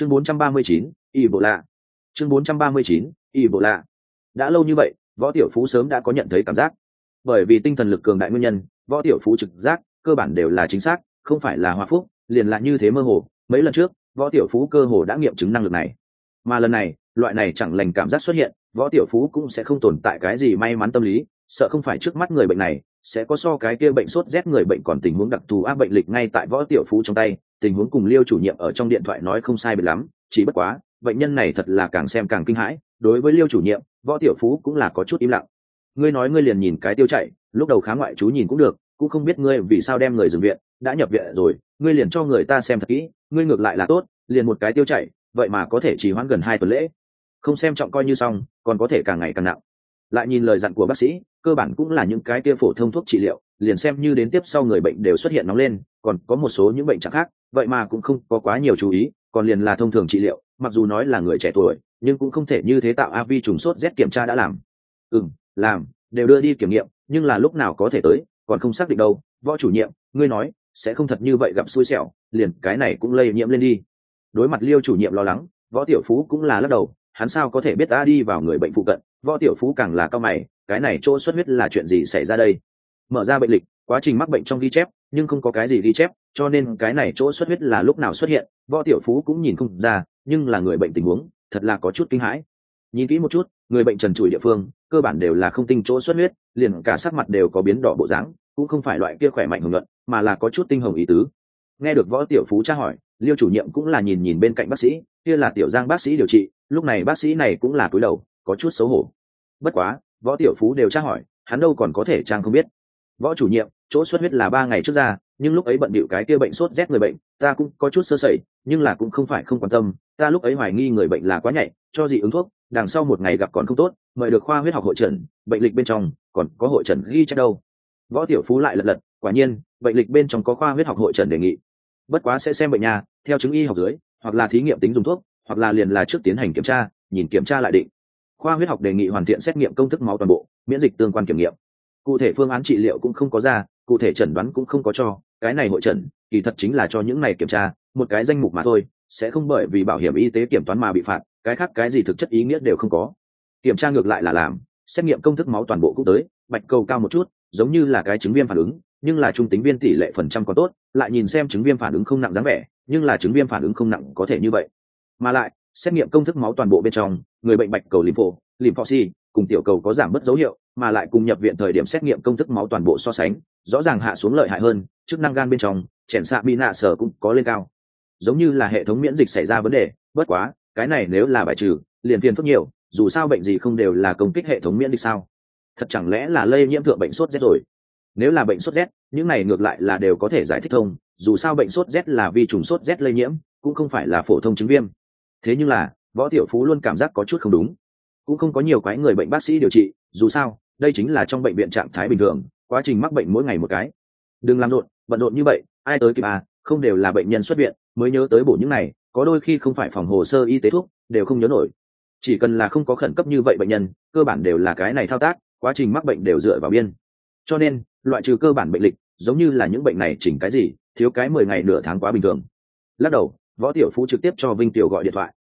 chương 439, y bộ chương 439, y bộ đã lâu như vậy võ tiểu phú sớm đã có nhận thấy cảm giác. Bởi vì tinh thần lực cường đại nguyên nhân võ tiểu phú trực giác cơ bản đều là chính xác không phải là hoa phúc liền là như thế mơ hồ. Mấy lần trước võ tiểu phú cơ hồ đã nghiệm chứng năng lực này. Mà lần này loại này chẳng lành cảm giác xuất hiện võ tiểu phú cũng sẽ không tồn tại cái gì may mắn tâm lý sợ không phải trước mắt người bệnh này sẽ có so cái kia bệnh sốt rét người bệnh còn tình huống đặc thù áp bệnh lịch ngay tại võ tiểu phú trong tay, tình huống cùng liêu chủ nhiệm ở trong điện thoại nói không sai biệt lắm, chỉ bất quá, bệnh nhân này thật là càng xem càng kinh hãi, đối với liêu chủ nhiệm, võ tiểu phú cũng là có chút im lặng. Ngươi nói ngươi liền nhìn cái tiêu chạy, lúc đầu khá ngoại chú nhìn cũng được, cũng không biết ngươi vì sao đem người dừng viện, đã nhập viện rồi, ngươi liền cho người ta xem thật kỹ, ngươi ngược lại là tốt, liền một cái tiêu chảy vậy mà có thể chỉ hoãn gần hai tuần lễ. Không xem trọng coi như xong, còn có thể càng ngày càng nặng lại nhìn lời dặn của bác sĩ, cơ bản cũng là những cái kia phổ thông thuốc trị liệu, liền xem như đến tiếp sau người bệnh đều xuất hiện nóng lên, còn có một số những bệnh trạng khác, vậy mà cũng không có quá nhiều chú ý, còn liền là thông thường trị liệu, mặc dù nói là người trẻ tuổi, nhưng cũng không thể như thế tạo av trùng sốt z kiểm tra đã làm. Ừ m làm, đều đưa đi kiểm nghiệm, nhưng là lúc nào có thể tới, còn không xác định đâu. Võ chủ nhiệm, ngươi nói, sẽ không thật như vậy gặp xui xẻo, liền cái này cũng lây nhiễm lên đi. Đối mặt liêu chủ nhiệm lo lắng, võ tiểu phú cũng là lắc đầu, hắn sao có thể biết ta đi vào người bệnh phụ cận võ tiểu phú càng là cao mày, cái này chỗ xuất huyết là chuyện gì xảy ra đây? Mở ra bệnh lịch, quá trình mắc bệnh trong ghi chép, nhưng không có cái gì ghi chép, cho nên cái này chỗ xuất huyết là lúc nào xuất hiện, võ tiểu phú cũng nhìn không ra, nhưng là người bệnh tình huống, thật là có chút kinh hãi. Nhìn kỹ một chút, người bệnh trần trụi địa phương, cơ bản đều là không tinh chỗ xuất huyết, liền cả sắc mặt đều có biến đỏ bộ dáng, cũng không phải loại kia khỏe mạnh hưởng luận, mà là có chút tinh hồng ý tứ. Nghe được võ tiểu phú tra hỏi, liêu chủ nhiệm cũng là nhìn nhìn bên cạnh bác sĩ, kia là tiểu giang bác sĩ điều trị, lúc này bác sĩ này cũng là cúi đầu, có chút xấu hổ bất quá, võ tiểu phú đều tra hỏi, hắn đâu còn có thể trang không biết. Võ chủ nhiệm, chỗ xuất huyết là ba ngày trước ra, nhưng lúc ấy bận bịu cái kia bệnh sốt rét người bệnh, ta cũng có chút sơ sẩy, nhưng là cũng không phải không quan tâm, ta lúc ấy hoài nghi người bệnh là quá nhạy, cho dị ứng thuốc, đằng sau một ngày gặp còn không tốt, mời được khoa huyết học hội trần, bệnh lịch bên trong, còn có hội trần ghi chép đâu. Võ tiểu phú lại lật lật, quả nhiên, bệnh lịch bên trong có khoa huyết học hội trần đề nghị. Bất quá sẽ xem bệnh nhà, theo chứng y học dưới, hoặc là thí nghiệm tính dùng thuốc, hoặc là liền là trước tiến hành kiểm tra, nhìn kiểm tra lại định khoa huyết học đề nghị hoàn thiện xét nghiệm công thức máu toàn bộ, miễn dịch tương quan kiểm nghiệm. Cụ thể phương án trị liệu cũng không có ra, cụ thể chẩn đoán cũng không có cho, cái này hội trần kỳ thật chính là cho những này kiểm tra, một cái danh mục mà thôi, sẽ không bởi vì bảo hiểm y tế kiểm toán mà bị phạt, cái khác cái gì thực chất ý nghĩa đều không có. Kiểm tra ngược lại là làm, xét nghiệm công thức máu toàn bộ cũng tới, bạch cầu cao một chút, giống như là cái chứng viêm phản ứng, nhưng là trung tính viên tỷ lệ phần trăm còn tốt, lại nhìn xem chứng viêm phản ứng không nặng dáng vẻ, nhưng là chứng viêm phản ứng không nặng có thể như vậy. Mà lại xét nghiệm công thức máu toàn bộ bên trong, người bệnh bạch cầu lympho lymphosi cùng tiểu cầu có giảm bớt dấu hiệu, mà lại cùng nhập viện thời điểm xét nghiệm công thức máu toàn bộ so sánh, rõ ràng hạ xuống lợi hại hơn, chức năng gan bên trong, chèn xạ bị nạ sở cũng có lên cao. Giống như là hệ thống miễn dịch xảy ra vấn đề, bất quá, cái này nếu là bài trừ, liền phiền phức nhiều, dù sao bệnh gì không đều là công kích hệ thống miễn dịch sao? Thật chẳng lẽ là lây nhiễm thượng bệnh sốt rét rồi? Nếu là bệnh sốt rét, những này ngược lại là đều có thể giải thích thông, dù sao bệnh sốt rét là vi trùng sốt rét lây nhiễm, cũng không phải là phổ thông chứng viêm thế nhưng là, võ tiểu phú luôn cảm giác có chút không đúng. Cũng không có nhiều cái người bệnh bác sĩ điều trị, dù sao, đây chính là trong bệnh viện trạng thái bình thường, quá trình mắc bệnh mỗi ngày một cái. Đừng làm rộn, bận rộn như vậy, ai tới kịp à không đều là bệnh nhân xuất viện, mới nhớ tới bổ những này, có đôi khi không phải phòng hồ sơ y tế thuốc, đều không nhớ nổi. Chỉ cần là không có khẩn cấp như vậy bệnh nhân, cơ bản đều là cái này thao tác, quá trình mắc bệnh đều dựa vào biên. Cho nên, loại trừ cơ bản bệnh lịch, giống như là những bệnh này chỉnh cái gì, thiếu cái mười ngày nửa tháng quá bình thường. Lắc đầu, võ tiểu phú trực tiếp cho vinh tiểu gọi điện thoại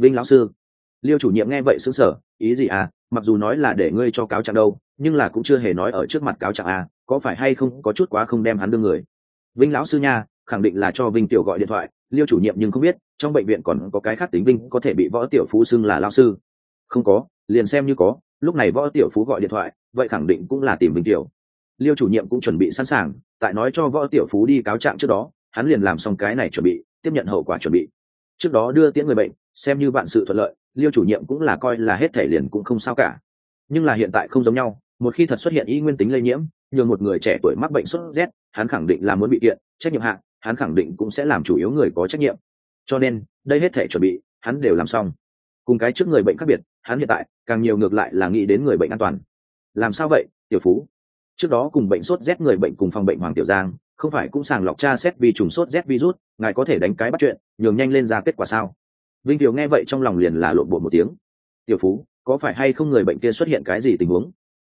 vinh lão sư. Liêu chủ nhiệm nghe vậy xứng sở ý gì à mặc dù nói là để ngươi cho cáo trạng đâu, nhưng là cũng chưa hề nói ở trước mặt cáo trạng à có phải hay không có chút quá không đem hắn đưa người? Vinh lão sư nha, khẳng định là cho vinh tiểu gọi điện thoại, liêu chủ nhiệm nhưng không biết, trong bệnh viện còn có cái khác tính vinh có thể bị võ tiểu phú xưng là lao sư. Không có, liền xem như có, lúc này võ tiểu phú gọi điện thoại, vậy khẳng định cũng là tìm vinh tiểu. Liêu chủ nhiệm cũng chuẩn bị sẵn sàng, tại nói cho võ tiểu phú đi cáo trạng trước đó, hắn liền làm xong cái này chuẩn bị, tiếp nhận hậu quả chuẩn bị trước đó đưa tiễn người bệnh, xem như bạn sự thuận lợi, liêu chủ nhiệm cũng là coi là hết thể liền cũng không sao cả. Nhưng là hiện tại không giống nhau, một khi thật xuất hiện y nguyên tính lây nhiễm, nhường một người trẻ tuổi mắc bệnh sốt rét, hắn khẳng định là muốn bị kiện, trách nhiệm hạng hắn khẳng định cũng sẽ làm chủ yếu người có trách nhiệm. Cho nên, đây hết thể chuẩn bị, hắn đều làm xong. Cùng cái trước người bệnh khác biệt, hắn hiện tại càng nhiều ngược lại là nghĩ đến người bệnh an toàn. Làm sao vậy, tiểu phú? Trước đó cùng bệnh sốt rét người bệnh cùng phòng bệnh hoàng tiểu giang không phải cũng sàng lọc tra xét vì trùng sốt z virus, ngài có thể đánh cái bắt chuyện, nhường nhanh lên ra kết quả sao? Vinh tiểu nghe vậy trong lòng liền là lộn bộ một tiếng. Tiểu phú, có phải hay không người bệnh kia xuất hiện cái gì tình huống?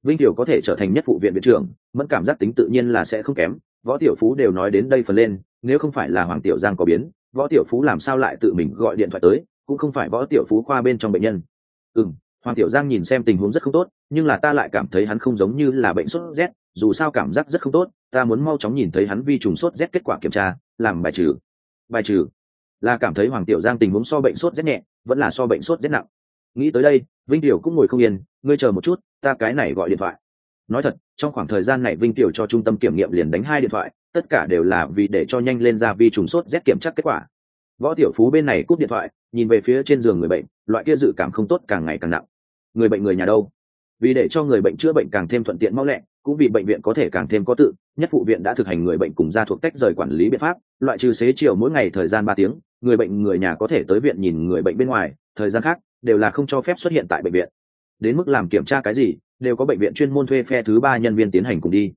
Vinh tiểu có thể trở thành nhất phụ viện viện trưởng, mẫn cảm giác tính tự nhiên là sẽ không kém. Võ tiểu phú đều nói đến đây phần lên, nếu không phải là hoàng tiểu giang có biến, võ tiểu phú làm sao lại tự mình gọi điện thoại tới, cũng không phải võ tiểu phú khoa bên trong bệnh nhân. Ừ hoàng tiểu giang nhìn xem tình huống rất không tốt, nhưng là ta lại cảm thấy hắn không giống như là bệnh sốt rét, dù sao cảm giác rất không tốt, ta muốn mau chóng nhìn thấy hắn vi trùng sốt rét kết quả kiểm tra, làm bài trừ. Bài trừ. Là cảm thấy hoàng tiểu giang tình huống so bệnh sốt rét nhẹ, vẫn là so bệnh sốt rét nặng. Nghĩ tới đây, vinh tiểu cũng ngồi không yên, ngươi chờ một chút, ta cái này gọi điện thoại. Nói thật, trong khoảng thời gian này vinh tiểu cho trung tâm kiểm nghiệm liền đánh hai điện thoại, tất cả đều là vì để cho nhanh lên ra vi trùng sốt rét kiểm tra kết quả. Võ tiểu phú bên này cúp điện thoại, nhìn về phía trên giường người bệnh, loại kia dự cảm không tốt càng ngày càng nặng người bệnh người nhà đâu? Vì để cho người bệnh chữa bệnh càng thêm thuận tiện mau lẹ, cũng vì bệnh viện có thể càng thêm có tự, nhất phụ viện đã thực hành người bệnh cùng gia thuộc tách rời quản lý biện pháp, loại trừ xế chiều mỗi ngày thời gian ba tiếng, người bệnh người nhà có thể tới viện nhìn người bệnh bên ngoài, thời gian khác đều là không cho phép xuất hiện tại bệnh viện. Đến mức làm kiểm tra cái gì, đều có bệnh viện chuyên môn thuê phe thứ ba nhân viên tiến hành cùng đi.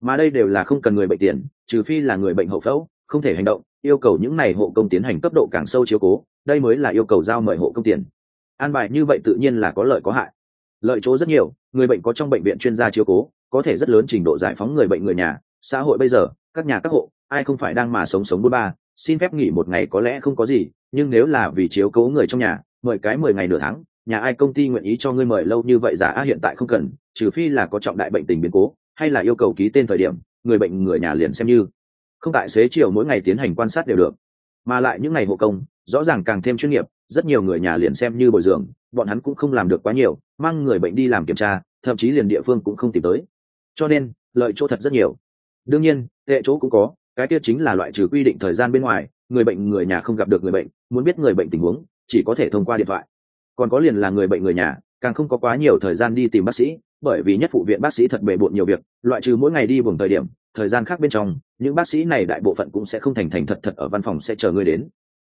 Mà đây đều là không cần người bệnh tiền, trừ phi là người bệnh hậu phẫu, không thể hành động, yêu cầu những này hộ công tiến hành cấp độ càng sâu chiếu cố, đây mới là yêu cầu giao mời hộ công tiền an bài như vậy tự nhiên là có lợi có hại. Lợi chỗ rất nhiều, người bệnh có trong bệnh viện chuyên gia chiếu cố, có thể rất lớn trình độ giải phóng người bệnh người nhà, xã hội bây giờ, các nhà các hộ, ai không phải đang mà sống sống bôn ba, xin phép nghỉ một ngày có lẽ không có gì, nhưng nếu là vì chiếu cố người trong nhà, mời cái mười ngày nửa tháng, nhà ai công ty nguyện ý cho ngươi mời lâu như vậy giả hiện tại không cần, trừ phi là có trọng đại bệnh tình biến cố, hay là yêu cầu ký tên thời điểm, người bệnh người nhà liền xem như. Không tại xế chiều mỗi ngày tiến hành quan sát đều được. Mà lại những ngày hộ công, rõ ràng càng thêm chuyên nghiệp rất nhiều người nhà liền xem như bồi dưỡng, bọn hắn cũng không làm được quá nhiều, mang người bệnh đi làm kiểm tra, thậm chí liền địa phương cũng không tìm tới. Cho nên, lợi chỗ thật rất nhiều. Đương nhiên, tệ chỗ cũng có, cái kia chính là loại trừ quy định thời gian bên ngoài, người bệnh người nhà không gặp được người bệnh, muốn biết người bệnh tình huống, chỉ có thể thông qua điện thoại. Còn có liền là người bệnh người nhà, càng không có quá nhiều thời gian đi tìm bác sĩ, bởi vì nhất phụ viện bác sĩ thật bề bộn nhiều việc, loại trừ mỗi ngày đi buồng thời điểm, thời gian khác bên trong, những bác sĩ này đại bộ phận cũng sẽ không thành thành thật thật ở văn phòng sẽ chờ người đến.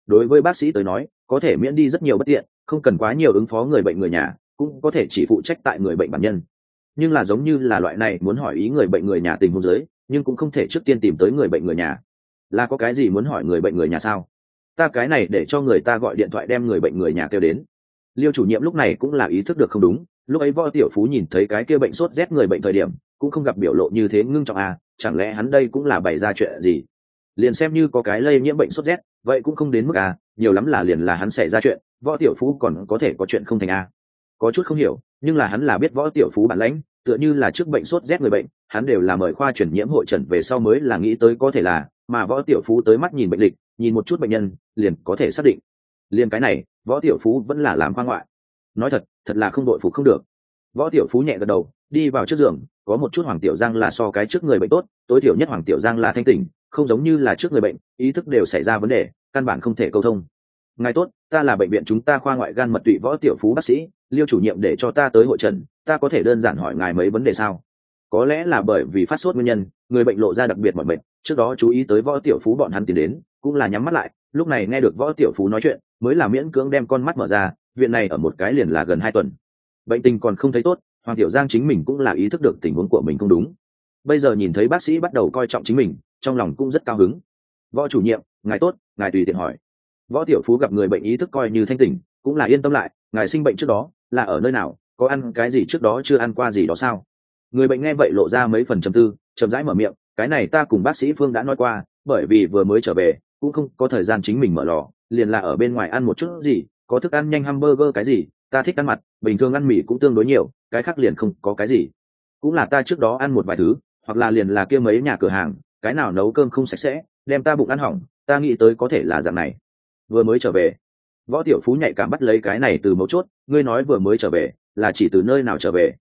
Đối với bác sĩ tới nói có thể miễn đi rất nhiều bất tiện, không cần quá nhiều ứng phó người bệnh người nhà, cũng có thể chỉ phụ trách tại người bệnh bản nhân. Nhưng là giống như là loại này muốn hỏi ý người bệnh người nhà tình huống giới nhưng cũng không thể trước tiên tìm tới người bệnh người nhà. Là có cái gì muốn hỏi người bệnh người nhà sao? Ta cái này để cho người ta gọi điện thoại đem người bệnh người nhà kêu đến. Liêu chủ nhiệm lúc này cũng là ý thức được không đúng, lúc ấy võ tiểu phú nhìn thấy cái kia bệnh sốt rét người bệnh thời điểm, cũng không gặp biểu lộ như thế ngưng trọng à chẳng lẽ hắn đây cũng là bày ra chuyện gì? Liền xem như có cái lây nhiễm bệnh sốt rét vậy cũng không đến mức à nhiều lắm là liền là hắn xảy ra chuyện, võ tiểu phú còn có thể có chuyện không thành à. Có chút không hiểu, nhưng là hắn là biết võ tiểu phú bản lãnh, tựa như là trước bệnh sốt rét người bệnh, hắn đều là mời khoa chuyển nhiễm hội trần về sau mới là nghĩ tới có thể là, mà võ tiểu phú tới mắt nhìn bệnh lịch, nhìn một chút bệnh nhân, liền có thể xác định. Liền cái này, võ tiểu phú vẫn là làm khoa ngoại. Nói thật thật là không đội phục không được. Võ tiểu phú nhẹ gật đầu, đi vào trước giường, có một chút hoàng tiểu giang là so cái trước người bệnh tốt, tối thiểu nhất hoàng tiểu giang là thanh tỉnh không giống như là trước người bệnh, ý thức đều xảy ra vấn đề, căn bản không thể câu thông. Ngài tốt, ta là bệnh viện chúng ta khoa ngoại gan mật tụy võ tiểu phú bác sĩ, liêu chủ nhiệm để cho ta tới hội trần, ta có thể đơn giản hỏi ngài mấy vấn đề sao? Có lẽ là bởi vì phát sốt nguyên nhân, người bệnh lộ ra đặc biệt mọi bệnh trước đó chú ý tới võ tiểu phú bọn hắn tìm đến, cũng là nhắm mắt lại, lúc này nghe được võ tiểu phú nói chuyện, mới là miễn cưỡng đem con mắt mở ra, viện này ở một cái liền là gần hai tuần. Bệnh tình còn không thấy tốt, hoàng tiểu giang chính mình cũng là ý thức được tình huống của mình không đúng. Bây giờ nhìn thấy bác sĩ bắt đầu coi trọng chính mình trong lòng cũng rất cao hứng. Võ chủ nhiệm, ngài tốt, ngài tùy tiện hỏi. Võ tiểu phú gặp người bệnh ý thức coi như thanh tỉnh, cũng là yên tâm lại, ngài sinh bệnh trước đó, là ở nơi nào, có ăn cái gì trước đó chưa ăn qua gì đó sao? Người bệnh nghe vậy lộ ra mấy phần chầm tư, chậm rãi mở miệng, cái này ta cùng bác sĩ phương đã nói qua, bởi vì vừa mới trở về, cũng không có thời gian chính mình mở lò, liền là ở bên ngoài ăn một chút gì, có thức ăn nhanh hamburger cái gì, ta thích ăn mặt, bình thường ăn mì cũng tương đối nhiều, cái khác liền không có cái gì. Cũng là ta trước đó ăn một vài thứ, hoặc là liền là kia mấy nhà cửa hàng cái nào nấu cơm không sạch sẽ, đem ta bụng ăn hỏng, ta nghĩ tới có thể là dạng này. Vừa mới trở về, võ tiểu phú nhạy cảm bắt lấy cái này từ mấu chốt, ngươi nói vừa mới trở về, là chỉ từ nơi nào trở về?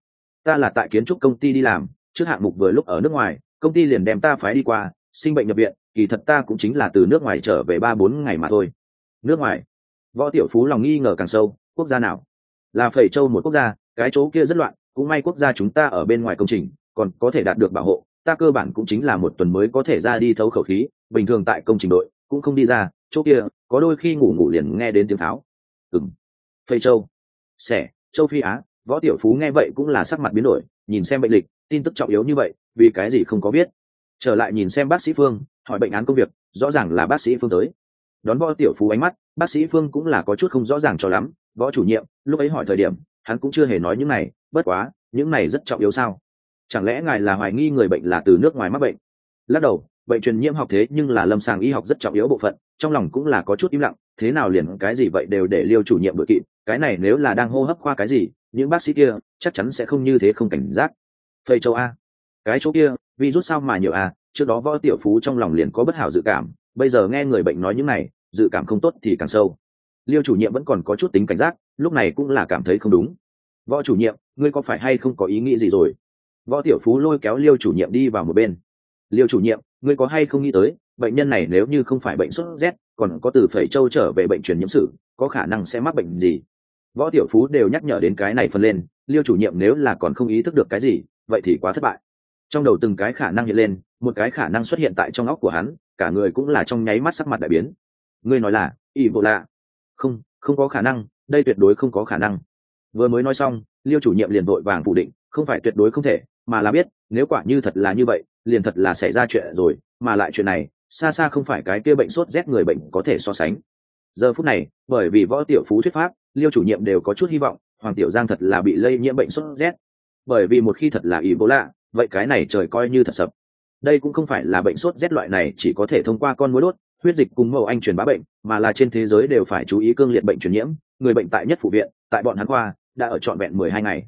Ta là tại kiến trúc công ty đi làm, trước hạng mục vừa lúc ở nước ngoài, công ty liền đem ta phái đi qua, sinh bệnh nhập viện, kỳ thật ta cũng chính là từ nước ngoài trở về ba bốn ngày mà thôi. Nước ngoài? Võ tiểu phú lòng nghi ngờ càng sâu, quốc gia nào? Là phẩy châu một quốc gia, cái chỗ kia rất loạn, cũng may quốc gia chúng ta ở bên ngoài công trình, còn có thể đạt được bảo hộ ta cơ bản cũng chính là một tuần mới có thể ra đi thấu khẩu khí, bình thường tại công trình đội cũng không đi ra, chỗ kia, có đôi khi ngủ ngủ liền nghe đến tiếng tháo ừng phây châu. Sẻ, châu phi á, võ tiểu phú nghe vậy cũng là sắc mặt biến đổi, nhìn xem bệnh lịch, tin tức trọng yếu như vậy, vì cái gì không có biết. Trở lại nhìn xem bác sĩ phương, hỏi bệnh án công việc, rõ ràng là bác sĩ phương tới. Đón võ tiểu phú ánh mắt, bác sĩ phương cũng là có chút không rõ ràng cho lắm, võ chủ nhiệm, lúc ấy hỏi thời điểm, hắn cũng chưa hề nói những này, bất quá, những này rất trọng yếu sao? Chẳng lẽ ngài là hoài nghi người bệnh là từ nước ngoài mắc bệnh? Lắc đầu, bệnh truyền nhiễm học thế nhưng là lâm sàng y học rất trọng yếu bộ phận, trong lòng cũng là có chút im lặng, thế nào liền cái gì vậy đều để liêu chủ nhiệm đội kỵ, cái này nếu là đang hô hấp khoa cái gì, những bác sĩ kia chắc chắn sẽ không như thế không cảnh giác. Phây châu a, cái chỗ kia vì rút sao mà nhiều a trước đó võ tiểu phú trong lòng liền có bất hảo dự cảm, bây giờ nghe người bệnh nói những này, dự cảm không tốt thì càng sâu. Liêu chủ nhiệm vẫn còn có chút tính cảnh giác, lúc này cũng là cảm thấy không đúng. Võ chủ nhiệm, ngươi có phải hay không có ý nghĩ gì rồi? Võ tiểu phú lôi kéo liêu chủ nhiệm đi vào một bên. Liêu chủ nhiệm, ngươi có hay không nghĩ tới, bệnh nhân này nếu như không phải bệnh sốt rét, còn có từ phẩy châu trở về bệnh truyền nhiễm sử, có khả năng sẽ mắc bệnh gì? Võ tiểu phú đều nhắc nhở đến cái này phần lên, liêu chủ nhiệm nếu là còn không ý thức được cái gì, vậy thì quá thất bại. Trong đầu từng cái khả năng hiện lên, một cái khả năng xuất hiện tại trong óc của hắn, cả người cũng là trong nháy mắt sắc mặt đại biến. Ngươi nói là, ỷ bộ lạ. Không không có khả năng, đây tuyệt đối không có khả năng. Vừa mới nói xong, liêu chủ nhiệm liền vội vàng phủ định, không phải tuyệt đối không thể mà là biết, nếu quả như thật là như vậy, liền thật là xảy ra chuyện rồi, mà lại chuyện này, xa xa không phải cái kia bệnh sốt rét người bệnh có thể so sánh. Giờ phút này, bởi vì võ tiểu phú thuyết pháp, liêu chủ nhiệm đều có chút hy vọng, hoàng tiểu giang thật là bị lây nhiễm bệnh sốt rét. Bởi vì một khi thật là ý bố lạ vậy cái này trời coi như thật sập. Đây cũng không phải là bệnh sốt rét loại này chỉ có thể thông qua con mối đốt, huyết dịch cùng mẫu anh truyền bá bệnh, mà là trên thế giới đều phải chú ý cương liệt bệnh truyền nhiễm. Người bệnh tại nhất phủ viện, tại bọn hắn khoa, đã ở trọn vẹn mười hai ngày.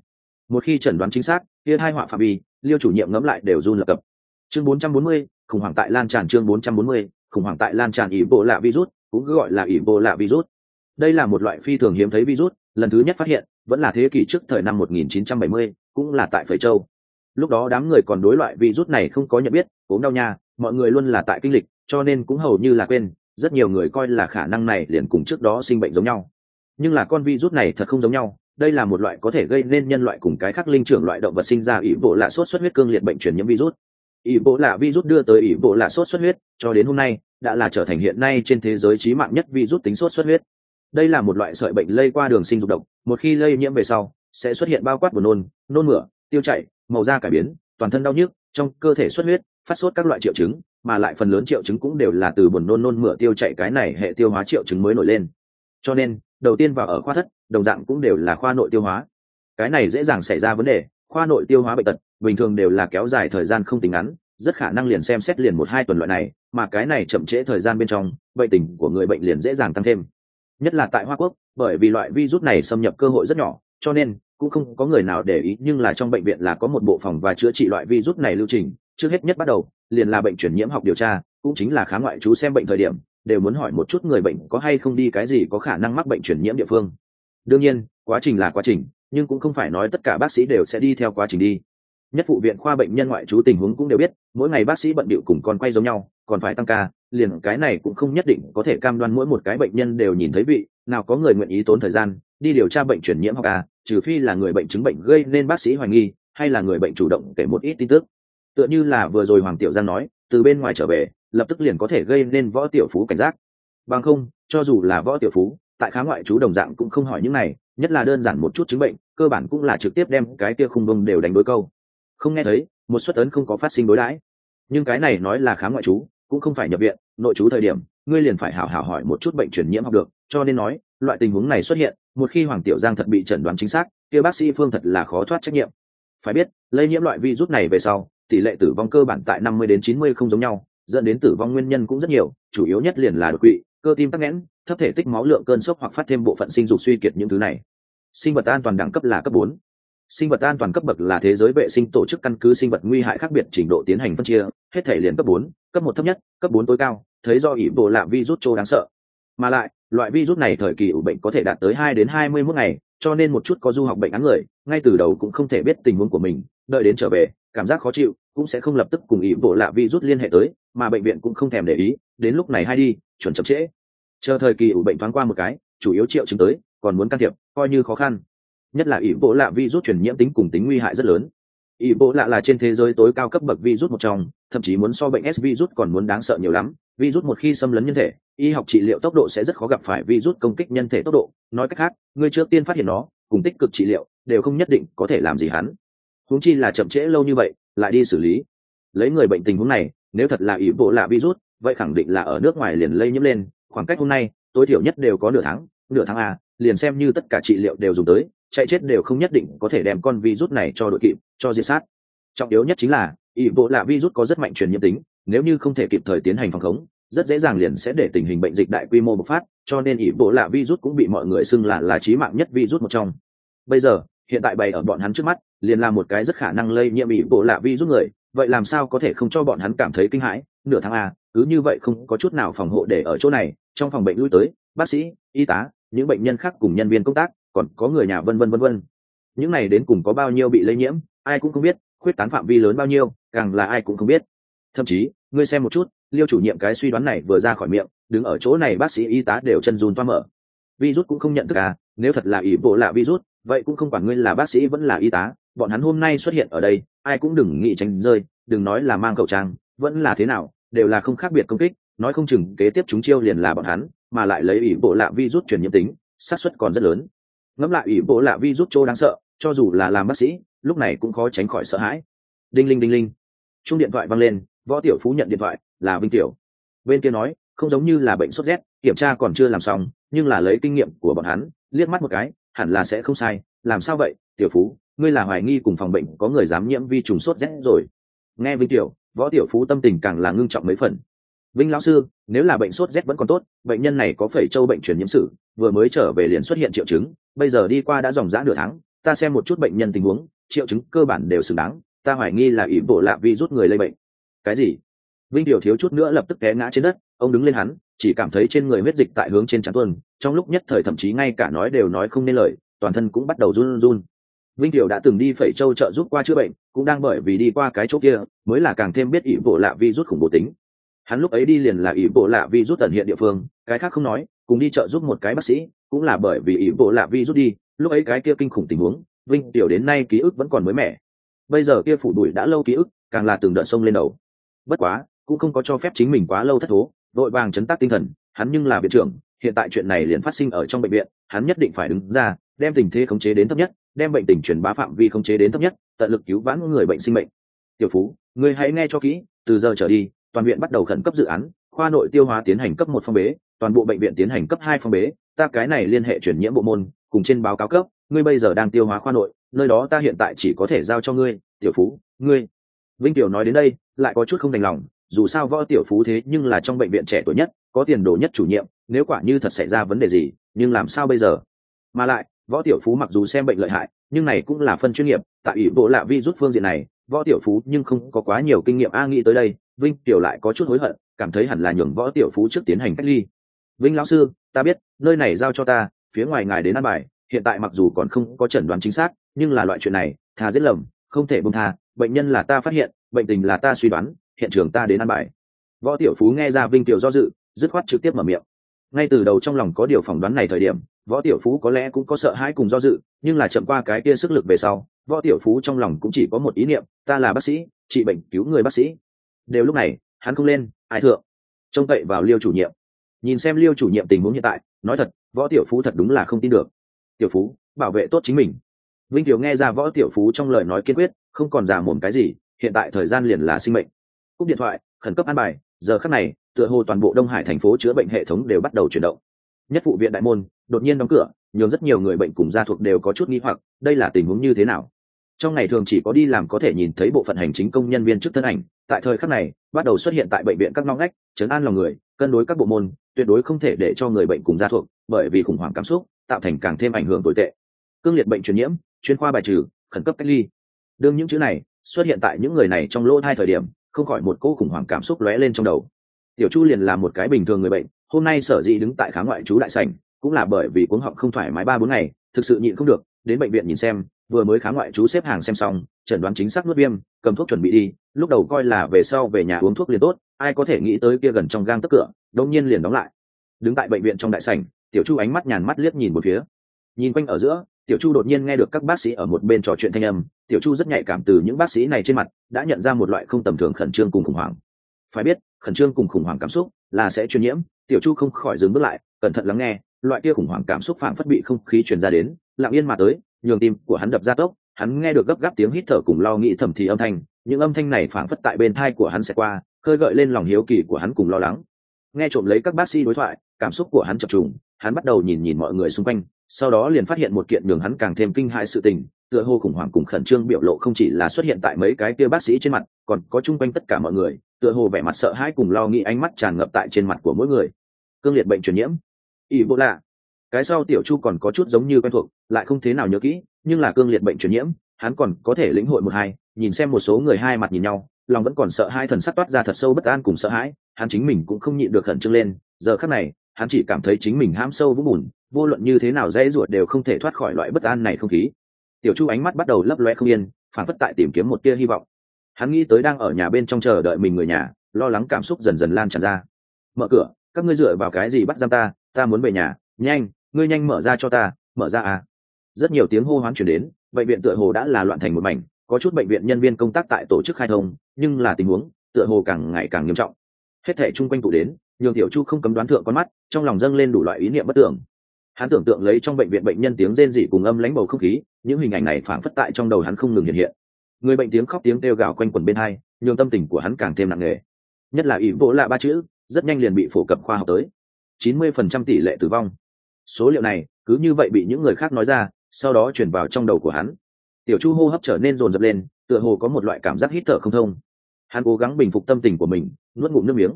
Một khi chẩn đoán chính xác kia hai họa phạm vi liêu chủ nhiệm ngẫm lại đều run lập cập chương bốn trăm bốn mươi khủng hoảng tại lan tràn chương bốn trăm bốn mươi khủng hoảng tại lan tràn ỉ bộ lạ virus cũng gọi là ỉ bộ lạ virus đây là một loại phi thường hiếm thấy virus lần thứ nhất phát hiện vẫn là thế kỷ trước thời năm 1970, cũng là tại Phẩy Châu. Lúc đó đám người còn đối loại virus này không có nhận biết, ốm đau nha, mọi người luôn là tại kinh lịch, cho nên cũng hầu như là quên, rất nhiều người coi là khả năng này liền cùng trước đó sinh bệnh giống nhau. Nhưng là con virus này thật không giống nhau, đây là một loại có thể gây nên nhân loại cùng cái khác linh trưởng loại động vật sinh ra ỷ bộ lạ sốt xuất huyết cương liệt bệnh truyền nhiễm virus. ỷ bộ lạ virus đưa tới ỷ bộ lạ sốt xuất huyết, cho đến hôm nay đã là trở thành hiện nay trên thế giới chí mạng nhất virus tính sốt xuất huyết đây là một loại sợi bệnh lây qua đường sinh dục độc một khi lây nhiễm về sau sẽ xuất hiện bao quát buồn nôn nôn mửa tiêu chảy màu da cải biến toàn thân đau nhức trong cơ thể xuất huyết phát sốt các loại triệu chứng mà lại phần lớn triệu chứng cũng đều là từ buồn nôn nôn mửa tiêu chảy cái này hệ tiêu hóa triệu chứng mới nổi lên cho nên đầu tiên vào ở khoa thất, đồng dạng cũng đều là khoa nội tiêu hóa. Cái này dễ dàng xảy ra vấn đề, khoa nội tiêu hóa bệnh tật, bình thường đều là kéo dài thời gian không tính ngắn, rất khả năng liền xem xét liền một hai tuần loại này, mà cái này chậm trễ thời gian bên trong, bệnh tình của người bệnh liền dễ dàng tăng thêm. Nhất là tại hoa quốc, bởi vì loại virus này xâm nhập cơ hội rất nhỏ, cho nên cũng không có người nào để ý, nhưng là trong bệnh viện là có một bộ phòng và chữa trị loại virus này lưu trình. Trước hết nhất bắt đầu, liền là bệnh truyền nhiễm học điều tra, cũng chính là khám ngoại trú xem bệnh thời điểm đều muốn hỏi một chút người bệnh có hay không đi cái gì có khả năng mắc bệnh truyền nhiễm địa phương. Đương nhiên, quá trình là quá trình, nhưng cũng không phải nói tất cả bác sĩ đều sẽ đi theo quá trình đi. Nhất phụ viện khoa bệnh nhân ngoại trú tình huống cũng đều biết, mỗi ngày bác sĩ bận điệu cùng con quay giống nhau, còn phải tăng ca, liền cái này cũng không nhất định có thể cam đoan mỗi một cái bệnh nhân đều nhìn thấy vị, nào có người nguyện ý tốn thời gian, đi điều tra bệnh truyền nhiễm hoặc à trừ phi là người bệnh chứng bệnh gây nên bác sĩ hoài nghi, hay là người bệnh chủ động kể một ít tin tức. Tựa như là vừa rồi hoàng tiểu giang nói, từ bên ngoài trở về lập tức liền có thể gây nên võ tiểu phú cảnh giác. Bằng không, cho dù là võ tiểu phú, tại khá ngoại chú đồng dạng cũng không hỏi những này, nhất là đơn giản một chút chứng bệnh, cơ bản cũng là trực tiếp đem cái kia khung bông đều đánh đối câu. Không nghe thấy, một suất ấn không có phát sinh đối đãi. Nhưng cái này nói là khám ngoại trú, cũng không phải nhập viện, nội trú thời điểm, ngươi liền phải hảo hảo hỏi một chút bệnh truyền nhiễm học được, cho nên nói, loại tình huống này xuất hiện, một khi hoàng tiểu giang thật bị chẩn đoán chính xác, kia bác sĩ phương thật là khó thoát trách nhiệm. Phải biết, lây nhiễm loại virus này về sau, tỷ lệ tử vong cơ bản tại năm mươi đến chín mươi không giống nhau dẫn đến tử vong nguyên nhân cũng rất nhiều, chủ yếu nhất liền là đột quỵ, cơ tim tắc nghẽn, thấp thể tích máu lượng cơn sốc hoặc phát thêm bộ phận sinh dục suy kiệt những thứ này. Sinh vật an toàn đẳng cấp là cấp bốn. Sinh vật an toàn cấp bậc là thế giới vệ sinh tổ chức căn cứ sinh vật nguy hại khác biệt trình độ tiến hành phân chia, hết thể liền cấp bốn, cấp một thấp nhất, cấp bốn tối cao, thấy do ỷ bộ lạ virus trô đáng sợ. Mà lại, loại virus này thời kỳ ủ bệnh có thể đạt tới hai đến hai mươi mốt ngày, cho nên một chút có du học bệnh án người, ngay từ đầu cũng không thể biết tình huống của mình, đợi đến trở về cảm giác khó chịu, cũng sẽ không lập tức cùng ý bộ lạ rút liên hệ tới, mà bệnh viện cũng không thèm để ý, đến lúc này hay đi, chuẩn chậm trễ. Chờ thời kỳ ủ bệnh thoáng qua một cái, chủ yếu triệu chứng tới, còn muốn can thiệp, coi như khó khăn. Nhất là ý bộ lạ rút truyền nhiễm tính cùng tính nguy hại rất lớn. Ý bộ lạ là trên thế giới tối cao cấp bậc virus một trong, thậm chí muốn so bệnh s virus còn muốn đáng sợ nhiều lắm. Virus một khi xâm lấn nhân thể, y học trị liệu tốc độ sẽ rất khó gặp phải virus công kích nhân thể tốc độ. Nói cách khác người trước tiên phát hiện nó, cùng tích cực trị liệu, đều không nhất định có thể làm gì hắn huống chi là chậm trễ lâu như vậy, lại đi xử lý. Lấy người bệnh tình huống này, nếu thật là ý bộ lạ virus, vậy khẳng định là ở nước ngoài liền lây nhiễm lên. Khoảng cách hôm nay, tối thiểu nhất đều có nửa tháng nửa tháng à liền xem như tất cả trị liệu đều dùng tới, chạy chết đều không nhất định có thể đem con virus này cho đội kịp, cho diệt sát. Trọng yếu nhất chính là ý bộ lạ virus có rất mạnh truyền nhiễm tính, nếu như không thể kịp thời tiến hành phòng khống, rất dễ dàng liền sẽ để tình hình bệnh dịch đại quy mô bộc phát, cho nên ý bộ lạ virus cũng bị mọi người xưng là là trí mạng nhất virus một trong. Bây giờ, hiện tại bày ở bọn hắn trước mắt liền là một cái rất khả năng lây nhiễm ỷ bộ lạ vi rút người, vậy làm sao có thể không cho bọn hắn cảm thấy kinh hãi? Nửa tháng a cứ như vậy không có chút nào phòng hộ để ở chỗ này, trong phòng bệnh lui tới, bác sĩ, y tá, những bệnh nhân khác cùng nhân viên công tác, còn có người nhà vân vân vân vân. Những này đến cùng có bao nhiêu bị lây nhiễm, ai cũng không biết, khuyết tán phạm vi lớn bao nhiêu, càng là ai cũng không biết. Thậm chí, ngươi xem một chút, liêu chủ nhiệm cái suy đoán này vừa ra khỏi miệng, đứng ở chỗ này bác sĩ, y tá đều chân run toa mở. Virus cũng không nhận thức à nếu thật là ỷ bộ lạ virus vậy cũng không quản ngươi là bác sĩ vẫn là y tá bọn hắn hôm nay xuất hiện ở đây, ai cũng đừng nghĩ tránh rơi, đừng nói là mang khẩu trang, vẫn là thế nào, đều là không khác biệt công kích, nói không chừng kế tiếp chúng chiêu liền là bọn hắn, mà lại lấy ỷ bộ lạ virus truyền nhiễm tính, xác suất còn rất lớn. Ngẫm lại ỷ bộ lạ virus chỗ đáng sợ, cho dù là làm bác sĩ, lúc này cũng khó tránh khỏi sợ hãi. Đinh linh đinh linh. Chung điện thoại văng lên, võ tiểu phú nhận điện thoại, là vinh tiểu. Bên kia nói, không giống như là bệnh sốt rét, kiểm tra còn chưa làm xong, nhưng là lấy kinh nghiệm của bọn hắn, liếc mắt một cái, hẳn là sẽ không sai, làm sao vậy, tiểu phú? Ngươi là hoài nghi cùng phòng bệnh có người dám nhiễm vi trùng sốt rét rồi. Nghe vinh tiểu, võ tiểu phú tâm tình càng là ngưng trọng mấy phần. Vinh lão sư, nếu là bệnh sốt rét vẫn còn tốt, bệnh nhân này có phẩy châu bệnh truyền nhiễm sử, vừa mới trở về liền xuất hiện triệu chứng, bây giờ đi qua đã dòng dã nửa tháng, ta xem một chút bệnh nhân tình huống, triệu chứng cơ bản đều xứng đáng, ta hoài nghi là ý bộ lạ vi rút người lây bệnh. Cái gì? Vinh điều thiếu chút nữa lập tức té ngã trên đất, ông đứng lên hắn, chỉ cảm thấy trên người huyết dịch tại hướng trên trán tuần trong lúc nhất thời thậm chí ngay cả nói đều nói không nên lời, toàn thân cũng bắt đầu run run vinh tiểu đã từng đi phẩy châu trợ giúp qua chữa bệnh, cũng đang bởi vì đi qua cái chỗ kia, mới là càng thêm biết ỷ bộ lạ vi rút khủng bố tính. Hắn lúc ấy đi liền là ỷ bộ lạ vi rút tận hiện địa phương, cái khác không nói, cùng đi trợ giúp một cái bác sĩ, cũng là bởi vì ỷ bộ lạ vi rút đi, lúc ấy cái kia kinh khủng tình huống, vinh tiểu đến nay ký ức vẫn còn mới mẻ. Bây giờ kia phủ đuổi đã lâu ký ức, càng là từng đợt sông lên đầu. Bất quá, cũng không có cho phép chính mình quá lâu thất thố vội vàng chấn tác tinh thần, hắn nhưng là viện trưởng, hiện tại chuyện này liền phát sinh ở trong bệnh viện, hắn nhất định phải đứng ra, đem tình thế khống chế đến thấp nhất đem bệnh tình truyền bá phạm vi không chế đến thấp nhất, tận lực cứu vãn người bệnh sinh mệnh. Tiểu phú người hãy nghe cho kỹ, từ giờ trở đi, toàn viện bắt đầu khẩn cấp dự án, khoa nội tiêu hóa tiến hành cấp một phong bế, toàn bộ bệnh viện tiến hành cấp hai phong bế, ta cái này liên hệ chuyển nhiễm bộ môn, cùng trên báo cáo cấp, ngươi bây giờ đang tiêu hóa khoa nội, nơi đó ta hiện tại chỉ có thể giao cho ngươi, tiểu phú, ngươi. Vinh tiểu nói đến đây, lại có chút không đành lòng, dù sao võ tiểu phú thế nhưng là trong bệnh viện trẻ tuổi nhất, có tiền đồ nhất chủ nhiệm, nếu quả như thật xảy ra vấn đề gì, nhưng làm sao bây giờ? Mà lại, võ tiểu phú mặc dù xem bệnh lợi hại nhưng này cũng là phân chuyên nghiệp, tại ủy bộ lạ vi rút phương diện này, võ tiểu phú nhưng không có quá nhiều kinh nghiệm a nghĩ tới đây, vinh tiểu lại có chút hối hận, cảm thấy hẳn là nhường võ tiểu phú trước tiến hành cách ly. Vinh lão sư, ta biết, nơi này giao cho ta, phía ngoài ngài đến ăn bài, hiện tại mặc dù còn không có chẩn đoán chính xác, nhưng là loại chuyện này, thà giết lầm, không thể bông tha, bệnh nhân là ta phát hiện, bệnh tình là ta suy đoán, hiện trường ta đến ăn bài. Võ tiểu phú nghe ra vinh tiểu do dự, dứt khoát trực tiếp mở miệng ngay từ đầu trong lòng có điều phỏng đoán này thời điểm, võ tiểu phú có lẽ cũng có sợ hãi cùng do dự, nhưng là chậm qua cái kia sức lực về sau, võ tiểu phú trong lòng cũng chỉ có một ý niệm, ta là bác sĩ, trị bệnh cứu người bác sĩ. Đều lúc này, hắn không lên, ai thượng? Trông cậy vào liêu chủ nhiệm. Nhìn xem liêu chủ nhiệm tình huống hiện tại, nói thật, võ tiểu phú thật đúng là không tin được. Tiểu phú, bảo vệ tốt chính mình. Vinh tiểu nghe ra võ tiểu phú trong lời nói kiên quyết, không còn giả mồm cái gì, hiện tại thời gian liền là sinh mệnh. Cúp điện thoại, khẩn cấp an bài, giờ khắc này tựa hồ toàn bộ đông hải thành phố chữa bệnh hệ thống đều bắt đầu chuyển động. Nhất phụ viện đại môn, đột nhiên đóng cửa, nhường rất nhiều người bệnh cùng gia thuộc đều có chút nghi hoặc, đây là tình huống như thế nào? Trong ngày thường chỉ có đi làm có thể nhìn thấy bộ phận hành chính công nhân viên trước thân ảnh, tại thời khắc này, bắt đầu xuất hiện tại bệnh viện các ngõ ngách, chấn an lòng người, cân đối các bộ môn, tuyệt đối không thể để cho người bệnh cùng gia thuộc, bởi vì khủng hoảng cảm xúc, tạo thành càng thêm ảnh hưởng tồi tệ. Cương liệt bệnh truyền nhiễm, chuyên khoa bài trừ, khẩn cấp cách ly. Đương những chữ này xuất hiện tại những người này trong lỗ hai thời điểm, không khỏi một cô khủng hoảng cảm xúc lóe lên trong đầu tiểu chu liền là một cái bình thường người bệnh, hôm nay sở dĩ đứng tại khám ngoại trú đại sảnh, cũng là bởi vì cuống họng không thoải mái ba bốn ngày, thực sự nhịn không được, đến bệnh viện nhìn xem, vừa mới khám ngoại trú xếp hàng xem xong, chẩn đoán chính xác nuốt viêm, cầm thuốc chuẩn bị đi, lúc đầu coi là về sau về nhà uống thuốc liền tốt, ai có thể nghĩ tới kia gần trong gang tất cửa đông nhiên liền đóng lại. Đứng tại bệnh viện trong đại sảnh, tiểu chu ánh mắt nhàn mắt liếc nhìn một phía. Nhìn quanh ở giữa, tiểu chu đột nhiên nghe được các bác sĩ ở một bên trò chuyện thanh âm, tiểu chu rất nhạy cảm từ những bác sĩ này trên mặt, đã nhận ra một loại không tầm thường khẩn trương cùng khủng hoảng. Phải biết khẩn trương cùng khủng hoảng cảm xúc là sẽ truyền nhiễm. Tiểu chu không khỏi dừng bước lại, cẩn thận lắng nghe, loại kia khủng hoảng cảm xúc phảng phất bị không khí truyền ra đến, lặng yên mà tới, nhường tim của hắn đập ra tốc, hắn nghe được gấp gáp tiếng hít thở cùng lo nghĩ thầm thì âm thanh, những âm thanh này phảng phất tại bên thai của hắn sẽ qua, khơi gợi lên lòng hiếu kỳ của hắn cùng lo lắng. Nghe trộm lấy các bác sĩ đối thoại, cảm xúc của hắn chập trùng, hắn bắt đầu nhìn nhìn mọi người xung quanh, sau đó liền phát hiện một kiện đường hắn càng thêm kinh hãi sự tình tựa hồ khủng hoảng cùng khẩn trương biểu lộ không chỉ là xuất hiện tại mấy cái kia bác sĩ trên mặt, còn có chung quanh tất cả mọi người, tựa hồ vẻ mặt sợ hãi cùng lo nghĩ ánh mắt tràn ngập tại trên mặt của mỗi người. Cương liệt bệnh truyền nhiễm. Ỷ bộ lạ cái sau tiểu chu còn có chút giống như quen thuộc, lại không thế nào nhớ kỹ, nhưng là cương liệt bệnh truyền nhiễm, hắn còn có thể lĩnh hội một hai, nhìn xem một số người hai mặt nhìn nhau, lòng vẫn còn sợ hai thần sắc toát ra thật sâu bất an cùng sợ hãi, hắn chính mình cũng không nhịn được khẩn trương lên, giờ khắc này, hắn chỉ cảm thấy chính mình ham sâu vũng bùn, vô luận như thế nào dễ ruột đều không thể thoát khỏi loại bất an này không khí tiểu chu ánh mắt bắt đầu lấp loe không yên phản phất tại tìm kiếm một tia hy vọng. Hắn nghĩ tới đang ở nhà bên trong chờ đợi mình người nhà, lo lắng cảm xúc dần dần lan tràn ra. Mở cửa, các ngươi dựa vào cái gì bắt giam ta? Ta muốn về nhà. Nhanh, ngươi nhanh mở ra cho ta, mở ra à. Rất nhiều tiếng hô hoán chuyển đến, bệnh viện tựa hồ đã là loạn thành một mảnh, có chút bệnh viện nhân viên công tác tại tổ chức khai thông, nhưng là tình huống tựa hồ càng ngày càng nghiêm trọng. Hết thể chung quanh tụ đến, nhường tiểu chu không cấm đoán thượng con mắt, trong lòng dâng lên đủ loại ý niệm bất tưởng hắn tưởng tượng lấy trong bệnh viện bệnh nhân tiếng rên rỉ cùng âm lãnh bầu không khí, những hình ảnh này phảng phất tại trong đầu hắn không ngừng hiện hiện. Người bệnh tiếng khóc tiếng kêu gào quanh quần bên hai, nhường tâm tình của hắn càng thêm nặng nề. Nhất là ý vỗ lạ ba chữ, rất nhanh liền bị phổ cập khoa học tới. Chín mươi phần trăm tỷ lệ tử vong. Số liệu này, cứ như vậy bị những người khác nói ra, sau đó chuyển vào trong đầu của hắn. Tiểu chu hô hấp trở nên rồn rập lên, tựa hồ có một loại cảm giác hít thở không thông. Hắn cố gắng bình phục tâm tình của mình, nuốt ngụm nước miếng.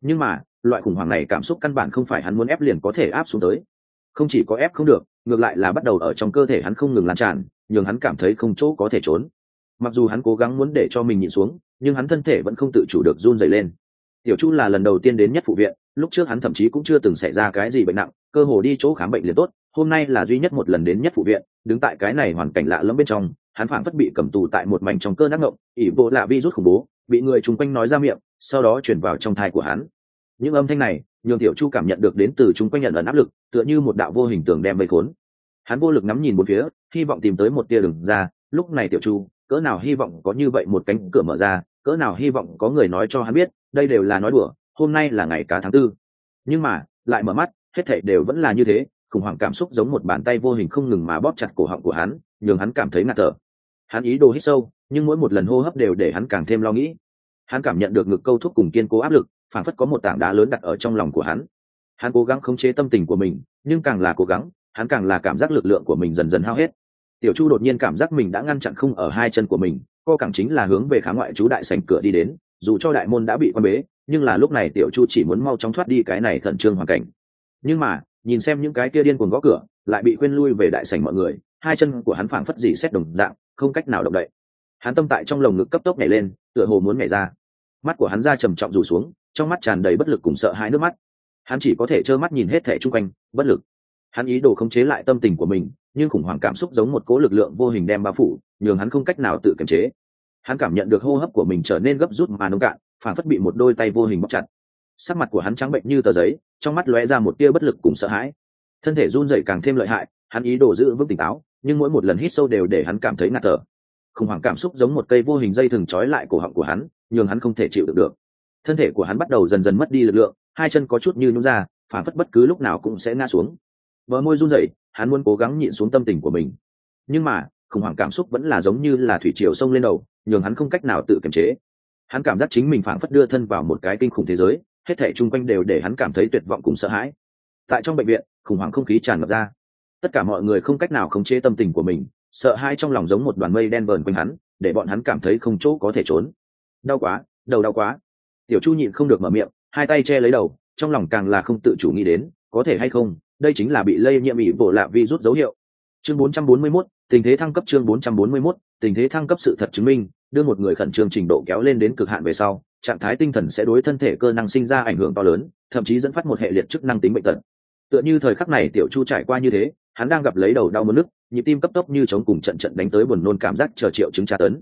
Nhưng mà, loại khủng hoảng này cảm xúc căn bản không phải hắn muốn ép liền có thể áp xuống tới không chỉ có ép không được, ngược lại là bắt đầu ở trong cơ thể hắn không ngừng lan tràn, nhường hắn cảm thấy không chỗ có thể trốn. Mặc dù hắn cố gắng muốn để cho mình nhịn xuống, nhưng hắn thân thể vẫn không tự chủ được run dày lên. Tiểu chu là lần đầu tiên đến nhất phụ viện, lúc trước hắn thậm chí cũng chưa từng xảy ra cái gì bệnh nặng, cơ hồ đi chỗ khám bệnh liền tốt, hôm nay là duy nhất một lần đến nhất phụ viện, đứng tại cái này hoàn cảnh lạ lẫm bên trong, hắn phảng phất bị cầm tù tại một mảnh trong cơn ác ngộng ỷ bộ là vi rút khủng bố, bị người chung quanh nói ra miệng, sau đó chuyển vào trong thai của hắn. Những âm thanh này nhường tiểu chu cảm nhận được đến từ chúng quanh nhận ẩn áp lực, tựa như một đạo vô hình tường đem vây khốn. Hắn vô lực ngắm nhìn một phía, hy vọng tìm tới một tia đường ra. Lúc này tiểu chu, cỡ nào hy vọng có như vậy một cánh cửa mở ra, cỡ nào hy vọng có người nói cho hắn biết, đây đều là nói đùa, hôm nay là ngày cá tháng tư. Nhưng mà, lại mở mắt, hết thảy đều vẫn là như thế, khủng hoảng cảm xúc giống một bàn tay vô hình không ngừng mà bóp chặt cổ họng của hắn, nhường hắn cảm thấy ngạt thở. Hắn ý đồ hít sâu, nhưng mỗi một lần hô hấp đều để hắn càng thêm lo nghĩ. Hắn cảm nhận được ngực câu thúc cùng kiên cố áp lực phản phất có một tảng đá lớn đặt ở trong lòng của hắn. Hắn cố gắng khống chế tâm tình của mình, nhưng càng là cố gắng, hắn càng là cảm giác lực lượng của mình dần dần hao hết. Tiểu chu đột nhiên cảm giác mình đã ngăn chặn không ở hai chân của mình cô càng chính là hướng về khá ngoại chú đại sành cửa đi đến, dù cho đại môn đã bị quan bế, nhưng là lúc này tiểu chu chỉ muốn mau chóng thoát đi cái này khẩn trương hoàn cảnh. Nhưng mà, nhìn xem những cái kia điên cuồng gõ cửa, lại bị quên lui về đại sảnh mọi người, hai chân của hắn phảng phất dỉ xét đồng dạng, không cách nào động đậy. Hắn tâm tại trong lồng ngực cấp tốc nhảy lên, tựa hồ muốn nhảy ra. Mắt của hắn ra trầm trọng rủ xuống trong mắt tràn đầy bất lực cùng sợ hãi nước mắt. Hắn chỉ có thể trơ mắt nhìn hết thẻ chung quanh, bất lực. Hắn ý đồ khống chế lại tâm tình của mình, nhưng khủng hoảng cảm xúc giống một cỗ lực lượng vô hình đem bao phủ, nhường hắn không cách nào tự kiềm chế. Hắn cảm nhận được hô hấp của mình trở nên gấp rút mà nông cạn, phản phất bị một đôi tay vô hình bóc chặt. Sắc mặt của hắn trắng bệnh như tờ giấy, trong mắt lóe ra một tia bất lực cùng sợ hãi. Thân thể run rẩy càng thêm lợi hại, hắn ý đồ giữ vững tỉnh táo, nhưng mỗi một lần hít sâu đều để hắn cảm thấy ngạt thở. Khủng hoảng cảm xúc giống một cây vô hình dây thừng trói lại cổ họng của hắn, nhường hắn không thể chịu được được thân thể của hắn bắt đầu dần dần mất đi lực lượng, hai chân có chút như nhún ra, phản phất bất cứ lúc nào cũng sẽ ngã xuống. Vợ môi run rẩy, hắn muốn cố gắng nhịn xuống tâm tình của mình. Nhưng mà, khủng hoảng cảm xúc vẫn là giống như là thủy triều sông lên đầu, nhường hắn không cách nào tự kiềm chế. Hắn cảm giác chính mình phản phất đưa thân vào một cái kinh khủng thế giới, hết thể chung quanh đều để hắn cảm thấy tuyệt vọng cùng sợ hãi. Tại trong bệnh viện, khủng hoảng không khí tràn ngập ra. Tất cả mọi người không cách nào khống chế tâm tình của mình, sợ hãi trong lòng giống một đoàn mây đen vờn quanh hắn, để bọn hắn cảm thấy không chỗ có thể trốn. Đau quá, đầu đau quá tiểu chu nhịn không được mở miệng hai tay che lấy đầu trong lòng càng là không tự chủ nghĩ đến có thể hay không đây chính là bị lây nhiễm ỉ bộ lạ vi rút dấu hiệu. Chương 441, tình thế thăng cấp chương 441, tình thế thăng cấp sự thật chứng minh đưa một người khẩn trương trình độ kéo lên đến cực hạn về sau trạng thái tinh thần sẽ đối thân thể cơ năng sinh ra ảnh hưởng to lớn thậm chí dẫn phát một hệ liệt chức năng tính bệnh tật. Tựa như thời khắc này tiểu chu trải qua như thế hắn đang gặp lấy đầu đau mất nước nhịp tim cấp tốc như chống cùng trận trận đánh tới buồn nôn cảm giác chờ triệu chứng tra tấn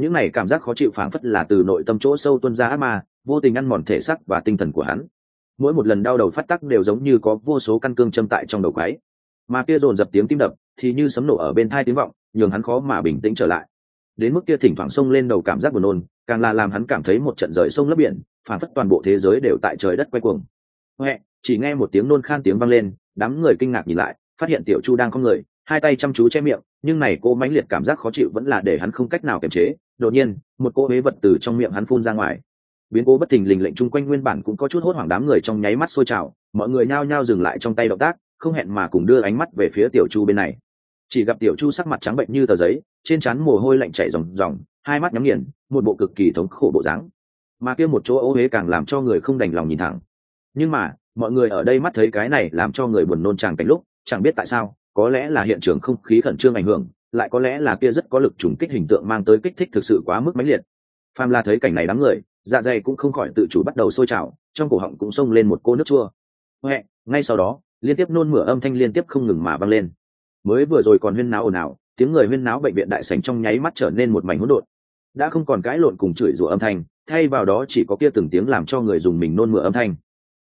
những này cảm giác khó chịu phảng phất là từ nội tâm chỗ sâu tuân ra ác ma, vô tình ăn mòn thể xác và tinh thần của hắn. Mỗi một lần đau đầu phát tắc đều giống như có vô số căn cương châm tại trong đầu quái. Mà kia dồn dập tiếng tim đập thì như sấm nổ ở bên thai tiếng vọng, nhường hắn khó mà bình tĩnh trở lại. Đến mức kia thỉnh thoảng xông lên đầu cảm giác buồn nôn, càng là làm hắn cảm thấy một trận rời sông lấp biển phản phất toàn bộ thế giới đều tại trời đất quay cuồng. Huệ, chỉ nghe một tiếng nôn khan tiếng vang lên, đám người kinh ngạc nhìn lại, phát hiện tiểu chu đang không người, hai tay chăm chú che miệng, nhưng này cô mãnh liệt cảm giác khó chịu vẫn là để hắn không cách nào kiềm chế đột nhiên, một cô huế vật từ trong miệng hắn phun ra ngoài. Biến cố bất thình lình lệnh chung quanh nguyên bản cũng có chút hốt hoảng đám người trong nháy mắt sôi trào, mọi người nhao nhao dừng lại trong tay động tác, không hẹn mà cùng đưa ánh mắt về phía tiểu chu bên này. Chỉ gặp tiểu chu sắc mặt trắng bệnh như tờ giấy, trên trán mồ hôi lạnh chảy ròng ròng, hai mắt nhắm nghiền, một bộ cực kỳ thống khổ bộ dáng. Mà kia một chỗ ô huế càng làm cho người không đành lòng nhìn thẳng. Nhưng mà, mọi người ở đây mắt thấy cái này làm cho người buồn nôn tràng cảnh lúc, chẳng biết tại sao, có lẽ là hiện trường không khí khẩn trương ảnh hưởng lại có lẽ là kia rất có lực trùng kích hình tượng mang tới kích thích thực sự quá mức mãnh liệt. Phàm la thấy cảnh này đám người dạ dày cũng không khỏi tự chủ bắt đầu sôi trào, trong cổ họng cũng xông lên một cô nước chua. Huệ, ngay sau đó, liên tiếp nôn mửa âm thanh liên tiếp không ngừng mà vang lên. Mới vừa rồi còn huyên náo ồn ào, tiếng người huyên náo bệnh viện đại sảnh trong nháy mắt trở nên một mảnh hỗn độn. Đã không còn cãi lộn cùng chửi rủa âm thanh, thay vào đó chỉ có kia từng tiếng làm cho người dùng mình nôn mửa âm thanh.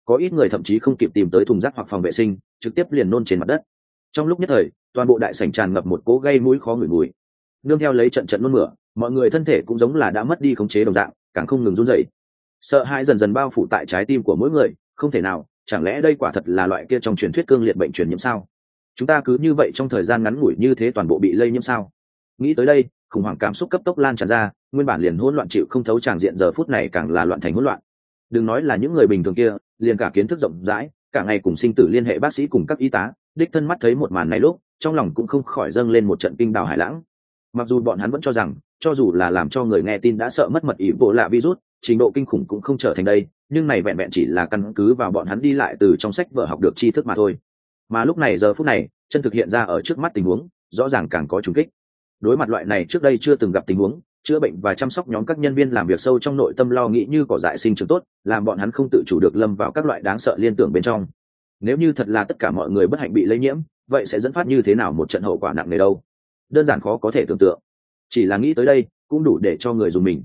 Có ít người thậm chí không kịp tìm tới thùng rác hoặc phòng vệ sinh, trực tiếp liền nôn trên mặt đất. Trong lúc nhất thời toàn bộ đại sảnh tràn ngập một cỗ gây mũi khó ngửi mùi. Nương theo lấy trận trận nôn mửa, mọi người thân thể cũng giống là đã mất đi khống chế đồng dạng, càng không ngừng run rẩy. Sợ hãi dần dần bao phủ tại trái tim của mỗi người, không thể nào, chẳng lẽ đây quả thật là loại kia trong truyền thuyết cương liệt bệnh truyền nhiễm sao? Chúng ta cứ như vậy trong thời gian ngắn ngủi như thế toàn bộ bị lây nhiễm sao? Nghĩ tới đây, khủng hoảng cảm xúc cấp tốc lan tràn ra, nguyên bản liền hỗn loạn chịu không thấu tràng diện giờ phút này càng là loạn thành hỗn loạn. Đừng nói là những người bình thường kia, liền cả kiến thức rộng rãi, cả ngày cùng sinh tử liên hệ bác sĩ cùng các y tá, đích thân mắt thấy một màn này lúc trong lòng cũng không khỏi dâng lên một trận kinh đào hải lãng. Mặc dù bọn hắn vẫn cho rằng, cho dù là làm cho người nghe tin đã sợ mất mật ý bộ lạ virus, trình độ kinh khủng cũng không trở thành đây, nhưng này vẹn vẹn chỉ là căn cứ vào bọn hắn đi lại từ trong sách vở học được tri thức mà thôi. Mà lúc này giờ phút này, chân thực hiện ra ở trước mắt tình huống, rõ ràng càng có trùng kích. Đối mặt loại này trước đây chưa từng gặp tình huống, chữa bệnh và chăm sóc nhóm các nhân viên làm việc sâu trong nội tâm lo nghĩ như cỏ dại sinh trưởng tốt, làm bọn hắn không tự chủ được lâm vào các loại đáng sợ liên tưởng bên trong. Nếu như thật là tất cả mọi người bất hạnh bị lây nhiễm vậy sẽ dẫn phát như thế nào một trận hậu quả nặng nề đâu? Đơn giản khó có thể tưởng tượng. Chỉ là nghĩ tới đây, cũng đủ để cho người dùng mình.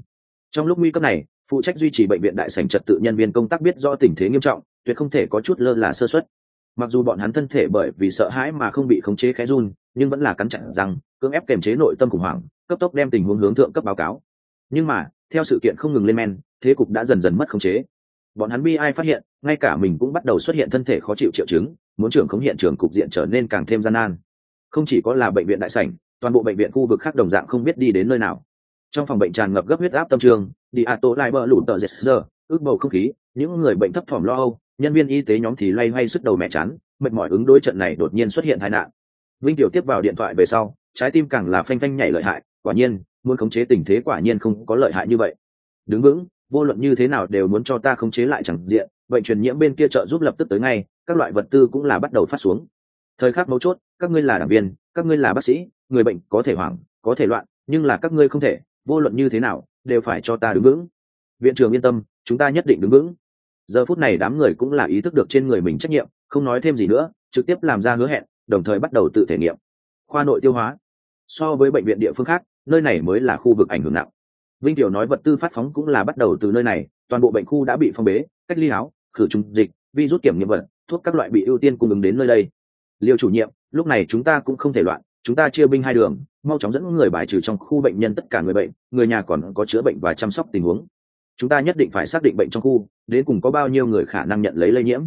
Trong lúc nguy cấp này, phụ trách duy trì bệnh viện đại sành trật tự nhân viên công tác biết rõ tình thế nghiêm trọng, tuyệt không thể có chút lơ là sơ xuất mặc dù bọn hắn thân thể bởi vì sợ hãi mà không bị khống chế khẽ run, nhưng vẫn là cắn chặn rằng cưỡng ép kềm chế nội tâm khủng hoảng, cấp tốc đem tình huống hướng thượng cấp báo cáo. Nhưng mà, theo sự kiện không ngừng lên men, thế cục đã dần dần mất khống chế bọn hắn bi ai phát hiện, ngay cả mình cũng bắt đầu xuất hiện thân thể khó chịu triệu chứng, muốn trưởng khống hiện trường cục diện trở nên càng thêm gian nan. Không chỉ có là bệnh viện đại sảnh, toàn bộ bệnh viện khu vực khác đồng dạng không biết đi đến nơi nào. Trong phòng bệnh tràn ngập gấp huyết áp tâm trường, đi a tô lại bỡ lụt tờ giờ, ước bầu không khí, những người bệnh thấp thỏm lo âu, nhân viên y tế nhóm thì loay hoay sức đầu mẹ chán, mệt mỏi ứng đối trận này đột nhiên xuất hiện tai nạn. Vinh tiểu tiếp vào điện thoại về sau, trái tim càng là phanh phanh nhảy lợi hại, quả nhiên, muốn khống chế tình thế quả nhiên không có lợi hại như vậy. Đứng vững vô luận như thế nào đều muốn cho ta khống chế lại chẳng diện, bệnh truyền nhiễm bên kia trợ giúp lập tức tới ngay, các loại vật tư cũng là bắt đầu phát xuống. Thời khắc mấu chốt, các ngươi là đảng viên, các ngươi là bác sĩ, người bệnh có thể hoảng, có thể loạn, nhưng là các ngươi không thể, vô luận như thế nào, đều phải cho ta đứng vững. Viện trưởng yên tâm, chúng ta nhất định đứng vững. Giờ phút này đám người cũng là ý thức được trên người mình trách nhiệm, không nói thêm gì nữa, trực tiếp làm ra hứa hẹn, đồng thời bắt đầu tự thể nghiệm. Khoa nội tiêu hóa. So với bệnh viện địa phương khác, nơi này mới là khu vực ảnh hưởng nặng vinh tiểu nói vật tư phát phóng cũng là bắt đầu từ nơi này, toàn bộ bệnh khu đã bị phong bế, cách ly áo, khử trùng dịch vi rút kiểm nghiệm vật, thuốc các loại bị ưu tiên cung ứng đến nơi đây. Liều chủ nhiệm, lúc này chúng ta cũng không thể loạn, chúng ta chia binh hai đường, mau chóng dẫn người bài trừ trong khu bệnh nhân tất cả người bệnh, người nhà còn có chữa bệnh và chăm sóc tình huống. Chúng ta nhất định phải xác định bệnh trong khu, đến cùng có bao nhiêu người khả năng nhận lấy lây nhiễm.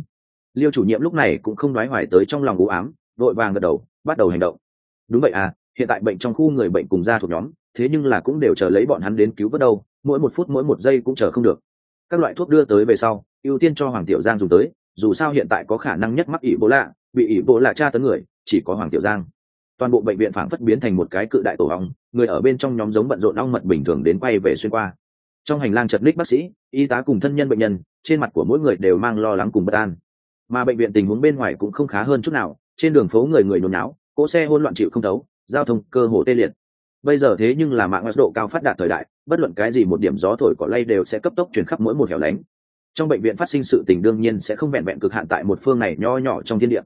Liêu chủ nhiệm lúc này cũng không nói hoài tới trong lòng u ám, vội vàng gật đầu, bắt đầu hành động. Đúng vậy à hiện tại bệnh trong khu người bệnh cùng gia thuộc nhóm thế nhưng là cũng đều chờ lấy bọn hắn đến cứu vớt đâu, mỗi một phút mỗi một giây cũng chờ không được. Các loại thuốc đưa tới về sau, ưu tiên cho hoàng tiểu giang dùng tới, dù sao hiện tại có khả năng nhất mắc ỷ bố lạ bị ỷ bố lạ tra tấn người, chỉ có hoàng tiểu giang. Toàn bộ bệnh viện phảng phất biến thành một cái cự đại tổ ong, người ở bên trong nhóm giống bận rộn ong mật bình thường đến quay về xuyên qua. Trong hành lang chật ních bác sĩ, y tá cùng thân nhân bệnh nhân, trên mặt của mỗi người đều mang lo lắng cùng bất an. Mà bệnh viện tình huống bên ngoài cũng không khá hơn chút nào, trên đường phố người người nhốn náo cỗ xe hôn loạn chịu không thấu, giao thông cơ hồ tê liệt bây giờ thế nhưng là mạng độ cao phát đạt thời đại, bất luận cái gì một điểm gió thổi cỏ lay đều sẽ cấp tốc chuyển khắp mỗi một hẻo lánh. Trong bệnh viện phát sinh sự tình đương nhiên sẽ không vẹn vẹn cực hạn tại một phương này nho nhỏ trong thiên địa.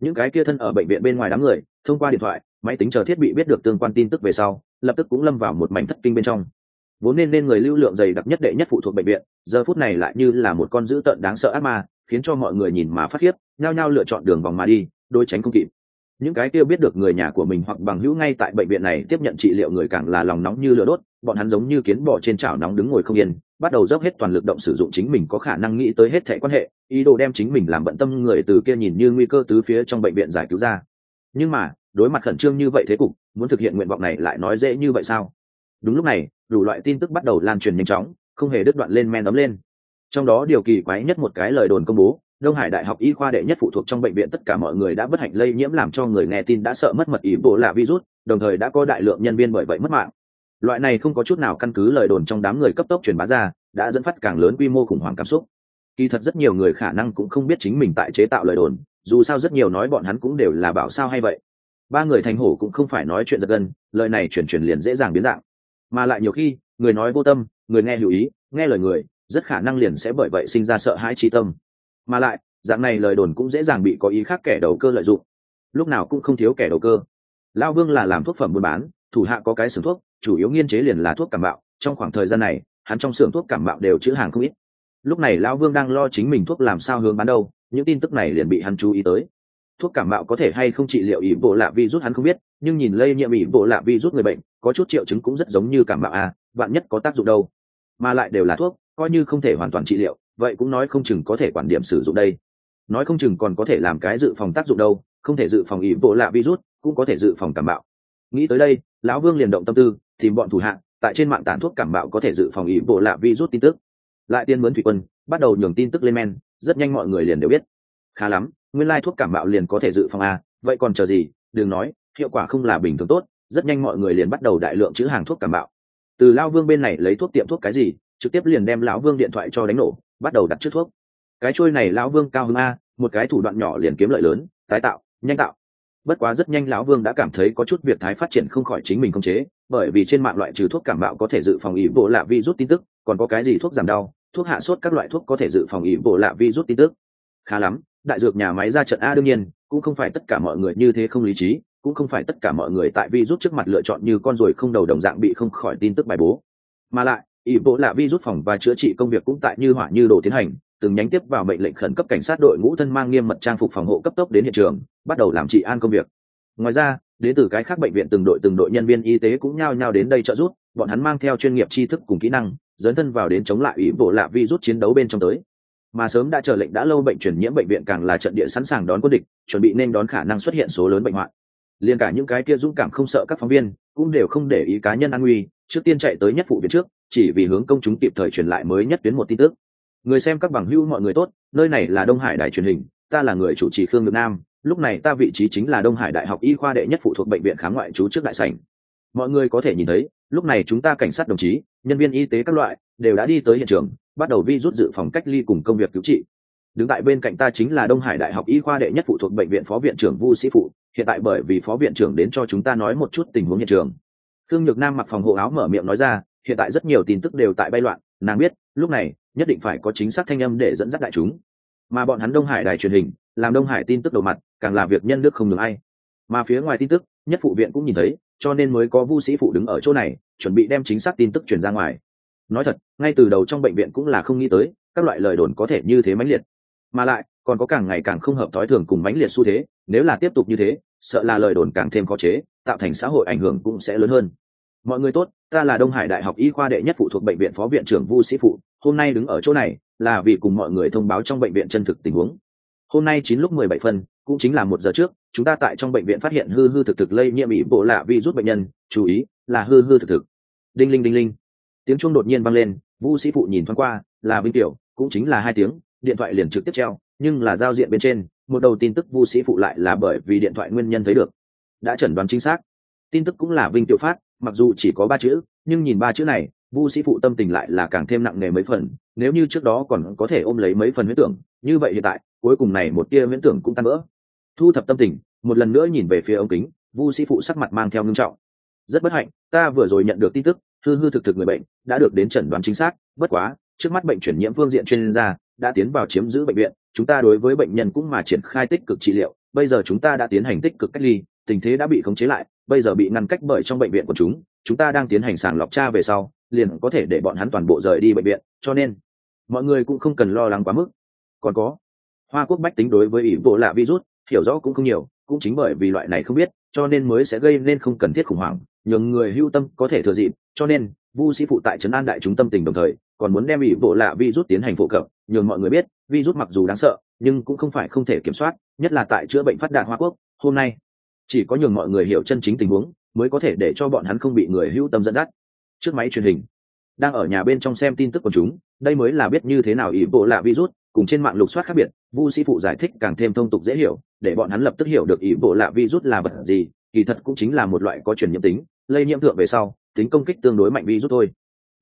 Những cái kia thân ở bệnh viện bên ngoài đám người, thông qua điện thoại, máy tính chờ thiết bị biết được tương quan tin tức về sau, lập tức cũng lâm vào một mảnh thất kinh bên trong. Vốn nên nên người lưu lượng dày đặc nhất đệ nhất phụ thuộc bệnh viện, giờ phút này lại như là một con dữ tợn đáng sợ ác ma, khiến cho mọi người nhìn mà phát khiếp, nhao nhao lựa chọn đường vòng mà đi, đôi tránh không kịp những cái kia biết được người nhà của mình hoặc bằng hữu ngay tại bệnh viện này tiếp nhận trị liệu người càng là lòng nóng như lửa đốt, bọn hắn giống như kiến bò trên chảo nóng đứng ngồi không yên, bắt đầu dốc hết toàn lực động sử dụng chính mình có khả năng nghĩ tới hết thể quan hệ, ý đồ đem chính mình làm bận tâm người từ kia nhìn như nguy cơ tứ phía trong bệnh viện giải cứu ra. Nhưng mà, đối mặt khẩn trương như vậy thế cục, muốn thực hiện nguyện vọng này lại nói dễ như vậy sao? Đúng lúc này, đủ loại tin tức bắt đầu lan truyền nhanh chóng, không hề đứt đoạn lên men đấm lên. Trong đó điều kỳ quái nhất một cái lời đồn công bố đông hải đại học y khoa đệ nhất phụ thuộc trong bệnh viện tất cả mọi người đã bất hạnh lây nhiễm làm cho người nghe tin đã sợ mất mật ý bộ là virus, đồng thời đã có đại lượng nhân viên bởi vậy mất mạng. Loại này không có chút nào căn cứ lời đồn trong đám người cấp tốc truyền bá ra, đã dẫn phát càng lớn quy mô khủng hoảng cảm xúc. Kỳ thật rất nhiều người khả năng cũng không biết chính mình tại chế tạo lời đồn, dù sao rất nhiều nói bọn hắn cũng đều là bảo sao hay vậy. Ba người thành hổ cũng không phải nói chuyện giật gân, lời này chuyển chuyển liền dễ dàng biến dạng. Mà lại nhiều khi, người nói vô tâm, người nghe lưu ý, nghe lời người, rất khả năng liền sẽ bởi vậy sinh ra sợ hãi trí tâm mà lại, dạng này lời đồn cũng dễ dàng bị có ý khác kẻ đầu cơ lợi dụng. Lúc nào cũng không thiếu kẻ đầu cơ. Lao vương là làm thuốc phẩm buôn bán, thủ hạ có cái xưởng thuốc, chủ yếu nghiên chế liền là thuốc cảm bạo trong khoảng thời gian này, hắn trong xưởng thuốc cảm bạo đều chữ hàng không ít. Lúc này lão vương đang lo chính mình thuốc làm sao hướng bán đâu, những tin tức này liền bị hắn chú ý tới. Thuốc cảm bạo có thể hay không trị liệu ỷ bộ lạ vi rút hắn không biết, nhưng nhìn lây nhiễm ỷ bộ lạ vi rút người bệnh, có chút triệu chứng cũng rất giống như cảm bạo à bạn nhất có tác dụng đâu. Mà lại đều là thuốc, coi như không thể hoàn toàn trị liệu vậy cũng nói không chừng có thể quản điểm sử dụng đây. Nói không chừng còn có thể làm cái dự phòng tác dụng đâu, không thể dự phòng ý bộ lạ virus, cũng có thể dự phòng cảm bạo. Nghĩ tới đây, lão vương liền động tâm tư, tìm bọn thủ hạng tại trên mạng tản thuốc cảm bạo có thể dự phòng ý bộ lạ virus tin tức. Lại tiên mướn thủy quân, bắt đầu nhường tin tức lên men, rất nhanh mọi người liền đều biết. Khá lắm, nguyên lai thuốc cảm bạo liền có thể dự phòng a, vậy còn chờ gì, đừng nói, hiệu quả không là bình thường tốt, rất nhanh mọi người liền bắt đầu đại lượng chữ hàng thuốc cảm bạo. Từ lao vương bên này lấy thuốc tiệm thuốc cái gì, trực tiếp liền đem lão vương điện thoại cho đánh nổ bắt đầu đặt trước thuốc. Cái trôi này lão vương cao hơn a, một cái thủ đoạn nhỏ liền kiếm lợi lớn, tái tạo, nhanh tạo. Bất quá rất nhanh lão vương đã cảm thấy có chút việc thái phát triển không khỏi chính mình không chế, bởi vì trên mạng loại trừ thuốc cảm bạo có thể dự phòng ý bộ lạ vi rút tin tức, còn có cái gì thuốc giảm đau, thuốc hạ sốt các loại thuốc có thể dự phòng ý bộ lạ vi rút tin tức. Khá lắm, đại dược nhà máy ra trận a đương nhiên, cũng không phải tất cả mọi người như thế không lý trí, cũng không phải tất cả mọi người tại vi rút trước mặt lựa chọn như con ruồi không đầu đồng dạng bị không khỏi tin tức bài bố. Mà lại ý bộ lạ vi rút phòng và chữa trị công việc cũng tại như hỏa như đồ tiến hành, từng nhánh tiếp vào mệnh lệnh khẩn cấp cảnh sát đội ngũ thân mang nghiêm mật trang phục phòng hộ cấp tốc đến hiện trường, bắt đầu làm trị an công việc. Ngoài ra, đến từ cái khác bệnh viện từng đội từng đội nhân viên y tế cũng nhao nhao đến đây trợ giúp, bọn hắn mang theo chuyên nghiệp tri thức cùng kỹ năng, dấn thân vào đến chống lại ý bộ lạ vi rút chiến đấu bên trong tới. Mà sớm đã chờ lệnh đã lâu bệnh truyền nhiễm bệnh viện càng là trận địa sẵn sàng đón quân địch, chuẩn bị nên đón khả năng xuất hiện số lớn bệnh hoạn. Liền cả những cái kia dũng cảm không sợ các phóng viên cũng đều không để ý cá nhân an nguy, trước tiên chạy tới nhất phụ viện trước chỉ vì hướng công chúng kịp thời truyền lại mới nhất tuyến một tin tức. Người xem các bằng hữu mọi người tốt, nơi này là đông hải đài truyền hình, ta là người chủ trì khương nhược nam, lúc này ta vị trí chính là đông hải đại học y khoa đệ nhất phụ thuộc bệnh viện khám ngoại trú trước đại sảnh. Mọi người có thể nhìn thấy, lúc này chúng ta cảnh sát đồng chí, nhân viên y tế các loại, đều đã đi tới hiện trường, bắt đầu vi rút dự phòng cách ly cùng công việc cứu trị. Đứng tại bên cạnh ta chính là đông hải đại học y khoa đệ nhất phụ thuộc bệnh viện phó viện trưởng vu sĩ phụ, hiện tại bởi vì phó viện trưởng đến cho chúng ta nói một chút tình huống hiện trường. Khương nhược nam mặc phòng hộ áo mở miệng nói ra hiện tại rất nhiều tin tức đều tại bay loạn, nàng biết, lúc này, nhất định phải có chính xác thanh âm để dẫn dắt đại chúng. Mà bọn hắn đông hải đài truyền hình, làm đông hải tin tức đầu mặt, càng là việc nhân đức không ngừng ai. Mà phía ngoài tin tức, nhất phụ viện cũng nhìn thấy, cho nên mới có vu sĩ phụ đứng ở chỗ này, chuẩn bị đem chính xác tin tức truyền ra ngoài. Nói thật, ngay từ đầu trong bệnh viện cũng là không nghĩ tới, các loại lời đồn có thể như thế mãnh liệt. Mà lại, còn có càng ngày càng không hợp thói thường cùng mãnh liệt xu thế, nếu là tiếp tục như thế, sợ là lời đồn càng thêm khó chế, tạo thành xã hội ảnh hưởng cũng sẽ lớn hơn. Mọi người tốt ta là đông hải đại học y khoa đệ nhất phụ thuộc bệnh viện phó viện trưởng vu sĩ phụ, hôm nay đứng ở chỗ này, là vì cùng mọi người thông báo trong bệnh viện chân thực tình huống. Hôm nay chín lúc mười bảy phân, cũng chính là một giờ trước, chúng ta tại trong bệnh viện phát hiện hư hư thực thực lây nhiễm ỉ bộ lạ vi rút bệnh nhân, chú ý, là hư hư thực thực. Đinh linh đinh linh. Tiếng chuông đột nhiên vang lên, vu sĩ phụ nhìn thoáng qua, là vinh tiểu, cũng chính là hai tiếng, điện thoại liền trực tiếp treo, nhưng là giao diện bên trên, một đầu tin tức vu sĩ phụ lại là bởi vì điện thoại nguyên nhân thấy được. Đã chẩn đoán chính xác. Tin tức cũng là vinh tiểu phát mặc dù chỉ có ba chữ, nhưng nhìn ba chữ này, vu sĩ phụ tâm tình lại là càng thêm nặng nề mấy phần, nếu như trước đó còn có thể ôm lấy mấy phần huyễn tưởng, như vậy hiện tại, cuối cùng này một tia huyễn tưởng cũng tan vỡ. Thu thập tâm tình, một lần nữa nhìn về phía ống kính, vu sĩ phụ sắc mặt mang theo ngưng trọng. Rất bất hạnh, ta vừa rồi nhận được tin tức, hư hư thực thực người bệnh, đã được đến chẩn đoán chính xác, bất quá, trước mắt bệnh chuyển nhiễm phương diện chuyên gia, đã tiến vào chiếm giữ bệnh viện, chúng ta đối với bệnh nhân cũng mà triển khai tích cực trị liệu, bây giờ chúng ta đã tiến hành tích cực cách ly tình thế đã bị khống chế lại, bây giờ bị ngăn cách bởi trong bệnh viện của chúng chúng ta đang tiến hành sàng lọc tra về sau, liền có thể để bọn hắn toàn bộ rời đi bệnh viện, cho nên mọi người cũng không cần lo lắng quá mức. Còn có, hoa quốc bách tính đối với ỷ bộ lạ virus, hiểu rõ cũng không nhiều, cũng chính bởi vì loại này không biết, cho nên mới sẽ gây nên không cần thiết khủng hoảng, nhường người hưu tâm có thể thừa dịp, cho nên vu sĩ phụ tại trấn an đại chúng tâm tình đồng thời, còn muốn đem ỷ bộ lạ virus tiến hành phổ cập, nhường mọi người biết, virus mặc dù đáng sợ, nhưng cũng không phải không thể kiểm soát, nhất là tại chữa bệnh phát đạt hoa quốc, hôm nay chỉ có nhường mọi người hiểu chân chính tình huống, mới có thể để cho bọn hắn không bị người hữu tâm dẫn dắt. Trước máy truyền hình, đang ở nhà bên trong xem tin tức của chúng, đây mới là biết như thế nào ý bộ lạ virus, cùng trên mạng lục soát khác biệt, vu sĩ phụ giải thích càng thêm thông tục dễ hiểu, để bọn hắn lập tức hiểu được ý bộ lạ virus là vật gì, kỳ thật cũng chính là một loại có truyền nhiễm tính, lây nhiễm thượng về sau, tính công kích tương đối mạnh virus thôi.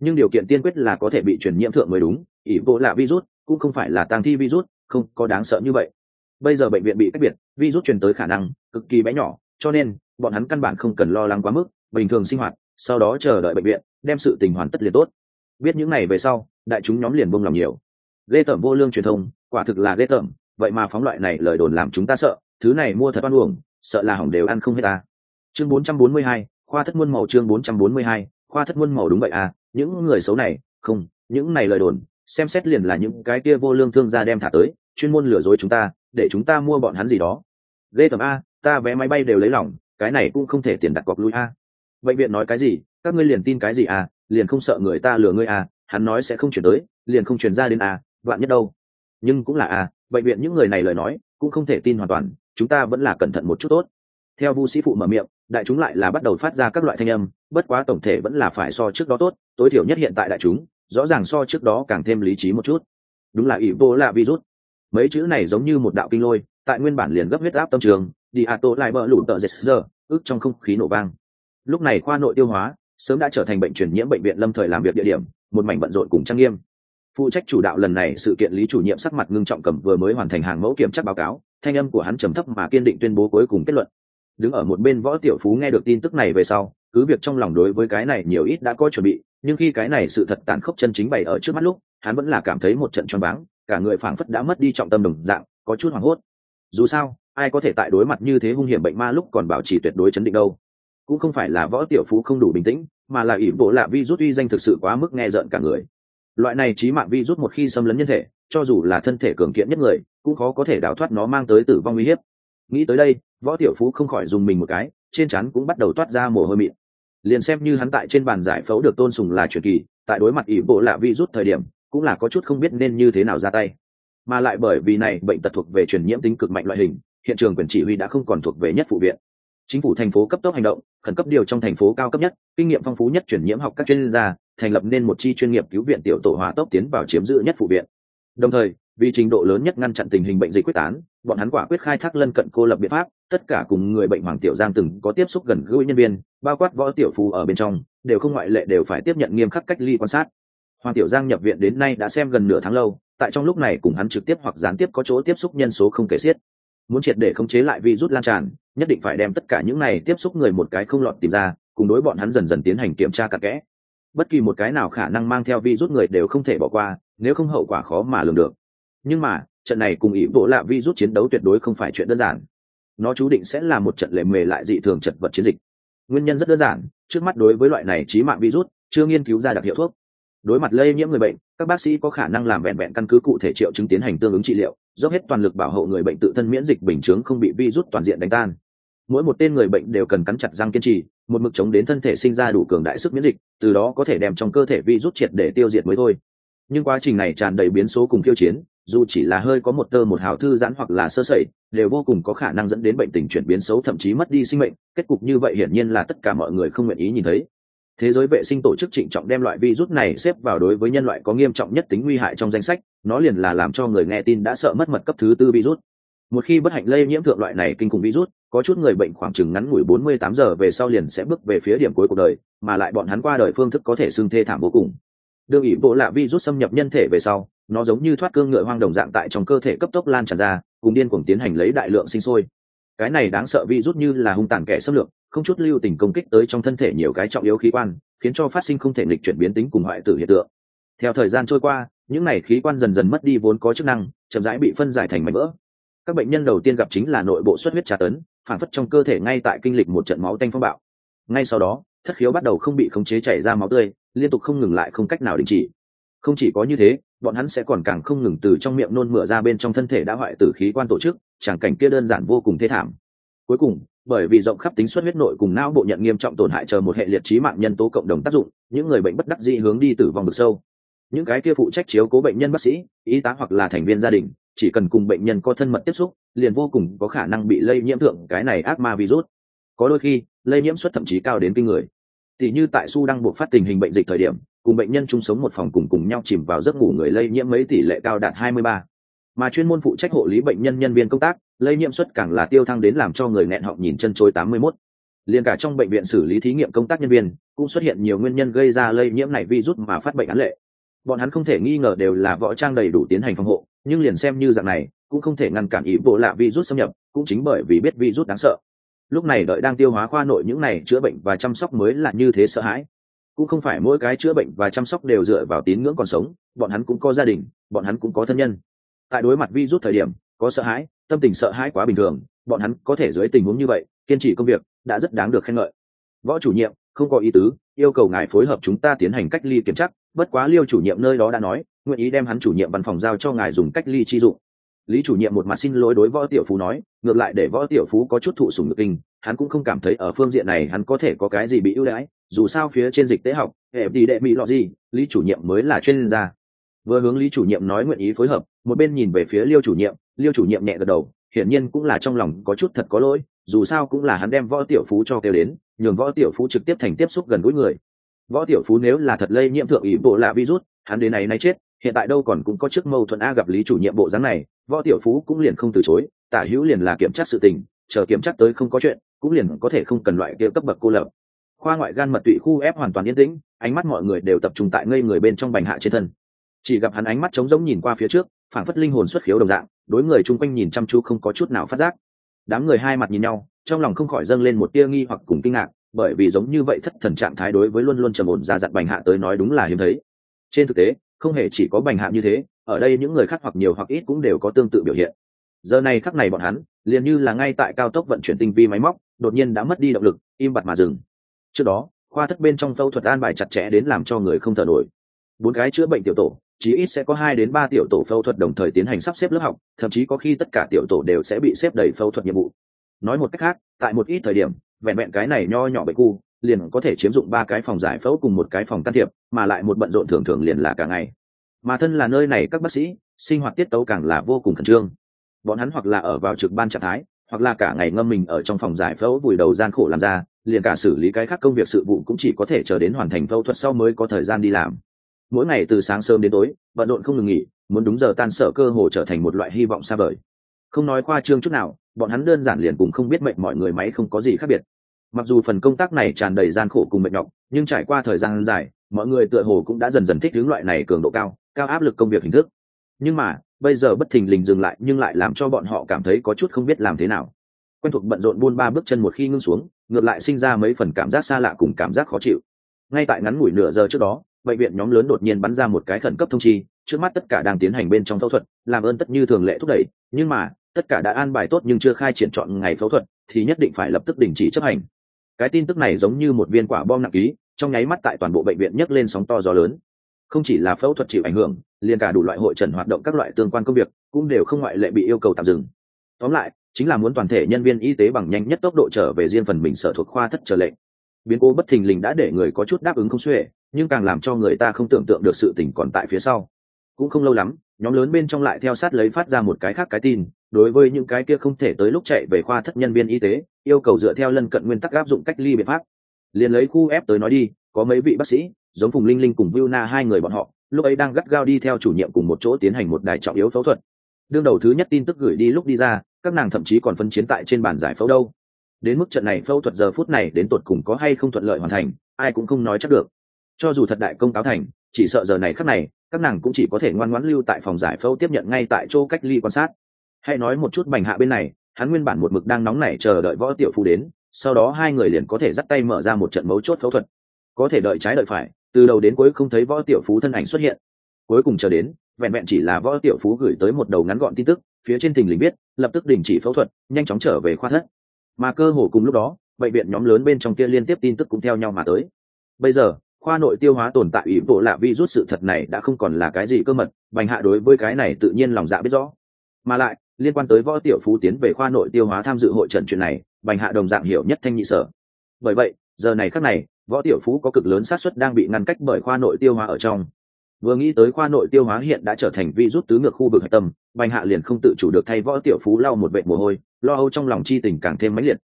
Nhưng điều kiện tiên quyết là có thể bị truyền nhiễm thượng mới đúng ý bộ là virus cũng không phải là tăng thi virus, không có đáng sợ như vậy bây giờ bệnh viện bị cách biệt virus truyền tới khả năng cực kỳ bé nhỏ cho nên bọn hắn căn bản không cần lo lắng quá mức bình thường sinh hoạt sau đó chờ đợi bệnh viện đem sự tình hoàn tất liền tốt. Biết những này về sau đại chúng nhóm liền buông lòng nhiều. Ghê tởm vô lương truyền thông quả thực là ghê tởm vậy mà phóng loại này lời đồn làm chúng ta sợ thứ này mua thật oan uổng sợ là hỏng đều ăn không hết ta. Chương 442, khoa thất muôn màu chương 442, khoa thất muôn màu đúng vậy à những người xấu này không những này lời đồn xem xét liền là những cái kia vô lương thương gia đem thả tới chuyên môn lừa dối chúng ta để chúng ta mua bọn hắn gì đó. Lê tầm a, ta vé máy bay đều lấy lòng, cái này cũng không thể tiền đặt cọc lui a. Bệnh viện nói cái gì, các ngươi liền tin cái gì à liền không sợ người ta lừa ngươi à hắn nói sẽ không chuyển tới, liền không chuyển ra đến à đoạn nhất đâu. Nhưng cũng là à bệnh viện những người này lời nói, cũng không thể tin hoàn toàn, chúng ta vẫn là cẩn thận một chút tốt. Theo vu sĩ phụ mở miệng, đại chúng lại là bắt đầu phát ra các loại thanh âm, bất quá tổng thể vẫn là phải so trước đó tốt, tối thiểu nhất hiện tại đại chúng, rõ ràng so trước đó càng thêm lý trí một chút. Đúng là ý vô là virus mấy chữ này giống như một đạo kinh lôi, tại nguyên bản liền gấp huyết áp tâm trường, đi hạ tổ lại bỡ lủ tợ dệt giờ, ước trong không khí nổ vang. Lúc này khoa nội tiêu hóa, sớm đã trở thành bệnh truyền nhiễm bệnh viện lâm thời làm việc địa điểm, một mảnh bận rộn cùng trang nghiêm. Phụ trách chủ đạo lần này sự kiện lý chủ nhiệm sắc mặt ngưng trọng cầm vừa mới hoàn thành hàng mẫu kiểm tra báo cáo, thanh âm của hắn trầm thấp mà kiên định tuyên bố cuối cùng kết luận. Đứng ở một bên võ tiểu phú nghe được tin tức này về sau, cứ việc trong lòng đối với cái này nhiều ít đã có chuẩn bị, nhưng khi cái này sự thật tàn khốc chân chính bày ở trước mắt lúc, hắn vẫn là cảm thấy một trận choáng váng cả người phảng phất đã mất đi trọng tâm đồng dạng, có chút hoảng hốt. Dù sao, ai có thể tại đối mặt như thế hung hiểm bệnh ma lúc còn bảo trì tuyệt đối chấn định đâu. Cũng không phải là võ tiểu phú không đủ bình tĩnh, mà là ỷ bộ lạ vi rút uy danh thực sự quá mức nghe rợn cả người. Loại này trí mạng vi rút một khi xâm lấn nhân thể, cho dù là thân thể cường kiện nhất người, cũng khó có thể đào thoát nó mang tới tử vong uy hiếp. Nghĩ tới đây, võ tiểu phú không khỏi dùng mình một cái, trên chắn cũng bắt đầu toát ra mồ hôi mịn. Liền xem như hắn tại trên bàn giải phẫu được tôn sùng là truyền kỳ, tại đối mặt ỷ bộ lạ vi rút thời điểm cũng là có chút không biết nên như thế nào ra tay. Mà lại bởi vì này, bệnh tật thuộc về truyền nhiễm tính cực mạnh loại hình, hiện trường quyền chỉ huy đã không còn thuộc về nhất phụ viện. Chính phủ thành phố cấp tốc hành động, khẩn cấp điều trong thành phố cao cấp nhất, kinh nghiệm phong phú nhất chuyển nhiễm học các chuyên gia, thành lập nên một chi chuyên nghiệp cứu viện tiểu tổ hỏa tốc tiến vào chiếm giữ nhất phụ viện. Đồng thời, vì trình độ lớn nhất ngăn chặn tình hình bệnh dịch quyết tán, bọn hắn quả quyết khai thác lân cận cô lập biện pháp, tất cả cùng người bệnh hoàng tiểu giang từng có tiếp xúc gần gũi nhân viên, bao quát võ tiểu phù ở bên trong, đều không ngoại lệ đều phải tiếp nhận nghiêm khắc cách ly quan sát hoàng tiểu giang nhập viện đến nay đã xem gần nửa tháng lâu, tại trong lúc này cùng hắn trực tiếp hoặc gián tiếp có chỗ tiếp xúc nhân số không kể xiết. Muốn triệt để khống chế lại virus lan tràn, nhất định phải đem tất cả những này tiếp xúc người một cái không lọt tìm ra, cùng đối bọn hắn dần dần tiến hành kiểm tra cặn kẽ. Bất kỳ một cái nào khả năng mang theo virus người đều không thể bỏ qua, nếu không hậu quả khó mà lường được. Nhưng mà, trận này cùng ý bộ lạ virus chiến đấu tuyệt đối không phải chuyện đơn giản. Nó chú định sẽ là một trận lệ mề lại dị thường chật vật chiến dịch. Nguyên nhân rất đơn giản, trước mắt đối với loại này trí mạng virus chưa nghiên cứu ra đặc hiệu thuốc đối mặt lây nhiễm người bệnh, các bác sĩ có khả năng làm vẹn vẹn căn cứ cụ thể triệu chứng tiến hành tương ứng trị liệu, dốc hết toàn lực bảo hộ người bệnh tự thân miễn dịch bình chướng không bị virus toàn diện đánh tan. Mỗi một tên người bệnh đều cần cắn chặt răng kiên trì, một mực chống đến thân thể sinh ra đủ cường đại sức miễn dịch, từ đó có thể đem trong cơ thể virus triệt để tiêu diệt mới thôi. Nhưng quá trình này tràn đầy biến số cùng tiêu chiến, dù chỉ là hơi có một tơ một hào thư giãn hoặc là sơ sẩy, đều vô cùng có khả năng dẫn đến bệnh tình chuyển biến xấu, thậm chí mất đi sinh mệnh. Kết cục như vậy hiển nhiên là tất cả mọi người không nguyện ý nhìn thấy thế giới vệ sinh tổ chức trịnh trọng đem loại virus này xếp vào đối với nhân loại có nghiêm trọng nhất tính nguy hại trong danh sách, nó liền là làm cho người nghe tin đã sợ mất mật cấp thứ tư virus. Một khi bất hạnh lây nhiễm thượng loại này kinh khủng virus, có chút người bệnh khoảng chừng ngắn ngủi 48 giờ về sau liền sẽ bước về phía điểm cuối cuộc đời, mà lại bọn hắn qua đời phương thức có thể xưng thê thảm vô cùng. Đương ý bộ lạ virus xâm nhập nhân thể về sau, nó giống như thoát cương ngựa hoang đồng dạng tại trong cơ thể cấp tốc lan tràn ra, cùng điên cuồng tiến hành lấy đại lượng sinh sôi. Cái này đáng sợ virus như là hung tàn kẻ xâm lược không chút lưu tình công kích tới trong thân thể nhiều cái trọng yếu khí quan, khiến cho phát sinh không thể nghịch chuyển biến tính cùng hoại tử hiện tượng. Theo thời gian trôi qua, những này khí quan dần dần mất đi vốn có chức năng, chậm rãi bị phân giải thành mảnh vỡ. Các bệnh nhân đầu tiên gặp chính là nội bộ xuất huyết trà tấn, phản phất trong cơ thể ngay tại kinh lịch một trận máu tanh phong bạo. Ngay sau đó, thất khiếu bắt đầu không bị khống chế chảy ra máu tươi, liên tục không ngừng lại không cách nào đình chỉ. Không chỉ có như thế, bọn hắn sẽ còn càng không ngừng từ trong miệng nôn mửa ra bên trong thân thể đã hoại tử khí quan tổ chức, chẳng cảnh kia đơn giản vô cùng thê thảm. Cuối cùng bởi vì rộng khắp tính xuất huyết nội cùng não bộ nhận nghiêm trọng tổn hại chờ một hệ liệt trí mạng nhân tố cộng đồng tác dụng, những người bệnh bất đắc dĩ hướng đi tử vong vực sâu. Những cái kia phụ trách chiếu cố bệnh nhân bác sĩ, y tá hoặc là thành viên gia đình, chỉ cần cùng bệnh nhân có thân mật tiếp xúc, liền vô cùng có khả năng bị lây nhiễm thượng cái này ác ma virus. Có đôi khi, lây nhiễm suất thậm chí cao đến kinh người. Tỷ như tại su đang buộc phát tình hình bệnh dịch thời điểm, cùng bệnh nhân chung sống một phòng cùng cùng nhau chìm vào giấc ngủ người lây nhiễm mấy tỷ lệ cao đạt 23 mà chuyên môn phụ trách hộ lý bệnh nhân nhân viên công tác, lây nhiễm suất càng là tiêu thăng đến làm cho người nghẹn họng nhìn chân chối 81. liền cả trong bệnh viện xử lý thí nghiệm công tác nhân viên, cũng xuất hiện nhiều nguyên nhân gây ra lây nhiễm này virus mà phát bệnh án lệ. Bọn hắn không thể nghi ngờ đều là võ trang đầy đủ tiến hành phòng hộ, nhưng liền xem như dạng này, cũng không thể ngăn cản ý bộ lạ virus xâm nhập, cũng chính bởi vì biết virus đáng sợ. Lúc này đợi đang tiêu hóa khoa nội những này chữa bệnh và chăm sóc mới là như thế sợ hãi. Cũng không phải mỗi cái chữa bệnh và chăm sóc đều dựa vào tín ngưỡng còn sống, bọn hắn cũng có gia đình, bọn hắn cũng có thân nhân tại đối mặt virus thời điểm, có sợ hãi, tâm tình sợ hãi quá bình thường, bọn hắn có thể dưới tình huống như vậy, kiên trì công việc, đã rất đáng được khen ngợi. Võ chủ nhiệm, không có ý tứ, yêu cầu ngài phối hợp chúng ta tiến hành cách ly kiểm tra, bất quá liêu chủ nhiệm nơi đó đã nói, nguyện ý đem hắn chủ nhiệm văn phòng giao cho ngài dùng cách ly chi dụng. Lý chủ nhiệm một mặt xin lỗi đối võ tiểu phú nói, ngược lại để võ tiểu phú có chút thụ sùng ngực kinh, hắn cũng không cảm thấy ở phương diện này hắn có thể có cái gì bị ưu đãi, dù sao phía trên dịch tế học, hệ đi đệ mỹ lọ gì, lý chủ nhiệm mới là chuyên gia vừa hướng lý chủ nhiệm nói nguyện ý phối hợp, một bên nhìn về phía liêu chủ nhiệm, liêu chủ nhiệm nhẹ gật đầu, hiển nhiên cũng là trong lòng có chút thật có lỗi, dù sao cũng là hắn đem võ tiểu phú cho kêu đến, nhường võ tiểu phú trực tiếp thành tiếp xúc gần gũi người. Võ tiểu phú nếu là thật lây nhiễm thượng ý bộ lạ virus, hắn đến này nay chết, hiện tại đâu còn cũng có chức mâu thuẫn a gặp lý chủ nhiệm bộ dáng này, võ tiểu phú cũng liền không từ chối, tả hữu liền là kiểm tra sự tình, chờ kiểm tra tới không có chuyện, cũng liền có thể không cần loại kia cấp bậc cô lập. Khoa ngoại gan mật tụy khu ép hoàn toàn yên tĩnh, ánh mắt mọi người đều tập trung tại ngây người bên trong bành hạ trên thân chỉ gặp hắn ánh mắt trống rỗng nhìn qua phía trước, phảng phất linh hồn xuất khiếu đồng dạng, đối người chung quanh nhìn chăm chú không có chút nào phát giác. Đám người hai mặt nhìn nhau, trong lòng không khỏi dâng lên một tia nghi hoặc cùng kinh ngạc, bởi vì giống như vậy thất thần trạng thái đối với luôn luôn trầm ổn ra dặn bành hạ tới nói đúng là hiếm thấy. Trên thực tế, không hề chỉ có bành hạ như thế, ở đây những người khác hoặc nhiều hoặc ít cũng đều có tương tự biểu hiện. Giờ này khắc này bọn hắn, liền như là ngay tại cao tốc vận chuyển tinh vi máy móc, đột nhiên đã mất đi động lực, im bặt mà dừng. Trước đó, khoa thất bên trong phẫu thuật an bài chặt chẽ đến làm cho người không thở nổi. Bốn cái chữa bệnh tiểu tổ chí ít sẽ có hai đến ba tiểu tổ phẫu thuật đồng thời tiến hành sắp xếp lớp học, thậm chí có khi tất cả tiểu tổ đều sẽ bị xếp đầy phẫu thuật nhiệm vụ. Nói một cách khác, tại một ít thời điểm, vẹn vẹn cái này nho nhỏ bệnh khu, liền có thể chiếm dụng ba cái phòng giải phẫu cùng một cái phòng can thiệp, mà lại một bận rộn thường thường liền là cả ngày. Mà thân là nơi này các bác sĩ, sinh hoạt tiết tấu càng là vô cùng khẩn trương. Bọn hắn hoặc là ở vào trực ban trạng thái, hoặc là cả ngày ngâm mình ở trong phòng giải phẫu vùi đầu gian khổ làm ra, liền cả xử lý cái khác công việc sự vụ cũng chỉ có thể chờ đến hoàn thành phẫu thuật sau mới có thời gian đi làm mỗi ngày từ sáng sớm đến tối, bận rộn không ngừng nghỉ, muốn đúng giờ tan sở cơ hồ trở thành một loại hy vọng xa vời. Không nói khoa trương chút nào, bọn hắn đơn giản liền cùng không biết mệnh mọi người máy không có gì khác biệt. Mặc dù phần công tác này tràn đầy gian khổ cùng mệt nhọc, nhưng trải qua thời gian dài, mọi người tựa hồ cũng đã dần dần thích hướng loại này cường độ cao cao áp lực công việc hình thức. Nhưng mà, bây giờ bất thình lình dừng lại, nhưng lại làm cho bọn họ cảm thấy có chút không biết làm thế nào. Quen thuộc bận rộn buôn ba bước chân một khi ngưng xuống, ngược lại sinh ra mấy phần cảm giác xa lạ cùng cảm giác khó chịu. Ngay tại ngắn ngủi nửa giờ trước đó bệnh viện nhóm lớn đột nhiên bắn ra một cái khẩn cấp thông chi, trước mắt tất cả đang tiến hành bên trong phẫu thuật, làm ơn tất như thường lệ thúc đẩy, nhưng mà, tất cả đã an bài tốt nhưng chưa khai triển chọn ngày phẫu thuật, thì nhất định phải lập tức đình chỉ chấp hành. Cái tin tức này giống như một viên quả bom nặng ký, trong nháy mắt tại toàn bộ bệnh viện nhấc lên sóng to gió lớn. Không chỉ là phẫu thuật chịu ảnh hưởng, liền cả đủ loại hội trần hoạt động các loại tương quan công việc cũng đều không ngoại lệ bị yêu cầu tạm dừng. Tóm lại, chính là muốn toàn thể nhân viên y tế bằng nhanh nhất tốc độ trở về riêng phần mình sở thuộc khoa thất trở lệnh. Biến cố bất thình lình đã để người có chút đáp ứng không xuể nhưng càng làm cho người ta không tưởng tượng được sự tình còn tại phía sau. Cũng không lâu lắm, nhóm lớn bên trong lại theo sát lấy phát ra một cái khác cái tin, đối với những cái kia không thể tới lúc chạy về khoa thất nhân viên y tế, yêu cầu dựa theo lân cận nguyên tắc áp dụng cách ly biện pháp. Liền lấy khu ép tới nói đi, có mấy vị bác sĩ, giống phùng linh linh cùng viu na hai người bọn họ, lúc ấy đang gắt gao đi theo chủ nhiệm cùng một chỗ tiến hành một đài trọng yếu phẫu thuật. Đương đầu thứ nhất tin tức gửi đi lúc đi ra, các nàng thậm chí còn phân chiến tại trên bàn giải phẫu đâu. Đến mức trận này phẫu thuật giờ phút này đến tột cùng có hay không thuận lợi hoàn thành, ai cũng không nói chắc được cho dù thật đại công cáo thành, chỉ sợ giờ này khắc này, các nàng cũng chỉ có thể ngoan ngoãn lưu tại phòng giải phẫu tiếp nhận ngay tại chỗ cách ly quan sát. Hãy nói một chút bành hạ bên này, hắn nguyên bản một mực đang nóng nảy chờ đợi võ tiểu phu đến, sau đó hai người liền có thể dắt tay mở ra một trận mấu chốt phẫu thuật. Có thể đợi trái đợi phải, từ đầu đến cuối không thấy võ tiểu phú thân ảnh xuất hiện. Cuối cùng chờ đến, vẹn vẹn chỉ là võ tiểu phú gửi tới một đầu ngắn gọn tin tức, phía trên thình lình biết, lập tức đình chỉ phẫu thuật, nhanh chóng trở về khoa thất. Mà cơ hồ cùng lúc đó, bệnh viện nhóm lớn bên trong kia liên tiếp tin tức cũng theo nhau mà tới. Bây giờ khoa nội tiêu hóa tồn tại ủy bộ lạ vi rút sự thật này đã không còn là cái gì cơ mật, bành hạ đối với cái này tự nhiên lòng dạ biết rõ. Mà lại, liên quan tới võ tiểu phú tiến về khoa nội tiêu hóa tham dự hội trần chuyện này, bành hạ đồng dạng hiểu nhất thanh nhị sở. Bởi vậy, giờ này khắc này, võ tiểu phú có cực lớn xác suất đang bị ngăn cách bởi khoa nội tiêu hóa ở trong. Vừa nghĩ tới khoa nội tiêu hóa hiện đã trở thành vi rút tứ ngược khu vực hạch tâm, bành hạ liền không tự chủ được thay võ tiểu phú lau một vệ mồ hôi, lo âu trong lòng chi tình càng thêm mãnh liệt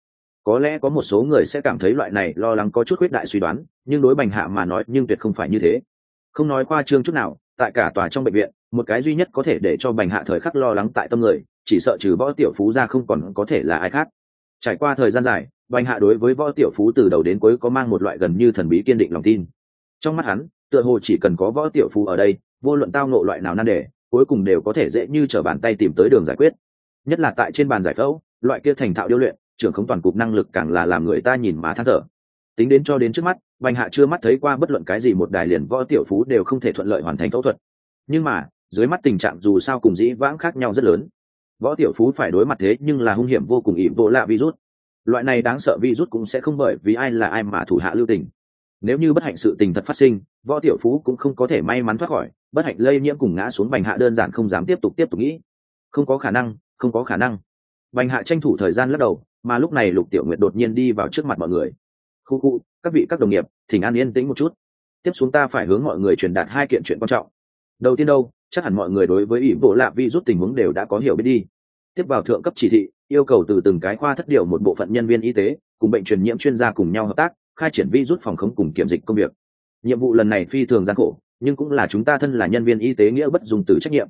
có lẽ có một số người sẽ cảm thấy loại này lo lắng có chút khuyết đại suy đoán, nhưng đối bành hạ mà nói, nhưng tuyệt không phải như thế. Không nói qua trương chút nào, tại cả tòa trong bệnh viện, một cái duy nhất có thể để cho bành hạ thời khắc lo lắng tại tâm người, chỉ sợ trừ võ tiểu phú ra không còn có thể là ai khác. Trải qua thời gian dài, bành hạ đối với võ tiểu phú từ đầu đến cuối có mang một loại gần như thần bí kiên định lòng tin. Trong mắt hắn, tựa hồ chỉ cần có võ tiểu phú ở đây, vô luận tao nộ loại nào nan đề, cuối cùng đều có thể dễ như t r ở bàn tay tìm tới đường giải quyết. Nhất là tại trên bàn giải phẫu, loại kia thành thạo điêu luyện trưởng không toàn cục năng lực càng là làm người ta nhìn má than thở. Tính đến cho đến trước mắt, bành hạ chưa mắt thấy qua bất luận cái gì một đài liền võ tiểu phú đều không thể thuận lợi hoàn thành phẫu thuật. Nhưng mà, dưới mắt tình trạng dù sao cùng dĩ vãng khác nhau rất lớn. Võ tiểu phú phải đối mặt thế nhưng là hung hiểm vô cùng ỷ vô lạ virus. Loại này đáng sợ virus cũng sẽ không bởi vì ai là ai mà thủ hạ lưu tình. Nếu như bất hạnh sự tình thật phát sinh, võ tiểu phú cũng không có thể may mắn thoát khỏi, bất hạnh lây nhiễm cùng ngã xuống bành hạ đơn giản không dám tiếp tục tiếp tục nghĩ. Không có khả năng, không có khả năng. Bành hạ tranh thủ thời gian lắc đầu mà lúc này lục tiểu nguyệt đột nhiên đi vào trước mặt mọi người. Khu khu, các vị các đồng nghiệp, thỉnh an yên tĩnh một chút. Tiếp xuống ta phải hướng mọi người truyền đạt hai kiện chuyện quan trọng. Đầu tiên đâu, chắc hẳn mọi người đối với ủy bộ lạ vi rút tình huống đều đã có hiểu biết đi. Tiếp vào thượng cấp chỉ thị, yêu cầu từ từng cái khoa thất điều một bộ phận nhân viên y tế, cùng bệnh truyền nhiễm chuyên gia cùng nhau hợp tác, khai triển vi rút phòng khống cùng kiểm dịch công việc. Nhiệm vụ lần này phi thường gian khổ, nhưng cũng là chúng ta thân là nhân viên y tế nghĩa bất dùng từ trách nhiệm.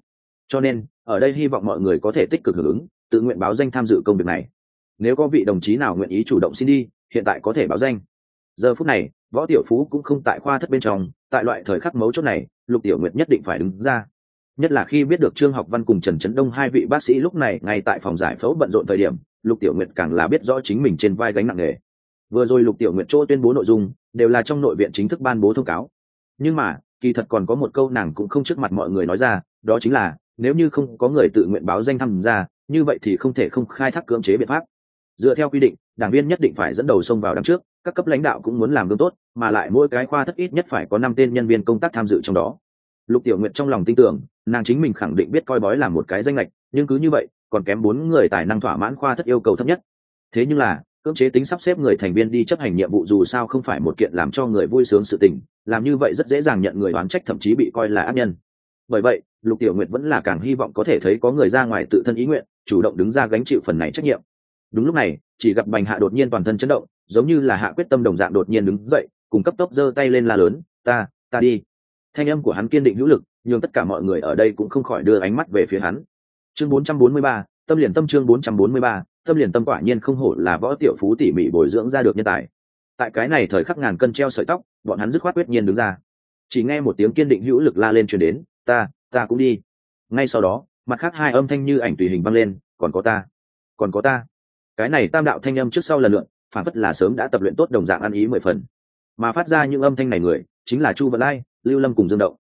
Cho nên, ở đây hy vọng mọi người có thể tích cực hưởng ứng, tự nguyện báo danh tham dự công việc này nếu có vị đồng chí nào nguyện ý chủ động xin đi, hiện tại có thể báo danh. Giờ phút này, võ tiểu phú cũng không tại khoa thất bên trong, tại loại thời khắc mấu chốt này, lục tiểu nguyệt nhất định phải đứng ra. Nhất là khi biết được trương học văn cùng trần trấn đông hai vị bác sĩ lúc này ngay tại phòng giải phẫu bận rộn thời điểm, lục tiểu nguyệt càng là biết rõ chính mình trên vai gánh nặng nghề. Vừa rồi lục tiểu nguyệt chỗ tuyên bố nội dung, đều là trong nội viện chính thức ban bố thông cáo. Nhưng mà, kỳ thật còn có một câu nàng cũng không trước mặt mọi người nói ra, đó chính là, nếu như không có người tự nguyện báo danh tham gia, như vậy thì không thể không khai thác cưỡng chế biện pháp dựa theo quy định, đảng viên nhất định phải dẫn đầu xông vào đằng trước, các cấp lãnh đạo cũng muốn làm gương tốt, mà lại mỗi cái khoa thất ít nhất phải có năm tên nhân viên công tác tham dự trong đó. Lục tiểu nguyện trong lòng tin tưởng, nàng chính mình khẳng định biết coi bói là một cái danh lệch nhưng cứ như vậy, còn kém bốn người tài năng thỏa mãn khoa thất yêu cầu thấp nhất. Thế nhưng là, cưỡng chế tính sắp xếp người thành viên đi chấp hành nhiệm vụ dù sao không phải một kiện làm cho người vui sướng sự tình, làm như vậy rất dễ dàng nhận người đoán trách thậm chí bị coi là ác nhân. Bởi vậy, lục tiểu nguyệt vẫn là càng hy vọng có thể thấy có người ra ngoài tự thân ý nguyện, chủ động đứng ra gánh chịu phần này trách nhiệm đúng lúc này chỉ gặp bành hạ đột nhiên toàn thân chấn động giống như là hạ quyết tâm đồng dạng đột nhiên đứng dậy cùng cấp tốc giơ tay lên la lớn ta ta đi. Thanh âm của hắn kiên định hữu lực nhưng tất cả mọi người ở đây cũng không khỏi đưa ánh mắt về phía hắn. Chương 443, tâm liền tâm chương 443, tâm liền tâm quả nhiên không hổ là võ tiểu phú tỉ mỉ bồi dưỡng ra được nhân tài. Tại cái này thời khắc ngàn cân treo sợi tóc bọn hắn dứt khoát quyết nhiên đứng ra. Chỉ nghe một tiếng kiên định hữu lực la lên truyền đến ta ta cũng đi. Ngay sau đó mặt khác hai âm thanh như ảnh tùy hình băng lên còn có ta còn có ta cái này tam đạo thanh âm trước sau lần lượn phản phất là sớm đã tập luyện tốt đồng dạng ăn ý mười phần. Mà phát ra những âm thanh này người, chính là chu vận lai, lưu lâm cùng dương động.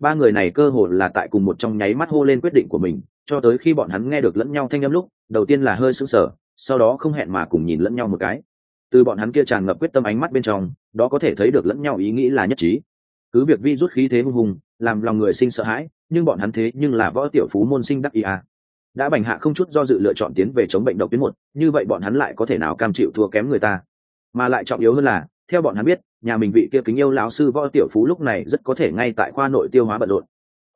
Ba người này cơ hồ là tại cùng một trong nháy mắt hô lên quyết định của mình, cho tới khi bọn hắn nghe được lẫn nhau thanh âm lúc, đầu tiên là hơi sững sờ, sau đó không hẹn mà cùng nhìn lẫn nhau một cái. Từ bọn hắn kia tràn ngập quyết tâm ánh mắt bên trong, đó có thể thấy được lẫn nhau ý nghĩ là nhất trí. Cứ việc vi rút khí thế hung hùng, làm lòng người sinh sợ hãi, nhưng bọn hắn thế nhưng là võ tiểu phú môn sinh đắc ý à đã bành hạ không chút do dự lựa chọn tiến về chống bệnh độc tuyến một, như vậy bọn hắn lại có thể nào cam chịu thua kém người ta? Mà lại trọng yếu hơn là, theo bọn hắn biết, nhà mình vị kia kính yêu lão sư võ tiểu phú lúc này rất có thể ngay tại khoa nội tiêu hóa bận rộn.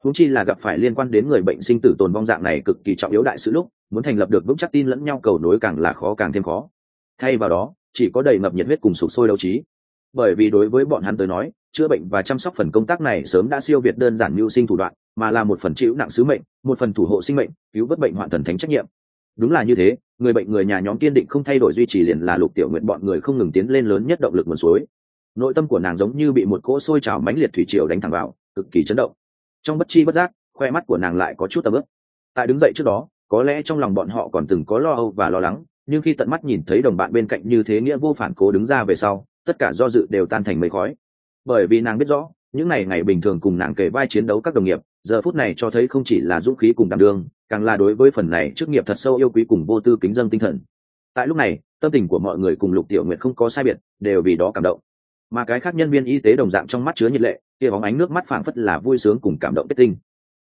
Húng chi là gặp phải liên quan đến người bệnh sinh tử tồn vong dạng này cực kỳ trọng yếu đại sự lúc, muốn thành lập được vững chắc tin lẫn nhau cầu nối càng là khó càng thêm khó. Thay vào đó, chỉ có đầy ngập nhiệt huyết cùng sụp sôi đấu trí bởi vì đối với bọn hắn tới nói, chữa bệnh và chăm sóc phần công tác này sớm đã siêu việt đơn giản mưu sinh thủ đoạn, mà là một phần chịu nặng sứ mệnh, một phần thủ hộ sinh mệnh, cứu vớt bệnh hoạn thần thánh trách nhiệm. Đúng là như thế, người bệnh người nhà nhóm kiên định không thay đổi duy trì liền là lục tiểu nguyện bọn người không ngừng tiến lên lớn nhất động lực nguồn suối. Nội tâm của nàng giống như bị một cỗ sôi trào mãnh liệt thủy triều đánh thẳng vào, cực kỳ chấn động. Trong bất chi bất giác, khoe mắt của nàng lại có chút tầm ướp tại đứng dậy trước đó, có lẽ trong lòng bọn họ còn từng có lo âu và lo lắng, nhưng khi tận mắt nhìn thấy đồng bạn bên cạnh như thế nghĩa vô phản cố đứng ra về sau tất cả do dự đều tan thành mây khói. Bởi vì nàng biết rõ, những ngày ngày bình thường cùng nàng kể vai chiến đấu các đồng nghiệp, giờ phút này cho thấy không chỉ là dũng khí cùng đảm đương, càng là đối với phần này chức nghiệp thật sâu yêu quý cùng vô tư kính dân tinh thần. Tại lúc này, tâm tình của mọi người cùng lục tiểu nguyện không có sai biệt, đều vì đó cảm động. Mà cái khác nhân viên y tế đồng dạng trong mắt chứa nhiệt lệ, kia bóng ánh nước mắt phảng phất là vui sướng cùng cảm động kết tinh.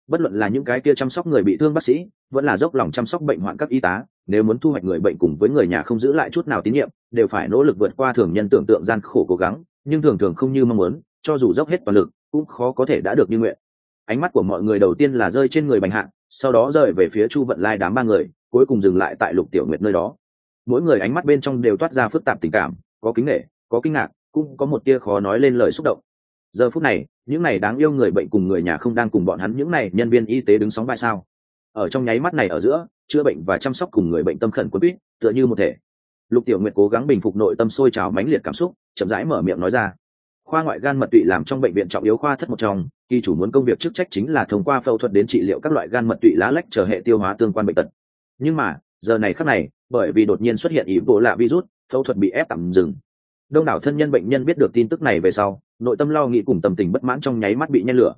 Bất luận là những cái kia chăm sóc người bị thương bác sĩ vẫn là dốc lòng chăm sóc bệnh hoạn các y tá, nếu muốn thu hoạch người bệnh cùng với người nhà không giữ lại chút nào tín nhiệm, đều phải nỗ lực vượt qua thường nhân tưởng tượng gian khổ cố gắng, nhưng thường thường không như mong muốn, cho dù dốc hết toàn lực, cũng khó có thể đã được như nguyện. Ánh mắt của mọi người đầu tiên là rơi trên người bành hạ sau đó rời về phía chu vận lai đám ba người, cuối cùng dừng lại tại lục tiểu nguyệt nơi đó. Mỗi người ánh mắt bên trong đều toát ra phức tạp tình cảm, có kính nghệ có kinh ngạc, cũng có một tia khó nói lên lời xúc động. Giờ phút này, những này đáng yêu người bệnh cùng người nhà không đang cùng bọn hắn, những này nhân viên y tế đứng sóng vai sao? Ở trong nháy mắt này ở giữa, chữa bệnh và chăm sóc cùng người bệnh tâm khẩn quân quýt, tựa như một thể. Lục tiểu nguyện cố gắng bình phục nội tâm sôi trào mãnh liệt cảm xúc, chậm rãi mở miệng nói ra. Khoa ngoại gan mật tụy làm trong bệnh viện trọng yếu khoa thất một trong, khi chủ muốn công việc chức trách chính là thông qua phẫu thuật đến trị liệu các loại gan mật tụy lá lách chờ hệ tiêu hóa tương quan bệnh tật. Nhưng mà, giờ này khác này, bởi vì đột nhiên xuất hiện ý bộ lạ virus, phẫu thuật bị ép tạm dừng. Đông đảo thân nhân bệnh nhân biết được tin tức này về sau, nội tâm lo nghĩ cùng tâm tình bất mãn trong nháy mắt bị nhen lửa.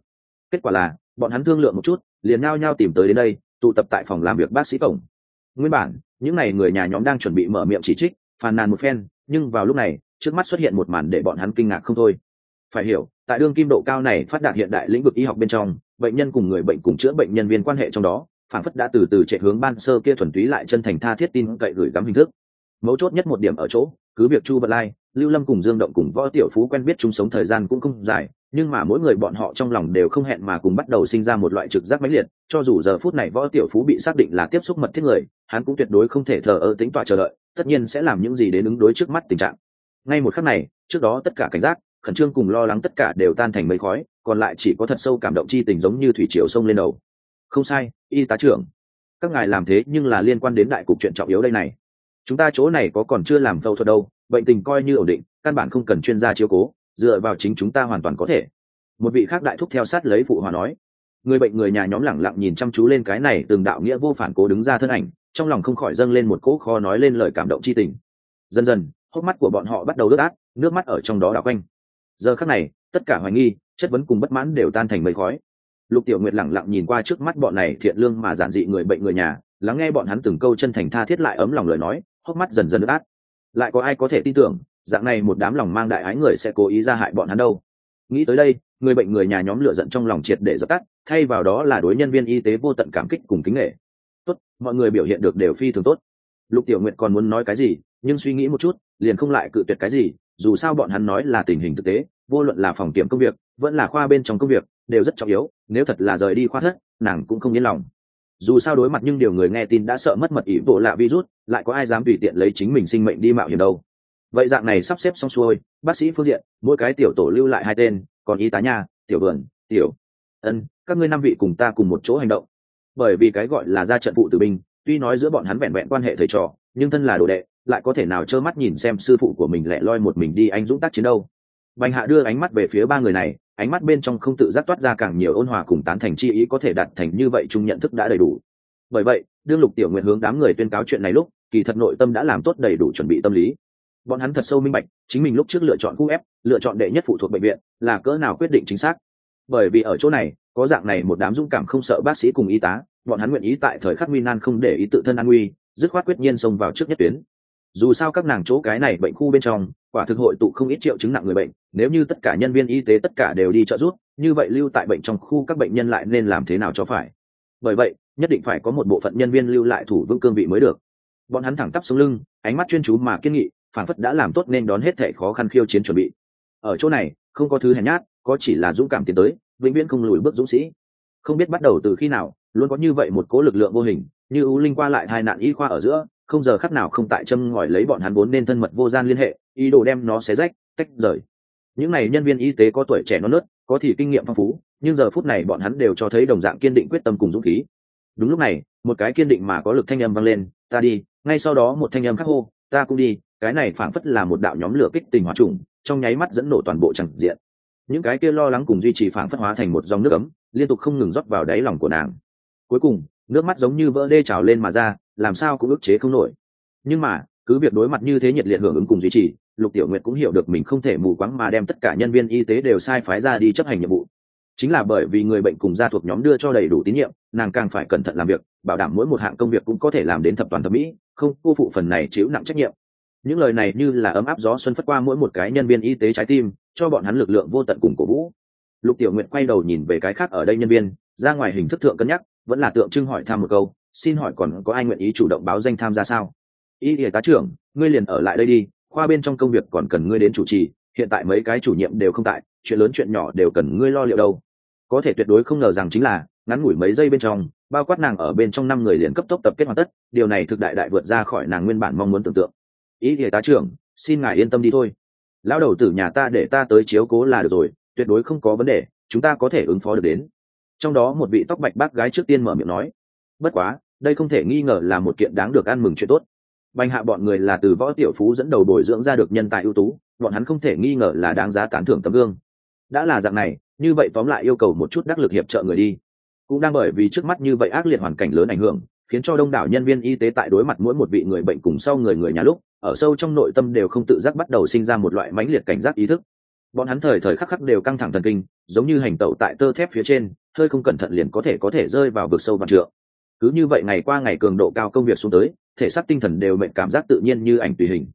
Kết quả là, bọn hắn thương lượng một chút, liền ngao nhau tìm tới đến đây tụ tập tại phòng làm việc bác sĩ cổng. Nguyên bản, những n à y người nhà nhóm đang chuẩn bị mở miệng chỉ trích, phàn nàn một phen, nhưng vào lúc này, trước mắt xuất hiện một màn để bọn hắn kinh ngạc không thôi. Phải hiểu, tại đương kim độ cao này phát đạt hiện đại lĩnh vực y học bên trong, bệnh nhân cùng người bệnh cùng chữa bệnh nhân viên quan hệ trong đó phản phất đã từ từ chạy hướng ban sơ kia thuần túy lại chân thành tha thiết tin cậy gửi gắm hình thức. Mấu chốt nhất một điểm ở chỗ, cứ việc chu bật lai lưu lâm cùng dương động cùng võ tiểu phú quen biết chung sống thời gian cũng không dài, nhưng mà mỗi người bọn họ trong lòng đều không hẹn mà cùng bắt đầu sinh ra một loại trực giác mãnh liệt, cho dù giờ phút này võ tiểu phú bị xác định là tiếp xúc mật thiết người, hắn cũng tuyệt đối không thể thờ ơ tính tọa chờ đợi, tất nhiên sẽ làm những gì đến ứng đối trước mắt tình trạng. Ngay một khắc này, trước đó tất cả cảnh giác, khẩn trương cùng lo lắng tất cả đều tan thành mây khói, còn lại chỉ có thật sâu cảm động chi tình giống như thủy triều sông lên đầu. Không sai, y tá trưởng. Các ngài làm thế nhưng là liên quan đến đại cục chuyện trọng yếu đây này. Chúng ta chỗ này có còn chưa làm phẫu thuật đâu bệnh tình coi như ổn định, căn bản không cần chuyên gia chiếu cố, dựa vào chính chúng ta hoàn toàn có thể. Một vị khác đại thúc theo sát lấy phụ hòa nói, người bệnh người nhà nhóm lẳng lặng nhìn chăm chú lên cái này từng đạo nghĩa vô phản cố đứng ra thân ảnh, trong lòng không khỏi dâng lên một cỗ kho nói lên lời cảm động c h i tình. Dần dần, hốc mắt của bọn họ bắt đầu đứt át, nước mắt ở trong đó đảo quanh. Giờ khắc này, tất cả hoài nghi, chất vấn cùng bất mãn đều tan thành mây khói. Lục tiểu nguyệt lẳng lặng nhìn qua trước mắt bọn này thiện lương mà giản dị người bệnh người nhà, lắng nghe bọn hắn từng câu chân thành tha thiết lại ấm lòng lời nói, hốc mắt dần dần đứt át lại có ai có thể tin tưởng, dạng này một đám lòng mang đại ái người sẽ cố ý ra hại bọn hắn đâu. Nghĩ tới đây, người bệnh người nhà nhóm lựa giận trong lòng triệt để dập tắt, thay vào đó là đối nhân viên y tế vô tận cảm kích cùng kính nghệ tốt, mọi người biểu hiện được đều phi thường tốt. Lục tiểu nguyện còn muốn nói cái gì, nhưng suy nghĩ một chút, liền không lại cự tuyệt cái gì, dù sao bọn hắn nói là tình hình thực tế, vô luận là phòng kiểm công việc, vẫn là khoa bên trong công việc, đều rất trọng yếu, nếu thật là rời đi khoa thất, nàng cũng không yên lòng dù sao đối mặt nhưng điều người nghe tin đã sợ mất mật ý bộ lạ virus, lại có ai dám tùy tiện lấy chính mình sinh mệnh đi mạo hiểm đâu. Vậy dạng này sắp xếp xong xuôi, bác sĩ phương diện, mỗi cái tiểu tổ lưu lại hai tên, còn y tá nhà tiểu vườn tiểu ân, các ngươi năm vị cùng ta cùng một chỗ hành động. Bởi vì cái gọi là ra trận phụ tử binh, tuy nói giữa bọn hắn vẹn vẹn quan hệ thầy trò, nhưng thân là đồ đệ, lại có thể nào trơ mắt nhìn xem sư phụ của mình lẻ loi một mình đi anh dũng tác chiến đâu bành hạ đưa ánh mắt về phía ba người này, ánh mắt bên trong không tự giác toát ra càng nhiều ôn hòa cùng tán thành chi ý có thể đạt thành như vậy chung nhận thức đã đầy đủ. Bởi vậy, đương lục tiểu nguyện hướng đám người tuyên cáo chuyện này lúc, kỳ thật nội tâm đã làm tốt đầy đủ chuẩn bị tâm lý. Bọn hắn thật sâu minh bạch, chính mình lúc trước lựa chọn khu ép, lựa chọn đệ nhất phụ thuộc bệnh viện, là cỡ nào quyết định chính xác. Bởi vì ở chỗ này, có dạng này một đám dũng cảm không sợ bác sĩ cùng y tá, bọn hắn nguyện ý tại thời khắc nguy nan không để ý tự thân an nguy, dứt khoát quyết nhiên xông vào trước nhất tuyến dù sao các nàng chỗ cái này bệnh khu bên trong, quả thực hội tụ không ít triệu chứng nặng người bệnh, nếu như tất cả nhân viên y tế tất cả đều đi trợ giúp, như vậy lưu tại bệnh trong khu các bệnh nhân lại nên làm thế nào cho phải? Bởi vậy, nhất định phải có một bộ phận nhân viên lưu lại thủ vững cương vị mới được. Bọn hắn thẳng tắp xuống lưng, ánh mắt chuyên chú mà kiên nghị, phản phất đã làm tốt nên đón hết thể khó khăn khiêu chiến chuẩn bị. Ở chỗ này, không có thứ hèn nhát, có chỉ là dũng cảm tiến tới, vĩnh viễn không lùi bước dũng sĩ. Không biết bắt đầu từ khi nào, luôn có như vậy một cố lực lượng vô hình, như ưu linh qua lại hai nạn y khoa ở giữa không giờ khắc nào không tại châm ngòi lấy bọn hắn vốn nên thân mật vô gian liên hệ, ý đồ đem nó xé rách, tách rời. Những này nhân viên y tế có tuổi trẻ non nớt, có thì kinh nghiệm phong phú, nhưng giờ phút này bọn hắn đều cho thấy đồng dạng kiên định quyết tâm cùng dũng khí. Đúng lúc này, một cái kiên định mà có lực thanh âm vang lên, ta đi. Ngay sau đó một thanh âm khắc hô, ta cũng đi. Cái này phảng phất là một đạo nhóm lửa kích tình hòa trùng, trong nháy mắt dẫn nổ toàn bộ chẳng diện. Những cái kia lo lắng cùng duy trì phảng phất hóa thành một dòng nước ấm, liên tục không ngừng rót vào đáy lòng của nàng. Cuối cùng, nước mắt giống như vỡ đê trào lên mà ra làm sao cũng ức chế không nổi. Nhưng mà, cứ việc đối mặt như thế nhiệt liệt hưởng ứng cùng duy trì, lục tiểu nguyệt cũng hiểu được mình không thể mù quáng mà đem tất cả nhân viên y tế đều sai phái ra đi chấp hành nhiệm vụ. Chính là bởi vì người bệnh cùng gia thuộc nhóm đưa cho đầy đủ tín nhiệm, nàng càng phải cẩn thận làm việc, bảo đảm mỗi một hạng công việc cũng có thể làm đến thập toàn thẩm mỹ, không, cô phụ phần này chịu nặng trách nhiệm. Những lời này như là ấm áp gió xuân phất qua mỗi một cái nhân viên y tế trái tim, cho bọn hắn lực lượng vô tận cùng cổ vũ. Lục tiểu nguyện quay đầu nhìn về cái khác ở đây nhân viên, ra ngoài hình thức thượng cân nhắc, vẫn là tượng trưng hỏi thăm một câu xin hỏi còn có ai nguyện ý chủ động báo danh tham gia sao? Y y tá trưởng, ngươi liền ở lại đây đi, khoa bên trong công việc còn cần ngươi đến chủ trì, hiện tại mấy cái chủ nhiệm đều không tại, chuyện lớn chuyện nhỏ đều cần ngươi lo liệu đâu. Có thể tuyệt đối không ngờ rằng chính là, ngắn ngủi mấy giây bên trong, bao quát nàng ở bên trong năm người liền cấp tốc tập kết hoàn tất, điều này thực đại đại vượt ra khỏi nàng nguyên bản mong muốn tưởng tượng. Ý thì tá trưởng, xin ngài yên tâm đi thôi. Lão đầu tử nhà ta để ta tới chiếu cố là được rồi, tuyệt đối không có vấn đề, chúng ta có thể ứng phó được đến. Trong đó một vị tóc bạch bác gái trước tiên mở miệng nói bất quá, đây không thể nghi ngờ là một kiện đáng được ăn mừng chuyện tốt. Bành hạ bọn người là từ võ tiểu phú dẫn đầu bồi dưỡng ra được nhân tài ưu tú, bọn hắn không thể nghi ngờ là đáng giá tán thưởng tấm gương. Đã là dạng này, như vậy tóm lại yêu cầu một chút đắc lực hiệp trợ người đi. Cũng đang bởi vì trước mắt như vậy ác liệt hoàn cảnh lớn ảnh hưởng, khiến cho đông đảo nhân viên y tế tại đối mặt mỗi một vị người bệnh cùng sau người người nhà lúc, ở sâu trong nội tâm đều không tự giác bắt đầu sinh ra một loại mãnh liệt cảnh giác ý thức. Bọn hắn thời thời khắc khắc đều căng thẳng thần kinh, giống như hành tẩu tại tơ thép phía trên, hơi không cẩn thận liền có thể có thể rơi vào vực sâu và trượng cứ như vậy ngày qua ngày cường độ cao công việc xuống tới, thể xác tinh thần đều mệnh cảm giác tự nhiên như ảnh tùy hình.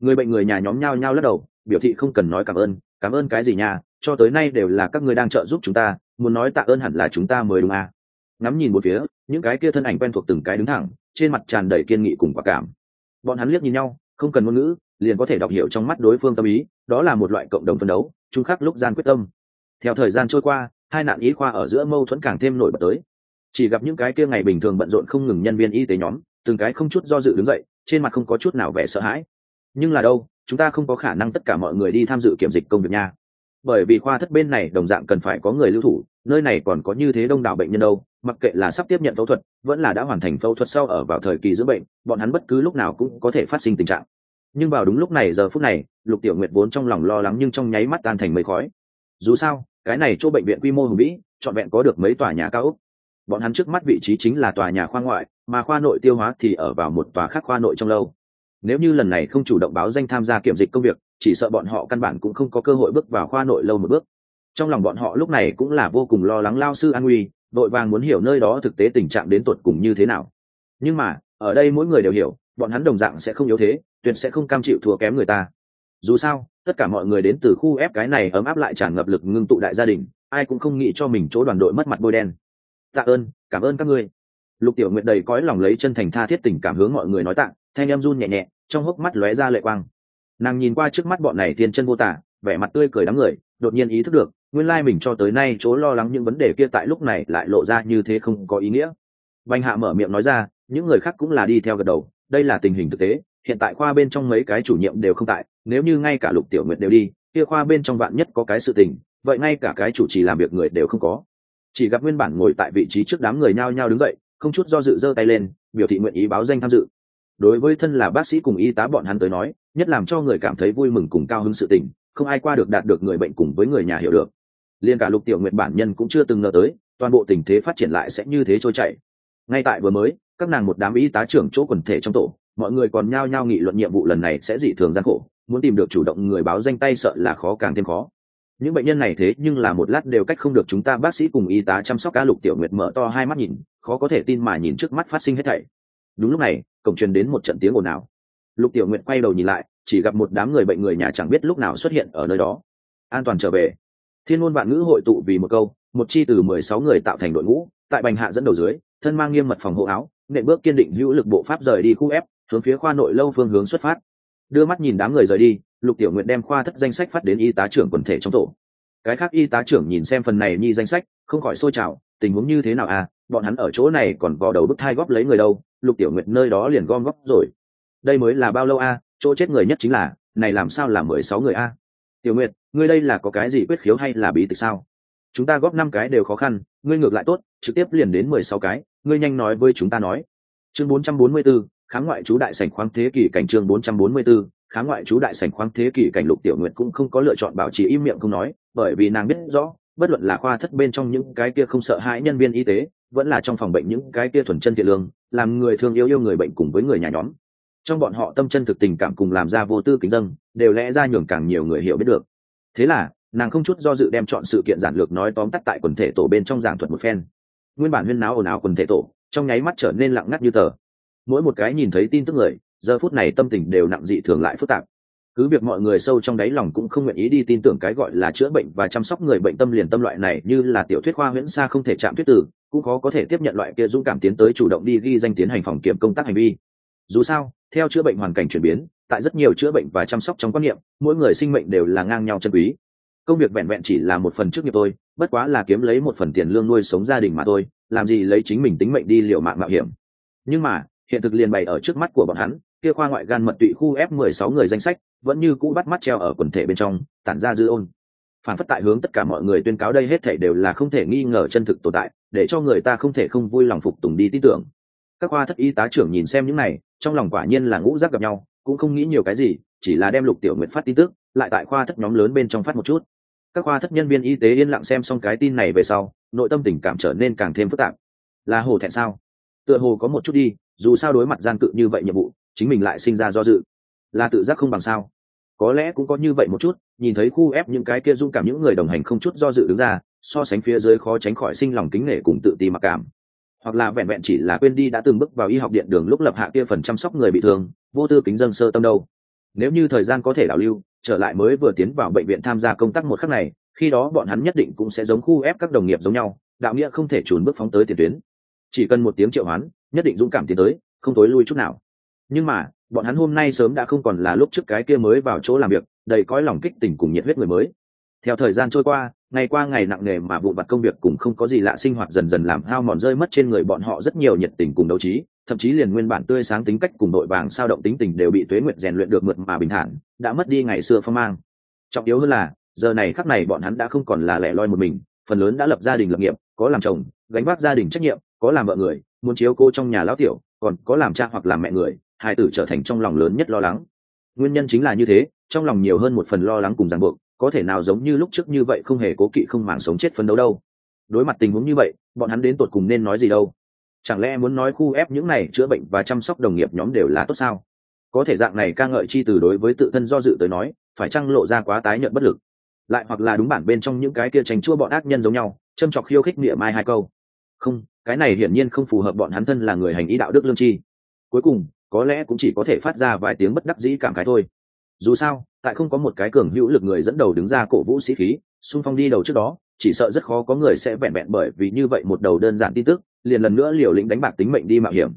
Người bệnh người nhà nhóm nhau nhau lắc đầu, biểu thị không cần nói cảm ơn cảm ơn cái gì nhà cho tới nay đều là các người đang trợ giúp chúng ta, muốn nói tạ ơn hẳn là chúng ta mới đúng à. ngắm nhìn một phía, những cái kia thân ảnh quen thuộc từng cái đứng thẳng, trên mặt tràn đầy kiên nghị cùng quả cảm. Bọn hắn liếc nhìn nhau, không cần ngôn ngữ, liền có thể đọc hiểu trong mắt đối phương tâm ý, đó là một loại cộng đồng phân đấu, chung khắc lúc gian quyết tâm. Theo thời gian trôi qua, hai nạn ý khoa ở giữa mâu thuẫn càng thêm nổi bật tới chỉ gặp những cái kia ngày bình thường bận rộn không ngừng nhân viên y tế nhóm, từng cái không chút do dự đứng dậy, trên mặt không có chút nào vẻ sợ hãi. Nhưng là đâu, chúng ta không có khả năng tất cả mọi người đi tham dự kiểm dịch công việc nha. Bởi vì khoa thất bên này đồng dạng cần phải có người lưu thủ, nơi này còn có như thế đông đảo bệnh nhân đâu, mặc kệ là sắp tiếp nhận phẫu thuật, vẫn là đã hoàn thành phẫu thuật sau ở vào thời kỳ dưỡng bệnh, bọn hắn bất cứ lúc nào cũng có thể phát sinh tình trạng. Nhưng vào đúng lúc này, giờ phút này, lục tiểu nguyệt vốn trong lòng lo lắng nhưng trong nháy mắt tan thành mây khói. Dù sao, cái này chỗ bệnh viện quy mô hùng vĩ, trọn vẹn có được mấy tòa nhà cao ốc bọn hắn trước mắt vị trí chính là tòa nhà khoa ngoại, mà khoa nội tiêu hóa thì ở vào một tòa khác khoa nội trong lâu. Nếu như lần này không chủ động báo danh tham gia kiểm dịch công việc, chỉ sợ bọn họ căn bản cũng không có cơ hội bước vào khoa nội lâu một bước. Trong lòng bọn họ lúc này cũng là vô cùng lo lắng lao sư an nguy vội vàng muốn hiểu nơi đó thực tế tình trạng đến tột cùng như thế nào. Nhưng mà, ở đây mỗi người đều hiểu, bọn hắn đồng dạng sẽ không yếu thế, tuyệt sẽ không cam chịu thua kém người ta. Dù sao, tất cả mọi người đến từ khu ép cái này ấm áp lại tràn ngập lực ngưng tụ đại gia đình, ai cũng không nghĩ cho mình chỗ đoàn đội mất mặt bôi đen tạ ơn, cảm ơn các ngươi. Lục tiểu Nguyện đầy cõi lòng lấy chân thành tha thiết tình cảm hướng mọi người nói tạ, thanh em run nhẹ nhẹ, trong hốc mắt lóe ra lệ quang. Nàng nhìn qua trước mắt bọn này thiên chân vô tả, vẻ mặt tươi cười đám người, đột nhiên ý thức được, nguyên lai mình cho tới nay chỗ lo lắng những vấn đề kia tại lúc này lại lộ ra như thế không có ý nghĩa. Bành hạ mở miệng nói ra, những người khác cũng là đi theo gật đầu, đây là tình hình thực tế, hiện tại khoa bên trong mấy cái chủ nhiệm đều không tại, nếu như ngay cả lục tiểu Nguyện đều đi, kia khoa bên trong vạn nhất có cái sự tình, vậy ngay cả cái chủ trì làm việc người đều không có chỉ gặp nguyên bản ngồi tại vị trí trước đám người nhao nhao đứng dậy, không chút do dự giơ tay lên, biểu thị nguyện ý báo danh tham dự. Đối với thân là bác sĩ cùng y tá bọn hắn tới nói, nhất làm cho người cảm thấy vui mừng cùng cao hứng sự tình, không ai qua được đạt được người bệnh cùng với người nhà hiểu được. Liên cả lục tiểu nguyện bản nhân cũng chưa từng ngờ tới, toàn bộ tình thế phát triển lại sẽ như thế trôi chảy. Ngay tại vừa mới, các nàng một đám y tá trưởng chỗ quần thể trong tổ, mọi người còn nhao nhao nghị luận nhiệm vụ lần này sẽ dị thường gian khổ, muốn tìm được chủ động người báo danh tay sợ là khó càng thêm khó những bệnh nhân này thế nhưng là một lát đều cách không được chúng ta bác sĩ cùng y tá chăm sóc ca lục tiểu nguyệt mở to hai mắt nhìn, khó có thể tin mà nhìn trước mắt phát sinh hết thảy. Đúng lúc này, cổng truyền đến một trận tiếng ồn ào. Lục tiểu nguyệt quay đầu nhìn lại, chỉ gặp một đám người bệnh người nhà chẳng biết lúc nào xuất hiện ở nơi đó. An toàn trở về. Thiên ngôn vạn ngữ hội tụ vì một câu, một chi từ mười sáu người tạo thành đội ngũ, tại bành hạ dẫn đầu dưới, thân mang nghiêm mật phòng hộ áo, nện bước kiên định hữu lực bộ pháp rời đi khu ép, hướng phía khoa nội lâu phương hướng xuất phát. Đưa mắt nhìn đám người rời đi lục tiểu nguyện đem khoa thất danh sách phát đến y tá trưởng quần thể trong tổ. Cái khác y tá trưởng nhìn xem phần này nhi danh sách, không khỏi xôi trào tình huống như thế nào à bọn hắn ở chỗ này còn vò đầu bức thai góp lấy người đâu, lục tiểu nguyệt nơi đó liền gom góp rồi. Đây mới là bao lâu a chỗ chết người nhất chính là, này làm sao là mười sáu người a tiểu nguyệt, ngươi đây là có cái gì quyết khiếu hay là bí tịch sao? Chúng ta góp năm cái đều khó khăn, ngươi ngược lại tốt, trực tiếp liền đến mười sáu cái, ngươi nhanh nói với chúng ta nói. Chương bốn trăm bốn mươi b ố kháng ngoại chú đại sảnh khoáng thế kỷ cảnh chương bốn trăm bốn mươi b ố khá ngoại chú đại sảnh khoáng thế kỷ cảnh lục tiểu nguyệt cũng không có lựa chọn bảo trì im miệng không nói, bởi vì nàng biết rõ, bất luận là khoa thất bên trong những cái kia không sợ hãi nhân viên y tế, vẫn là trong phòng bệnh những cái kia thuần chân thiện lương, làm người thương yêu yêu người bệnh cùng với người nhà nhóm. Trong bọn họ tâm chân thực tình cảm cùng làm ra vô tư kính dân đều lẽ ra nhường càng nhiều người hiểu biết được. Thế là, nàng không chút do dự đem chọn sự kiện giản lược nói tóm tắt tại quần thể tổ bên trong giảng thuật một phen. Nguyên bản huyên náo ồn ào quần thể tổ, trong nháy mắt trở nên lặng ngắt như tờ. Mỗi một cái nhìn thấy tin tức người giờ phút này tâm tình đều nặng dị thường lại phức tạp. Cứ việc mọi người sâu trong đáy lòng cũng không nguyện ý đi tin tưởng cái gọi là chữa bệnh và chăm sóc người bệnh tâm liền tâm loại này như là tiểu thuyết khoa huyễn xa không thể chạm thuyết tử, cũng khó có thể tiếp nhận loại kia dũng cảm tiến tới chủ động đi ghi danh tiến hành phòng kiểm công tác hành vi. Dù sao, theo chữa bệnh hoàn cảnh chuyển biến, tại rất nhiều chữa bệnh và chăm sóc trong quan niệm, mỗi người sinh mệnh đều là ngang nhau chân quý. Công việc vẹn vẹn chỉ là một phần trước nghiệp tôi bất quá là kiếm lấy một phần tiền lương nuôi sống gia đình mà thôi, làm gì lấy chính mình tính mệnh đi liệu mạng mạo hiểm. Nhưng mà, hiện thực liền bày ở trước mắt của bọn hắn kia khoa ngoại gan mật tụy khu f 16 người danh sách vẫn như cũ bắt mắt treo ở quần thể bên trong, tản ra dư ôn. Phản phất tại hướng tất cả mọi người tuyên cáo đây hết thể đều là không thể nghi ngờ chân thực tồn tại, để cho người ta không thể không vui lòng phục tùng đi tin tưởng. Các khoa thất y tá trưởng nhìn xem những này, trong lòng quả nhiên là ngũ giác gặp nhau, cũng không nghĩ nhiều cái gì, chỉ là đem lục tiểu nguyệt phát tin tức, lại tại khoa thất nhóm lớn bên trong phát một chút. Các khoa thất nhân viên y tế yên lặng xem xong cái tin này về sau, nội tâm tình cảm trở nên càng thêm phức tạp. Là hồ thẹn sao? Tựa hồ có một chút đi, dù sao đối mặt gian cự như vậy nhiệm vụ chính mình lại sinh ra do dự. Là tự giác không bằng sao? Có lẽ cũng có như vậy một chút, nhìn thấy khu ép những cái kia dung cảm những người đồng hành không chút do dự đứng ra, so sánh phía dưới khó tránh khỏi sinh lòng kính nể cùng tự ti mặc cảm. Hoặc là vẹn vẹn chỉ là quên đi đã từng bước vào y học điện đường lúc lập hạ kia phần chăm sóc người bị thương, vô tư kính dân sơ tâm đâu. Nếu như thời gian có thể đảo lưu, trở lại mới vừa tiến vào bệnh viện tham gia công tác một khắc này, khi đó bọn hắn nhất định cũng sẽ giống khu ép các đồng nghiệp giống nhau, đạo nghĩa không thể trùn bước phóng tới tiền tuyến. Chỉ cần một tiếng triệu hoán, nhất định dũng cảm tiến tới, không tối lui chút nào nhưng mà, bọn hắn hôm nay sớm đã không còn là lúc trước cái kia mới vào chỗ làm việc, đầy cõi lòng kích tình cùng nhiệt huyết người mới. Theo thời gian trôi qua, ngày qua ngày nặng nề mà vụn vặt công việc cũng không có gì lạ sinh hoạt dần dần làm hao mòn rơi mất trên người bọn họ rất nhiều nhiệt tình cùng đấu trí, thậm chí liền nguyên bản tươi sáng tính cách cùng đội vàng sao động tính tình đều bị tuế nguyện rèn luyện được mượt mà bình thản, đã mất đi ngày xưa phong mang. Trọng yếu hơn là, giờ này khắc này bọn hắn đã không còn là lẻ loi một mình, phần lớn đã lập gia đình lập nghiệp, có làm chồng, gánh vác gia đình trách nhiệm, có làm vợ người, muốn chiếu cô trong nhà lão tiểu, còn có làm cha hoặc làm mẹ người hai tử trở thành trong lòng lớn nhất lo lắng. Nguyên nhân chính là như thế, trong lòng nhiều hơn một phần lo lắng cùng ràng buộc, có thể nào giống như lúc trước như vậy không hề cố kỵ không màng sống chết phấn đấu đâu. Đối mặt tình huống như vậy, bọn hắn đến tột cùng nên nói gì đâu? Chẳng lẽ muốn nói khu ép những này chữa bệnh và chăm sóc đồng nghiệp nhóm đều là tốt sao? Có thể dạng này ca ngợi chi từ đối với tự thân do dự tới nói, phải chăng lộ ra quá tái nhận bất lực? Lại hoặc là đúng bản bên trong những cái kia tranh chua bọn ác nhân giống nhau, châm chọc khiêu khích niệm mai hai câu. Không, cái này hiển nhiên không phù hợp bọn hắn thân là người hành ý đạo đức lương tri. Cuối cùng có lẽ cũng chỉ có thể phát ra vài tiếng bất đắc dĩ cảm khái thôi. Dù sao, tại không có một cái cường hữu lực người dẫn đầu đứng ra cổ vũ sĩ khí, xung phong đi đầu trước đó, chỉ sợ rất khó có người sẽ vẹn vẹn bởi vì như vậy một đầu đơn giản tin tức, liền lần nữa liều lĩnh đánh bạc tính mệnh đi mạo hiểm.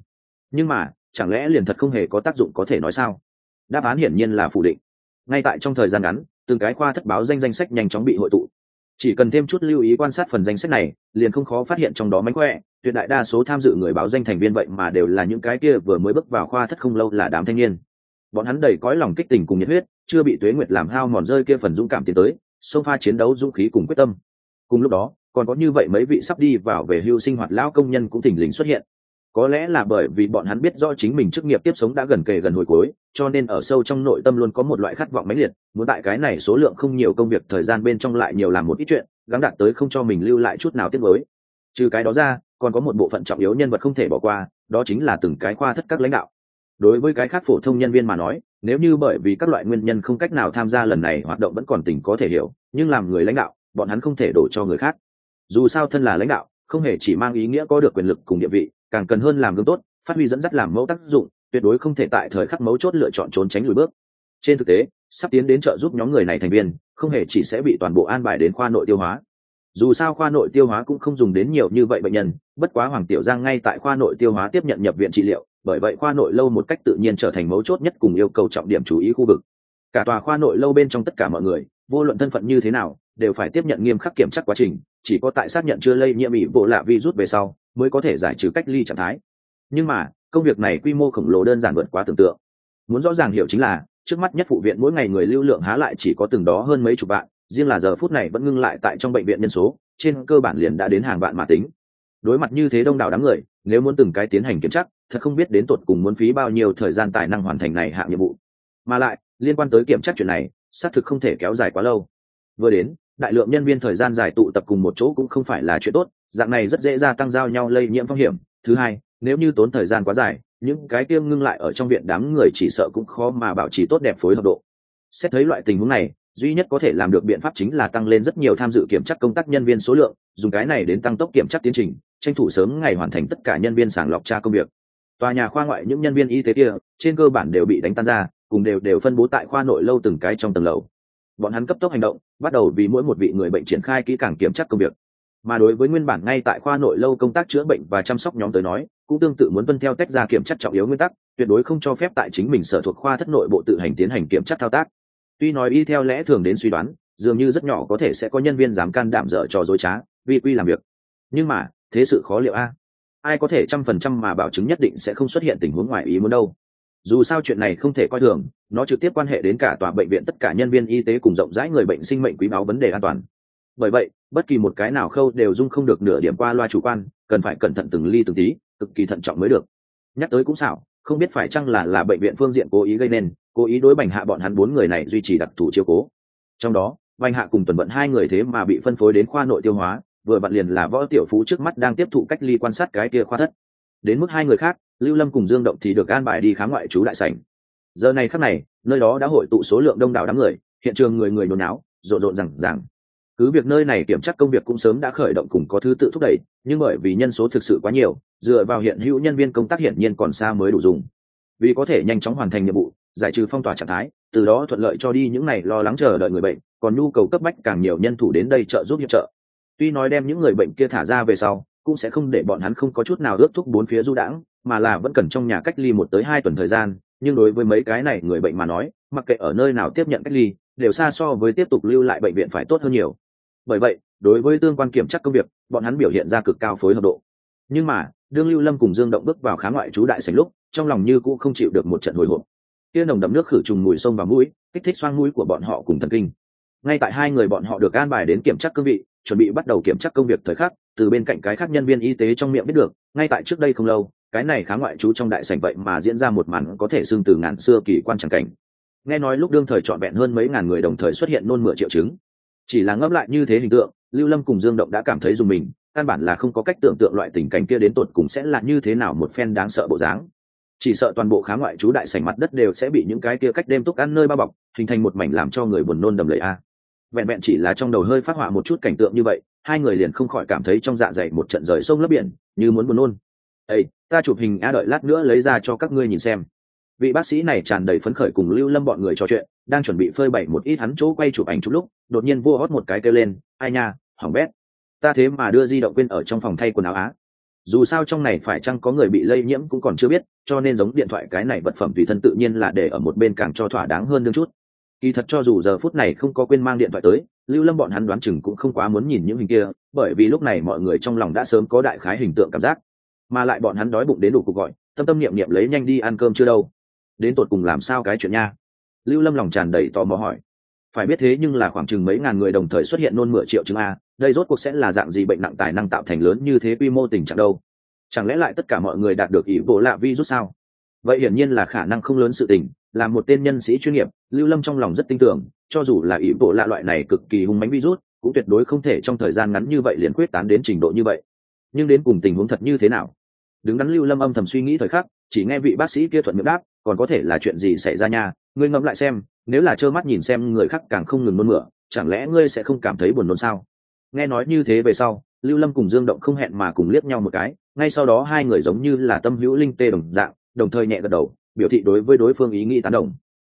Nhưng mà, chẳng lẽ liền thật không hề có tác dụng có thể nói sao? Đáp án hiển nhiên là phủ định. Ngay tại trong thời gian ngắn, từng cái khoa thất báo danh danh sách nhanh chóng bị hội tụ chỉ cần thêm chút lưu ý quan sát phần danh sách này, liền không khó phát hiện trong đó mánh khỏe. Tuyệt đại đa số tham dự người báo danh thành viên vậy mà đều là những cái kia vừa mới bước vào khoa thất không lâu là đám thanh niên. Bọn hắn đầy cõi lòng kích tình cùng nhiệt huyết, chưa bị tuế nguyệt làm hao mòn rơi kia phần dũng cảm tiến tới, xông pha chiến đấu dũng khí cùng quyết tâm. Cùng lúc đó, còn có như vậy mấy vị sắp đi vào về hưu sinh hoạt lão công nhân cũng thình lình xuất hiện có lẽ là bởi vì bọn hắn biết rõ chính mình chức nghiệp tiếp sống đã gần kề gần hồi cuối, cho nên ở sâu trong nội tâm luôn có một loại khát vọng mãnh liệt, muốn tại cái này số lượng không nhiều công việc thời gian bên trong lại nhiều làm một ít chuyện, gắng đạt tới không cho mình lưu lại chút nào tiếc mới trừ cái đó ra, còn có một bộ phận trọng yếu nhân vật không thể bỏ qua, đó chính là từng cái khoa thất các lãnh đạo. Đối với cái khác phổ thông nhân viên mà nói, nếu như bởi vì các loại nguyên nhân không cách nào tham gia lần này, hoạt động vẫn còn tình có thể hiểu, nhưng làm người lãnh đạo, bọn hắn không thể đổ cho người khác. Dù sao thân là lãnh đạo không hề chỉ mang ý nghĩa có được quyền lực cùng địa vị, càng cần hơn làm gương tốt, phát huy dẫn dắt làm mẫu tác dụng, tuyệt đối không thể tại thời khắc mấu chốt lựa chọn trốn tránh lùi bước. Trên thực tế, sắp tiến đến trợ giúp nhóm người này thành viên, không hề chỉ sẽ bị toàn bộ an bài đến khoa nội tiêu hóa. Dù sao khoa nội tiêu hóa cũng không dùng đến nhiều như vậy bệnh nhân, bất quá hoàng tiểu giang ngay tại khoa nội tiêu hóa tiếp nhận nhập viện trị liệu, bởi vậy khoa nội lâu một cách tự nhiên trở thành mấu chốt nhất cùng yêu cầu trọng điểm chú ý khu vực. Cả tòa khoa nội lâu bên trong tất cả mọi người, vô luận thân phận như thế nào, đều phải tiếp nhận nghiêm khắc kiểm tra quá trình chỉ có tại xác nhận chưa lây nhiễm ỉ bộ lạ virus về sau mới có thể giải trừ cách ly trạng thái. Nhưng mà công việc này quy mô khổng lồ đơn giản vượt quá tưởng tượng. Muốn rõ ràng hiểu chính là trước mắt nhất phụ viện mỗi ngày người lưu lượng há lại chỉ có từng đó hơn mấy chục bạn, riêng là giờ phút này vẫn ngưng lại tại trong bệnh viện nhân số trên cơ bản liền đã đến hàng vạn mà tính. Đối mặt như thế đông đảo đám người nếu muốn từng cái tiến hành kiểm tra thật không biết đến tột cùng muốn phí bao nhiêu thời gian tài năng hoàn thành này hạng nhiệm vụ. Mà lại liên quan tới kiểm tra chuyện này xác thực không thể kéo dài quá lâu. Vừa đến đại lượng nhân viên thời gian dài tụ tập cùng một chỗ cũng không phải là chuyện tốt, dạng này rất dễ gia tăng giao nhau lây nhiễm phong hiểm. Thứ hai, nếu như tốn thời gian quá dài, những cái tiêm ngưng lại ở trong viện đám người chỉ sợ cũng khó mà bảo trì tốt đẹp phối hợp độ. Xét thấy loại tình huống này, duy nhất có thể làm được biện pháp chính là tăng lên rất nhiều tham dự kiểm tra công tác nhân viên số lượng, dùng cái này đến tăng tốc kiểm tra tiến trình, tranh thủ sớm ngày hoàn thành tất cả nhân viên sàng lọc tra công việc. Tòa nhà khoa ngoại những nhân viên y tế kia, trên cơ bản đều bị đánh tan ra, cùng đều đều phân bố tại khoa nội lâu từng cái trong tầng lầu bọn hắn cấp tốc hành động, bắt đầu vì mỗi một vị người bệnh triển khai kỹ càng kiểm tra công việc. Mà đối với nguyên bản ngay tại khoa nội lâu công tác chữa bệnh và chăm sóc nhóm tới nói, cũng tương tự muốn tuân theo tách ra kiểm tra trọng yếu nguyên tắc, tuyệt đối không cho phép tại chính mình sở thuộc khoa thất nội bộ tự hành tiến hành kiểm tra thao tác. Tuy nói y theo lẽ thường đến suy đoán, dường như rất nhỏ có thể sẽ có nhân viên dám can đảm dở trò dối trá, vi quy làm việc. Nhưng mà, thế sự khó liệu a? Ai có thể trăm phần trăm mà bảo chứng nhất định sẽ không xuất hiện tình huống ngoài ý muốn đâu? Dù sao chuyện này không thể coi thường, nó trực tiếp quan hệ đến cả tòa bệnh viện tất cả nhân viên y tế cùng rộng rãi người bệnh sinh mệnh quý báu vấn đề an toàn. Bởi vậy, bất kỳ một cái nào khâu đều dung không được nửa điểm qua loa chủ quan, cần phải cẩn thận từng ly từng tí, cực kỳ thận trọng mới được. Nhắc tới cũng xảo, không biết phải chăng là là bệnh viện phương diện cố ý gây nên, cố ý đối bành hạ bọn hắn bốn người này duy trì đặc thù chiếu cố. Trong đó, bành hạ cùng tuần vận hai người thế mà bị phân phối đến khoa nội tiêu hóa, vừa vặn liền là võ tiểu phú trước mắt đang tiếp thụ cách ly quan sát cái kia khoa thất. Đến mức hai người khác lưu lâm cùng dương động thì được an bài đi khám ngoại trú đại sảnh. Giờ này khắc này, nơi đó đã hội tụ số lượng đông đảo đám người, hiện trường người người nôn náo, rộn rộn rằng rằng cứ việc nơi này kiểm tra công việc cũng sớm đã khởi động cùng có thứ tự thúc đẩy, nhưng bởi vì nhân số thực sự quá nhiều, dựa vào hiện hữu nhân viên công tác hiển nhiên còn xa mới đủ dùng. Vì có thể nhanh chóng hoàn thành nhiệm vụ, giải trừ phong tỏa trạng thái, từ đó thuận lợi cho đi những này lo lắng chờ đợi người bệnh, còn nhu cầu cấp bách càng nhiều nhân thủ đến đây trợ giúp hiệp trợ. Tuy nói đem những người bệnh kia thả ra về sau cũng sẽ không để bọn hắn không có chút nào ước thúc bốn phía du đãng, mà là vẫn cần trong nhà cách ly một tới hai tuần thời gian, nhưng đối với mấy cái này người bệnh mà nói, mặc kệ ở nơi nào tiếp nhận cách ly, đều xa so với tiếp tục lưu lại bệnh viện phải tốt hơn nhiều. Bởi vậy, đối với tương quan kiểm tra công việc, bọn hắn biểu hiện ra cực cao phối hợp độ. Nhưng mà, đương lưu lâm cùng dương động bước vào khá ngoại trú đại sành lúc, trong lòng như cũng không chịu được một trận hồi hộp. Kia nồng đậm nước khử trùng mùi sông vào mũi, kích thích xoang mũi của bọn họ cùng thần kinh. Ngay tại hai người bọn họ được an bài đến kiểm tra cương vị, chuẩn bị bắt đầu kiểm tra công việc thời khắc từ bên cạnh cái khác nhân viên y tế trong miệng biết được, ngay tại trước đây không lâu, cái này khá ngoại trú trong đại sảnh vậy mà diễn ra một màn có thể xưng từ ngàn xưa kỳ quan chẳng cảnh. Nghe nói lúc đương thời trọn vẹn hơn mấy ngàn người đồng thời xuất hiện nôn mửa triệu chứng. Chỉ là ngẫm lại như thế hình tượng, lưu lâm cùng dương động đã cảm thấy dùng mình, căn bản là không có cách tưởng tượng loại tình cảnh kia đến tột cùng sẽ là như thế nào một phen đáng sợ bộ dáng. Chỉ sợ toàn bộ khá ngoại trú đại sảnh mặt đất đều sẽ bị những cái kia cách đêm túc ăn nơi bao bọc, hình thành một mảnh làm cho người buồn nôn đầm lầy a vẹn vẹn chỉ là trong đầu hơi phát họa một chút cảnh tượng như vậy, hai người liền không khỏi cảm thấy trong dạ dày một trận rời sông lấp biển, như muốn buồn nôn. Ây ta chụp hình a đợi lát nữa lấy ra cho các ngươi nhìn xem. Vị bác sĩ này tràn đầy phấn khởi cùng lưu lâm bọn người trò chuyện, đang chuẩn bị phơi bày một ít hắn chỗ quay chụp ảnh chút lúc, đột nhiên vua hót một cái kêu lên, ai nha, hỏng bét. Ta thế mà đưa di động quên ở trong phòng thay quần áo á. Dù sao trong này phải chăng có người bị lây nhiễm cũng còn chưa biết, cho nên giống điện thoại cái này vật phẩm tùy thân tự nhiên là để ở một bên càng cho thỏa đáng hơn đương chút kỳ thật cho dù giờ phút này không có quên mang điện thoại tới, lưu lâm bọn hắn đoán chừng cũng không quá muốn nhìn những hình kia, bởi vì lúc này mọi người trong lòng đã sớm có đại khái hình tượng cảm giác. Mà lại bọn hắn đói bụng đến đủ cuộc gọi, tâm tâm niệm niệm lấy nhanh đi ăn cơm chưa đâu. Đến tột cùng làm sao cái chuyện nha? Lưu lâm lòng tràn đầy tò mò hỏi. Phải biết thế nhưng là khoảng chừng mấy ngàn người đồng thời xuất hiện nôn mửa triệu chứng a, đây rốt cuộc sẽ là dạng gì bệnh nặng tài năng tạo thành lớn như thế quy mô tình trạng đâu? Chẳng lẽ lại tất cả mọi người đạt được ý bộ lạ vi rút sao? Vậy hiển nhiên là khả năng không lớn sự tình, là một tên nhân sĩ chuyên nghiệp, lưu lâm trong lòng rất tin tưởng, cho dù là ý bộ lạ loại này cực kỳ hung mánh virus, cũng tuyệt đối không thể trong thời gian ngắn như vậy liền quyết tán đến trình độ như vậy. Nhưng đến cùng tình huống thật như thế nào? Đứng đắn lưu lâm âm thầm suy nghĩ thời khắc, chỉ nghe vị bác sĩ kia thuận miệng đáp, còn có thể là chuyện gì xảy ra nha? Ngươi ngẫm lại xem, nếu là trơ mắt nhìn xem người khác càng không ngừng nôn mửa, chẳng lẽ ngươi sẽ không cảm thấy buồn nôn sao? Nghe nói như thế về sau, lưu lâm cùng dương động không hẹn mà cùng liếc nhau một cái, ngay sau đó hai người giống như là tâm hữu linh tê đồng dạng đồng thời nhẹ gật đầu, biểu thị đối với đối phương ý nghĩ tán đồng.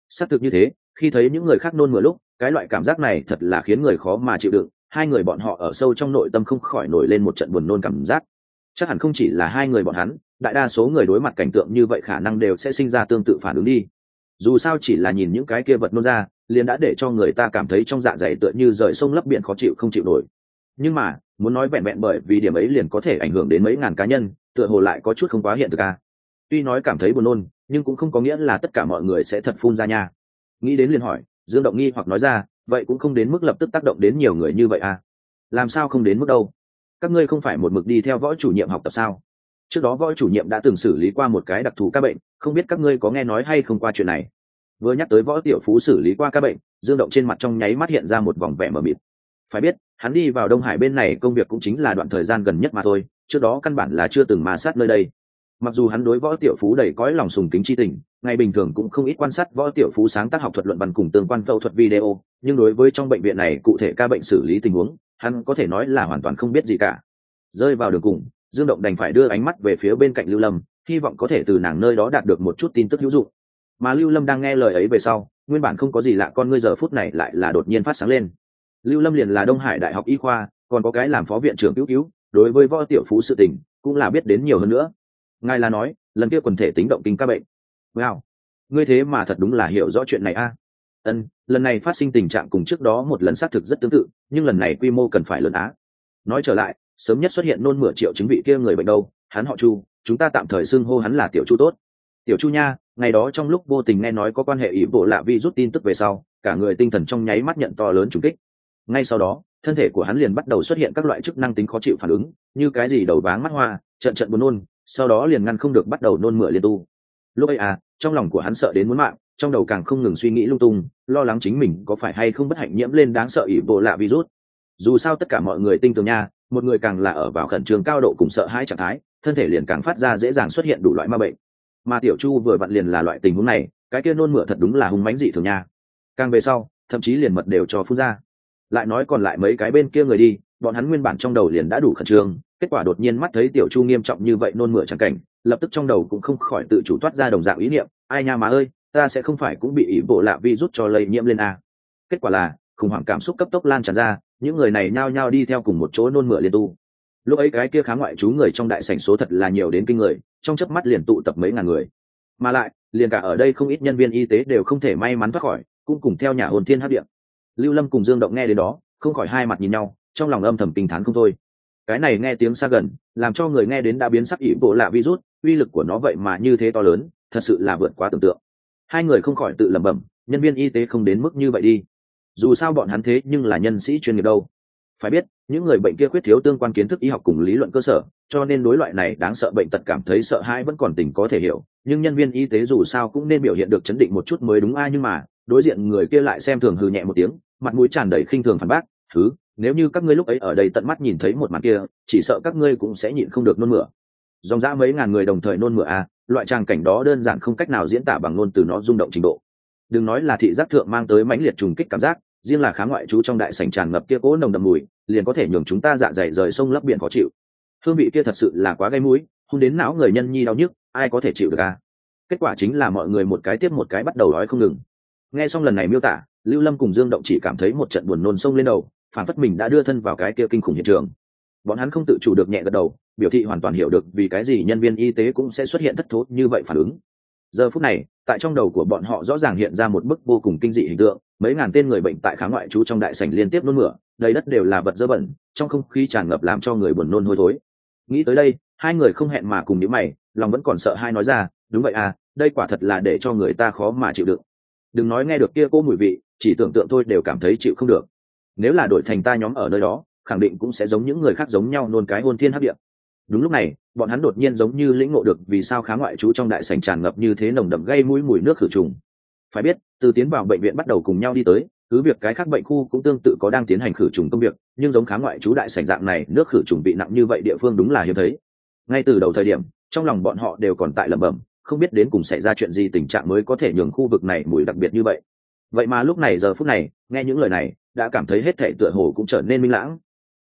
Xác thực như thế, khi thấy những người khác nôn mửa lúc, cái loại cảm giác này thật là khiến người khó mà chịu đựng, hai người bọn họ ở sâu trong nội tâm không khỏi nổi lên một trận buồn nôn cảm giác. Chắc hẳn không chỉ là hai người bọn hắn, đại đa số người đối mặt cảnh tượng như vậy khả năng đều sẽ sinh ra tương tự phản ứng đi. Dù sao chỉ là nhìn những cái kia vật nôn ra, liền đã để cho người ta cảm thấy trong dạ dày tựa như rời sông lấp biển khó chịu không chịu nổi. Nhưng mà, muốn nói vẹn vẹn bởi vì điểm ấy liền có thể ảnh hưởng đến mấy ngàn cá nhân, tựa hồ lại có chút không quá hiện thực à tuy nói cảm thấy buồn nôn, nhưng cũng không có nghĩa là tất cả mọi người sẽ thật phun ra nha. Nghĩ đến liền hỏi, dương động nghi hoặc nói ra, vậy cũng không đến mức lập tức tác động đến nhiều người như vậy à? Làm sao không đến mức đâu? Các ngươi không phải một mực đi theo võ chủ nhiệm học tập sao? Trước đó võ chủ nhiệm đã từng xử lý qua một cái đặc thù ca bệnh, không biết các ngươi có nghe nói hay không qua chuyện này? Vừa nhắc tới võ tiểu phú xử lý qua ca bệnh, dương động trên mặt trong nháy mắt hiện ra một vòng vẻ mờ mịt. Phải biết, hắn đi vào đông hải bên này công việc cũng chính là đoạn thời gian gần nhất mà thôi, trước đó căn bản là chưa từng ma sát nơi đây mặc dù hắn đối võ tiểu phú đầy cõi lòng sùng kính tri tình, ngày bình thường cũng không ít quan sát võ tiểu phú sáng tác học thuật luận văn cùng tương quan phẫu thuật video, nhưng đối với trong bệnh viện này cụ thể ca bệnh xử lý tình huống, hắn có thể nói là hoàn toàn không biết gì cả. Rơi vào đường cùng, dương động đành phải đưa ánh mắt về phía bên cạnh lưu lâm, hy vọng có thể từ nàng nơi đó đạt được một chút tin tức hữu dụng. Mà lưu lâm đang nghe lời ấy về sau, nguyên bản không có gì lạ con ngươi giờ phút này lại là đột nhiên phát sáng lên. Lưu lâm liền là đông hải đại học y khoa, còn có cái làm phó viện trưởng cứu cứu, đối với võ tiểu phú sự tình, cũng là biết đến nhiều hơn nữa ngài là nói, lần kia quần thể tính động kinh các bệnh. Wow. Ngươi thế mà thật đúng là hiểu rõ chuyện này a. Ân, lần này phát sinh tình trạng cùng trước đó một lần xác thực rất tương tự, nhưng lần này quy mô cần phải lớn á. Nói trở lại, sớm nhất xuất hiện nôn mửa triệu chứng vị kia người bệnh đâu, hắn họ chu, chúng ta tạm thời xưng hô hắn là tiểu chu tốt. Tiểu chu nha, ngày đó trong lúc vô tình nghe nói có quan hệ ý bộ lạ vi rút tin tức về sau, cả người tinh thần trong nháy mắt nhận to lớn trùng kích. Ngay sau đó, thân thể của hắn liền bắt đầu xuất hiện các loại chức năng tính khó chịu phản ứng, như cái gì đầu váng mắt hoa, trận trận buồn nôn sau đó liền ngăn không được bắt đầu nôn mửa liên tu. Lúc ấy à trong lòng của hắn sợ đến muốn mạng, trong đầu càng không ngừng suy nghĩ lung tung, lo lắng chính mình có phải hay không bất hạnh nhiễm lên đáng sợ ỷ bộ lạ virus. Dù sao tất cả mọi người tinh tường nha, một người càng là ở vào khẩn trương cao độ cùng sợ hãi trạng thái, thân thể liền càng phát ra dễ dàng xuất hiện đủ loại ma bệnh. Mà tiểu chu vừa vặn liền là loại tình huống này, cái kia nôn mửa thật đúng là hung mánh dị thường nha. Càng về sau, thậm chí liền mật đều cho phun ra. Lại nói còn lại mấy cái bên kia người đi, bọn hắn nguyên bản trong đầu liền đã đủ khẩn trương kết quả đột nhiên mắt thấy tiểu chu nghiêm trọng như vậy nôn mửa chẳng cảnh, lập tức trong đầu cũng không khỏi tự chủ thoát ra đồng dạng ý niệm, ai nha má ơi, ta sẽ không phải cũng bị ý bộ lạ vi rút cho lây nhiễm lên a. Kết quả là, khủng hoảng cảm xúc cấp tốc lan tràn ra, những người này nhao nhao đi theo cùng một chỗ nôn mửa liên tu. Lúc ấy cái kia khá ngoại trú người trong đại sảnh số thật là nhiều đến kinh người, trong chớp mắt liền tụ tập mấy ngàn người. Mà lại, liền cả ở đây không ít nhân viên y tế đều không thể may mắn thoát khỏi, cũng cùng theo nhà hồn thiên hấp điện. Lưu lâm cùng dương động nghe đến đó, không khỏi hai mặt nhìn nhau, trong lòng âm thầm kinh thán không thôi cái này nghe tiếng xa gần, làm cho người nghe đến đã biến sắc ỉ bộ lạ virus, uy lực của nó vậy mà như thế to lớn, thật sự là vượt quá tưởng tượng. Hai người không khỏi tự lẩm bẩm, nhân viên y tế không đến mức như vậy đi. Dù sao bọn hắn thế nhưng là nhân sĩ chuyên nghiệp đâu. Phải biết, những người bệnh kia khuyết thiếu tương quan kiến thức y học cùng lý luận cơ sở, cho nên đối loại này đáng sợ bệnh tật cảm thấy sợ hãi vẫn còn tình có thể hiểu. Nhưng nhân viên y tế dù sao cũng nên biểu hiện được chấn định một chút mới đúng ai, nhưng mà, đối diện người kia lại xem thường hừ nhẹ một tiếng, mặt mũi tràn đầy khinh thường phản bác thứ, nếu như các ngươi lúc ấy ở đây tận mắt nhìn thấy một màn kia, chỉ sợ các ngươi cũng sẽ nhịn không được nôn mửa. Dòng dã mấy ngàn người đồng thời nôn mửa à loại tràng cảnh đó đơn giản không cách nào diễn tả bằng ngôn từ nó rung động trình độ. Đừng nói là thị giác thượng mang tới mãnh liệt trùng kích cảm giác, riêng là khá ngoại trú trong đại sảnh tràn ngập kia cố nồng đậm mùi, liền có thể nhường chúng ta dạ dày rời sông lấp biển khó chịu. Hương vị kia thật sự là quá gây mũi không đến não người nhân nhi đau nhức, ai có thể chịu được à? Kết quả chính là mọi người một cái tiếp một cái bắt đầu nói không ngừng. Nghe xong lần này miêu tả, lưu lâm cùng dương động chỉ cảm thấy một trận buồn nôn sông lên đầu phản phất mình đã đưa thân vào cái kia kinh khủng hiện trường. Bọn hắn không tự chủ được nhẹ gật đầu, biểu thị hoàn toàn hiểu được vì cái gì nhân viên y tế cũng sẽ xuất hiện thất thố như vậy phản ứng. Giờ phút này, tại trong đầu của bọn họ rõ ràng hiện ra một bức vô cùng kinh dị hình tượng, mấy ngàn tên người bệnh tại khá ngoại trú trong đại sảnh liên tiếp nôn mửa, đầy đất đều là vật dơ bẩn, trong không khí tràn ngập làm cho người buồn nôn hôi thối. Nghĩ tới đây, hai người không hẹn mà cùng nhíu mày, lòng vẫn còn sợ hai nói ra, đúng vậy à đây quả thật là để cho người ta khó mà chịu đựng. Đừng nói nghe được kia cô mùi vị, chỉ tưởng tượng thôi đều cảm thấy chịu không được nếu là đổi thành ta nhóm ở nơi đó, khẳng định cũng sẽ giống những người khác giống nhau nôn cái hôn thiên hấp điện đúng lúc này, bọn hắn đột nhiên giống như lĩnh ngộ được vì sao khá ngoại trú trong đại sảnh tràn ngập như thế nồng đậm gây mũi mùi nước khử trùng. Phải biết, từ tiến vào bệnh viện bắt đầu cùng nhau đi tới, cứ việc cái khác bệnh khu cũng tương tự có đang tiến hành khử trùng công việc, nhưng giống khá ngoại trú đại sảnh dạng này, nước khử trùng bị nặng như vậy địa phương đúng là hiếm thấy. Ngay từ đầu thời điểm, trong lòng bọn họ đều còn tại lẩm bẩm, không biết đến cùng xảy ra chuyện gì, tình trạng mới có thể nhường khu vực này mùi đặc biệt như vậy vậy mà lúc này giờ phút này, nghe những lời này, đã cảm thấy hết thể tựa hồ cũng trở nên minh lãng.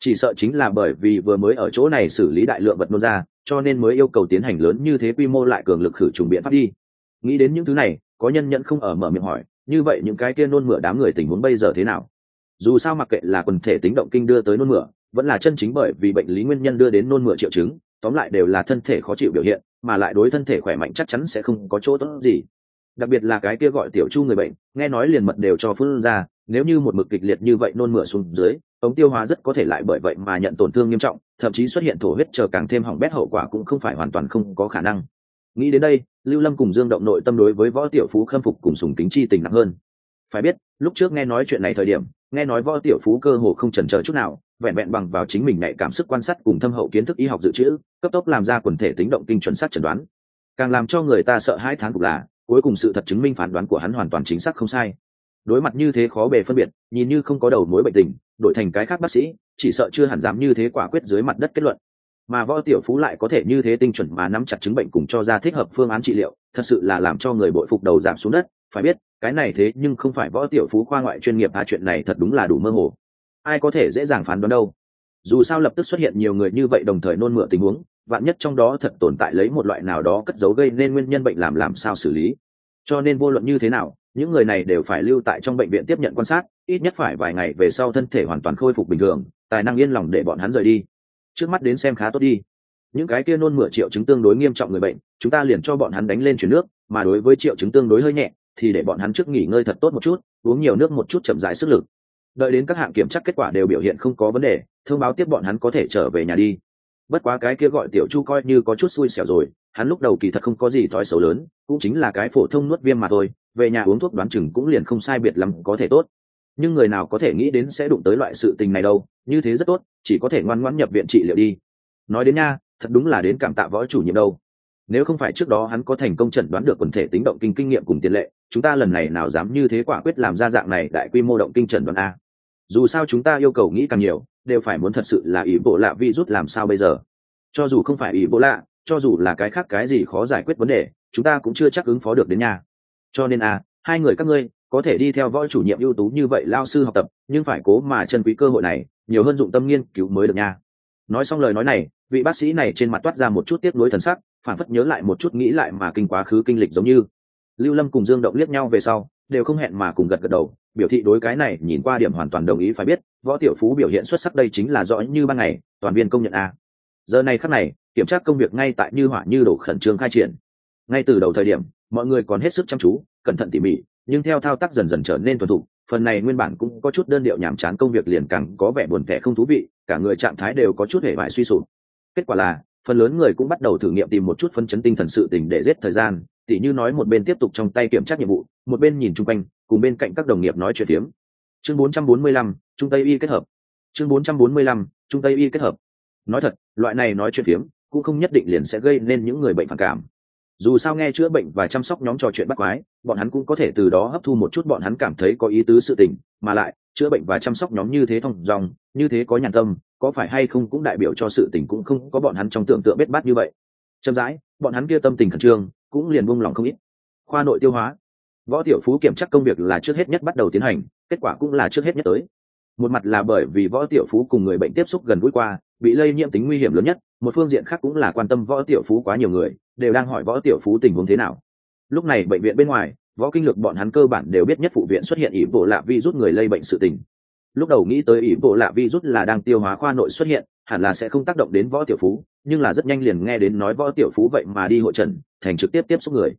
Chỉ sợ chính là bởi vì vừa mới ở chỗ này xử lý đại lượng vật nôn ra, cho nên mới yêu cầu tiến hành lớn như thế quy mô lại cường lực khử trùng biện pháp đi. Nghĩ đến những thứ này, có nhân nhận không ở mở miệng hỏi, như vậy những cái kia nôn mửa đám người tình huống bây giờ thế nào? Dù sao mặc kệ là quần thể tính động kinh đưa tới nôn mửa, vẫn là chân chính bởi vì bệnh lý nguyên nhân đưa đến nôn mửa triệu chứng, tóm lại đều là thân thể khó chịu biểu hiện, mà lại đối thân thể khỏe mạnh chắc chắn sẽ không có chỗ tốt gì đặc biệt là cái kia gọi tiểu chu người bệnh, nghe nói liền mật đều cho phương ra, nếu như một mực kịch liệt như vậy nôn mửa xuống dưới, ống tiêu hóa rất có thể lại bởi vậy mà nhận tổn thương nghiêm trọng, thậm chí xuất hiện thổ huyết chờ càng thêm hỏng bét hậu quả cũng không phải hoàn toàn không có khả năng. Nghĩ đến đây, lưu lâm cùng dương động nội tâm đối với võ tiểu phú khâm phục cùng sùng kính chi tình nặng hơn. Phải biết, lúc trước nghe nói chuyện này thời điểm, nghe nói võ tiểu phú cơ hồ không chần chờ chút nào, vẹn vẹn bằng vào chính mình nhạy cảm sức quan sát cùng thâm hậu kiến thức y học dự trữ, cấp tốc làm ra quần thể tính động kinh chuẩn xác chẩn đoán. Càng làm cho người ta sợ hai tháng cục là cuối cùng sự thật chứng minh phán đoán của hắn hoàn toàn chính xác không sai. Đối mặt như thế khó bề phân biệt, nhìn như không có đầu mối bệnh tình, đổi thành cái khác bác sĩ, chỉ sợ chưa hẳn dám như thế quả quyết dưới mặt đất kết luận. Mà võ tiểu phú lại có thể như thế tinh chuẩn mà nắm chặt chứng bệnh cùng cho ra thích hợp phương án trị liệu, thật sự là làm cho người bội phục đầu giảm xuống đất, phải biết, cái này thế nhưng không phải võ tiểu phú khoa ngoại chuyên nghiệp à chuyện này thật đúng là đủ mơ hồ. Ai có thể dễ dàng phán đoán đâu? Dù sao lập tức xuất hiện nhiều người như vậy đồng thời nôn mửa tình huống, vạn nhất trong đó thật tồn tại lấy một loại nào đó cất giấu gây nên nguyên nhân bệnh làm làm sao xử lý. Cho nên vô luận như thế nào, những người này đều phải lưu tại trong bệnh viện tiếp nhận quan sát, ít nhất phải vài ngày về sau thân thể hoàn toàn khôi phục bình thường, tài năng yên lòng để bọn hắn rời đi. Trước mắt đến xem khá tốt đi. Những cái kia nôn mửa triệu chứng tương đối nghiêm trọng người bệnh, chúng ta liền cho bọn hắn đánh lên chuyển nước, mà đối với triệu chứng tương đối hơi nhẹ, thì để bọn hắn trước nghỉ ngơi thật tốt một chút, uống nhiều nước một chút chậm rãi sức lực đợi đến các hạng kiểm tra kết quả đều biểu hiện không có vấn đề, thông báo tiếp bọn hắn có thể trở về nhà đi. Bất quá cái kia gọi tiểu chu coi như có chút xui xẻo rồi, hắn lúc đầu kỳ thật không có gì thói xấu lớn, cũng chính là cái phổ thông nuốt viêm mà thôi, về nhà uống thuốc đoán chừng cũng liền không sai biệt lắm có thể tốt. Nhưng người nào có thể nghĩ đến sẽ đụng tới loại sự tình này đâu, như thế rất tốt, chỉ có thể ngoan ngoãn nhập viện trị liệu đi. Nói đến nha, thật đúng là đến cảm tạ võ chủ nhiệm đâu. Nếu không phải trước đó hắn có thành công chẩn đoán được quần thể tính động kinh kinh nghiệm cùng tiền lệ chúng ta lần này nào dám như thế quả quyết làm ra dạng này đại quy mô động kinh trần đoán a. Dù sao chúng ta yêu cầu nghĩ càng nhiều, đều phải muốn thật sự là ý bộ lạ virus làm sao bây giờ. Cho dù không phải ý bộ lạ, cho dù là cái khác cái gì khó giải quyết vấn đề, chúng ta cũng chưa chắc ứng phó được đến nhà. Cho nên a, hai người các ngươi, có thể đi theo võ chủ nhiệm ưu tú như vậy lao sư học tập, nhưng phải cố mà chân quý cơ hội này, nhiều hơn dụng tâm nghiên cứu mới được nha. Nói xong lời nói này, vị bác sĩ này trên mặt toát ra một chút tiếc nối thần sắc phản phất nhớ lại một chút nghĩ lại mà kinh quá khứ kinh lịch giống như lưu lâm cùng dương động liếc nhau về sau, đều không hẹn mà cùng gật gật đầu. Biểu thị đối cái này nhìn qua điểm hoàn toàn đồng ý phải biết, võ tiểu phú biểu hiện xuất sắc đây chính là rõ như ban ngày, toàn viên công nhận a. Giờ này khắc này, kiểm tra công việc ngay tại như hỏa như đổ khẩn trương khai triển. Ngay từ đầu thời điểm, mọi người còn hết sức chăm chú, cẩn thận tỉ mỉ, nhưng theo thao tác dần dần trở nên thuần thục, phần này nguyên bản cũng có chút đơn điệu nhàm chán công việc liền càng có vẻ buồn tẻ không thú vị, cả người trạng thái đều có chút hề vải suy sụp. Kết quả là phần lớn người cũng bắt đầu thử nghiệm tìm một chút phân chấn tinh thần sự tình để giết thời gian tỉ như nói một bên tiếp tục trong tay kiểm tra nhiệm vụ một bên nhìn chung quanh cùng bên cạnh các đồng nghiệp nói chuyện tiếm chương 445, trung tây y kết hợp. Chương 445, trung tây y kết hợp. Nói thật loại này nói chuyện tiếng cũng không nhất định liền sẽ gây nên những người bệnh phản cảm. Dù sao nghe chữa bệnh và chăm sóc nhóm trò chuyện bắt quái bọn hắn cũng có thể từ đó hấp thu một chút bọn hắn cảm thấy có ý tứ sự tình mà lại chữa bệnh và chăm sóc nhóm như thế thông dòng, như thế có nhàn tâm, có phải hay không cũng đại biểu cho sự tình cũng không có bọn hắn trong tưởng tượng bết bát như vậy. Chậm rãi, bọn hắn kia tâm tình khẩn trương, cũng liền buông lòng không ít. Khoa nội tiêu hóa. Võ tiểu phú kiểm tra công việc là trước hết nhất bắt đầu tiến hành, kết quả cũng là trước hết nhất tới. Một mặt là bởi vì võ tiểu phú cùng người bệnh tiếp xúc gần gũi qua, bị lây nhiễm tính nguy hiểm lớn nhất, một phương diện khác cũng là quan tâm võ tiểu phú quá nhiều người, đều đang hỏi võ tiểu phú tình huống thế nào. Lúc này bệnh viện bên ngoài võ kinh lực bọn hắn cơ bản đều biết nhất phụ viện xuất hiện ỷ bộ lạ vi rút người lây bệnh sự tình. Lúc đầu nghĩ tới ỷ bộ lạ vi rút là đang tiêu hóa khoa nội xuất hiện, hẳn là sẽ không tác động đến võ tiểu phú, nhưng là rất nhanh liền nghe đến nói võ tiểu phú vậy mà đi hội trần, thành trực tiếp tiếp xúc người.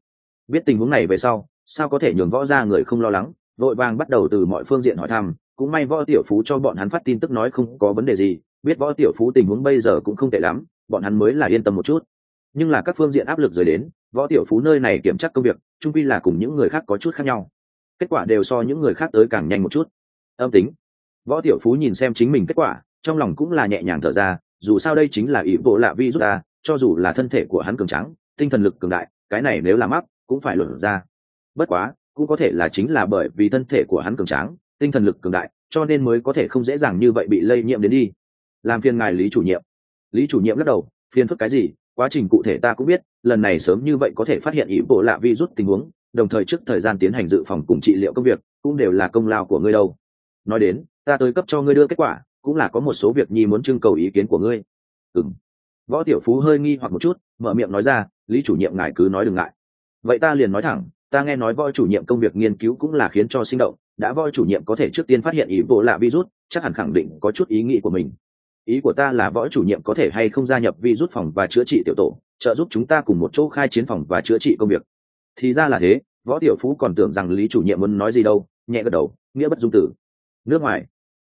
Biết tình huống này về sau, sao có thể nhường võ ra người không lo lắng, vội vàng bắt đầu từ mọi phương diện hỏi thăm, cũng may võ tiểu phú cho bọn hắn phát tin tức nói không có vấn đề gì, biết võ tiểu phú tình huống bây giờ cũng không tệ lắm, bọn hắn mới là yên tâm một chút. Nhưng là các phương diện áp lực rời đến, võ tiểu phú nơi này kiểm tra công việc trung quy là cùng những người khác có chút khác nhau. Kết quả đều so những người khác tới càng nhanh một chút. Âm tính. Võ tiểu phú nhìn xem chính mình kết quả, trong lòng cũng là nhẹ nhàng thở ra, dù sao đây chính là ý bộ lạ vi rút ra, cho dù là thân thể của hắn cường trắng tinh thần lực cường đại, cái này nếu là mắc, cũng phải luận ra. Bất quá, cũng có thể là chính là bởi vì thân thể của hắn cường tráng, tinh thần lực cường đại, cho nên mới có thể không dễ dàng như vậy bị lây nhiễm đến đi. Làm phiền ngài lý chủ nhiệm. Lý chủ nhiệm lắc đầu, phiền phức cái gì? Quá trình cụ thể ta cũng biết, lần này sớm như vậy có thể phát hiện ý bộ lạ rút tình huống, đồng thời trước thời gian tiến hành dự phòng cùng trị liệu công việc, cũng đều là công lao của ngươi đâu. Nói đến, ta tới cấp cho ngươi đưa kết quả, cũng là có một số việc nhi muốn trưng cầu ý kiến của ngươi. Ừ võ tiểu phú hơi nghi hoặc một chút, mở miệng nói ra, lý chủ nhiệm ngài cứ nói đừng ngại. Vậy ta liền nói thẳng, ta nghe nói võ chủ nhiệm công việc nghiên cứu cũng là khiến cho sinh động, đã võ chủ nhiệm có thể trước tiên phát hiện ý bộ lạ virus chắc hẳn khẳng định có chút ý nghĩ của mình ý của ta là võ chủ nhiệm có thể hay không gia nhập vi rút phòng và chữa trị tiểu tổ, trợ giúp chúng ta cùng một chỗ khai chiến phòng và chữa trị công việc. Thì ra là thế, võ tiểu phú còn tưởng rằng lý chủ nhiệm muốn nói gì đâu, nhẹ gật đầu, nghĩa bất dung tử. Nước ngoài,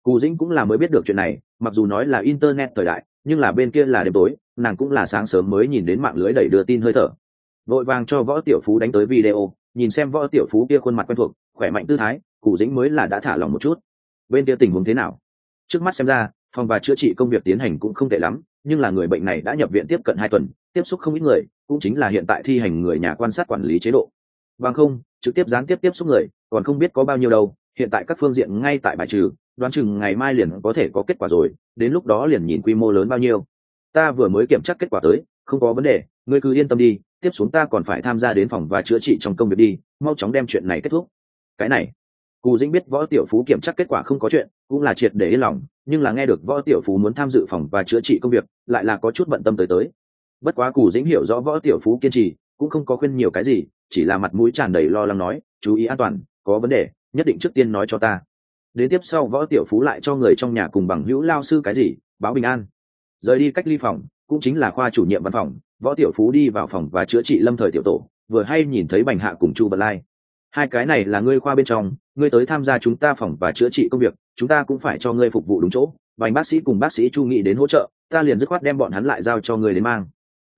cù dĩnh cũng là mới biết được chuyện này, mặc dù nói là internet thời đại, nhưng là bên kia là đêm tối, nàng cũng là sáng sớm mới nhìn đến mạng lưới đẩy đưa tin hơi thở. Vội vàng cho võ tiểu phú đánh tới video, nhìn xem võ tiểu phú kia khuôn mặt quen thuộc, khỏe mạnh tư thái, cù dĩnh mới là đã thả lòng một chút. Bên kia tình huống thế nào? Trước mắt xem ra phòng và chữa trị công việc tiến hành cũng không tệ lắm, nhưng là người bệnh này đã nhập viện tiếp cận hai tuần, tiếp xúc không ít người, cũng chính là hiện tại thi hành người nhà quan sát quản lý chế độ. Bằng không, trực tiếp gián tiếp tiếp xúc người, còn không biết có bao nhiêu đâu, hiện tại các phương diện ngay tại bài trừ, đoán chừng ngày mai liền có thể có kết quả rồi, đến lúc đó liền nhìn quy mô lớn bao nhiêu. Ta vừa mới kiểm tra kết quả tới, không có vấn đề, ngươi cứ yên tâm đi, tiếp xuống ta còn phải tham gia đến phòng và chữa trị trong công việc đi, mau chóng đem chuyện này kết thúc. Cái này cù dĩnh biết võ tiểu phú kiểm tra kết quả không có chuyện, cũng là triệt để yên lòng, nhưng là nghe được võ tiểu phú muốn tham dự phòng và chữa trị công việc, lại là có chút bận tâm tới tới. Bất quá cù dĩnh hiểu rõ võ tiểu phú kiên trì, cũng không có khuyên nhiều cái gì, chỉ là mặt mũi tràn đầy lo lắng nói, chú ý an toàn, có vấn đề, nhất định trước tiên nói cho ta. Đến tiếp sau võ tiểu phú lại cho người trong nhà cùng bằng hữu lao sư cái gì, báo bình an. Rời đi cách ly phòng, cũng chính là khoa chủ nhiệm văn phòng, võ tiểu phú đi vào phòng và chữa trị lâm thời tiểu tổ, vừa hay nhìn thấy bành hạ cùng chu bật lai hai cái này là ngươi khoa bên trong, ngươi tới tham gia chúng ta phòng và chữa trị công việc, chúng ta cũng phải cho ngươi phục vụ đúng chỗ. Vành bác sĩ cùng bác sĩ chu nghị đến hỗ trợ, ta liền dứt khoát đem bọn hắn lại giao cho ngươi đến mang.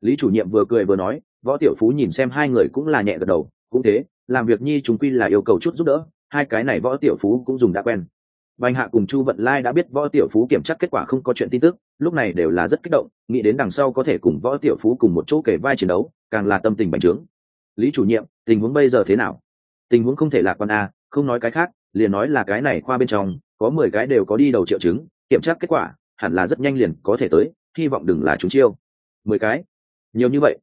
Lý chủ nhiệm vừa cười vừa nói, võ tiểu phú nhìn xem hai người cũng là nhẹ gật đầu, cũng thế, làm việc nhi chúng quy là yêu cầu chút giúp đỡ, hai cái này võ tiểu phú cũng dùng đã quen. Bành hạ cùng chu vận lai đã biết võ tiểu phú kiểm tra kết quả không có chuyện tin tức, lúc này đều là rất kích động, nghĩ đến đằng sau có thể cùng võ tiểu phú cùng một chỗ kể vai chiến đấu, càng là tâm tình bành trướng. Lý chủ nhiệm, tình huống bây giờ thế nào? Tình huống không thể lạc quan a, không nói cái khác, liền nói là cái này khoa bên trong, có mười cái đều có đi đầu triệu chứng, kiểm tra kết quả, hẳn là rất nhanh liền có thể tới, hy vọng đừng là chúng chiêu. Mười cái? Nhiều như vậy.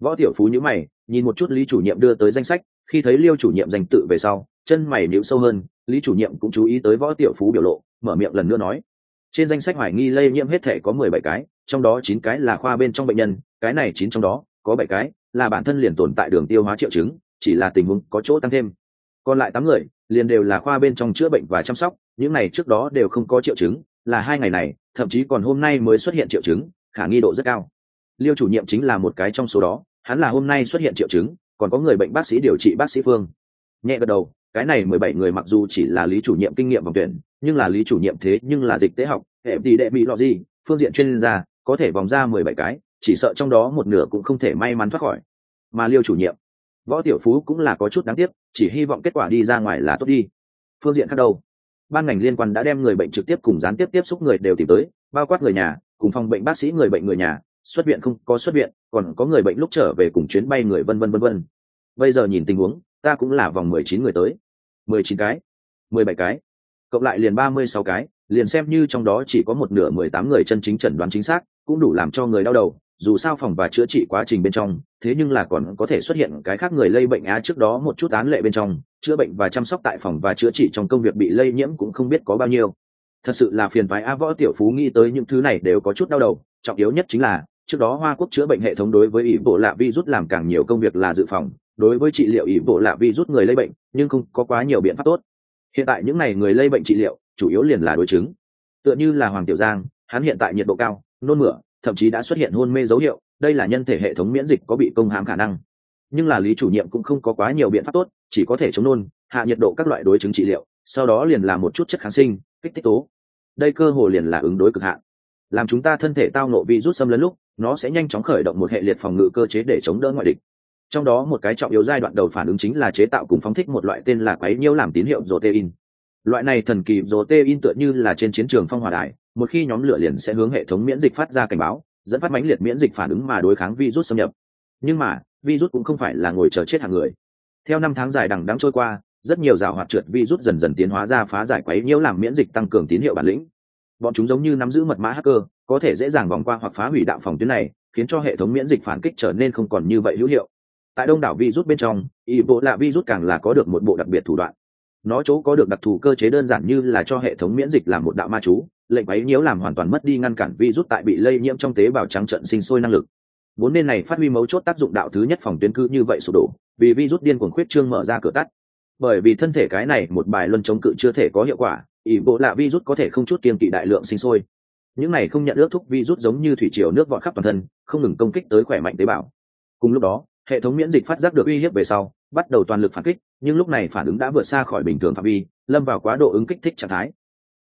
Võ tiểu phú nhữ mày, nhìn một chút lý chủ nhiệm đưa tới danh sách, khi thấy liêu chủ nhiệm danh tự về sau, chân mày nhịu sâu hơn, lý chủ nhiệm cũng chú ý tới võ tiểu phú biểu lộ, mở miệng lần nữa nói. Trên danh sách hoài nghi lây nhiễm hết thể có mười bảy cái, trong đó chín cái là khoa bên trong bệnh nhân, cái này chín trong đó, có bảy cái là bản thân liền tồn tại đường tiêu hóa triệu chứng chỉ là tình huống có chỗ tăng thêm. Còn lại tám người liền đều là khoa bên trong chữa bệnh và chăm sóc, những này trước đó đều không có triệu chứng, là hai ngày này, thậm chí còn hôm nay mới xuất hiện triệu chứng, khả nghi độ rất cao. Liêu chủ nhiệm chính là một cái trong số đó, hắn là hôm nay xuất hiện triệu chứng, còn có người bệnh bác sĩ điều trị bác sĩ phương. Nhẹ gật đầu, cái này mười bảy người mặc dù chỉ là lý chủ nhiệm kinh nghiệm vòng tuyển, nhưng là lý chủ nhiệm thế nhưng là dịch tế học, hệ tỷ đệ bị lọ gì, phương diện chuyên gia, có thể vòng ra mười bảy cái, chỉ sợ trong đó một nửa cũng không thể may mắn thoát khỏi. Mà liêu chủ nhiệm võ tiểu phú cũng là có chút đáng tiếc, chỉ hy vọng kết quả đi ra ngoài là tốt đi. Phương diện khác đâu? Ban ngành liên quan đã đem người bệnh trực tiếp cùng gián tiếp tiếp xúc người đều tìm tới, bao quát người nhà, cùng phòng bệnh bác sĩ người bệnh người nhà, xuất viện không có xuất viện, còn có người bệnh lúc trở về cùng chuyến bay người vân vân vân vân. Bây giờ nhìn tình huống, ta cũng là vòng mười chín người tới. mười chín cái, mười bảy cái, cộng lại liền ba mươi sáu cái, liền xem như trong đó chỉ có một nửa mười tám người chân chính chẩn đoán chính xác, cũng đủ làm cho người đau đầu, dù sao phòng và chữa trị quá trình bên trong thế nhưng là còn có thể xuất hiện cái khác người lây bệnh á trước đó một chút án lệ bên trong, chữa bệnh và chăm sóc tại phòng và chữa trị trong công việc bị lây nhiễm cũng không biết có bao nhiêu. Thật sự là phiền phái a võ tiểu phú nghĩ tới những thứ này đều có chút đau đầu, trọng yếu nhất chính là, trước đó hoa quốc chữa bệnh hệ thống đối với ỷ bộ lạ virus làm càng nhiều công việc là dự phòng, đối với trị liệu ỷ bộ lạ virus người lây bệnh, nhưng không có quá nhiều biện pháp tốt. Hiện tại những n à y người lây bệnh trị liệu, chủ yếu liền là đối chứng. Tựa như là hoàng tiểu giang, hắn hiện tại nhiệt độ cao, nôn mửa, thậm chí đã xuất hiện hôn mê dấu hiệu đây là nhân thể hệ thống miễn dịch có bị công hãm khả năng. Nhưng là lý chủ nhiệm cũng không có quá nhiều biện pháp tốt, chỉ có thể chống nôn, hạ nhiệt độ các loại đối chứng trị liệu, sau đó liền làm một chút chất kháng sinh, kích thích tố. Đây cơ hồ liền là ứng đối cực hạn. Làm chúng ta thân thể tao nộ virus xâm lấn lúc, nó sẽ nhanh chóng khởi động một hệ liệt phòng ngự cơ chế để chống đỡ ngoại địch. Trong đó một cái trọng yếu giai đoạn đầu phản ứng chính là chế tạo cùng phóng thích một loại tên là quấy nhiễu làm tín hiệu protein. Loại này thần kỳ protein tựa như là trên chiến trường phong hỏa đài, một khi nhóm lửa liền sẽ hướng hệ thống miễn dịch phát ra cảnh báo dẫn phát mãnh liệt miễn dịch phản ứng mà đối kháng virus xâm nhập. Nhưng mà, virus cũng không phải là ngồi chờ chết hàng người. Theo năm tháng dài đằng đắng trôi qua, rất nhiều rào hoạt trượt virus dần dần tiến hóa ra phá giải quấy nhiễu làm miễn dịch tăng cường tín hiệu bản lĩnh. Bọn chúng giống như nắm giữ mật mã hacker, có thể dễ dàng vòng qua hoặc phá hủy đạo phòng tuyến này, khiến cho hệ thống miễn dịch phản kích trở nên không còn như vậy hữu hiệu. Tại đông đảo virus bên trong y bộ lạ virus càng là có được một bộ đặc biệt thủ đoạn. Nó chỗ có được đặc thù cơ chế đơn giản như là cho hệ thống miễn dịch làm một đạo ma chú lệnh ấy nhiễu làm hoàn toàn mất đi ngăn cản virus tại bị lây nhiễm trong tế bào trắng trận sinh sôi năng lực. Vốn nên này phát huy mấu chốt tác dụng đạo thứ nhất phòng tuyến cư như vậy sụp đổ, vì virus điên cuồng khuyết trương mở ra cửa tắt. Bởi vì thân thể cái này một bài luân chống cự chưa thể có hiệu quả, ỷ bộ lạ virus có thể không chút kiên kỵ đại lượng sinh sôi. Những này không nhận ước thúc virus giống như thủy triều nước vọt khắp toàn thân, không ngừng công kích tới khỏe mạnh tế bào. Cùng lúc đó, hệ thống miễn dịch phát giác được uy hiếp về sau, bắt đầu toàn lực phản kích, nhưng lúc này phản ứng đã vượt xa khỏi bình thường phạm vi, lâm vào quá độ ứng kích thích trạng thái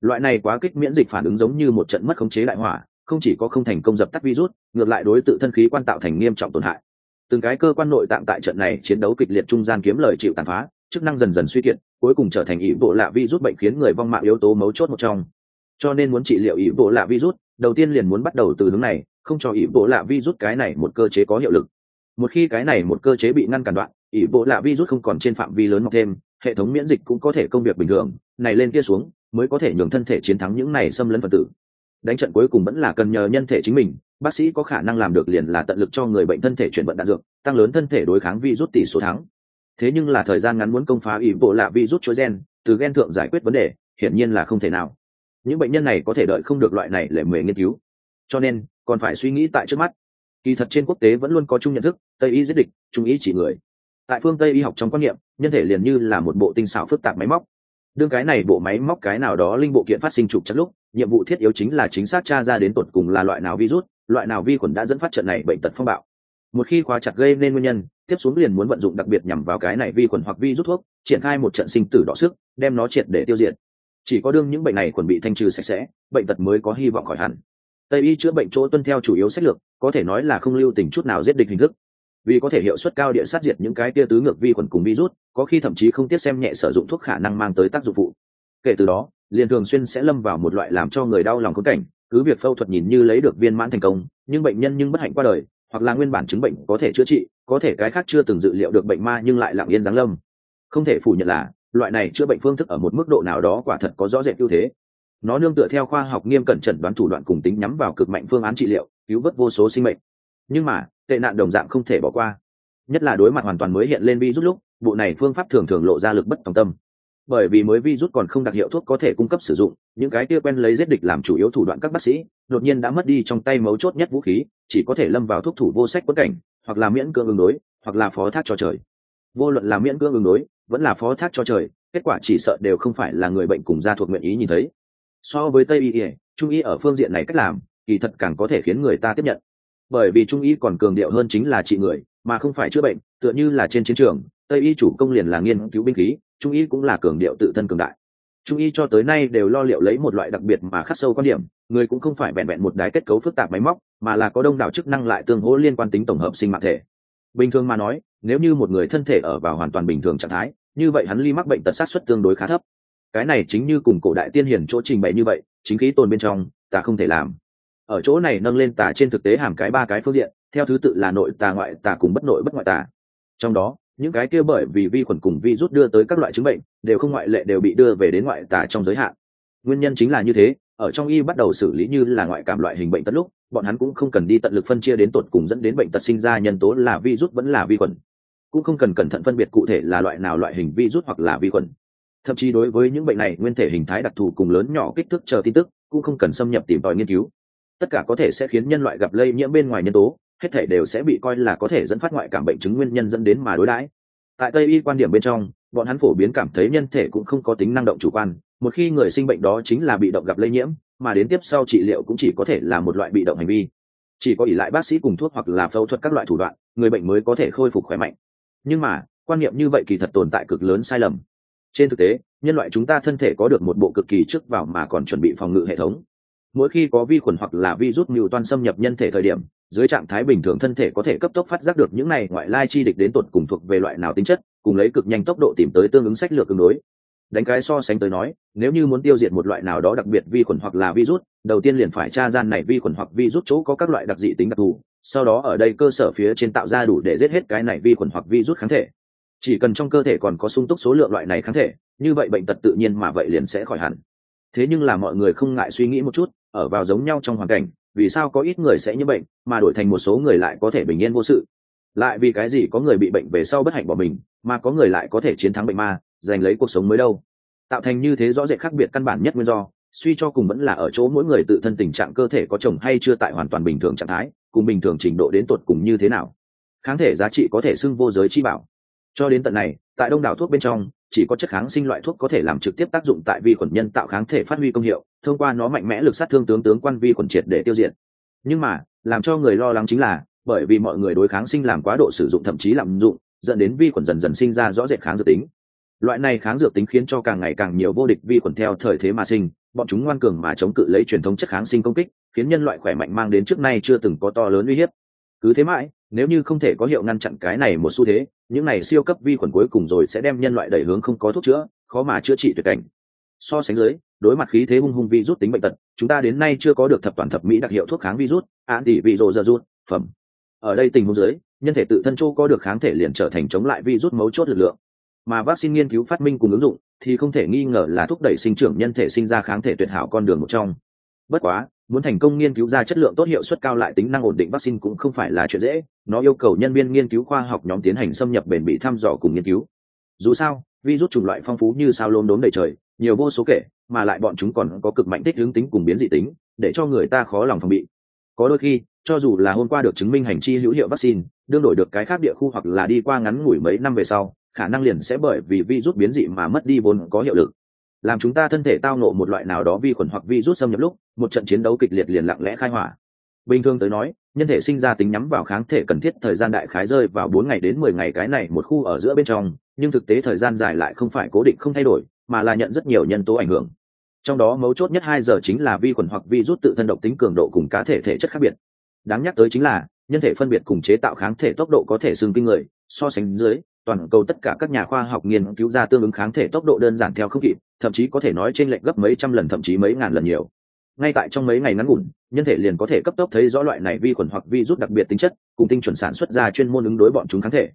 loại này quá kích miễn dịch phản ứng giống như một trận mất khống chế đại hỏa, không chỉ có không thành công dập tắt virus, ngược lại đối tự thân khí quan tạo thành nghiêm trọng tổn hại. Từng cái cơ quan nội tạng tại trận này chiến đấu kịch liệt trung gian kiếm lời chịu tàn phá, chức năng dần dần suy kiệt, cuối cùng trở thành ý bộ lạ virus bệnh khiến người vong mạng yếu tố mấu chốt một trong. Cho nên muốn trị liệu ý bộ lạ virus, đầu tiên liền muốn bắt đầu từ hướng này, không cho ý bộ lạ virus cái này một cơ chế có hiệu lực. Một khi cái này một cơ chế bị ngăn cản đoạn ý bộ lạ virus không còn trên phạm vi lớn mọc thêm, hệ thống miễn dịch cũng có thể công việc bình thường, này lên kia xuống mới có thể nhường thân thể chiến thắng những này xâm lấn phần tử. Đánh trận cuối cùng vẫn là cần nhờ nhân thể chính mình, bác sĩ có khả năng làm được liền là tận lực cho người bệnh thân thể chuyển vận đạn dược, tăng lớn thân thể đối kháng virus tỷ số thắng. Thế nhưng là thời gian ngắn muốn công phá ỷ bộ lạ virus chuỗi gen, từ gen thượng giải quyết vấn đề, hiển nhiên là không thể nào. Những bệnh nhân này có thể đợi không được loại này lệ mề nghiên cứu. Cho nên, còn phải suy nghĩ tại trước mắt. Kỳ thật trên quốc tế vẫn luôn có chung nhận thức, tây y giết địch trung ý chỉ người. Tại phương tây y học trong quan niệm, nhân thể liền như là một bộ tinh xảo phức tạp máy móc đương cái này bộ máy móc cái nào đó linh bộ kiện phát sinh trục chất lúc, nhiệm vụ thiết yếu chính là chính xác tra ra đến tột cùng là loại nào virus, loại nào vi khuẩn đã dẫn phát trận này bệnh tật phong bạo. Một khi khóa chặt gây nên nguyên nhân, tiếp xuống liền muốn vận dụng đặc biệt nhằm vào cái này vi khuẩn hoặc vi rút thuốc, triển khai một trận sinh tử đỏ sức, đem nó triệt để tiêu diệt. Chỉ có đương những bệnh này khuẩn bị thanh trừ sạch sẽ, bệnh tật mới có hy vọng khỏi hẳn. Tây y chữa bệnh chỗ tuân theo chủ yếu sách lược, có thể nói là không lưu tình chút nào giết địch hình thức vì có thể hiệu suất cao địa sát diệt những cái tia tứ ngược vi khuẩn cùng virus, có khi thậm chí không tiếc xem nhẹ sử dụng thuốc khả năng mang tới tác dụng phụ. Kể từ đó, liền thường xuyên sẽ lâm vào một loại làm cho người đau lòng khốn cảnh, cứ việc phẫu thuật nhìn như lấy được viên mãn thành công, nhưng bệnh nhân nhưng bất hạnh qua đời, hoặc là nguyên bản chứng bệnh có thể chữa trị, có thể cái khác chưa từng dự liệu được bệnh ma nhưng lại lặng yên giáng lâm. Không thể phủ nhận là, loại này chữa bệnh phương thức ở một mức độ nào đó quả thật có rõ rệt ưu thế. Nó nương tựa theo khoa học nghiêm cẩn chẩn đoán thủ đoạn cùng tính nhắm vào cực mạnh phương án trị liệu, cứu vớt vô số sinh mệnh. Nhưng mà tệ nạn đồng dạng không thể bỏ qua. Nhất là đối mặt hoàn toàn mới hiện lên vi rút lúc, bộ này phương pháp thường thường lộ ra lực bất tòng tâm. Bởi vì mới vi rút còn không đặc hiệu thuốc có thể cung cấp sử dụng, những cái kia quen lấy giết địch làm chủ yếu thủ đoạn các bác sĩ, đột nhiên đã mất đi trong tay mấu chốt nhất vũ khí, chỉ có thể lâm vào thuốc thủ vô sách quất cảnh, hoặc là miễn cưỡng ứng đối, hoặc là phó thác cho trời. Vô luận là miễn cưỡng ứng đối, vẫn là phó thác cho trời, kết quả chỉ sợ đều không phải là người bệnh cùng gia thuộc nguyện ý nhìn thấy. So với tây y, trung y ở phương diện này cách làm, kỳ thật càng có thể khiến người ta tiếp nhận bởi vì trung y còn cường điệu hơn chính là trị người, mà không phải chữa bệnh, tựa như là trên chiến trường, tây y chủ công liền là nghiên cứu binh khí, trung y cũng là cường điệu tự thân cường đại. Trung y cho tới nay đều lo liệu lấy một loại đặc biệt mà khắc sâu quan điểm, người cũng không phải vẹn vẹn một đái kết cấu phức tạp máy móc, mà là có đông đảo chức năng lại tương hỗ liên quan tính tổng hợp sinh mạng thể. Bình thường mà nói, nếu như một người thân thể ở vào hoàn toàn bình thường trạng thái, như vậy hắn ly mắc bệnh tật sát xuất tương đối khá thấp. Cái này chính như cùng cổ đại tiên hiển chỗ trình bày như vậy, chính khí tồn bên trong, ta không thể làm ở chỗ này nâng lên tà trên thực tế hàm cái ba cái phương diện, theo thứ tự là nội tà ngoại tà cùng bất nội bất ngoại tà. Trong đó, những cái kia bởi vì vi khuẩn cùng vi rút đưa tới các loại chứng bệnh, đều không ngoại lệ đều bị đưa về đến ngoại tà trong giới hạn. Nguyên nhân chính là như thế, ở trong y bắt đầu xử lý như là ngoại cảm loại hình bệnh tật lúc, bọn hắn cũng không cần đi tận lực phân chia đến tột cùng dẫn đến bệnh tật sinh ra nhân tố là vi rút vẫn là vi khuẩn. Cũng không cần cẩn thận phân biệt cụ thể là loại nào loại hình vi rút hoặc là vi khuẩn. Thậm chí đối với những bệnh này, nguyên thể hình thái đặc thù cùng lớn nhỏ kích thước chờ tin tức, cũng không cần xâm nhập tìm tòi nghiên cứu tất cả có thể sẽ khiến nhân loại gặp lây nhiễm bên ngoài nhân tố, hết thể đều sẽ bị coi là có thể dẫn phát ngoại cảm bệnh chứng nguyên nhân dẫn đến mà đối đãi. Tại tây y quan điểm bên trong, bọn hắn phổ biến cảm thấy nhân thể cũng không có tính năng động chủ quan, một khi người sinh bệnh đó chính là bị động gặp lây nhiễm, mà đến tiếp sau trị liệu cũng chỉ có thể là một loại bị động hành vi. Chỉ có ỷ lại bác sĩ cùng thuốc hoặc là phẫu thuật các loại thủ đoạn, người bệnh mới có thể khôi phục khỏe mạnh. Nhưng mà, quan niệm như vậy kỳ thật tồn tại cực lớn sai lầm. Trên thực tế, nhân loại chúng ta thân thể có được một bộ cực kỳ trước vào mà còn chuẩn bị phòng ngự hệ thống mỗi khi có vi khuẩn hoặc là virus rút mưu toan xâm nhập nhân thể thời điểm, dưới trạng thái bình thường thân thể có thể cấp tốc phát giác được những này ngoại lai chi địch đến tột cùng thuộc về loại nào tính chất, cùng lấy cực nhanh tốc độ tìm tới tương ứng sách lược tương đối. Đánh cái so sánh tới nói, nếu như muốn tiêu diệt một loại nào đó đặc biệt vi khuẩn hoặc là virus, đầu tiên liền phải tra gian này vi khuẩn hoặc virus chỗ có các loại đặc dị tính đặc thù, sau đó ở đây cơ sở phía trên tạo ra đủ để giết hết cái này vi khuẩn hoặc virus kháng thể. Chỉ cần trong cơ thể còn có sung túc số lượng loại này kháng thể, như vậy bệnh tật tự nhiên mà vậy liền sẽ khỏi hẳn. Thế nhưng là mọi người không ngại suy nghĩ một chút ở vào giống nhau trong hoàn cảnh, vì sao có ít người sẽ như bệnh, mà đổi thành một số người lại có thể bình yên vô sự? Lại vì cái gì có người bị bệnh về sau bất hạnh bỏ mình, mà có người lại có thể chiến thắng bệnh ma, giành lấy cuộc sống mới đâu? Tạo thành như thế rõ rệt khác biệt căn bản nhất nguyên do, suy cho cùng vẫn là ở chỗ mỗi người tự thân tình trạng cơ thể có chồng hay chưa tại hoàn toàn bình thường trạng thái, cùng bình thường trình độ đến tột cùng như thế nào? Kháng thể giá trị có thể xưng vô giới chi bảo. Cho đến tận này, tại đông đảo thuốc bên trong, chỉ có chất kháng sinh loại thuốc có thể làm trực tiếp tác dụng tại vi khuẩn nhân tạo kháng thể phát huy công hiệu thông qua nó mạnh mẽ lực sát thương tướng tướng quan vi khuẩn triệt để tiêu diệt. Nhưng mà, làm cho người lo lắng chính là, bởi vì mọi người đối kháng sinh làm quá độ sử dụng thậm chí lạm dụng, dẫn đến vi khuẩn dần dần sinh ra rõ rệt kháng dược tính. Loại này kháng dược tính khiến cho càng ngày càng nhiều vô địch vi khuẩn theo thời thế mà sinh, bọn chúng ngoan cường mà chống cự lấy truyền thống chất kháng sinh công kích, khiến nhân loại khỏe mạnh mang đến trước nay chưa từng có to lớn uy hiếp. Cứ thế mãi, nếu như không thể có hiệu ngăn chặn cái này một xu thế, những này siêu cấp vi khuẩn cuối cùng rồi sẽ đem nhân loại đẩy hướng không có thuốc chữa, khó mà chữa trị tuyệt cảnh so sánh dưới, đối mặt khí thế hung hung virus tính bệnh tật, chúng ta đến nay chưa có được thập toàn thập mỹ đặc hiệu thuốc kháng virus, án tỷ vị rộ giờ rút phẩm. Ở đây tình huống dưới, nhân thể tự thân châu có được kháng thể liền trở thành chống lại virus mấu chốt lực lượng. Mà vaccine nghiên cứu phát minh cùng ứng dụng thì không thể nghi ngờ là thúc đẩy sinh trưởng nhân thể sinh ra kháng thể tuyệt hảo con đường một trong. Bất quá, muốn thành công nghiên cứu ra chất lượng tốt hiệu suất cao lại tính năng ổn định vaccine cũng không phải là chuyện dễ, nó yêu cầu nhân viên nghiên cứu khoa học nhóm tiến hành xâm nhập bền bỉ thăm dò cùng nghiên cứu. Dù sao, virus chủng loại phong phú như sao lốm đốm đầy trời nhiều vô số kể, mà lại bọn chúng còn có cực mạnh thích hướng tính cùng biến dị tính, để cho người ta khó lòng phòng bị. Có đôi khi, cho dù là hôm qua được chứng minh hành chi hữu hiệu vaccine, đương đổi được cái khác địa khu hoặc là đi qua ngắn ngủi mấy năm về sau, khả năng liền sẽ bởi vì virus biến dị mà mất đi vốn có hiệu lực. Làm chúng ta thân thể tao nộ một loại nào đó vi khuẩn hoặc virus xâm nhập lúc, một trận chiến đấu kịch liệt liền lặng lẽ khai hỏa. Bình thường tới nói, nhân thể sinh ra tính nhắm vào kháng thể cần thiết thời gian đại khái rơi vào bốn ngày đến mười ngày cái này một khu ở giữa bên trong, nhưng thực tế thời gian dài lại không phải cố định không thay đổi mà là nhận rất nhiều nhân tố ảnh hưởng. Trong đó mấu chốt nhất hai giờ chính là vi khuẩn hoặc virus tự thân độc tính cường độ cùng cá thể thể chất khác biệt. Đáng nhắc tới chính là, nhân thể phân biệt cùng chế tạo kháng thể tốc độ có thể xương kinh người, so sánh dưới, toàn cầu tất cả các nhà khoa học nghiên cứu ra tương ứng kháng thể tốc độ đơn giản theo không kịp, thậm chí có thể nói trên lệch gấp mấy trăm lần thậm chí mấy ngàn lần nhiều. Ngay tại trong mấy ngày ngắn ngủn, nhân thể liền có thể cấp tốc thấy rõ loại này vi khuẩn hoặc vi rút đặc biệt tính chất, cùng tinh chuẩn sản xuất ra chuyên môn ứng đối bọn chúng kháng thể.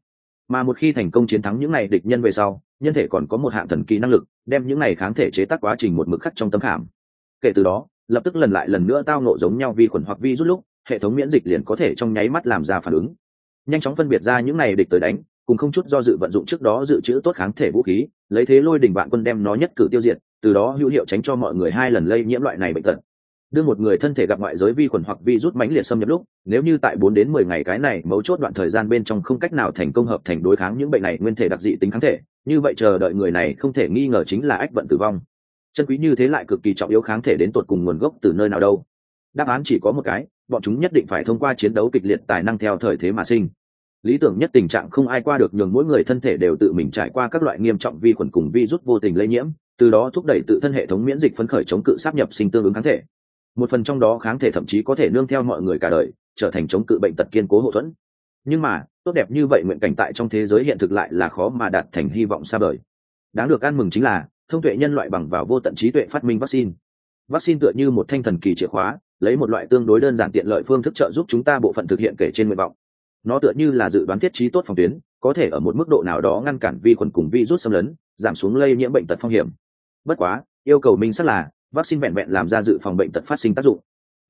Mà một khi thành công chiến thắng những này địch nhân về sau nhân thể còn có một hạng thần kỳ năng lực, đem những này kháng thể chế tác quá trình một mực khắc trong tâm khảm. Kể từ đó, lập tức lần lại lần nữa tao nộ giống nhau vi khuẩn hoặc vi rút lúc, hệ thống miễn dịch liền có thể trong nháy mắt làm ra phản ứng. Nhanh chóng phân biệt ra những này địch tới đánh, cùng không chút do dự vận dụng trước đó dự trữ tốt kháng thể vũ khí, lấy thế lôi đỉnh vạn quân đem nó nhất cử tiêu diệt, từ đó hữu hiệu tránh cho mọi người hai lần lây nhiễm loại này bệnh tật đưa một người thân thể gặp ngoại giới vi khuẩn hoặc vi rút mãnh liệt xâm nhập lúc, nếu như tại bốn đến mười ngày cái này mấu chốt đoạn thời gian bên trong không cách nào thành công hợp thành đối kháng những bệnh này nguyên thể đặc dị tính kháng thể, như vậy chờ đợi người này không thể nghi ngờ chính là ách vận tử vong. Chân quý như thế lại cực kỳ trọng yếu kháng thể đến tột cùng nguồn gốc từ nơi nào đâu? Đáp án chỉ có một cái, bọn chúng nhất định phải thông qua chiến đấu kịch liệt tài năng theo thời thế mà sinh. Lý tưởng nhất tình trạng không ai qua được nhường mỗi người thân thể đều tự mình trải qua các loại nghiêm trọng vi khuẩn cùng vi rút vô tình lây nhiễm, từ đó thúc đẩy tự thân hệ thống miễn dịch phấn khởi chống cự sáp nhập sinh tương ứng kháng thể một phần trong đó kháng thể thậm chí có thể nương theo mọi người cả đời, trở thành chống cự bệnh tật kiên cố hậu thuẫn. Nhưng mà, tốt đẹp như vậy nguyện cảnh tại trong thế giới hiện thực lại là khó mà đạt thành hy vọng xa vời. Đáng được ăn mừng chính là, thông tuệ nhân loại bằng vào vô tận trí tuệ phát minh vaccine. Vaccine tựa như một thanh thần kỳ chìa khóa, lấy một loại tương đối đơn giản tiện lợi phương thức trợ giúp chúng ta bộ phận thực hiện kể trên nguyện vọng. Nó tựa như là dự đoán thiết trí tốt phòng tuyến, có thể ở một mức độ nào đó ngăn cản vi khuẩn cùng vi rút xâm lấn, giảm xuống lây nhiễm bệnh tật phong hiểm. Bất quá, yêu cầu minh xác là vaccine vẹn vẹn làm ra dự phòng bệnh tật phát sinh tác dụng.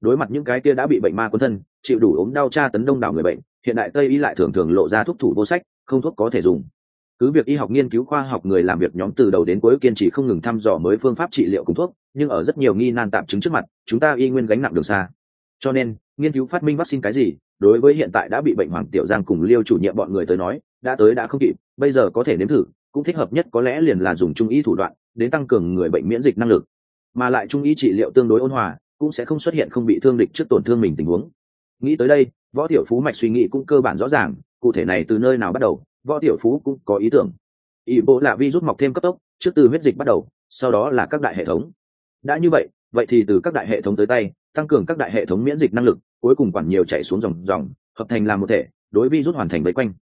Đối mặt những cái kia đã bị bệnh ma quân thân, chịu đủ ốm đau tra tấn đông đảo người bệnh, hiện đại tây y lại thường thường lộ ra thuốc thủ vô sách, không thuốc có thể dùng. Cứ việc y học nghiên cứu khoa học người làm việc nhóm từ đầu đến cuối kiên trì không ngừng thăm dò mới phương pháp trị liệu cùng thuốc, nhưng ở rất nhiều nghi nan tạm chứng trước mặt, chúng ta y nguyên gánh nặng đường xa. Cho nên, nghiên cứu phát minh vaccine cái gì, đối với hiện tại đã bị bệnh hoàng tiểu giang cùng liêu chủ nhiệm bọn người tới nói, đã tới đã không kịp, bây giờ có thể nếm thử, cũng thích hợp nhất có lẽ liền là dùng trung y thủ đoạn, đến tăng cường người bệnh miễn dịch năng lực mà lại trung ý trị liệu tương đối ôn hòa, cũng sẽ không xuất hiện không bị thương địch trước tổn thương mình tình huống. Nghĩ tới đây, võ tiểu phú mạch suy nghĩ cũng cơ bản rõ ràng, cụ thể này từ nơi nào bắt đầu, võ tiểu phú cũng có ý tưởng. Ý bộ là vi rút mọc thêm cấp tốc, trước từ huyết dịch bắt đầu, sau đó là các đại hệ thống. Đã như vậy vậy thì từ các đại hệ thống tới tay, tăng cường các đại hệ thống miễn dịch năng lực, cuối cùng quản nhiều chạy xuống dòng dòng, hợp thành làm một thể, đối vi rút hoàn thành vây quanh.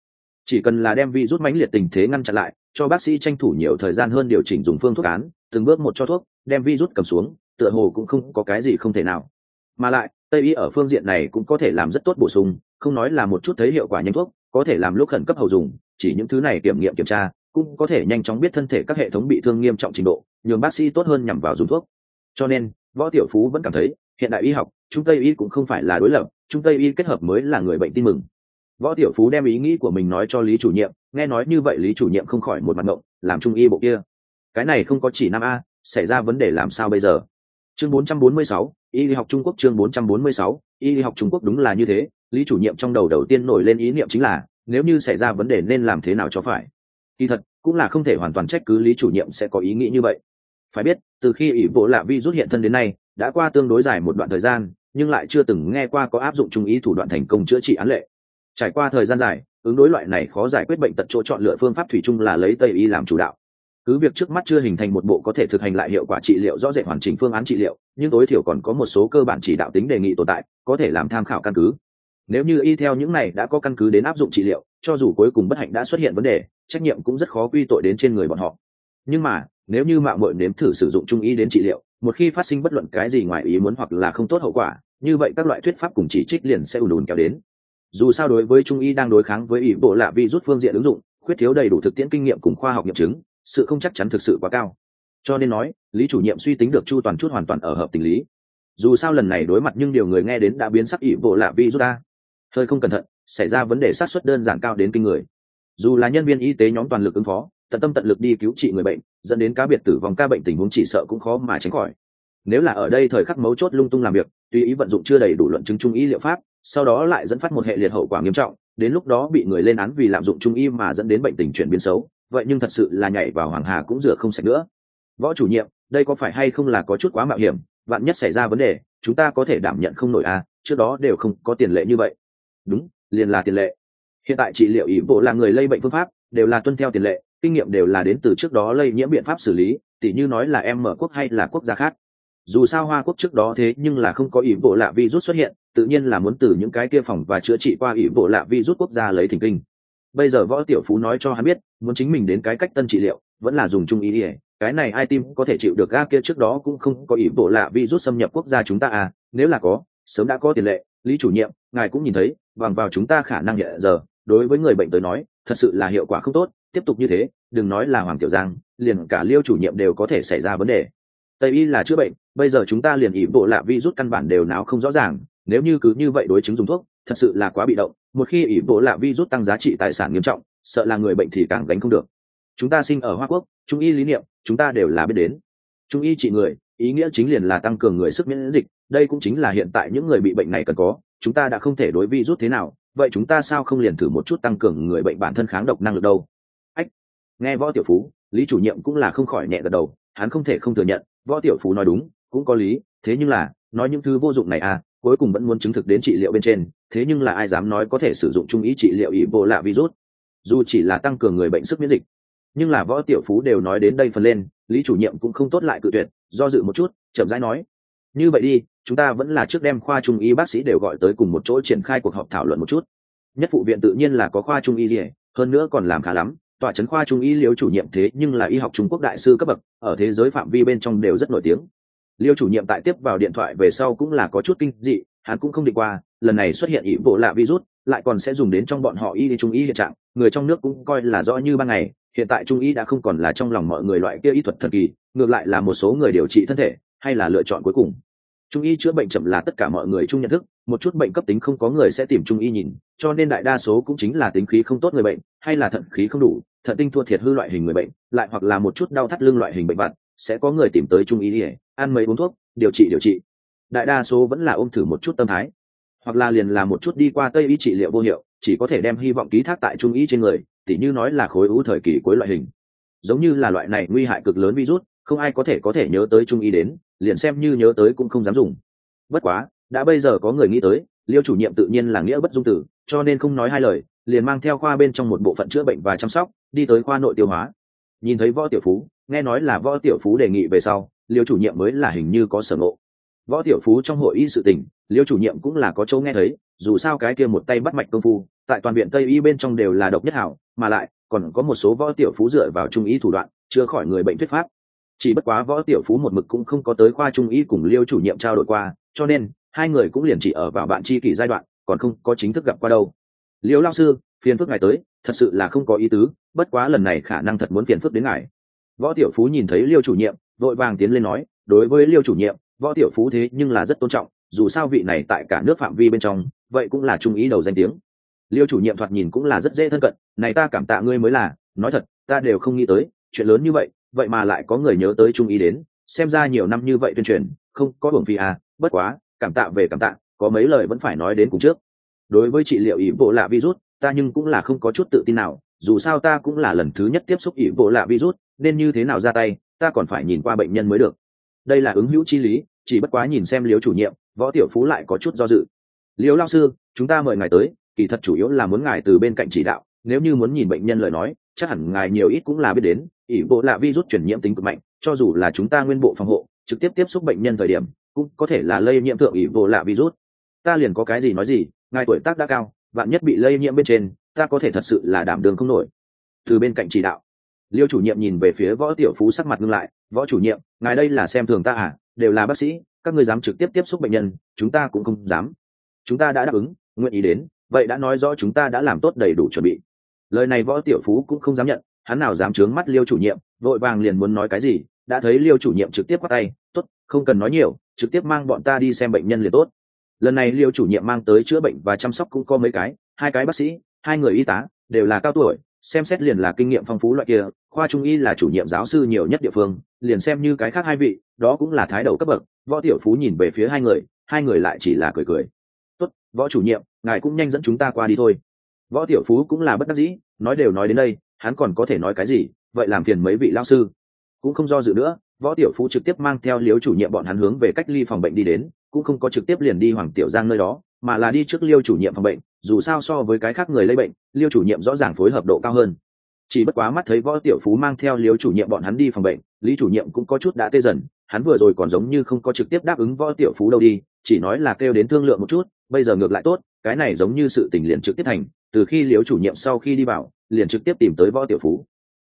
Chỉ cần là đem vi rút mãnh liệt tình thế ngăn chặn lại, cho bác sĩ tranh thủ nhiều thời gian hơn điều chỉnh dùng phương thuốc án từng bước một cho thuốc, đem virus cầm xuống, tựa hồ cũng không có cái gì không thể nào. Mà lại, tây y ở phương diện này cũng có thể làm rất tốt bổ sung, không nói là một chút thấy hiệu quả nhanh thuốc, có thể làm lúc khẩn cấp hầu dùng, chỉ những thứ này kiểm nghiệm kiểm tra, cũng có thể nhanh chóng biết thân thể các hệ thống bị thương nghiêm trọng trình độ, nhường bác sĩ tốt hơn nhằm vào dùng thuốc. Cho nên, võ tiểu phú vẫn cảm thấy, hiện đại y học trung tây y cũng không phải là đối lập trung tây y kết hợp mới là người bệnh tin mừng. Võ tiểu phú đem ý nghĩ của mình nói cho lý chủ nhiệm, nghe nói như vậy lý chủ nhiệm không khỏi một mặt ngộng, làm trung y bộ kia cái này không có chỉ năm a xảy ra vấn đề làm sao bây giờ? Chương 446, y học trung quốc chương 446, y học trung quốc đúng là như thế lý chủ nhiệm trong đầu đầu tiên nổi lên ý niệm chính là nếu như xảy ra vấn đề nên làm thế nào cho phải? Kỳ thật cũng là không thể hoàn toàn trách cứ lý chủ nhiệm sẽ có ý nghĩ như vậy. Phải biết từ khi ủy bộ lạ vi rút hiện thân đến nay đã qua tương đối dài một đoạn thời gian nhưng lại chưa từng nghe qua có áp dụng trung ý thủ đoạn thành công chữa trị án lệ. Trải qua thời gian dài ứng đối loại này khó giải quyết bệnh tật chỗ chọn lựa phương pháp thủy chung là lấy tây y làm chủ đạo cứ việc trước mắt chưa hình thành một bộ có thể thực hành lại hiệu quả trị liệu rõ rệt hoàn chỉnh phương án trị liệu, nhưng tối thiểu còn có một số cơ bản chỉ đạo tính đề nghị tồn tại, có thể làm tham khảo căn cứ. Nếu như y theo những này đã có căn cứ đến áp dụng trị liệu, cho dù cuối cùng bất hạnh đã xuất hiện vấn đề, trách nhiệm cũng rất khó quy tội đến trên người bọn họ. Nhưng mà, nếu như mạo muội nếm thử sử dụng trung y đến trị liệu, một khi phát sinh bất luận cái gì ngoài ý muốn hoặc là không tốt hậu quả, như vậy các loại thuyết pháp cùng chỉ trích liền sẽ ùn ùn kéo đến. Dù sao đối với trung y đang đối kháng với ý bộ lạ vi rút phương diện ứng dụng, khuyết thiếu đầy đủ thực tiễn kinh nghiệm cùng khoa học nghiệm chứng sự không chắc chắn thực sự quá cao. Cho nên nói, lý chủ nhiệm suy tính được chu toàn chút hoàn toàn ở hợp tình lý. Dù sao lần này đối mặt nhưng điều người nghe đến đã biến sắc ỷ bộ lạ vi rút ta hơi không cẩn thận, xảy ra vấn đề sát xuất đơn giản cao đến kinh người. Dù là nhân viên y tế nhóm toàn lực ứng phó, tận tâm tận lực đi cứu trị người bệnh, dẫn đến cá biệt tử vong ca bệnh tình huống chỉ sợ cũng khó mà tránh khỏi. Nếu là ở đây thời khắc mấu chốt lung tung làm việc tùy ý vận dụng chưa đầy đủ luận chứng trung y liệu pháp, sau đó lại dẫn phát một hệ liệt hậu quả nghiêm trọng, đến lúc đó bị người lên án vì lạm dụng trung y mà dẫn đến bệnh tình chuyển biến xấu vậy nhưng thật sự là nhảy vào hoàng hà cũng rửa không sạch nữa. Võ chủ nhiệm, đây có phải hay không là có chút quá mạo hiểm? Vạn nhất xảy ra vấn đề, chúng ta có thể đảm nhận không nổi à? Trước đó đều không có tiền lệ như vậy. Đúng, liền là tiền lệ. Hiện tại trị liệu ý bộ là người lây bệnh phương pháp, đều là tuân theo tiền lệ, kinh nghiệm đều là đến từ trước đó lây nhiễm biện pháp xử lý, tỉ như nói là em mở quốc hay là quốc gia khác. Dù sao hoa quốc trước đó thế nhưng là không có ý bộ lạ virus xuất hiện, tự nhiên là muốn từ những cái kia phòng và chữa trị qua ý bộ lạ virus quốc gia lấy thỉnh kinh bây giờ võ tiểu phú nói cho hắn biết, muốn chính mình đến cái cách tân trị liệu, vẫn là dùng trung ý ỉa cái này ai tim có thể chịu được ga kia trước đó cũng không có ý bộ lạ vi rút xâm nhập quốc gia chúng ta à? Nếu là có, sớm đã có tiền lệ. Lý chủ nhiệm, ngài cũng nhìn thấy, bằng vào chúng ta khả năng hiện giờ, đối với người bệnh tới nói, thật sự là hiệu quả không tốt. Tiếp tục như thế, đừng nói là hoàng tiểu giang, liền cả liêu chủ nhiệm đều có thể xảy ra vấn đề. Tây y là chữa bệnh, bây giờ chúng ta liền ý bộ lạ vi rút căn bản đều não không rõ ràng. Nếu như cứ như vậy đối chứng dùng thuốc thật sự là quá bị động, một khi ỷ bộ lạ vi rút tăng giá trị tài sản nghiêm trọng, sợ là người bệnh thì càng gánh không được. Chúng ta sinh ở hoa quốc, trung y lý niệm, chúng ta đều là biết đến. Trung y trị người, ý nghĩa chính liền là tăng cường người sức miễn dịch, đây cũng chính là hiện tại những người bị bệnh này cần có, chúng ta đã không thể đối vi rút thế nào, vậy chúng ta sao không liền thử một chút tăng cường người bệnh bản thân kháng độc năng lực đâu? Ách, nghe võ tiểu phú, lý chủ nhiệm cũng là không khỏi nhẹ gật đầu, hắn không thể không thừa nhận, võ tiểu phú nói đúng, cũng có lý, thế nhưng là, nói những thứ vô dụng này à cuối cùng vẫn muốn chứng thực đến trị liệu bên trên, thế nhưng là ai dám nói có thể sử dụng trung ý trị liệu ý bộ lạ virus? Dù chỉ là tăng cường người bệnh sức miễn dịch. Nhưng là võ tiểu phú đều nói đến đây phần lên, lý chủ nhiệm cũng không tốt lại cự tuyệt, do dự một chút, chậm rãi nói, như vậy đi, chúng ta vẫn là trước đem khoa trung y bác sĩ đều gọi tới cùng một chỗ triển khai cuộc họp thảo luận một chút. Nhất phụ viện tự nhiên là có khoa trung y gì, hơn nữa còn làm khá lắm, tòa trấn khoa trung y liêu chủ nhiệm thế nhưng là y học trung quốc đại sư cấp bậc, ở thế giới phạm vi bên trong đều rất nổi tiếng liêu chủ nhiệm tại tiếp vào điện thoại về sau cũng là có chút kinh dị, hắn cũng không đi qua, lần này xuất hiện ý bộ lạ virus, lại còn sẽ dùng đến trong bọn họ y đi trung y hiện trạng, người trong nước cũng coi là rõ như ban ngày, hiện tại trung y đã không còn là trong lòng mọi người loại kia y thuật thần kỳ, ngược lại là một số người điều trị thân thể, hay là lựa chọn cuối cùng. Trung y chữa bệnh chậm là tất cả mọi người chung nhận thức, một chút bệnh cấp tính không có người sẽ tìm trung y nhìn, cho nên đại đa số cũng chính là tính khí không tốt người bệnh, hay là thận khí không đủ, thận tinh thua thiệt hư loại hình người bệnh, lại hoặc là một chút đau thắt lưng loại hình bệnh vặt, sẽ có người tìm tới trung y ỉa ăn mấy uống thuốc, điều trị điều trị. Đại đa số vẫn là ôm thử một chút tâm thái. Hoặc là liền là một chút đi qua tây y trị liệu vô hiệu, chỉ có thể đem hy vọng ký thác tại trung y trên người, tỉ như nói là khối u thời kỳ cuối loại hình. Giống như là loại này nguy hại cực lớn virus, không ai có thể có thể nhớ tới trung y đến, liền xem như nhớ tới cũng không dám dùng. Bất quá, đã bây giờ có người nghĩ tới, liêu chủ nhiệm tự nhiên là nghĩa bất dung tử, cho nên không nói hai lời, liền mang theo khoa bên trong một bộ phận chữa bệnh và chăm sóc, đi tới khoa nội tiêu hóa. Nhìn thấy võ tiểu phú, nghe nói là võ tiểu phú đề nghị về sau liêu chủ nhiệm mới là hình như có sở ngộ. Võ tiểu phú trong hội y sự tình, liêu chủ nhiệm cũng là có chỗ nghe thấy, dù sao cái kia một tay bắt mạch công phu, tại toàn viện tây y bên trong đều là độc nhất hảo, mà lại, còn có một số võ tiểu phú dựa vào trung ý thủ đoạn, chữa khỏi người bệnh thuyết pháp. Chỉ bất quá võ tiểu phú một mực cũng không có tới khoa trung y cùng liêu chủ nhiệm trao đổi qua, cho nên, hai người cũng liền chỉ ở vào bạn tri kỷ giai đoạn, còn không có chính thức gặp qua đâu. Liêu lao sư, phiền phức ngài tới, thật sự là không có ý tứ, bất quá lần này khả năng thật muốn phiền phức đến ngài. Võ tiểu phú nhìn thấy liêu chủ nhiệm vội vàng tiến lên nói, đối với liêu chủ nhiệm, võ tiểu phú thế nhưng là rất tôn trọng, dù sao vị này tại cả nước phạm vi bên trong, vậy cũng là trung ý đầu danh tiếng. Liêu chủ nhiệm thoạt nhìn cũng là rất dễ thân cận, này ta cảm tạ ngươi mới là, nói thật, ta đều không nghĩ tới, chuyện lớn như vậy vậy mà lại có người nhớ tới trung ý đến, xem ra nhiều năm như vậy tuyên truyền, không có hưởng phi à bất quá, cảm tạ về cảm tạ, có mấy lời vẫn phải nói đến cùng trước. Đối với trị liệu ý bộ lạ virus, ta nhưng cũng là không có chút tự tin nào, dù sao ta cũng là lần thứ nhất tiếp xúc ý bộ lạ virus, nên như thế nào ra tay ta còn phải nhìn qua bệnh nhân mới được. Đây là ứng hữu chi lý, chỉ bất quá nhìn xem liếu chủ nhiệm, võ tiểu phú lại có chút do dự. Liếu lao sư, chúng ta mời ngài tới, kỳ thật chủ yếu là muốn ngài từ bên cạnh chỉ đạo, nếu như muốn nhìn bệnh nhân lời nói, chắc hẳn ngài nhiều ít cũng là biết đến, ỷ bộ lạ virus chuyển nhiễm tính cực mạnh, cho dù là chúng ta nguyên bộ phòng hộ, trực tiếp tiếp xúc bệnh nhân thời điểm, cũng có thể là lây nhiễm thượng ỷ bộ lạ virus ta liền có cái gì nói gì, ngài tuổi tác đã cao, vạn nhất bị lây nhiễm bên trên, ta có thể thật sự là đảm đường không nổi. Từ bên cạnh chỉ đạo liêu chủ nhiệm nhìn về phía võ tiểu phú sắc mặt ngưng lại, võ chủ nhiệm, ngài đây là xem thường ta à? Đều là bác sĩ, các ngươi dám trực tiếp tiếp xúc bệnh nhân, chúng ta cũng không dám. Chúng ta đã đáp ứng, nguyện ý đến, vậy đã nói rõ chúng ta đã làm tốt đầy đủ chuẩn bị. Lời này võ tiểu phú cũng không dám nhận, hắn nào dám trướng mắt liêu chủ nhiệm, vội vàng liền muốn nói cái gì, đã thấy liêu chủ nhiệm trực tiếp bắt tay, tốt, không cần nói nhiều, trực tiếp mang bọn ta đi xem bệnh nhân liền tốt. Lần này liêu chủ nhiệm mang tới chữa bệnh và chăm sóc cũng có mấy cái, hai cái bác sĩ, hai người y tá, đều là cao tuổi xem xét liền là kinh nghiệm phong phú loại kia, khoa trung y là chủ nhiệm giáo sư nhiều nhất địa phương, liền xem như cái khác hai vị, đó cũng là thái đầu cấp bậc, võ tiểu phú nhìn về phía hai người hai người lại chỉ là cười cười. Tốt, võ chủ nhiệm, ngài cũng nhanh dẫn chúng ta qua đi thôi. Võ tiểu phú cũng là bất đắc dĩ, nói đều nói đến đây, hắn còn có thể nói cái gì, vậy làm phiền mấy vị lao sư. Cũng không do dự nữa, võ tiểu phú trực tiếp mang theo liếu chủ nhiệm bọn hắn hướng về cách ly phòng bệnh đi đến, cũng không có trực tiếp liền đi hoàng tiểu giang nơi đó, mà là đi trước liêu chủ nhiệm phòng bệnh dù sao so với cái khác người lây bệnh, liêu chủ nhiệm rõ ràng phối hợp độ cao hơn. Chỉ bất quá mắt thấy võ tiểu phú mang theo liêu chủ nhiệm bọn hắn đi phòng bệnh, lý chủ nhiệm cũng có chút đã tê dần, hắn vừa rồi còn giống như không có trực tiếp đáp ứng võ tiểu phú đâu đi, chỉ nói là kêu đến thương lượng một chút, bây giờ ngược lại tốt, cái này giống như sự tình liền trực tiếp thành, từ khi Liêu chủ nhiệm sau khi đi vào, liền trực tiếp tìm tới võ tiểu phú.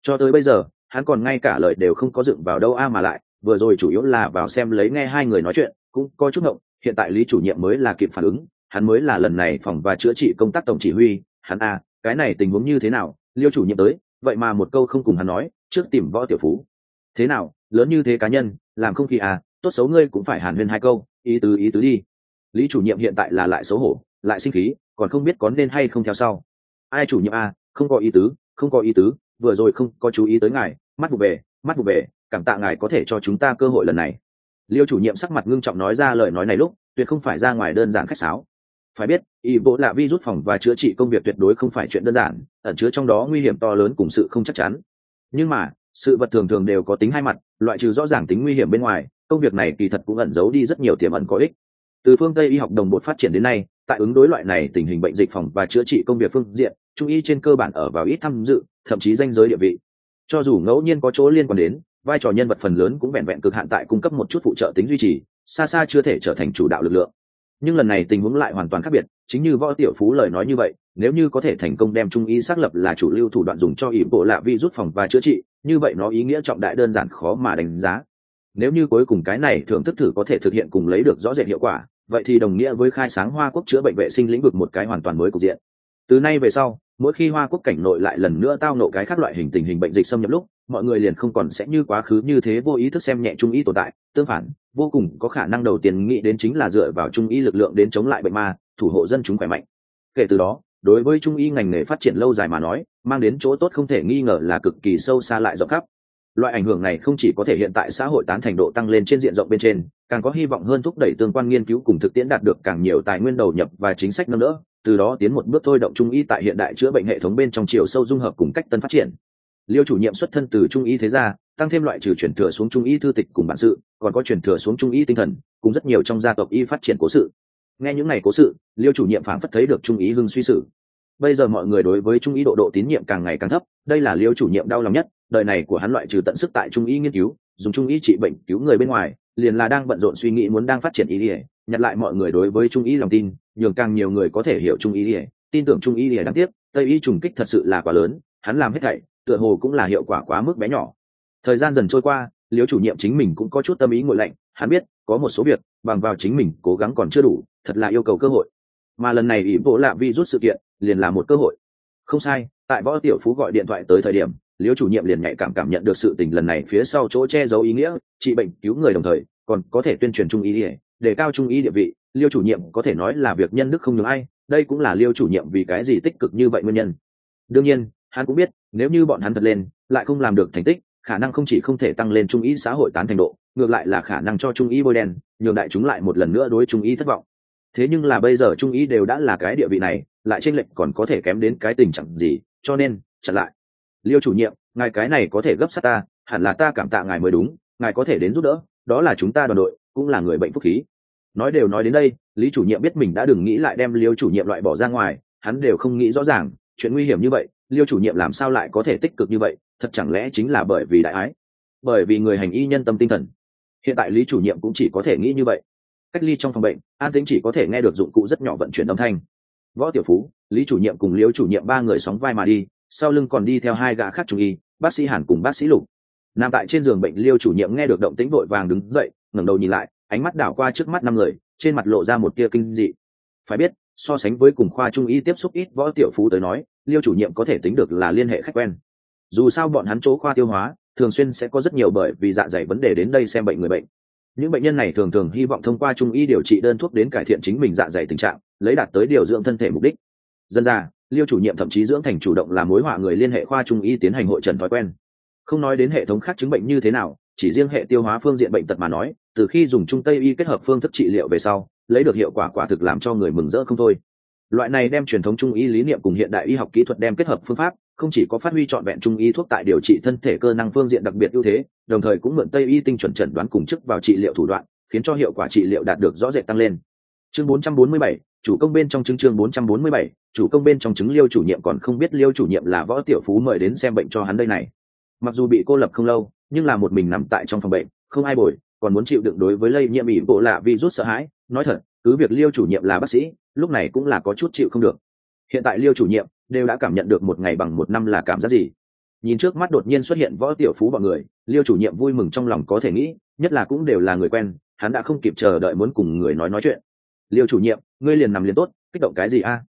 Cho tới bây giờ, hắn còn ngay cả lời đều không có dựng vào đâu a mà lại, vừa rồi chủ yếu là vào xem lấy nghe hai người nói chuyện, cũng có chút ngộng, hiện tại lý chủ nhiệm mới là kịp phản ứng hắn mới là lần này phòng và chữa trị công tác tổng chỉ huy. Hắn a, cái này tình huống như thế nào? Liêu chủ nhiệm tới, vậy mà một câu không cùng hắn nói, trước tìm võ tiểu phú. Thế nào, lớn như thế cá nhân, làm không khí à tốt xấu ngươi cũng phải hàn huyên hai câu, ý tứ ý tứ đi. Lý chủ nhiệm hiện tại là lại xấu hổ, lại sinh khí, còn không biết có nên hay không theo sau. Ai chủ nhiệm à không có ý tứ, không có ý tứ, vừa rồi không có chú ý tới ngài, mắt vụ về mắt vụ về cảm tạ ngài có thể cho chúng ta cơ hội lần này. Liêu chủ nhiệm sắc mặt ngưng trọng nói ra lời nói này lúc, tuyệt không phải ra ngoài đơn giản khách sáo phải biết y bộ là vi rút phòng và chữa trị công việc tuyệt đối không phải chuyện đơn giản, ẩn chứa trong đó nguy hiểm to lớn cùng sự không chắc chắn. Nhưng mà, sự vật thường thường đều có tính hai mặt, loại trừ rõ ràng tính nguy hiểm bên ngoài, công việc này kỳ thật cũng ẩn giấu đi rất nhiều tiềm ẩn có ích. Từ phương tây y học đồng bộ phát triển đến nay, tại ứng đối loại này tình hình bệnh dịch phòng và chữa trị công việc phương diện, trung y trên cơ bản ở vào ít tham dự, thậm chí danh giới địa vị. Cho dù ngẫu nhiên có chỗ liên quan đến, vai trò nhân vật phần lớn cũng vẹn vẹn cực hạn tại cung cấp một chút phụ trợ tính duy trì, xa xa chưa thể trở thành chủ đạo lực lượng nhưng lần này tình huống lại hoàn toàn khác biệt, chính như võ tiểu phú lời nói như vậy, nếu như có thể thành công đem trung y xác lập là chủ lưu thủ đoạn dùng cho ỷ bộ lạ vi rút phòng và chữa trị, như vậy nó ý nghĩa trọng đại đơn giản khó mà đánh giá. Nếu như cuối cùng cái này thưởng thức thử có thể thực hiện cùng lấy được rõ rệt hiệu quả, vậy thì đồng nghĩa với khai sáng hoa quốc chữa bệnh vệ sinh lĩnh vực một cái hoàn toàn mới cục diện. Từ nay về sau, mỗi khi hoa quốc cảnh nội lại lần nữa tao nộ cái khác loại hình tình hình bệnh dịch xâm nhập lúc mọi người liền không còn sẽ như quá khứ như thế vô ý thức xem nhẹ trung y tồn tại. Tương phản, vô cùng có khả năng đầu tiên nghĩ đến chính là dựa vào trung y lực lượng đến chống lại bệnh ma, thủ hộ dân chúng khỏe mạnh. Kể từ đó, đối với trung y ngành nghề phát triển lâu dài mà nói, mang đến chỗ tốt không thể nghi ngờ là cực kỳ sâu xa lại rộng khắp. Loại ảnh hưởng này không chỉ có thể hiện tại xã hội tán thành độ tăng lên trên diện rộng bên trên, càng có hy vọng hơn thúc đẩy tương quan nghiên cứu cùng thực tiễn đạt được càng nhiều tài nguyên đầu nhập và chính sách nâng đỡ, từ đó tiến một bước thôi động trung y tại hiện đại chữa bệnh hệ thống bên trong chiều sâu dung hợp cùng cách tân phát triển liêu chủ nhiệm xuất thân từ trung y thế gia tăng thêm loại trừ chuyển thừa xuống trung y thư tịch cùng bản sự còn có chuyển thừa xuống trung y tinh thần cùng rất nhiều trong gia tộc y phát triển cố sự nghe những ngày cố sự liêu chủ nhiệm phản phất thấy được trung ý hưng suy sử. bây giờ mọi người đối với trung ý độ độ tín nhiệm càng ngày càng thấp đây là liêu chủ nhiệm đau lòng nhất đời này của hắn loại trừ tận sức tại trung ý nghiên cứu dùng trung ý trị bệnh cứu người bên ngoài liền là đang bận rộn suy nghĩ muốn đang phát triển ý ỉa nhặt lại mọi người đối với trung ý lòng tin nhường càng nhiều người có thể hiểu trung ý ỉa tin tưởng trung ý ỉa đáng tiếc tây y trùng kích thật sự là quá lớn hắn làm hết thảy tựa hồ cũng là hiệu quả quá mức bé nhỏ. Thời gian dần trôi qua liêu chủ nhiệm chính mình cũng có chút tâm ý ngội lạnh, hắn biết, có một số việc, bằng vào chính mình cố gắng còn chưa đủ, thật là yêu cầu cơ hội. Mà lần này ý bộ lạ vi rút sự kiện, liền là một cơ hội. Không sai, tại võ tiểu phú gọi điện thoại tới thời điểm liêu chủ nhiệm liền nhạy cảm cảm nhận được sự tình lần này phía sau chỗ che giấu ý nghĩa, trị bệnh cứu người đồng thời, còn có thể tuyên truyền trung ý để để cao trung ý địa vị. Liêu chủ nhiệm có thể nói là việc nhân đức không nhường ai, đây cũng là liêu chủ nhiệm vì cái gì tích cực như vậy nguyên nhân. Đương nhiên hắn cũng biết, nếu như bọn hắn thật lên, lại không làm được thành tích, khả năng không chỉ không thể tăng lên trung ý xã hội tán thành độ, ngược lại là khả năng cho trung ý bôi đen, nhường đại chúng lại một lần nữa đối trung ý thất vọng. Thế nhưng là bây giờ trung ý đều đã là cái địa vị này, lại tranh lệch còn có thể kém đến cái tình trạng gì, cho nên, chặn lại. Liêu chủ nhiệm, ngài cái này có thể gấp sát ta, hẳn là ta cảm tạ ngài mới đúng, ngài có thể đến giúp đỡ, đó là chúng ta đoàn đội, cũng là người bệnh phúc khí. Nói đều nói đến đây, lý chủ nhiệm biết mình đã đừng nghĩ lại đem liêu chủ nhiệm loại bỏ ra ngoài, hắn đều không nghĩ rõ ràng, chuyện nguy hiểm như vậy liêu chủ nhiệm làm sao lại có thể tích cực như vậy? Thật chẳng lẽ chính là bởi vì đại ái? Bởi vì người hành y nhân tâm tinh thần. Hiện tại lý chủ nhiệm cũng chỉ có thể nghĩ như vậy. Cách ly trong phòng bệnh, an tính chỉ có thể nghe được dụng cụ rất nhỏ vận chuyển âm thanh. Võ tiểu phú, lý chủ nhiệm cùng liêu chủ nhiệm ba người sóng vai mà đi, sau lưng còn đi theo hai gã khác chủ y, bác sĩ hàn cùng bác sĩ lục. Nằm tại trên giường bệnh, liêu chủ nhiệm nghe được động tĩnh vội vàng đứng dậy, ngẩng đầu nhìn lại, ánh mắt đảo qua trước mắt năm người, trên mặt lộ ra một tia kinh dị. Phải biết, so sánh với cùng khoa trung y tiếp xúc ít võ tiểu phú tới nói liêu chủ nhiệm có thể tính được là liên hệ khách quen. Dù sao bọn hắn chỗ khoa tiêu hóa, thường xuyên sẽ có rất nhiều bởi vì dạ dày vấn đề đến đây xem bệnh người bệnh. Những bệnh nhân này thường thường hy vọng thông qua trung y điều trị đơn thuốc đến cải thiện chính mình dạ dày tình trạng, lấy đạt tới điều dưỡng thân thể mục đích. Dân ra, liêu chủ nhiệm thậm chí dưỡng thành chủ động làm mối họa người liên hệ khoa trung y tiến hành hội trần thói quen. Không nói đến hệ thống khác chứng bệnh như thế nào, chỉ riêng hệ tiêu hóa phương diện bệnh tật mà nói, từ khi dùng trung tây y kết hợp phương thức trị liệu về sau, lấy được hiệu quả quả thực làm cho người mừng rỡ không thôi loại này đem truyền thống trung y lý niệm cùng hiện đại y học kỹ thuật đem kết hợp phương pháp không chỉ có phát huy trọn vẹn trung y thuốc tại điều trị thân thể cơ năng phương diện đặc biệt ưu thế đồng thời cũng mượn tây y tinh chuẩn chẩn đoán cùng chức vào trị liệu thủ đoạn khiến cho hiệu quả trị liệu đạt được rõ rệt tăng lên. Chương 447, chủ công bên trong chứng chương 447, chủ công bên trong chứng liêu chủ nhiệm còn không biết liêu chủ nhiệm là võ tiểu phú mời đến xem bệnh cho hắn đây này. Mặc dù bị cô lập không lâu nhưng là một mình nằm tại trong phòng bệnh không ai bồi còn muốn chịu đựng đối với lây nhiễm ỉ bộ lạ vì rút sợ hãi nói thật cứ việc liêu chủ nhiệm là bác sĩ, lúc này cũng là có chút chịu không được. Hiện tại liêu chủ nhiệm đều đã cảm nhận được một ngày bằng một năm là cảm giác gì. Nhìn trước mắt đột nhiên xuất hiện võ tiểu phú bọn người, liêu chủ nhiệm vui mừng trong lòng có thể nghĩ, nhất là cũng đều là người quen, hắn đã không kịp chờ đợi muốn cùng người nói nói chuyện. Liêu chủ nhiệm, ngươi liền nằm liền tốt, kích động cái gì a?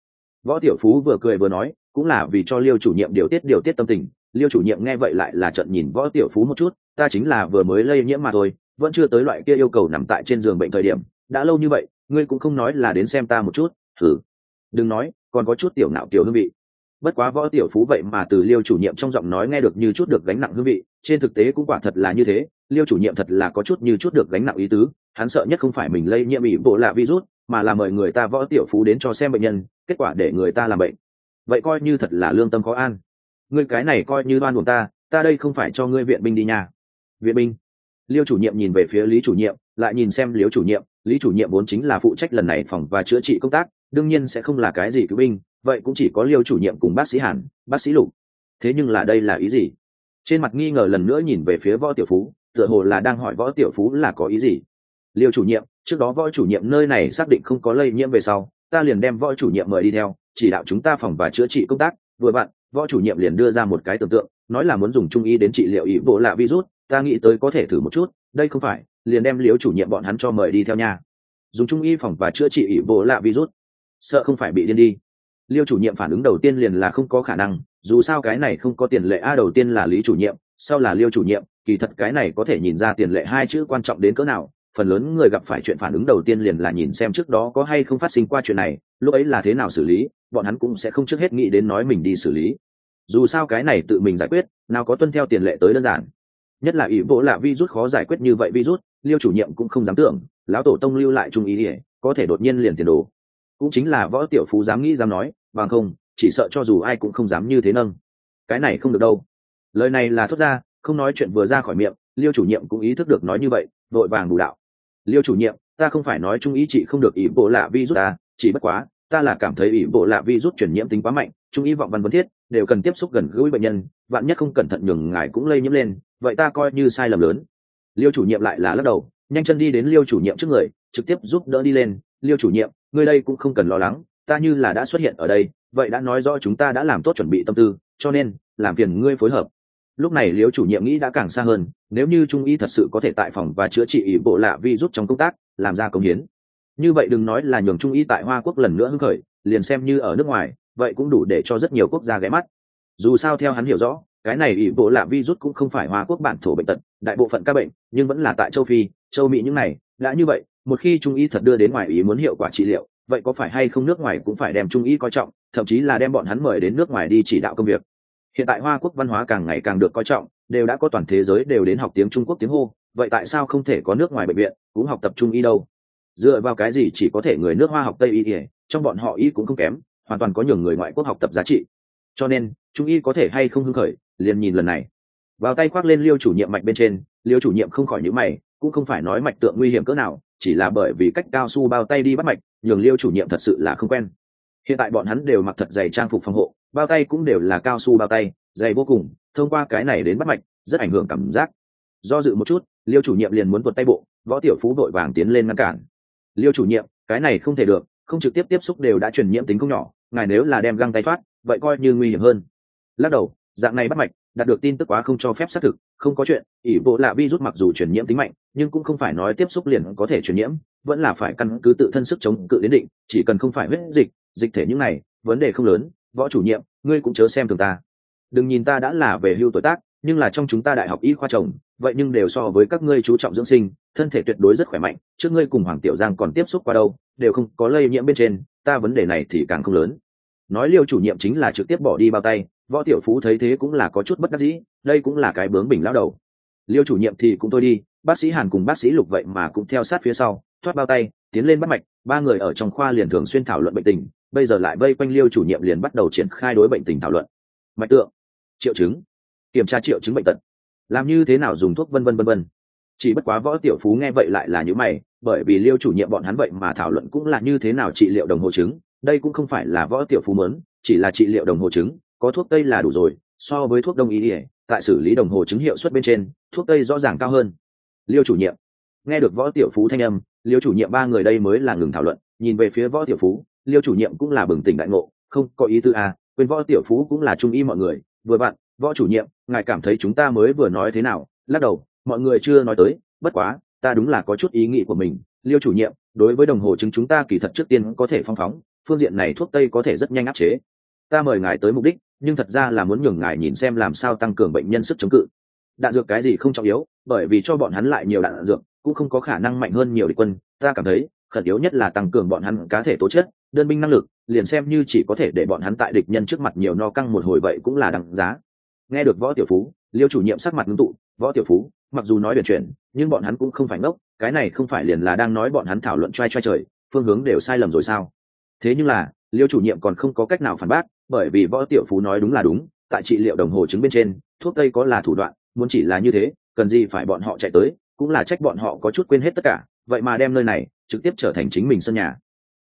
Võ tiểu phú vừa cười vừa nói, cũng là vì cho liêu chủ nhiệm điều tiết điều tiết tâm tình. Liêu chủ nhiệm nghe vậy lại là trận nhìn võ tiểu phú một chút, ta chính là vừa mới lây nhiễm mà thôi, vẫn chưa tới loại kia yêu cầu nằm tại trên giường bệnh thời điểm, đã lâu như vậy ngươi cũng không nói là đến xem ta một chút, thử. Đừng nói, còn có chút tiểu nạo tiểu hương vị. Bất quá võ tiểu phú vậy mà từ liêu chủ nhiệm trong giọng nói nghe được như chút được gánh nặng hương vị, trên thực tế cũng quả thật là như thế, liêu chủ nhiệm thật là có chút như chút được gánh nặng ý tứ, hắn sợ nhất không phải mình lây nhiễm ỉ bộ lạ virus, mà là mời người ta võ tiểu phú đến cho xem bệnh nhân, kết quả để người ta làm bệnh. Vậy coi như thật là lương tâm khó an. Ngươi cái này coi như đoan buồn ta ta đây không phải cho ngươi viện binh đi nhà. viện binh. Liêu chủ nhiệm nhìn về phía lý chủ nhiệm, lại nhìn xem liêu chủ nhiệm lý chủ nhiệm vốn chính là phụ trách lần này phòng và chữa trị công tác, đương nhiên sẽ không là cái gì cứu binh, vậy cũng chỉ có liêu chủ nhiệm cùng bác sĩ hàn, bác sĩ lục. Thế nhưng là đây là ý gì? Trên mặt nghi ngờ lần nữa nhìn về phía võ tiểu phú, tựa hồ là đang hỏi võ tiểu phú là có ý gì. Liêu chủ nhiệm, trước đó võ chủ nhiệm nơi này xác định không có lây nhiễm về sau, ta liền đem võ chủ nhiệm mời đi theo, chỉ đạo chúng ta phòng và chữa trị công tác. Vừa bạn, võ chủ nhiệm liền đưa ra một cái tưởng tượng, nói là muốn dùng trung y đến trị liệu ý bộ lạ virus ta nghĩ tới có thể thử một chút, đây không phải, liền đem liếu chủ nhiệm bọn hắn cho mời đi theo nhà dùng trung y phòng và chữa trị ỷ bộ lạ virus. Sợ không phải bị điên đi. Liêu chủ nhiệm phản ứng đầu tiên liền là không có khả năng, dù sao cái này không có tiền lệ a đầu tiên là lý chủ nhiệm, sau là liêu chủ nhiệm, kỳ thật cái này có thể nhìn ra tiền lệ hai chữ quan trọng đến cỡ nào, phần lớn người gặp phải chuyện phản ứng đầu tiên liền là nhìn xem trước đó có hay không phát sinh qua chuyện này, lúc ấy là thế nào xử lý, bọn hắn cũng sẽ không trước hết nghĩ đến nói mình đi xử lý. Dù sao cái này tự mình giải quyết, nào có tuân theo tiền lệ tới đơn giản nhất là ủy bộ là virus khó giải quyết như vậy virus liêu chủ nhiệm cũng không dám tưởng, lão tổ tông lưu lại trung ý ỉa, có thể đột nhiên liền tiền đồ. Cũng chính là võ tiểu phú dám nghĩ dám nói, bằng không, chỉ sợ cho dù ai cũng không dám như thế nâng. Cái này không được đâu. Lời này là thốt ra, không nói chuyện vừa ra khỏi miệng, liêu chủ nhiệm cũng ý thức được nói như vậy, vội vàng đủ đạo. Liêu chủ nhiệm, ta không phải nói trung ý chị không được ý bộ lạ vi rút ta chỉ bất quá, ta là cảm thấy ý bộ lạ vi rút chuyển nhiễm tính quá mạnh, trung ý vọng văn vấn thiết đều cần tiếp xúc gần gũi bệnh nhân, vạn nhất không cẩn thận nhường ngài cũng lây nhiễm lên, vậy ta coi như sai lầm lớn. Liêu chủ nhiệm lại là lắc đầu, nhanh chân đi đến liêu chủ nhiệm trước người, trực tiếp giúp đỡ đi lên. Liêu chủ nhiệm người đây cũng không cần lo lắng, ta như là đã xuất hiện ở đây, vậy đã nói rõ chúng ta đã làm tốt chuẩn bị tâm tư, cho nên, làm phiền ngươi phối hợp. Lúc này liêu chủ nhiệm nghĩ đã càng xa hơn, nếu như trung y thật sự có thể tại phòng và chữa trị ý bộ lạ vi rút trong công tác, làm ra công hiến. Như vậy đừng nói là nhường trung y tại hoa quốc lần nữa hưng khởi, liền xem như ở nước ngoài vậy cũng đủ để cho rất nhiều quốc gia ghé mắt. Dù sao theo hắn hiểu rõ, cái này ỷ bộ lạ virus cũng không phải hoa quốc bản thổ bệnh tật, đại bộ phận các bệnh, nhưng vẫn là tại châu phi, châu mỹ những này, đã như vậy, một khi trung y thật đưa đến ngoài ý muốn hiệu quả trị liệu, vậy có phải hay không nước ngoài cũng phải đem trung y coi trọng, thậm chí là đem bọn hắn mời đến nước ngoài đi chỉ đạo công việc. Hiện tại hoa quốc văn hóa càng ngày càng được coi trọng, đều đã có toàn thế giới đều đến học tiếng trung quốc tiếng hô, vậy tại sao không thể có nước ngoài bệnh viện, cũng học tập trung y đâu? Dựa vào cái gì chỉ có thể người nước hoa học tây y ỉa trong bọn họ y cũng không kém hoàn toàn có nhường người ngoại quốc học tập giá trị. Cho nên, trung y có thể hay không hưng khởi, liền nhìn lần này. Vào tay khoác lên liêu chủ nhiệm mạch bên trên, liêu chủ nhiệm không khỏi nhữ mày, cũng không phải nói mạch tượng nguy hiểm cỡ nào, chỉ là bởi vì cách cao su bao tay đi bắt mạch, nhường liêu chủ nhiệm thật sự là không quen. Hiện tại bọn hắn đều mặc thật dày trang phục phòng hộ, bao tay cũng đều là cao su bao tay, dày vô cùng, thông qua cái này đến bắt mạch, rất ảnh hưởng cảm giác. Do dự một chút, liêu chủ nhiệm liền muốn tuột tay bộ, võ tiểu phú đội vàng tiến lên ngăn cản. Liêu chủ nhiệm, cái này không thể được không trực tiếp tiếp xúc đều đã truyền nhiễm tính không nhỏ, ngài nếu là đem găng tay thoát, vậy coi như nguy hiểm hơn. Lắc đầu, dạng này bắt mạch, đạt được tin tức quá không cho phép xác thực, không có chuyện, ỷ bộ lạ vi rút mặc dù truyền nhiễm tính mạnh, nhưng cũng không phải nói tiếp xúc liền có thể truyền nhiễm, vẫn là phải căn cứ tự thân sức chống cự đến định, chỉ cần không phải huyết dịch dịch thể những này, vấn đề không lớn, võ chủ nhiệm, ngươi cũng chớ xem thường ta. Đừng nhìn ta đã là về hưu tuổi tác, nhưng là trong chúng ta đại học y khoa chồng, vậy nhưng đều so với các ngươi chú trọng dưỡng sinh, thân thể tuyệt đối rất khỏe mạnh, trước ngươi cùng hoàng tiểu giang còn tiếp xúc qua đâu đều không có lây nhiễm bên trên, ta vấn đề này thì càng không lớn. Nói liêu chủ nhiệm chính là trực tiếp bỏ đi bao tay, võ tiểu phú thấy thế cũng là có chút bất đắc dĩ, đây cũng là cái bướng bình lão đầu. Liêu chủ nhiệm thì cũng thôi đi, bác sĩ hàn cùng bác sĩ lục vậy mà cũng theo sát phía sau, thoát bao tay, tiến lên bắt mạch, ba người ở trong khoa liền thường xuyên thảo luận bệnh tình, bây giờ lại vây quanh liêu chủ nhiệm liền bắt đầu triển khai đối bệnh tình thảo luận. Mạch tượng, triệu chứng, kiểm tra triệu chứng bệnh tật, làm như thế nào dùng thuốc vân vân vân vân. Chỉ bất quá võ tiểu phú nghe vậy lại là những mày bởi vì liêu chủ nhiệm bọn hắn vậy mà thảo luận cũng là như thế nào trị liệu đồng hồ chứng, đây cũng không phải là võ tiểu phú mớn chỉ là trị liệu đồng hồ chứng, có thuốc tây là đủ rồi, so với thuốc đông y ỉa tại xử lý đồng hồ chứng hiệu suất bên trên, thuốc tây rõ ràng cao hơn. Liêu chủ nhiệm, nghe được võ tiểu phú thanh âm, liêu chủ nhiệm ba người đây mới là ngừng thảo luận, nhìn về phía võ tiểu phú, liêu chủ nhiệm cũng là bừng tỉnh đại ngộ, không có ý tư à quên võ tiểu phú cũng là trung y mọi người, vừa bạn, võ chủ nhiệm, ngài cảm thấy chúng ta mới vừa nói thế nào, lắc đầu, mọi người chưa nói tới, bất quá ta đúng là có chút ý nghĩ của mình, liêu chủ nhiệm, đối với đồng hồ chứng chúng ta kỳ thật trước tiên có thể phong phóng, phương diện này thuốc tây có thể rất nhanh áp chế. Ta mời ngài tới mục đích, nhưng thật ra là muốn nhường ngài nhìn xem làm sao tăng cường bệnh nhân sức chống cự. Đạn dược cái gì không trọng yếu, bởi vì cho bọn hắn lại nhiều đạn dược, cũng không có khả năng mạnh hơn nhiều địch quân. Ta cảm thấy, khẩn yếu nhất là tăng cường bọn hắn cá thể tố chất, đơn binh năng lực, liền xem như chỉ có thể để bọn hắn tại địch nhân trước mặt nhiều no căng một hồi vậy cũng là đằng giá. Nghe được võ tiểu phú, liêu chủ nhiệm sắc mặt ngưng tụ, võ tiểu phú mặc dù nói biển chuyển, nhưng bọn hắn cũng không phải ngốc, cái này không phải liền là đang nói bọn hắn thảo luận trai trai trời, phương hướng đều sai lầm rồi sao? Thế nhưng là, liêu chủ nhiệm còn không có cách nào phản bác, bởi vì võ tiểu phú nói đúng là đúng, tại trị liệu đồng hồ chứng bên trên, thuốc tây có là thủ đoạn, muốn chỉ là như thế, cần gì phải bọn họ chạy tới, cũng là trách bọn họ có chút quên hết tất cả, vậy mà đem nơi này trực tiếp trở thành chính mình sân nhà.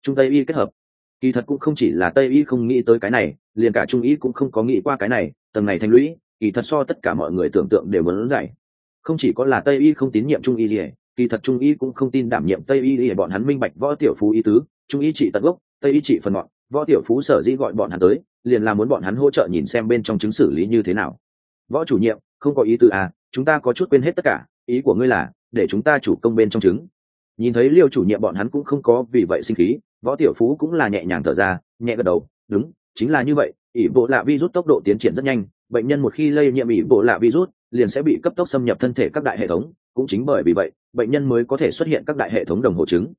Trung tây y kết hợp. Kỳ thật cũng không chỉ là tây y không nghĩ tới cái này, liền cả trung y cũng không có nghĩ qua cái này, tầng này thành lũy, kỳ thật so tất cả mọi người tưởng tượng đều muốn dạy không chỉ có là tây y không tín nhiệm trung y gì kỳ thật trung y cũng không tin đảm nhiệm tây y để bọn hắn minh bạch võ tiểu phú y tứ. Trung y trị tận gốc, tây y trị phần ngọn, võ tiểu phú sở dĩ gọi bọn hắn tới, liền là muốn bọn hắn hỗ trợ nhìn xem bên trong chứng xử lý như thế nào. Võ chủ nhiệm, không có ý tứ à chúng ta có chút quên hết tất cả, ý của ngươi là, để chúng ta chủ công bên trong chứng. Nhìn thấy liêu chủ nhiệm bọn hắn cũng không có vì vậy sinh khí, võ tiểu phú cũng là nhẹ nhàng thở ra, nhẹ gật đầu, đúng, chính là như vậy, ỷ bộ lạ virus tốc độ tiến triển rất nhanh, bệnh nhân một khi lây nhiễm ỷ bộ lạ virus liền sẽ bị cấp tốc xâm nhập thân thể các đại hệ thống, cũng chính bởi vì vậy, bệnh nhân mới có thể xuất hiện các đại hệ thống đồng hồ chứng.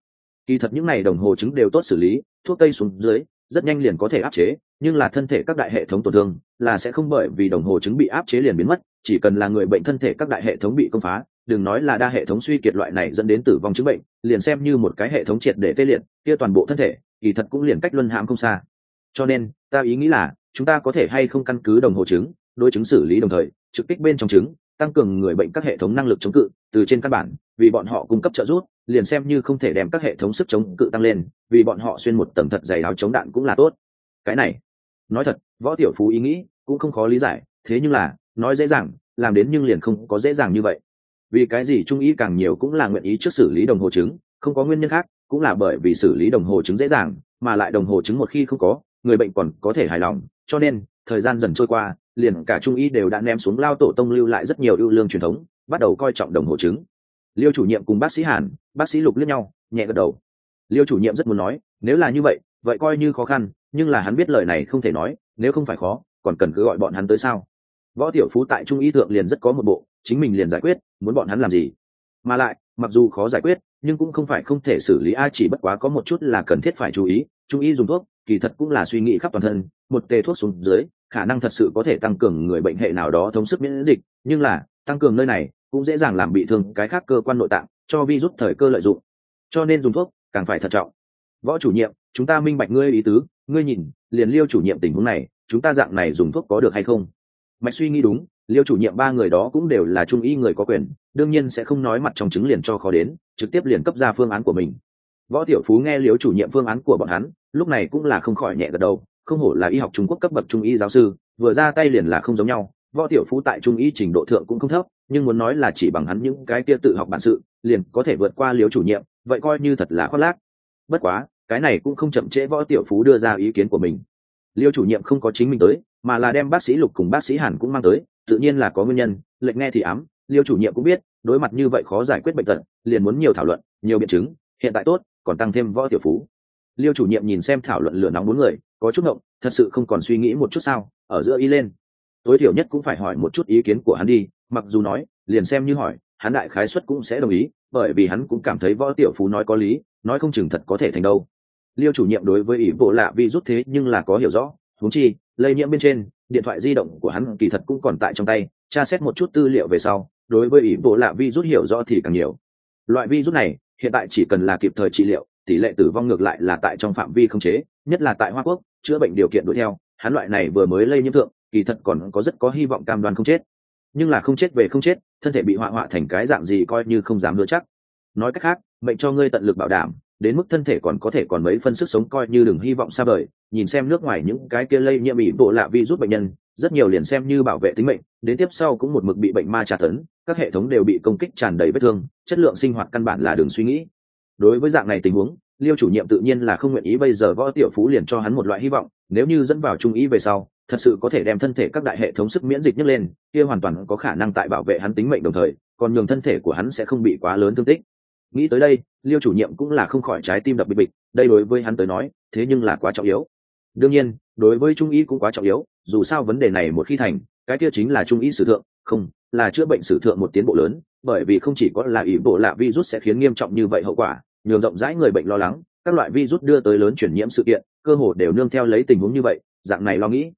Kỳ thật những n à y đồng hồ chứng đều tốt xử lý, thuốc tây xuống dưới, rất nhanh liền có thể áp chế, nhưng là thân thể các đại hệ thống tổn thương, là sẽ không bởi vì đồng hồ chứng bị áp chế liền biến mất, chỉ cần là người bệnh thân thể các đại hệ thống bị công phá, đừng nói là đa hệ thống suy kiệt loại này dẫn đến tử vong chứng bệnh, liền xem như một cái hệ thống triệt để tê liệt, kia toàn bộ thân thể, kỳ thật cũng liền cách luân hãm không xa. Cho nên, ta ý nghĩ là, chúng ta có thể hay không căn cứ đồng hồ chứng đối chứng xử lý đồng thời trực kích bên trong chứng, tăng cường người bệnh các hệ thống năng lực chống cự từ trên căn bản vì bọn họ cung cấp trợ giúp liền xem như không thể đem các hệ thống sức chống cự tăng lên vì bọn họ xuyên một tầng thật dày áo chống đạn cũng là tốt. Cái này nói thật võ tiểu phú ý nghĩ cũng không khó lý giải thế nhưng là nói dễ dàng làm đến nhưng liền không có dễ dàng như vậy. Vì cái gì trung ý càng nhiều cũng là nguyện ý trước xử lý đồng hồ chứng không có nguyên nhân khác cũng là bởi vì xử lý đồng hồ chứng dễ dàng mà lại đồng hồ chứng một khi không có người bệnh còn có thể hài lòng cho nên thời gian dần trôi qua liền cả trung y đều đã ném xuống lao tổ tông lưu lại rất nhiều ưu lương truyền thống, bắt đầu coi trọng đồng hồ chứng. Liêu chủ nhiệm cùng bác sĩ hàn, bác sĩ lục liếc nhau, nhẹ gật đầu. Liêu chủ nhiệm rất muốn nói, nếu là như vậy vậy coi như khó khăn, nhưng là hắn biết lời này không thể nói, nếu không phải khó, còn cần cứ gọi bọn hắn tới sao? Võ tiểu phú tại trung y thượng liền rất có một bộ, chính mình liền giải quyết, muốn bọn hắn làm gì? Mà lại, mặc dù khó giải quyết, nhưng cũng không phải không thể xử lý ai chỉ bất quá có một chút là cần thiết phải chú ý, trung y dùng thuốc, kỳ thật cũng là suy nghĩ khắp toàn thân, một tê thuốc xuống dưới khả năng thật sự có thể tăng cường người bệnh hệ nào đó thống sức miễn dịch, nhưng là, tăng cường nơi này cũng dễ dàng làm bị thương cái khác cơ quan nội tạng, cho virus thời cơ lợi dụng. Cho nên dùng thuốc càng phải thận trọng. Võ chủ nhiệm, chúng ta minh bạch ngươi ý tứ, ngươi nhìn, liền liêu chủ nhiệm tình huống này, chúng ta dạng này dùng thuốc có được hay không? Mạch suy nghĩ đúng, liêu chủ nhiệm ba người đó cũng đều là trung y người có quyền, đương nhiên sẽ không nói mặt trong chứng liền cho khó đến, trực tiếp liền cấp ra phương án của mình. Võ tiểu phú nghe liêu chủ nhiệm phương án của bọn hắn, lúc này cũng là không khỏi nhẹ gật đầu không hổ là y học trung quốc cấp bậc trung y giáo sư, vừa ra tay liền là không giống nhau. Võ tiểu phú tại trung y trình độ thượng cũng không thấp, nhưng muốn nói là chỉ bằng hắn những cái kia tự học bản sự, liền có thể vượt qua liếu chủ nhiệm, vậy coi như thật là khoác lác. Bất quá, cái này cũng không chậm trễ võ tiểu phú đưa ra ý kiến của mình. Liêu chủ nhiệm không có chính mình tới, mà là đem bác sĩ lục cùng bác sĩ hàn cũng mang tới, tự nhiên là có nguyên nhân lệnh nghe thì ám liêu chủ nhiệm cũng biết, đối mặt như vậy khó giải quyết bệnh tật, liền muốn nhiều thảo luận, nhiều biện chứng, hiện tại tốt, còn tăng thêm võ tiểu phú. Liêu chủ nhiệm nhìn xem thảo luận lửa nóng bốn người có chút ngộng, thật sự không còn suy nghĩ một chút sao, ở giữa y lên. Tối thiểu nhất cũng phải hỏi một chút ý kiến của hắn đi, mặc dù nói, liền xem như hỏi, hắn đại khái suất cũng sẽ đồng ý, bởi vì hắn cũng cảm thấy võ tiểu phú nói có lý, nói không chừng thật có thể thành đâu. Liêu chủ nhiệm đối với ý bộ lạ vi rút thế nhưng là có hiểu rõ, huống chi, lây nhiễm bên trên, điện thoại di động của hắn kỳ thật cũng còn tại trong tay, tra xét một chút tư liệu về sau, đối với ý bộ lạ vi rút hiểu rõ thì càng nhiều. Loại vi rút này, hiện tại chỉ cần là kịp thời trị liệu tỷ lệ tử vong ngược lại là tại trong phạm vi không chế, nhất là tại hoa quốc, chữa bệnh điều kiện đuổi theo, hắn loại này vừa mới lây nhiễm thượng, kỳ thật còn có rất có hy vọng cam đoan không chết. Nhưng là không chết về không chết, thân thể bị họa họa thành cái dạng gì coi như không dám hứa chắc. Nói cách khác, mệnh cho ngươi tận lực bảo đảm, đến mức thân thể còn có thể còn mấy phân sức sống coi như đừng hy vọng xa vời, nhìn xem nước ngoài những cái kia lây nhiễm bị bộ lạ vi rút bệnh nhân, rất nhiều liền xem như bảo vệ tính mệnh, đến tiếp sau cũng một mực bị bệnh ma tra tấn, các hệ thống đều bị công kích tràn đầy vết thương, chất lượng sinh hoạt căn bản là đường suy nghĩ đối với dạng này tình huống, liêu chủ nhiệm tự nhiên là không nguyện ý bây giờ võ tiểu phú liền cho hắn một loại hy vọng, nếu như dẫn vào trung ý về sau, thật sự có thể đem thân thể các đại hệ thống sức miễn dịch nhấc lên, kia hoàn toàn có khả năng tại bảo vệ hắn tính mệnh đồng thời, còn nhường thân thể của hắn sẽ không bị quá lớn thương tích. Nghĩ tới đây, liêu chủ nhiệm cũng là không khỏi trái tim đập bịch bịch, đây đối với hắn tới nói, thế nhưng là quá trọng yếu. Đương nhiên, đối với trung ý cũng quá trọng yếu, dù sao vấn đề này một khi thành, cái kia chính là trung ý sử thượng, không, là chữa bệnh sử thượng một tiến bộ lớn, bởi vì không chỉ có là ý bộ lạ virus sẽ khiến nghiêm trọng như vậy hậu quả nhường rộng rãi người bệnh lo lắng, các loại virus đưa tới lớn chuyển nhiễm sự kiện, cơ hồ đều nương theo lấy tình huống như vậy, dạng này lo nghĩ.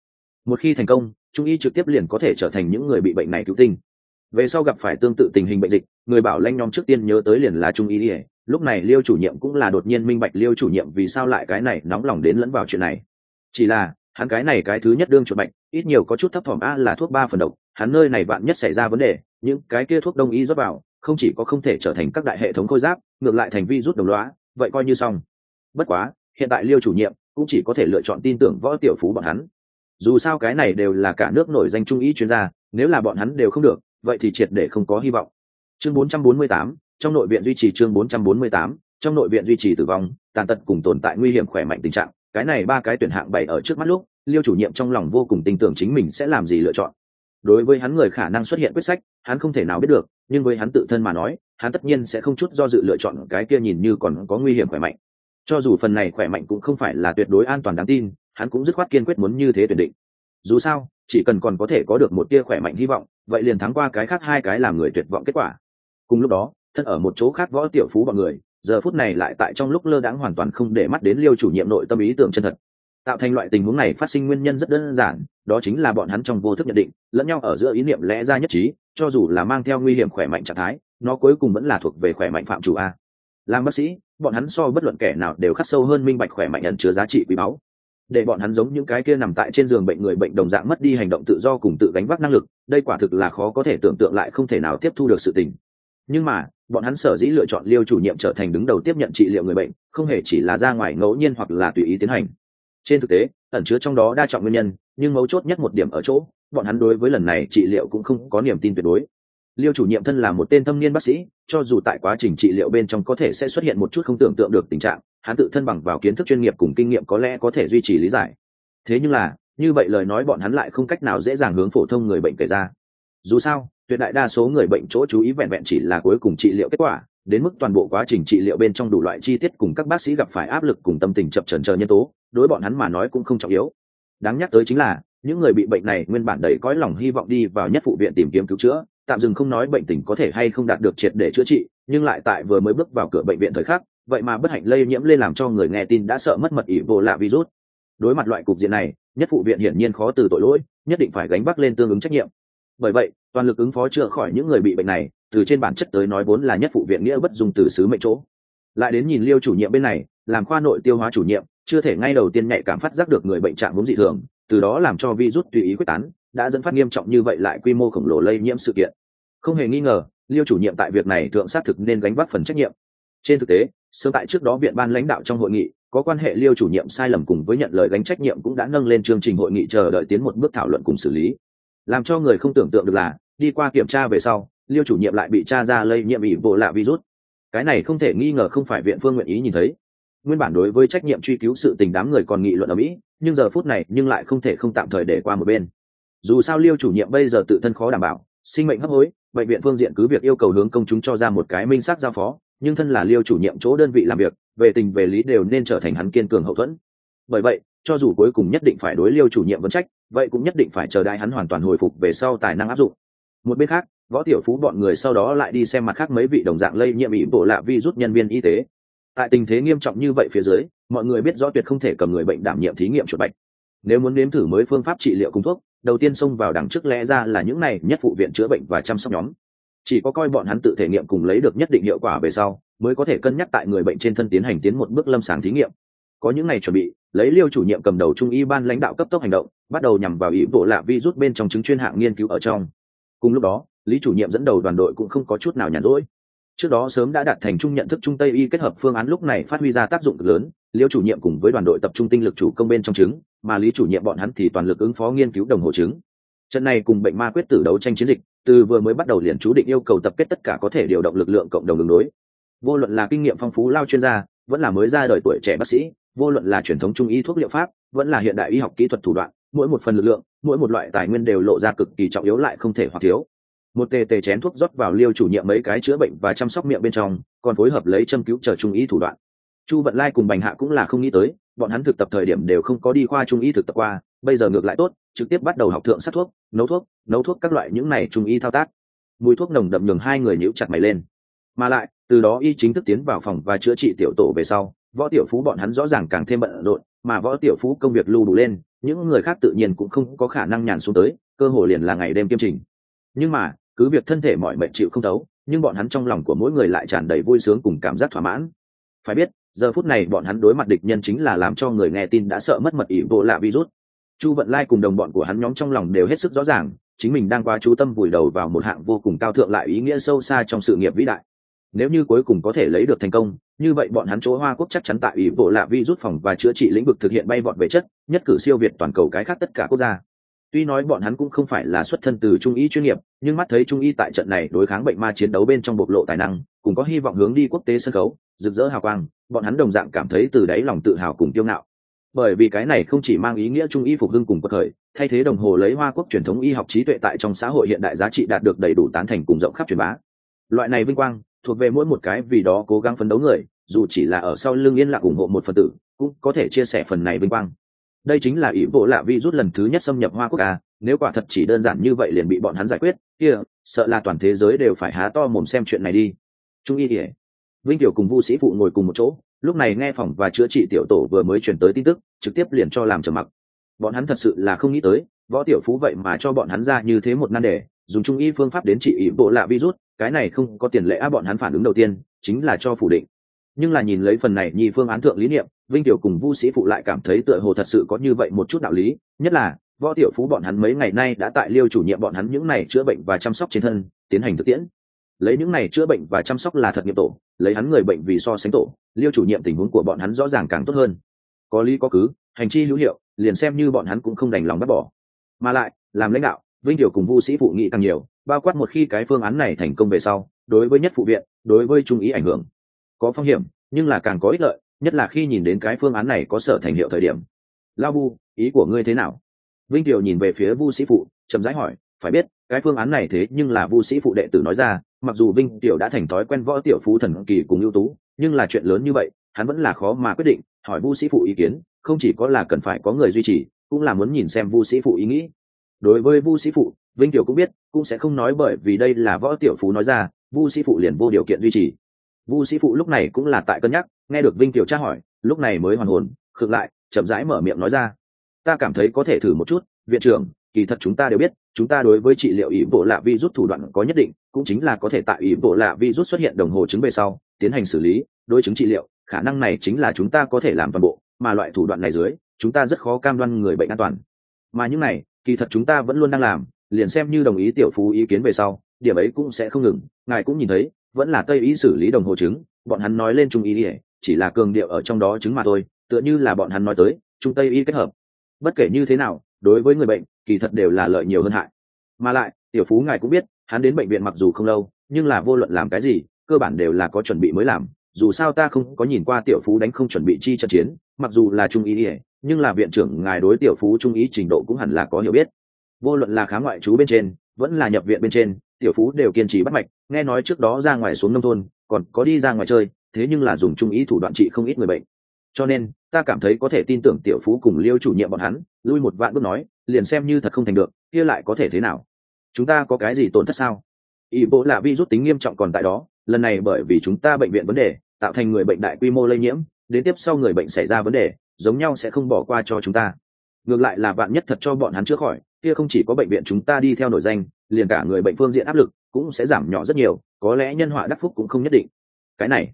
Một khi thành công, trung y trực tiếp liền có thể trở thành những người bị bệnh này cứu tinh. Về sau gặp phải tương tự tình hình bệnh dịch, người bảo lanh nhóm trước tiên nhớ tới liền là trung y ỉa lúc này liêu chủ nhiệm cũng là đột nhiên minh bạch liêu chủ nhiệm vì sao lại cái này nóng lòng đến lẫn vào chuyện này. Chỉ là, hắn cái này cái thứ nhất đương chuột bệnh, ít nhiều có chút thấp thỏm, a là thuốc ba phần độc, hắn nơi này bạn nhất xảy ra vấn đề, những cái kia thuốc đông y rót vào không chỉ có không thể trở thành các đại hệ thống khôi giáp ngược lại thành vi rút đồng loá vậy coi như xong. Bất quá hiện tại liêu chủ nhiệm cũng chỉ có thể lựa chọn tin tưởng võ tiểu phú bọn hắn. Dù sao cái này đều là cả nước nổi danh trung ý chuyên gia nếu là bọn hắn đều không được vậy thì triệt để không có hy vọng. Chương 448, trong nội viện duy trì chương 448, trong nội viện duy trì tử vong tàn tật cùng tồn tại nguy hiểm khỏe mạnh tình trạng cái này ba cái tuyển hạng bảy ở trước mắt lúc liêu chủ nhiệm trong lòng vô cùng tin tưởng chính mình sẽ làm gì lựa chọn. Đối với hắn người khả năng xuất hiện quyết sách hắn không thể nào biết được nhưng với hắn tự thân mà nói, hắn tất nhiên sẽ không chút do dự lựa chọn cái kia nhìn như còn có nguy hiểm khỏe mạnh. Cho dù phần này khỏe mạnh cũng không phải là tuyệt đối an toàn đáng tin, hắn cũng dứt khoát kiên quyết muốn như thế tuyển định. Dù sao, chỉ cần còn có thể có được một tia khỏe mạnh hy vọng, vậy liền thắng qua cái khác hai cái làm người tuyệt vọng kết quả. Cùng lúc đó, thân ở một chỗ khác võ tiểu phú bọn người, giờ phút này lại tại trong lúc lơ đãng hoàn toàn không để mắt đến liêu chủ nhiệm nội tâm ý tưởng chân thật. Tạo thành loại tình huống này phát sinh nguyên nhân rất đơn giản, đó chính là bọn hắn trong vô thức nhận định, lẫn nhau ở giữa ý niệm lẽ ra nhất trí cho dù là mang theo nguy hiểm khỏe mạnh trạng thái, nó cuối cùng vẫn là thuộc về khỏe mạnh phạm chủ a. Làm bác sĩ, bọn hắn so bất luận kẻ nào đều khắc sâu hơn minh bạch khỏe mạnh nhận chứa giá trị quý báu. Để bọn hắn giống những cái kia nằm tại trên giường bệnh người bệnh đồng dạng mất đi hành động tự do cùng tự gánh vác năng lực, đây quả thực là khó có thể tưởng tượng lại không thể nào tiếp thu được sự tình. Nhưng mà, bọn hắn sở dĩ lựa chọn liêu chủ nhiệm trở thành đứng đầu tiếp nhận trị liệu người bệnh, không hề chỉ là ra ngoài ngẫu nhiên hoặc là tùy ý tiến hành. Trên thực tế, ẩn chứa trong đó đa trọng nguyên nhân, nhưng mấu chốt nhất một điểm ở chỗ bọn hắn đối với lần này trị liệu cũng không có niềm tin tuyệt đối. Liêu chủ nhiệm thân là một tên thâm niên bác sĩ, cho dù tại quá trình trị liệu bên trong có thể sẽ xuất hiện một chút không tưởng tượng được tình trạng, hắn tự thân bằng vào kiến thức chuyên nghiệp cùng kinh nghiệm có lẽ có thể duy trì lý giải. Thế nhưng là, như vậy lời nói bọn hắn lại không cách nào dễ dàng hướng phổ thông người bệnh kể ra. Dù sao, tuyệt đại đa số người bệnh chỗ chú ý vẹn vẹn chỉ là cuối cùng trị liệu kết quả, đến mức toàn bộ quá trình trị liệu bên trong đủ loại chi tiết cùng các bác sĩ gặp phải áp lực cùng tâm tình chậm trần chờ nhân tố, đối bọn hắn mà nói cũng không trọng yếu. Đáng nhắc tới chính là những người bị bệnh này nguyên bản đầy cõi lòng hy vọng đi vào nhất phụ viện tìm kiếm cứu chữa, tạm dừng không nói bệnh tình có thể hay không đạt được triệt để chữa trị, nhưng lại tại vừa mới bước vào cửa bệnh viện thời khắc, vậy mà bất hạnh lây nhiễm lên làm cho người nghe tin đã sợ mất mật ỷ vô lạ virus. Đối mặt loại cục diện này, nhất phụ viện hiển nhiên khó từ tội lỗi, nhất định phải gánh vác lên tương ứng trách nhiệm. Bởi vậy, toàn lực ứng phó chữa khỏi những người bị bệnh này, từ trên bản chất tới nói vốn là nhất phụ viện nghĩa bất dùng từ xứ mệnh chỗ. Lại đến nhìn liêu chủ nhiệm bên này, làm khoa nội tiêu hóa chủ nhiệm, chưa thể ngay đầu tiên nhạy cảm phát giác được người bệnh trạng vốn dị thường từ đó làm cho virus tùy ý quyết tán, đã dẫn phát nghiêm trọng như vậy lại quy mô khổng lồ lây nhiễm sự kiện. Không hề nghi ngờ, liêu chủ nhiệm tại việc này thượng xác thực nên gánh vác phần trách nhiệm. Trên thực tế, sớm tại trước đó viện ban lãnh đạo trong hội nghị, có quan hệ liêu chủ nhiệm sai lầm cùng với nhận lời gánh trách nhiệm cũng đã nâng lên chương trình hội nghị chờ đợi tiến một bước thảo luận cùng xử lý. Làm cho người không tưởng tượng được là, đi qua kiểm tra về sau, liêu chủ nhiệm lại bị tra ra lây nhiễm bị vô lạ virus. Cái này không thể nghi ngờ không phải viện phương nguyện ý nhìn thấy. Nguyên bản đối với trách nhiệm truy cứu sự tình đám người còn nghị luận ở mỹ nhưng giờ phút này nhưng lại không thể không tạm thời để qua một bên. Dù sao liêu chủ nhiệm bây giờ tự thân khó đảm bảo, sinh mệnh hấp hối, bệnh viện phương diện cứ việc yêu cầu hướng công chúng cho ra một cái minh xác giao phó, nhưng thân là liêu chủ nhiệm chỗ đơn vị làm việc, về tình về lý đều nên trở thành hắn kiên cường hậu thuẫn. Bởi vậy, cho dù cuối cùng nhất định phải đối liêu chủ nhiệm vấn trách, vậy cũng nhất định phải chờ đại hắn hoàn toàn hồi phục về sau tài năng áp dụng. Một bên khác, võ tiểu phú bọn người sau đó lại đi xem mặt khác mấy vị đồng dạng lây nhiễm bị bộ lạ vi rút nhân viên y tế tại tình thế nghiêm trọng như vậy phía dưới, mọi người biết rõ tuyệt không thể cầm người bệnh đảm nhiệm thí nghiệm chuột bạch. Nếu muốn nếm thử mới phương pháp trị liệu cung thuốc, đầu tiên xông vào đằng trước lẽ ra là những này nhất phụ viện chữa bệnh và chăm sóc nhóm. Chỉ có coi bọn hắn tự thể nghiệm cùng lấy được nhất định hiệu quả về sau, mới có thể cân nhắc tại người bệnh trên thân tiến hành tiến một bước lâm sàng thí nghiệm. Có những ngày chuẩn bị, lấy liêu chủ nhiệm cầm đầu trung y ban lãnh đạo cấp tốc hành động, bắt đầu nhằm vào ý bộ lạ vi rút bên trong chứng chuyên hạng nghiên cứu ở trong. Cùng lúc đó, lý chủ nhiệm dẫn đầu đoàn đội cũng không có chút nào nhàn rỗi trước đó sớm đã đạt thành chung nhận thức trung tây y kết hợp phương án lúc này phát huy ra tác dụng lớn, liêu chủ nhiệm cùng với đoàn đội tập trung tinh lực chủ công bên trong trứng, mà lý chủ nhiệm bọn hắn thì toàn lực ứng phó nghiên cứu đồng hồ trứng. Trận này cùng bệnh ma quyết tử đấu tranh chiến dịch, từ vừa mới bắt đầu liền chú định yêu cầu tập kết tất cả có thể điều động lực lượng cộng đồng đường đối vô luận là kinh nghiệm phong phú lao chuyên gia, vẫn là mới ra đời tuổi trẻ bác sĩ, vô luận là truyền thống trung y thuốc liệu pháp, vẫn là hiện đại y học kỹ thuật thủ đoạn, mỗi một phần lực lượng, mỗi một loại tài nguyên đều lộ ra cực kỳ trọng yếu lại không thể hoặc thiếu một tề tề chén thuốc rót vào liêu chủ nhiệm mấy cái chữa bệnh và chăm sóc miệng bên trong, còn phối hợp lấy châm cứu chờ trung ý thủ đoạn. Chu vận lai cùng bành hạ cũng là không nghĩ tới, bọn hắn thực tập thời điểm đều không có đi khoa trung y thực tập qua, bây giờ ngược lại tốt, trực tiếp bắt đầu học thượng sát thuốc, nấu thuốc nấu thuốc các loại những này trung y thao tác. Mùi thuốc nồng đậm nhường hai người nhíu chặt mày lên. Mà lại, từ đó y chính thức tiến vào phòng và chữa trị tiểu tổ về sau, võ tiểu phú bọn hắn rõ ràng càng thêm bận rộn, mà võ tiểu phú công việc lưu đủ lên, những người khác tự nhiên cũng không có khả năng nhàn xuống tới, cơ hội liền là ngày đêm kiêm trình. Nhưng mà cứ việc thân thể mọi mệnh chịu không thấu, nhưng bọn hắn trong lòng của mỗi người lại tràn đầy vui sướng cùng cảm giác thỏa mãn. Phải biết, giờ phút này bọn hắn đối mặt địch nhân chính là làm cho người nghe tin đã sợ mất mật ỷ bộ lạ virus. Chu vận lai cùng đồng bọn của hắn nhóm trong lòng đều hết sức rõ ràng, chính mình đang qua chú tâm vùi đầu vào một hạng vô cùng cao thượng lại ý nghĩa sâu xa trong sự nghiệp vĩ đại. Nếu như cuối cùng có thể lấy được thành công, như vậy bọn hắn chỗ hoa quốc chắc chắn tại ủy bộ lạ vi rút phòng và chữa trị lĩnh vực thực hiện bay vọt về chất, nhất cử siêu việt toàn cầu cái khác tất cả quốc gia tuy nói bọn hắn cũng không phải là xuất thân từ trung y chuyên nghiệp, nhưng mắt thấy trung y tại trận này đối kháng bệnh ma chiến đấu bên trong bộc lộ tài năng cũng có hy vọng hướng đi quốc tế sân khấu, rực rỡ hào quang, bọn hắn đồng dạng cảm thấy từ đáy lòng tự hào cùng kiêu ngạo. Bởi vì cái này không chỉ mang ý nghĩa trung y phục hưng cùng quốc khởi thay thế đồng hồ lấy hoa quốc truyền thống y học trí tuệ tại trong xã hội hiện đại giá trị đạt được đầy đủ tán thành cùng rộng khắp truyền bá. Loại này vinh quang, thuộc về mỗi một cái vì đó cố gắng phấn đấu người, dù chỉ là ở sau lưng yên lặng ủng hộ một phần tử, cũng có thể chia sẻ phần này vinh quang đây chính là ý bộ lạ vi rút lần thứ nhất xâm nhập hoa quốc à? nếu quả thật chỉ đơn giản như vậy liền bị bọn hắn giải quyết, kia, sợ là toàn thế giới đều phải há to mồm xem chuyện này đi trung y kể vinh tiểu cùng vu sĩ phụ ngồi cùng một chỗ, lúc này nghe phòng và chữa trị tiểu tổ vừa mới chuyển tới tin tức, trực tiếp liền cho làm trầm mặc bọn hắn thật sự là không nghĩ tới, võ tiểu phú vậy mà cho bọn hắn ra như thế một nan đề, dùng trung y phương pháp đến trị ý bộ lạ virus cái này không có tiền lệ á bọn hắn phản ứng đầu tiên, chính là cho phủ định nhưng là nhìn lấy phần này nhi phương án thượng lý niệm vinh tiểu cùng vu sĩ phụ lại cảm thấy tựa hồ thật sự có như vậy một chút đạo lý, nhất là, võ tiểu phú bọn hắn mấy ngày nay đã tại liêu chủ nhiệm bọn hắn những này chữa bệnh và chăm sóc trên thân, tiến hành thực tiễn. Lấy những này chữa bệnh và chăm sóc là thật nghiệp tổ, lấy hắn người bệnh vì so sánh tổ, liêu chủ nhiệm tình huống của bọn hắn rõ ràng càng tốt hơn. Có lý có cứ, hành chi hữu hiệu, liền xem như bọn hắn cũng không đành lòng bắt bỏ. Mà lại, làm lãnh đạo, vinh tiểu cùng vu sĩ phụ nghị càng nhiều, bao quát một khi cái phương án này thành công về sau, đối với nhất phụ viện, đối với trung ý ảnh hưởng. Có phong hiểm, nhưng là càng có ích lợi nhất là khi nhìn đến cái phương án này có sở thành hiệu thời điểm. Lao vu, ý của ngươi thế nào? Vinh kiều nhìn về phía vu sĩ phụ, chậm rãi hỏi, phải biết, cái phương án này thế nhưng là vu sĩ phụ đệ tử nói ra, mặc dù vinh tiểu đã thành thói quen võ tiểu phú thần kỳ cùng ưu tú, nhưng là chuyện lớn như vậy, hắn vẫn là khó mà quyết định, hỏi vu sĩ phụ ý kiến, không chỉ có là cần phải có người duy trì, cũng là muốn nhìn xem vu sĩ phụ ý nghĩ. Đối với vu sĩ phụ, vinh tiểu cũng biết, cũng sẽ không nói bởi vì đây là võ tiểu phú nói ra, vu sĩ phụ liền vô điều kiện duy trì. Vu sĩ phụ lúc này cũng là tại cân nhắc nghe được vinh tiểu tra hỏi, lúc này mới hoàn hồn, khựng lại, chậm rãi mở miệng nói ra. Ta cảm thấy có thể thử một chút, viện trưởng, kỳ thật chúng ta đều biết, chúng ta đối với trị liệu ý bộ lạ vi rút thủ đoạn có nhất định, cũng chính là có thể tại ý bộ lạ vi rút xuất hiện đồng hồ chứng về sau, tiến hành xử lý, đối chứng trị liệu, khả năng này chính là chúng ta có thể làm toàn bộ, mà loại thủ đoạn này dưới, chúng ta rất khó cam đoan người bệnh an toàn. Mà những này, kỳ thật chúng ta vẫn luôn đang làm, liền xem như đồng ý tiểu phú ý kiến về sau, điểm ấy cũng sẽ không ngừng. Ngài cũng nhìn thấy, vẫn là tây ý xử lý đồng hồ chứng, bọn hắn nói lên trung ý ỉa chỉ là cường điệu ở trong đó chứng mà thôi, tựa như là bọn hắn nói tới trung tây y kết hợp. Bất kể như thế nào, đối với người bệnh, kỳ thật đều là lợi nhiều hơn hại. Mà lại, tiểu phú ngài cũng biết, hắn đến bệnh viện mặc dù không lâu, nhưng là vô luận làm cái gì, cơ bản đều là có chuẩn bị mới làm. Dù sao ta không có nhìn qua tiểu phú đánh không chuẩn bị chi trận chiến, mặc dù là trung ý ỉa nhưng là viện trưởng ngài đối tiểu phú trung ý trình độ cũng hẳn là có hiểu biết. Vô luận là khá ngoại trú bên trên, vẫn là nhập viện bên trên, tiểu phú đều kiên trì bắt mạch, nghe nói trước đó ra ngoài xuống nông thôn, còn có đi ra ngoài chơi thế nhưng là dùng trung ý thủ đoạn trị không ít người bệnh. Cho nên, ta cảm thấy có thể tin tưởng tiểu phú cùng liêu chủ nhiệm bọn hắn, lui một vạn bước nói, liền xem như thật không thành được, kia lại có thể thế nào? Chúng ta có cái gì tổn thất sao? Y bộ là vi rút tính nghiêm trọng còn tại đó, lần này bởi vì chúng ta bệnh viện vấn đề, tạo thành người bệnh đại quy mô lây nhiễm, đến tiếp sau người bệnh xảy ra vấn đề, giống nhau sẽ không bỏ qua cho chúng ta. Ngược lại là bạn nhất thật cho bọn hắn chữa khỏi, kia không chỉ có bệnh viện chúng ta đi theo nổi danh, liền cả người bệnh phương diện áp lực cũng sẽ giảm nhỏ rất nhiều, có lẽ nhân họa đắc phúc cũng không nhất định. Cái này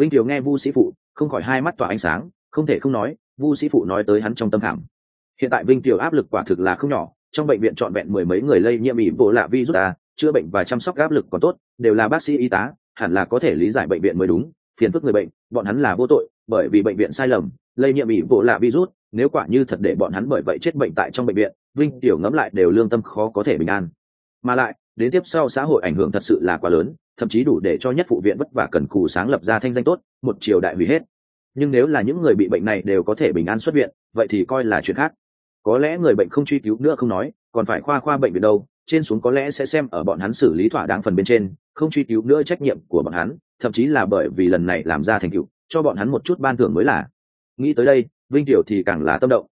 vinh kiều nghe vu sĩ phụ, không khỏi hai mắt tỏa ánh sáng, không thể không nói, vu sĩ phụ nói tới hắn trong tâm khảm. Hiện tại vinh kiều áp lực quả thực là không nhỏ, trong bệnh viện trọn vẹn mười mấy người lây nhiễm ỉ bộ lạ virus a chữa bệnh và chăm sóc áp lực còn tốt, đều là bác sĩ y tá, hẳn là có thể lý giải bệnh viện mới đúng, phiền phức người bệnh, bọn hắn là vô tội, bởi vì bệnh viện sai lầm, lây nhiễm ỉ bộ lạ virus nếu quả như thật để bọn hắn bởi vậy chết bệnh tại trong bệnh viện, vinh tiểu ngẫm lại đều lương tâm khó có thể bình an. Mà lại đến tiếp sau xã hội ảnh hưởng thật sự là quá lớn, thậm chí đủ để cho nhất phụ viện vất vả cần cù sáng lập ra thanh danh tốt, một triều đại hủy hết. Nhưng nếu là những người bị bệnh này đều có thể bình an xuất viện, vậy thì coi là chuyện khác. Có lẽ người bệnh không truy cứu nữa không nói, còn phải khoa khoa bệnh viện đâu, trên xuống có lẽ sẽ xem ở bọn hắn xử lý thỏa đáng phần bên trên, không truy cứu nữa trách nhiệm của bọn hắn, thậm chí là bởi vì lần này làm ra thành tựu, cho bọn hắn một chút ban thưởng mới là. Nghĩ tới đây, vinh tiểu thì càng là tâm động.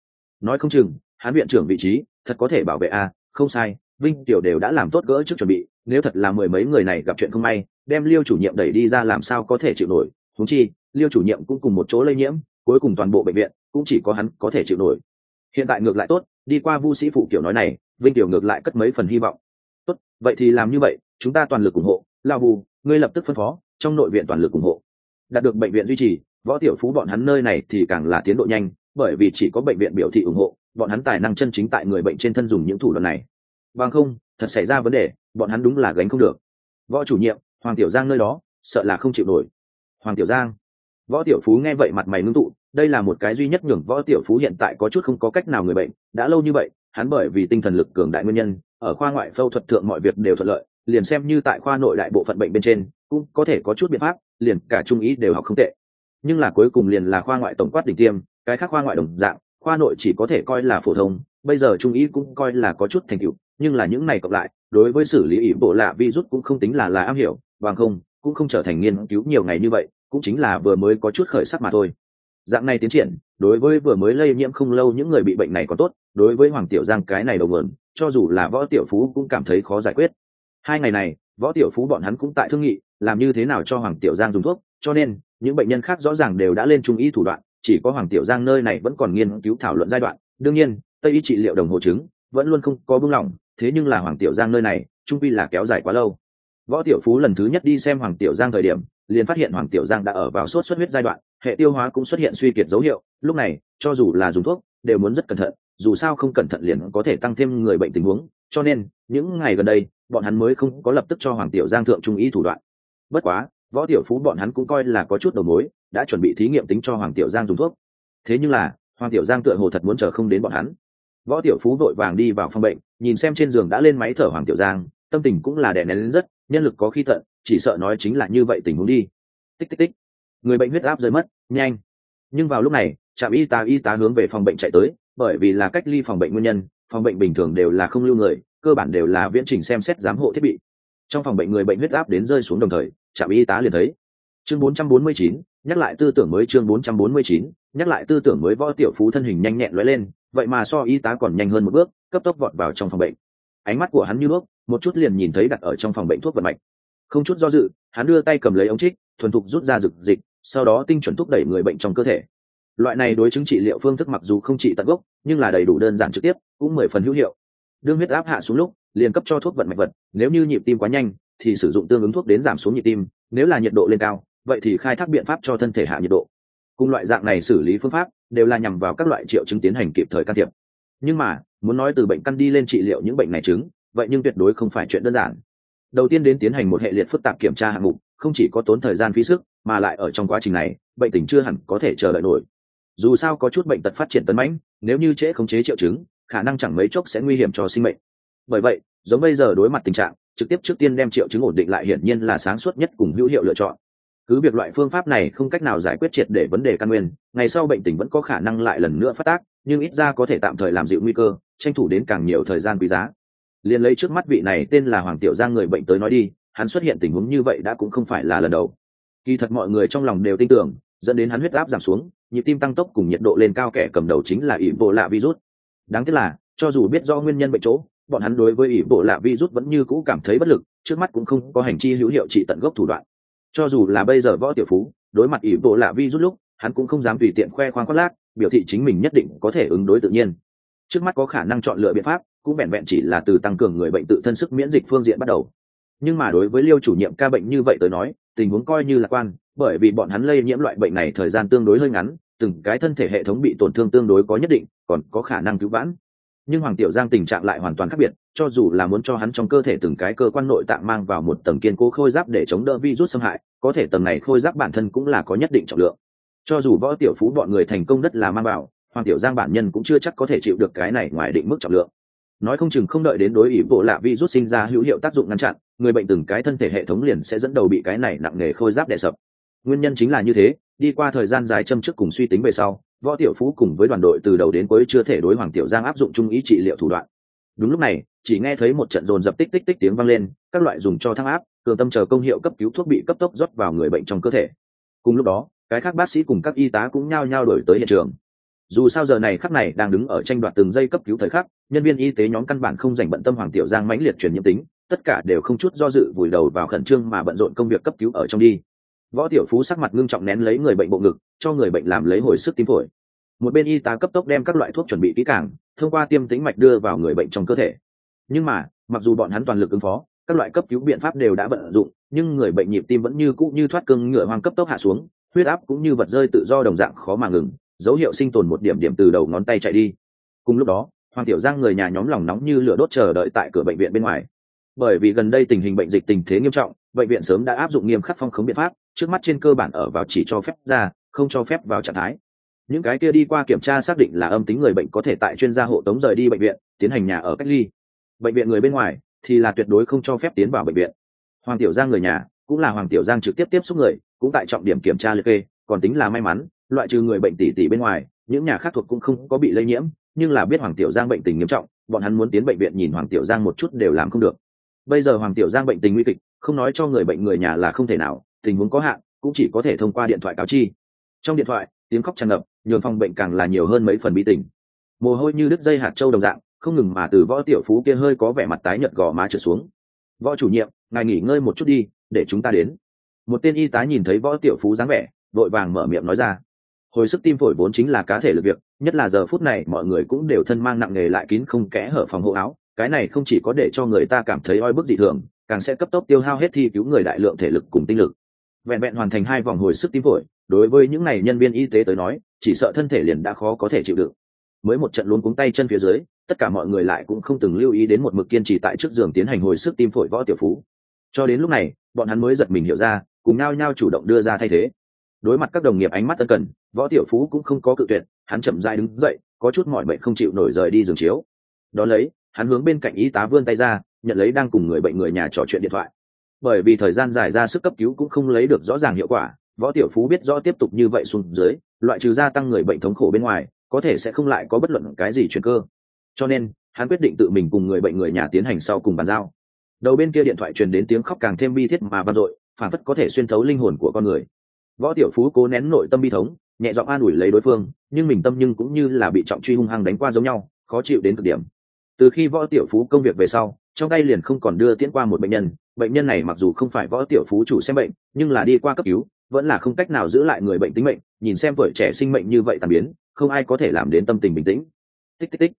Nói không chừng, hắn viện trưởng vị trí, thật có thể bảo vệ a, không sai vinh tiểu đều đã làm tốt gỡ trước chuẩn bị, nếu thật là mười mấy người này gặp chuyện không may, đem liêu chủ nhiệm đẩy đi ra làm sao có thể chịu nổi. Thúng chi, liêu chủ nhiệm cũng cùng một chỗ lây nhiễm, cuối cùng toàn bộ bệnh viện cũng chỉ có hắn có thể chịu nổi. Hiện tại ngược lại tốt, đi qua vu sĩ phụ kiểu nói này, vinh tiểu ngược lại cất mấy phần hy vọng. Tốt, vậy thì làm như vậy, chúng ta toàn lực ủng hộ. Lao bù, ngươi lập tức phân phó, trong nội viện toàn lực ủng hộ. Đạt được bệnh viện duy trì, võ tiểu phú bọn hắn nơi này thì càng là tiến độ nhanh, bởi vì chỉ có bệnh viện biểu thị ủng hộ, bọn hắn tài năng chân chính tại người bệnh trên thân dùng những thủ đoạn này bằng không, thật xảy ra vấn đề, bọn hắn đúng là gánh không được. Võ chủ nhiệm, hoàng tiểu giang nơi đó, sợ là không chịu nổi. Hoàng tiểu giang. Võ tiểu phú nghe vậy mặt mày ngưng tụ, đây là một cái duy nhất nhường võ tiểu phú hiện tại có chút không có cách nào người bệnh, đã lâu như vậy, hắn bởi vì tinh thần lực cường đại nguyên nhân, ở khoa ngoại phẫu thuật thượng mọi việc đều thuận lợi, liền xem như tại khoa nội đại bộ phận bệnh bên trên, cũng có thể có chút biện pháp, liền cả trung ý đều học không tệ. Nhưng là cuối cùng liền là khoa ngoại tổng quát đỉnh tiêm, cái khác khoa ngoại đồng dạng, khoa nội chỉ có thể coi là phổ thông, bây giờ trung ý cũng coi là có chút thành tựu nhưng là những này cộng lại, đối với xử lý ỷ bộ lạ virus cũng không tính là là am hiểu, bằng không, cũng không trở thành nghiên cứu nhiều ngày như vậy, cũng chính là vừa mới có chút khởi sắc mà thôi. Dạng này tiến triển, đối với vừa mới lây nhiễm không lâu những người bị bệnh này còn tốt, đối với hoàng tiểu giang cái này đầu nguồn, cho dù là võ tiểu phú cũng cảm thấy khó giải quyết. Hai ngày này, võ tiểu phú bọn hắn cũng tại thương nghị, làm như thế nào cho hoàng tiểu giang dùng thuốc, cho nên, những bệnh nhân khác rõ ràng đều đã lên trung ý thủ đoạn, chỉ có hoàng tiểu giang nơi này vẫn còn nghiên cứu thảo luận giai đoạn. Đương nhiên, tây y trị liệu đồng hồ chứng vẫn luôn không có buông lỏng thế nhưng là hoàng tiểu giang nơi này, trung pi là kéo dài quá lâu. Võ tiểu phú lần thứ nhất đi xem hoàng tiểu giang thời điểm, liền phát hiện hoàng tiểu giang đã ở vào sốt xuất huyết giai đoạn, hệ tiêu hóa cũng xuất hiện suy kiệt dấu hiệu, lúc này, cho dù là dùng thuốc, đều muốn rất cẩn thận, dù sao không cẩn thận liền có thể tăng thêm người bệnh tình huống, cho nên, những ngày gần đây, bọn hắn mới không có lập tức cho hoàng tiểu giang thượng trung ý thủ đoạn. Bất quá, võ tiểu phú bọn hắn cũng coi là có chút đầu mối, đã chuẩn bị thí nghiệm tính cho hoàng tiểu giang dùng thuốc. Thế nhưng là, hoàng tiểu giang tựa hồ thật muốn chờ không đến bọn hắn võ tiểu phú vội vàng đi vào phòng bệnh nhìn xem trên giường đã lên máy thở hoàng tiểu giang tâm tình cũng là đè nén lên rất nhân lực có khi tận chỉ sợ nói chính là như vậy tình huống đi. Tích tích tích. Người bệnh huyết áp rơi mất nhanh. Nhưng vào lúc này trạm y tá y tá hướng về phòng bệnh chạy tới bởi vì là cách ly phòng bệnh nguyên nhân phòng bệnh bình thường đều là không lưu người cơ bản đều là viễn trình xem xét giám hộ thiết bị. Trong phòng bệnh người bệnh huyết áp đến rơi xuống đồng thời trạm y tá liền thấy. Chương 449, nhắc lại tư tưởng mới chương 449, nhắc lại tư tưởng mới võ tiểu phú thân hình nhanh nhẹn lóe lên vậy mà so y tá còn nhanh hơn một bước, cấp tốc vọt vào trong phòng bệnh. Ánh mắt của hắn như bước một chút liền nhìn thấy đặt ở trong phòng bệnh thuốc vận mạch. Không chút do dự, hắn đưa tay cầm lấy ống trích, thuần thục rút ra rực dịch, sau đó tinh chuẩn thúc đẩy người bệnh trong cơ thể. Loại này đối chứng trị liệu phương thức mặc dù không trị tận gốc, nhưng là đầy đủ đơn giản trực tiếp, cũng mười phần hữu hiệu. Đương huyết áp hạ xuống lúc, liền cấp cho thuốc vận mạch vật, nếu như nhịp tim quá nhanh, thì sử dụng tương ứng thuốc đến giảm xuống nhịp tim, nếu là nhiệt độ lên cao, vậy thì khai thác biện pháp cho thân thể hạ nhiệt độ. Cùng loại dạng này xử lý phương pháp đều là nhằm vào các loại triệu chứng tiến hành kịp thời can thiệp. Nhưng mà, muốn nói từ bệnh căn đi lên trị liệu những bệnh này chứng, vậy nhưng tuyệt đối không phải chuyện đơn giản. Đầu tiên đến tiến hành một hệ liệt phức tạp kiểm tra hạng mục, không chỉ có tốn thời gian phí sức, mà lại ở trong quá trình này, bệnh tình chưa hẳn có thể chờ đợi nổi. Dù sao có chút bệnh tật phát triển tấn mãnh, nếu như trễ khống chế triệu chứng, khả năng chẳng mấy chốc sẽ nguy hiểm cho sinh mệnh. Bởi vậy, giống bây giờ đối mặt tình trạng, trực tiếp trước tiên đem triệu chứng ổn định lại hiển nhiên là sáng suốt nhất cùng hữu hiệu lựa chọn cứ việc loại phương pháp này không cách nào giải quyết triệt để vấn đề căn nguyên, ngày sau bệnh tình vẫn có khả năng lại lần nữa phát tác, nhưng ít ra có thể tạm thời làm dịu nguy cơ, tranh thủ đến càng nhiều thời gian quý giá. Liền lấy trước mắt vị này tên là hoàng tiểu giang người bệnh tới nói đi, hắn xuất hiện tình huống như vậy đã cũng không phải là lần đầu. Kỳ thật mọi người trong lòng đều tin tưởng, dẫn đến hắn huyết áp giảm xuống, nhịp tim tăng tốc cùng nhiệt độ lên cao kẻ cầm đầu chính là ỷ bộ lạ virus. Đáng tiếc là, cho dù biết do nguyên nhân bệnh chỗ, bọn hắn đối với ỷ bộ lạ virus vẫn như cũ cảm thấy bất lực, trước mắt cũng không có hành chi hữu hiệu trị tận gốc thủ đoạn cho dù là bây giờ võ tiểu phú, đối mặt ỷ bộ lạ rút lúc, hắn cũng không dám tùy tiện khoe khoang khoác lác, biểu thị chính mình nhất định có thể ứng đối tự nhiên. Trước mắt có khả năng chọn lựa biện pháp, cũng vẹn vẹn chỉ là từ tăng cường người bệnh tự thân sức miễn dịch phương diện bắt đầu. Nhưng mà đối với liêu chủ nhiệm ca bệnh như vậy tới nói, tình huống coi như lạc quan, bởi vì bọn hắn lây nhiễm loại bệnh này thời gian tương đối hơi ngắn, từng cái thân thể hệ thống bị tổn thương tương đối có nhất định, còn có khả năng cứu vãn nhưng hoàng tiểu giang tình trạng lại hoàn toàn khác biệt, cho dù là muốn cho hắn trong cơ thể từng cái cơ quan nội tạng mang vào một tầng kiên cố khôi giáp để chống đỡ virus xâm hại, có thể tầng này khôi giáp bản thân cũng là có nhất định trọng lượng. Cho dù võ tiểu phú bọn người thành công đất là mang vào, hoàng tiểu giang bản nhân cũng chưa chắc có thể chịu được cái này ngoài định mức trọng lượng. Nói không chừng không đợi đến đối ý bộ lạ virus sinh ra hữu hiệu tác dụng ngăn chặn, người bệnh từng cái thân thể hệ thống liền sẽ dẫn đầu bị cái này nặng nề khôi giáp đè sập. Nguyên nhân chính là như thế, đi qua thời gian dài châm trước cùng suy tính về sau võ tiểu phú cùng với đoàn đội từ đầu đến cuối chưa thể đối hoàng tiểu giang áp dụng trung ý trị liệu thủ đoạn. Đúng lúc này, chỉ nghe thấy một trận dồn dập tích tích tích tiếng vang lên, các loại dùng cho thăng áp, cường tâm chờ công hiệu cấp cứu thuốc bị cấp tốc rót vào người bệnh trong cơ thể. Cùng lúc đó, cái khác bác sĩ cùng các y tá cũng nhao nhao đổi tới hiện trường. Dù sao giờ này khắc này đang đứng ở tranh đoạt từng giây cấp cứu thời khắc, nhân viên y tế nhóm căn bản không dành bận tâm hoàng tiểu giang mãnh liệt truyền nhiễm tính, tất cả đều không chút do dự vùi đầu vào khẩn trương mà bận rộn công việc cấp cứu ở trong đi võ tiểu phú sắc mặt ngưng trọng nén lấy người bệnh bộ ngực, cho người bệnh làm lấy hồi sức tim phổi. Một bên y tá cấp tốc đem các loại thuốc chuẩn bị kỹ càng, thông qua tiêm tĩnh mạch đưa vào người bệnh trong cơ thể. Nhưng mà, mặc dù bọn hắn toàn lực ứng phó, các loại cấp cứu biện pháp đều đã vận dụng, nhưng người bệnh nhịp tim vẫn như cũ như thoát cưng ngựa hoang cấp tốc hạ xuống, huyết áp cũng như vật rơi tự do đồng dạng khó mà ngừng, dấu hiệu sinh tồn một điểm điểm từ đầu ngón tay chạy đi. Cùng lúc đó, hoàng tiểu giang người nhà nhóm lòng nóng như lửa đốt chờ đợi tại cửa bệnh viện bên ngoài. Bởi vì gần đây tình hình bệnh dịch tình thế nghiêm trọng, bệnh viện sớm đã áp dụng nghiêm khắc phong khống biện pháp trước mắt trên cơ bản ở vào chỉ cho phép ra, không cho phép vào trạng thái. Những cái kia đi qua kiểm tra xác định là âm tính người bệnh có thể tại chuyên gia hộ tống rời đi bệnh viện, tiến hành nhà ở cách ly. Bệnh viện người bên ngoài thì là tuyệt đối không cho phép tiến vào bệnh viện. Hoàng tiểu giang người nhà cũng là hoàng tiểu giang trực tiếp tiếp xúc người, cũng tại trọng điểm kiểm tra liệt kê, còn tính là may mắn, loại trừ người bệnh tỷ tỷ bên ngoài, những nhà khác thuộc cũng không có bị lây nhiễm, nhưng là biết hoàng tiểu giang bệnh tình nghiêm trọng, bọn hắn muốn tiến bệnh viện nhìn hoàng tiểu giang một chút đều làm không được. Bây giờ hoàng tiểu giang bệnh tình nguy kịch, không nói cho người bệnh người nhà là không thể nào tình huống có hạn, cũng chỉ có thể thông qua điện thoại cáo chi. Trong điện thoại, tiếng khóc tràn ngập, nhường phòng bệnh càng là nhiều hơn mấy phần bi tình. Mồ hôi như đứt dây hạt trâu đồng dạng, không ngừng mà từ võ tiểu phú kia hơi có vẻ mặt tái nhợt gò má trở xuống. Võ chủ nhiệm, ngài nghỉ ngơi một chút đi, để chúng ta đến. Một tên y tá nhìn thấy võ tiểu phú dáng vẻ, vội vàng mở miệng nói ra. Hồi sức tim phổi vốn chính là cá thể lực việc, nhất là giờ phút này mọi người cũng đều thân mang nặng nghề lại kín không kẽ hở phòng hộ áo, cái này không chỉ có để cho người ta cảm thấy oi bức dị thường, càng sẽ cấp tốc tiêu hao hết thi cứu người đại lượng thể lực cùng tinh lực vẹn vẹn hoàn thành hai vòng hồi sức tim phổi, đối với những này nhân viên y tế tới nói, chỉ sợ thân thể liền đã khó có thể chịu đựng. Mới một trận luôn cuống tay chân phía dưới, tất cả mọi người lại cũng không từng lưu ý đến một mực kiên trì tại trước giường tiến hành hồi sức tim phổi võ tiểu phú. Cho đến lúc này, bọn hắn mới giật mình hiểu ra, cùng nao nhau chủ động đưa ra thay thế. Đối mặt các đồng nghiệp ánh mắt tân cần, võ tiểu phú cũng không có cự tuyệt, hắn chậm dai đứng dậy, có chút mọi bệnh không chịu nổi rời đi giường chiếu. Đón lấy, hắn hướng bên cạnh y tá vươn tay ra, nhận lấy đang cùng người bệnh người nhà trò chuyện điện thoại bởi vì thời gian dài ra sức cấp cứu cũng không lấy được rõ ràng hiệu quả, võ tiểu phú biết rõ tiếp tục như vậy xuống dưới, loại trừ gia tăng người bệnh thống khổ bên ngoài, có thể sẽ không lại có bất luận cái gì chuyển cơ. Cho nên, hắn quyết định tự mình cùng người bệnh người nhà tiến hành sau cùng bàn giao. Đầu bên kia điện thoại truyền đến tiếng khóc càng thêm bi thiết mà vang dội, phản phất có thể xuyên thấu linh hồn của con người. Võ tiểu phú cố nén nội tâm bi thống, nhẹ giọng an ủi lấy đối phương, nhưng mình tâm nhưng cũng như là bị trọng truy hung hăng đánh qua giống nhau, khó chịu đến cực điểm. Từ khi võ tiểu phú công việc về sau trong tay liền không còn đưa tiễn qua một bệnh nhân bệnh nhân này mặc dù không phải võ tiểu phú chủ xem bệnh, nhưng là đi qua cấp cứu, vẫn là không cách nào giữ lại người bệnh tính mệnh, nhìn xem tuổi trẻ sinh mệnh như vậy tàn biến, không ai có thể làm đến tâm tình bình tĩnh. Tích tích tích.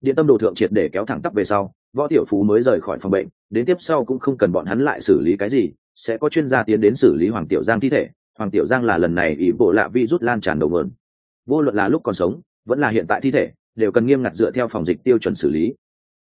Điện tâm đồ thượng triệt để kéo thẳng tắp về sau, võ tiểu phú mới rời khỏi phòng bệnh, đến tiếp sau cũng không cần bọn hắn lại xử lý cái gì, sẽ có chuyên gia tiến đến xử lý hoàng tiểu giang thi thể, hoàng tiểu giang là lần này ý bộ lạ vi rút lan tràn đầu mượn vô luận là lúc còn sống, vẫn là hiện tại thi thể, đều cần nghiêm ngặt dựa theo phòng dịch tiêu chuẩn xử lý.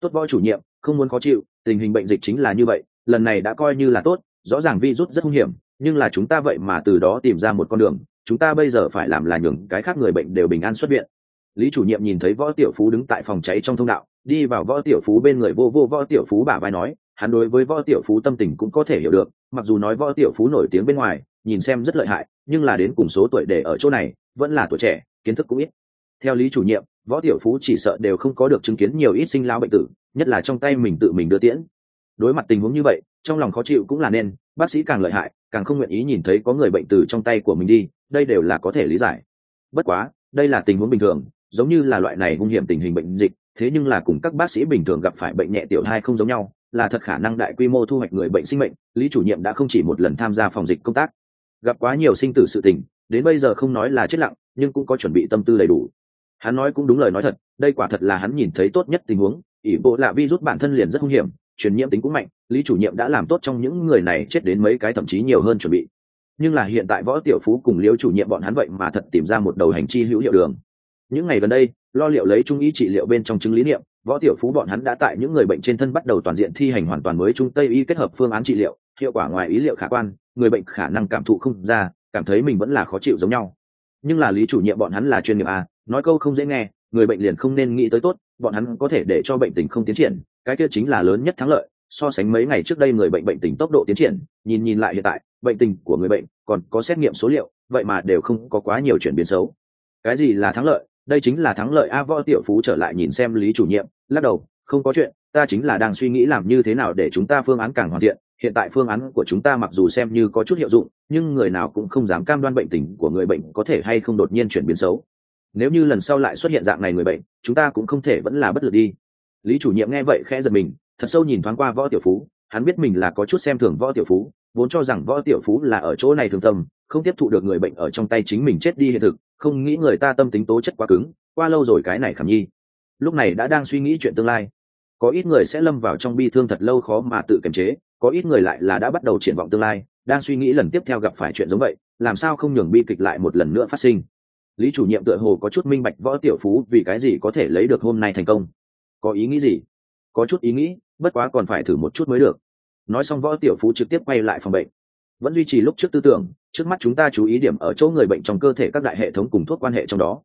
Tốt võ chủ nhiệm không muốn khó chịu, tình hình bệnh dịch chính là như vậy, lần này đã coi như là tốt, rõ ràng vi rút rất hung hiểm, nhưng là chúng ta vậy mà từ đó tìm ra một con đường, chúng ta bây giờ phải làm là nhường cái khác người bệnh đều bình an xuất viện. Lý chủ nhiệm nhìn thấy võ tiểu phú đứng tại phòng cháy trong thông đạo, đi vào võ tiểu phú bên người vô vô võ tiểu phú bả vai nói, hắn đối với võ tiểu phú tâm tình cũng có thể hiểu được, mặc dù nói võ tiểu phú nổi tiếng bên ngoài, nhìn xem rất lợi hại, nhưng là đến cùng số tuổi để ở chỗ này, vẫn là tuổi trẻ, kiến thức cũng ít. Theo lý chủ nhiệm, võ tiểu phú chỉ sợ đều không có được chứng kiến nhiều ít sinh lao bệnh tử nhất là trong tay mình tự mình đưa tiễn. Đối mặt tình huống như vậy, trong lòng khó chịu cũng là nên, bác sĩ càng lợi hại, càng không nguyện ý nhìn thấy có người bệnh từ trong tay của mình đi, đây đều là có thể lý giải. Bất quá, đây là tình huống bình thường, giống như là loại này hung hiểm tình hình bệnh dịch, thế nhưng là cùng các bác sĩ bình thường gặp phải bệnh nhẹ tiểu hai không giống nhau, là thật khả năng đại quy mô thu hoạch người bệnh sinh mệnh, lý chủ nhiệm đã không chỉ một lần tham gia phòng dịch công tác. Gặp quá nhiều sinh tử sự tình, đến bây giờ không nói là chết lặng, nhưng cũng có chuẩn bị tâm tư đầy đủ. Hắn nói cũng đúng lời nói thật, đây quả thật là hắn nhìn thấy tốt nhất tình huống ỷ bộ là virus bản thân liền rất nguy hiểm, truyền nhiễm tính cũng mạnh, lý chủ nhiệm đã làm tốt trong những người này chết đến mấy cái thậm chí nhiều hơn chuẩn bị. Nhưng là hiện tại võ tiểu phú cùng liễu chủ nhiệm bọn hắn vậy mà thật tìm ra một đầu hành chi hữu hiệu đường. Những ngày gần đây, lo liệu lấy trung ý trị liệu bên trong chứng lý niệm, võ tiểu phú bọn hắn đã tại những người bệnh trên thân bắt đầu toàn diện thi hành hoàn toàn mới trung tây y kết hợp phương án trị liệu, hiệu quả ngoài ý liệu khả quan, người bệnh khả năng cảm thụ không ra, cảm thấy mình vẫn là khó chịu giống nhau. Nhưng là lý chủ nhiệm bọn hắn là chuyên nghiệp à nói câu không dễ nghe, người bệnh liền không nên nghĩ tới tốt bọn hắn có thể để cho bệnh tình không tiến triển, cái kia chính là lớn nhất thắng lợi, so sánh mấy ngày trước đây người bệnh bệnh tình tốc độ tiến triển, nhìn nhìn lại hiện tại, bệnh tình của người bệnh còn có xét nghiệm số liệu, vậy mà đều không có quá nhiều chuyển biến xấu. Cái gì là thắng lợi? Đây chính là thắng lợi a võ tiểu phú trở lại nhìn xem lý chủ nhiệm, lắc đầu, không có chuyện, ta chính là đang suy nghĩ làm như thế nào để chúng ta phương án càng hoàn thiện. Hiện tại phương án của chúng ta mặc dù xem như có chút hiệu dụng, nhưng người nào cũng không dám cam đoan bệnh tình của người bệnh có thể hay không đột nhiên chuyển biến xấu nếu như lần sau lại xuất hiện dạng này người bệnh, chúng ta cũng không thể vẫn là bất lực đi. Lý chủ nhiệm nghe vậy khẽ giật mình, thật sâu nhìn thoáng qua võ tiểu phú, hắn biết mình là có chút xem thường võ tiểu phú, vốn cho rằng võ tiểu phú là ở chỗ này thường tâm, không tiếp thụ được người bệnh ở trong tay chính mình chết đi hiện thực, không nghĩ người ta tâm tính tố chất quá cứng, qua lâu rồi cái này khảm nhi. Lúc này đã đang suy nghĩ chuyện tương lai. Có ít người sẽ lâm vào trong bi thương thật lâu khó mà tự kiềm chế, có ít người lại là đã bắt đầu triển vọng tương lai, đang suy nghĩ lần tiếp theo gặp phải chuyện giống vậy, làm sao không nhường bi kịch lại một lần nữa phát sinh lý chủ nhiệm tựa hồ có chút minh bạch võ tiểu phú vì cái gì có thể lấy được hôm nay thành công. Có ý nghĩ gì? Có chút ý nghĩ, bất quá còn phải thử một chút mới được. Nói xong võ tiểu phú trực tiếp quay lại phòng bệnh. Vẫn duy trì lúc trước tư tưởng, trước mắt chúng ta chú ý điểm ở chỗ người bệnh trong cơ thể các đại hệ thống cùng thuốc quan hệ trong đó.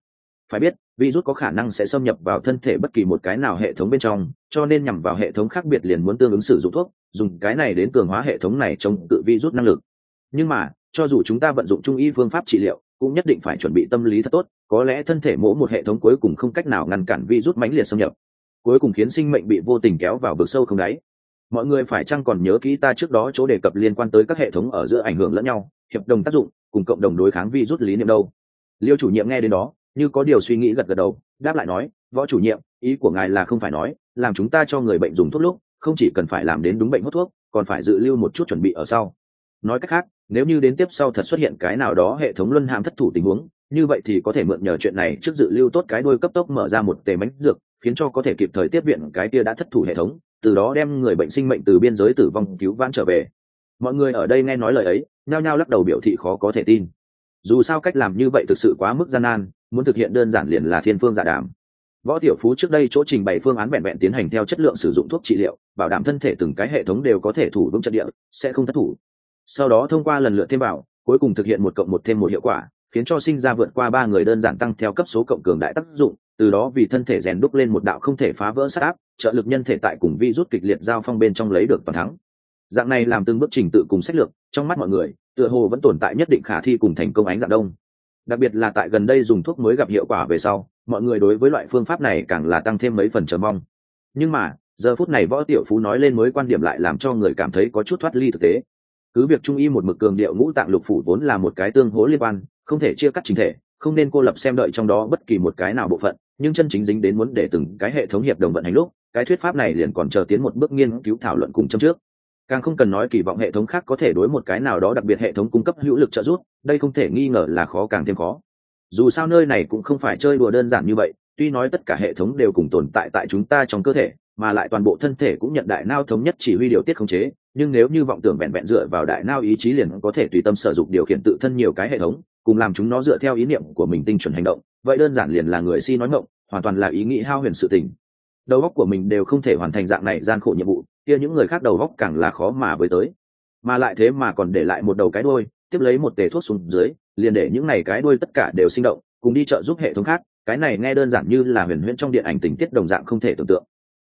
Phải biết, virus có khả năng sẽ xâm nhập vào thân thể bất kỳ một cái nào hệ thống bên trong, cho nên nhằm vào hệ thống khác biệt liền muốn tương ứng sử dụng thuốc, dùng cái này đến cường hóa hệ thống này chống tự virus năng lực. Nhưng mà, cho dù chúng ta vận dụng trung y phương pháp trị liệu cũng nhất định phải chuẩn bị tâm lý thật tốt, có lẽ thân thể mỗi một hệ thống cuối cùng không cách nào ngăn cản virus mãnh liệt xâm nhập. Cuối cùng khiến sinh mệnh bị vô tình kéo vào vực sâu không đáy. Mọi người phải chăng còn nhớ kỹ ta trước đó chỗ đề cập liên quan tới các hệ thống ở giữa ảnh hưởng lẫn nhau, hiệp đồng tác dụng, cùng cộng đồng đối kháng virus lý niệm đâu? Liêu chủ nhiệm nghe đến đó, như có điều suy nghĩ gật gật đầu, đáp lại nói, võ chủ nhiệm, ý của ngài là không phải nói, làm chúng ta cho người bệnh dùng thuốc lúc, không chỉ cần phải làm đến đúng bệnh hút thuốc, còn phải dự lưu một chút chuẩn bị ở sau nói cách khác, nếu như đến tiếp sau thật xuất hiện cái nào đó hệ thống luân hãm thất thủ tình huống, như vậy thì có thể mượn nhờ chuyện này trước dự lưu tốt cái đôi cấp tốc mở ra một tề bánh dược, khiến cho có thể kịp thời tiếp viện cái kia đã thất thủ hệ thống, từ đó đem người bệnh sinh mệnh từ biên giới tử vong cứu vãn trở về. Mọi người ở đây nghe nói lời ấy, nhao nhao lắc đầu biểu thị khó có thể tin. Dù sao cách làm như vậy thực sự quá mức gian nan, muốn thực hiện đơn giản liền là thiên phương giả đảm. đàm. Võ tiểu phú trước đây chỗ trình bày phương án vẹn vẹn tiến hành theo chất lượng sử dụng thuốc trị liệu, bảo đảm thân thể từng cái hệ thống đều có thể thủ vững trận địa, sẽ không thất thủ sau đó thông qua lần lượt thêm vào, cuối cùng thực hiện một cộng một thêm một hiệu quả, khiến cho sinh ra vượt qua ba người đơn giản tăng theo cấp số cộng cường đại tác dụng, từ đó vì thân thể rèn đúc lên một đạo không thể phá vỡ sát áp, trợ lực nhân thể tại cùng vi rút kịch liệt giao phong bên trong lấy được toàn thắng. Dạng này làm từng bước trình tự cùng sách lược, trong mắt mọi người, tựa hồ vẫn tồn tại nhất định khả thi cùng thành công ánh dạng đông. Đặc biệt là tại gần đây dùng thuốc mới gặp hiệu quả về sau, mọi người đối với loại phương pháp này càng là tăng thêm mấy phần chờ mong. Nhưng mà, giờ phút này võ tiểu phú nói lên mới quan điểm lại làm cho người cảm thấy có chút thoát ly thực tế cứ việc trung y một mực cường điệu ngũ tạng lục phủ vốn là một cái tương hỗ liên quan, không thể chia cắt chính thể, không nên cô lập xem đợi trong đó bất kỳ một cái nào bộ phận, nhưng chân chính dính đến muốn để từng cái hệ thống hiệp đồng vận hành lúc, cái thuyết pháp này liền còn chờ tiến một bước nghiên cứu thảo luận cùng châm trước. Càng không cần nói kỳ vọng hệ thống khác có thể đối một cái nào đó đặc biệt hệ thống cung cấp hữu lực trợ giúp, đây không thể nghi ngờ là khó càng thêm khó. Dù sao nơi này cũng không phải chơi đùa đơn giản như vậy tuy nói tất cả hệ thống đều cùng tồn tại tại chúng ta trong cơ thể, mà lại toàn bộ thân thể cũng nhận đại nao thống nhất chỉ huy điều tiết khống chế, nhưng nếu như vọng tưởng vẹn vẹn dựa vào đại nao ý chí liền có thể tùy tâm sử dụng điều khiển tự thân nhiều cái hệ thống, cùng làm chúng nó dựa theo ý niệm của mình tinh chuẩn hành động, vậy đơn giản liền là người si nói ngộng hoàn toàn là ý nghĩ hao huyền sự tình. Đầu óc của mình đều không thể hoàn thành dạng này gian khổ nhiệm vụ, kia những người khác đầu óc càng là khó mà với tới. Mà lại thế mà còn để lại một đầu cái đôi tiếp lấy một tề thuốc xuống dưới, liền để những này cái đuôi tất cả đều sinh động, cùng đi trợ giúp hệ thống khác cái này nghe đơn giản như là huyền huyễn trong điện ảnh tình tiết đồng dạng không thể tưởng tượng.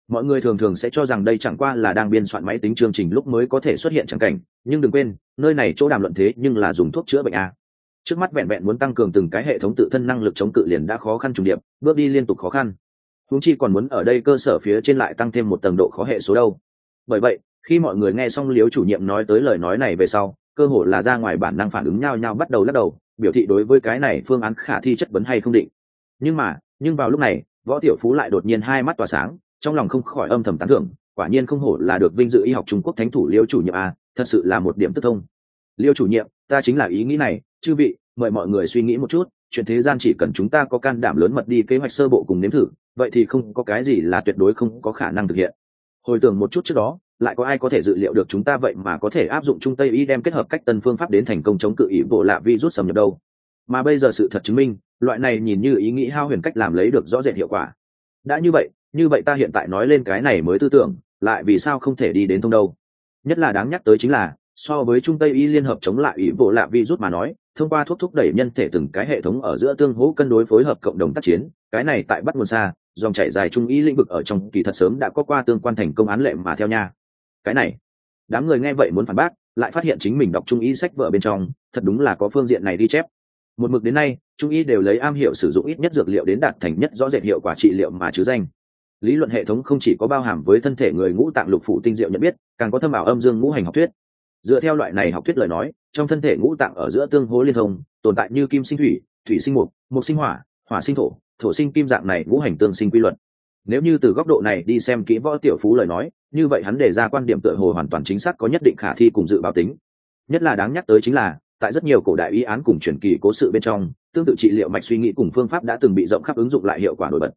Mọi người thường thường sẽ cho rằng đây chẳng qua là đang biên soạn máy tính chương trình lúc mới có thể xuất hiện chẳng cảnh, nhưng đừng quên, nơi này chỗ đàm luận thế nhưng là dùng thuốc chữa bệnh a. Trước mắt vẹn vẹn muốn tăng cường từng cái hệ thống tự thân năng lực chống cự liền đã khó khăn trùng điệp, bước đi liên tục khó khăn. Húng chi còn muốn ở đây cơ sở phía trên lại tăng thêm một tầng độ khó hệ số đâu. Bởi vậy, khi mọi người nghe xong liếu chủ nhiệm nói tới lời nói này về sau, cơ hội là ra ngoài bản năng phản ứng nhau nhau bắt đầu lắc đầu, biểu thị đối với cái này phương án khả thi chất vấn hay không định nhưng mà, nhưng vào lúc này, võ tiểu phú lại đột nhiên hai mắt tỏa sáng, trong lòng không khỏi âm thầm tán thưởng, quả nhiên không hổ là được vinh dự y học trung quốc thánh thủ liêu chủ nhiệm a, thật sự là một điểm tức thông. Liêu chủ nhiệm, ta chính là ý nghĩ này, chư vị, mời mọi người suy nghĩ một chút, chuyện thế gian chỉ cần chúng ta có can đảm lớn mật đi kế hoạch sơ bộ cùng nếm thử, vậy thì không có cái gì là tuyệt đối không có khả năng thực hiện. Hồi tưởng một chút trước đó, lại có ai có thể dự liệu được chúng ta vậy mà có thể áp dụng trung tây y đem kết hợp cách tân phương pháp đến thành công chống cự ý bộ lạ virus xâm nhập đâu? Mà bây giờ sự thật chứng minh loại này nhìn như ý nghĩ hao huyền cách làm lấy được rõ rệt hiệu quả. Đã như vậy như vậy ta hiện tại nói lên cái này mới tư tưởng, lại vì sao không thể đi đến thông đâu? Nhất là đáng nhắc tới chính là, so với trung tây y liên hợp chống lại ý bộ lạ rút mà nói, thông qua thuốc thúc đẩy nhân thể từng cái hệ thống ở giữa tương hỗ cân đối phối hợp cộng đồng tác chiến, cái này tại bắt nguồn xa, dòng chảy dài trung y lĩnh vực ở trong kỳ thật sớm đã có qua tương quan thành công án lệ mà theo nha. Cái này, đám người nghe vậy muốn phản bác, lại phát hiện chính mình đọc trung y sách vợ bên trong, thật đúng là có phương diện này đi chép. Một mực đến nay trung y đều lấy am hiểu sử dụng ít nhất dược liệu đến đạt thành nhất rõ rệt hiệu quả trị liệu mà chứ danh. Lý luận hệ thống không chỉ có bao hàm với thân thể người ngũ tạng lục phủ tinh diệu nhận biết, càng có thâm ảo âm dương ngũ hành học thuyết. Dựa theo loại này học thuyết lời nói, trong thân thể ngũ tạng ở giữa tương hố liên thông, tồn tại như kim sinh thủy thủy sinh mục mục sinh hỏa hỏa sinh thổ thổ sinh kim dạng này ngũ hành tương sinh quy luật. Nếu như từ góc độ này đi xem kỹ võ tiểu phú lời nói, như vậy hắn đề ra quan điểm tựa hồ hoàn toàn chính xác có nhất định khả thi cùng dự báo tính. Nhất là đáng nhắc tới chính là, tại rất nhiều cổ đại y án cùng truyền kỳ cố sự bên trong tương tự trị liệu mạch suy nghĩ cùng phương pháp đã từng bị rộng khắp ứng dụng lại hiệu quả nổi bật.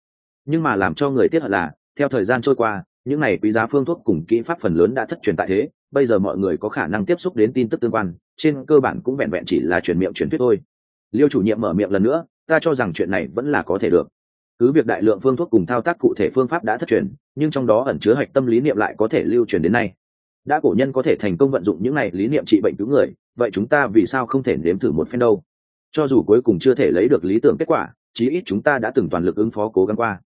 Nhưng mà làm cho người tiếc hận là, theo thời gian trôi qua, những này quý giá phương thuốc cùng kỹ pháp phần lớn đã thất truyền tại thế, bây giờ mọi người có khả năng tiếp xúc đến tin tức tương quan, trên cơ bản cũng vẹn vẹn chỉ là truyền miệng truyền thuyết thôi. Liêu chủ nhiệm mở miệng lần nữa, ta cho rằng chuyện này vẫn là có thể được. Cứ việc đại lượng phương thuốc cùng thao tác cụ thể phương pháp đã thất truyền, nhưng trong đó ẩn chứa hạch tâm lý niệm lại có thể lưu truyền đến nay. Đã cổ nhân có thể thành công vận dụng những này lý niệm trị bệnh cứu người, vậy chúng ta vì sao không thể nếm thử một phen đâu? Cho dù cuối cùng chưa thể lấy được lý tưởng kết quả, chí ít chúng ta đã từng toàn lực ứng phó cố gắng qua.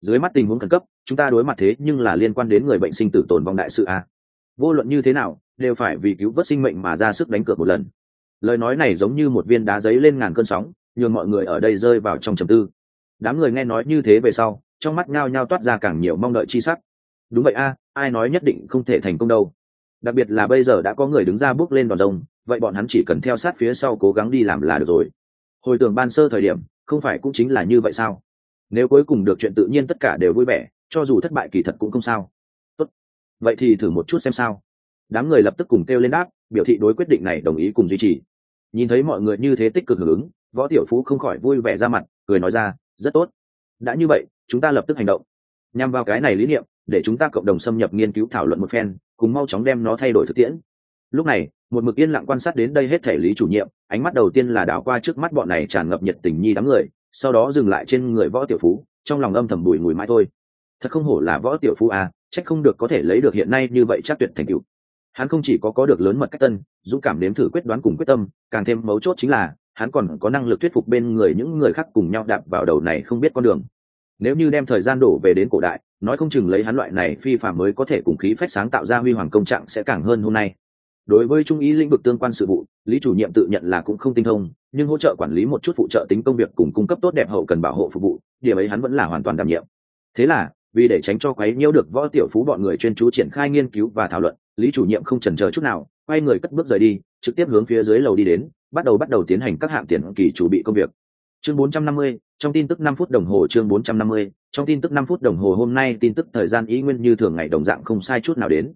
Dưới mắt tình huống khẩn cấp, chúng ta đối mặt thế nhưng là liên quan đến người bệnh sinh tử tồn vong đại sự a. Vô luận như thế nào, đều phải vì cứu vớt sinh mệnh mà ra sức đánh cược một lần. Lời nói này giống như một viên đá giấy lên ngàn cơn sóng, nhường mọi người ở đây rơi vào trong trầm tư. Đám người nghe nói như thế về sau, trong mắt ngao nhao toát ra càng nhiều mong đợi chi sắc. Đúng vậy a, ai nói nhất định không thể thành công đâu đặc biệt là bây giờ đã có người đứng ra bước lên đòn rông vậy bọn hắn chỉ cần theo sát phía sau cố gắng đi làm là được rồi. Hồi tưởng ban sơ thời điểm, không phải cũng chính là như vậy sao? Nếu cuối cùng được chuyện tự nhiên tất cả đều vui vẻ, cho dù thất bại kỳ thật cũng không sao. Tốt. vậy thì thử một chút xem sao. Đám người lập tức cùng kêu lên đáp, biểu thị đối quyết định này đồng ý cùng duy trì. Nhìn thấy mọi người như thế tích cực hưởng ứng, võ tiểu phú không khỏi vui vẻ ra mặt, cười nói ra, rất tốt. Đã như vậy, chúng ta lập tức hành động. Nhằm vào cái này lý niệm, để chúng ta cộng đồng xâm nhập nghiên cứu thảo luận một phen cùng mau chóng đem nó thay đổi thực tiễn. Lúc này, một mực yên lặng quan sát đến đây hết thể lý chủ nhiệm, ánh mắt đầu tiên là đảo qua trước mắt bọn này tràn ngập nhiệt tình nhi đám người, sau đó dừng lại trên người võ tiểu phú, trong lòng âm thầm bùi ngùi mãi thôi. Thật không hổ là võ tiểu phú à trách không được có thể lấy được hiện nay như vậy chắc tuyệt thành cựu hắn không chỉ có có được lớn mật cách tân, dũng cảm nếm thử quyết đoán cùng quyết tâm, càng thêm mấu chốt chính là, hắn còn có năng lực thuyết phục bên người những người khác cùng nhau đạp vào đầu này không biết con đường. Nếu như đem thời gian đổ về đến cổ đại nói không chừng lấy hắn loại này phi phạm mới có thể cùng khí phách sáng tạo ra huy hoàng công trạng sẽ càng hơn hôm nay. Đối với trung ý lĩnh vực tương quan sự vụ, lý chủ nhiệm tự nhận là cũng không tinh thông, nhưng hỗ trợ quản lý một chút phụ trợ tính công việc cùng cung cấp tốt đẹp hậu cần bảo hộ phục vụ, điểm ấy hắn vẫn là hoàn toàn đảm nhiệm. Thế là, vì để tránh cho quấy nhiễu được võ tiểu phú bọn người chuyên chú triển khai nghiên cứu và thảo luận, lý chủ nhiệm không chần chờ chút nào, quay người cất bước rời đi, trực tiếp hướng phía dưới lầu đi đến, bắt đầu bắt đầu tiến hành các hạng tiền kỳ chủ bị công việc chương 450, trong tin tức 5 phút đồng hồ chương 450, trong tin tức 5 phút đồng hồ hôm nay tin tức thời gian ý nguyên như thường ngày đồng dạng không sai chút nào đến.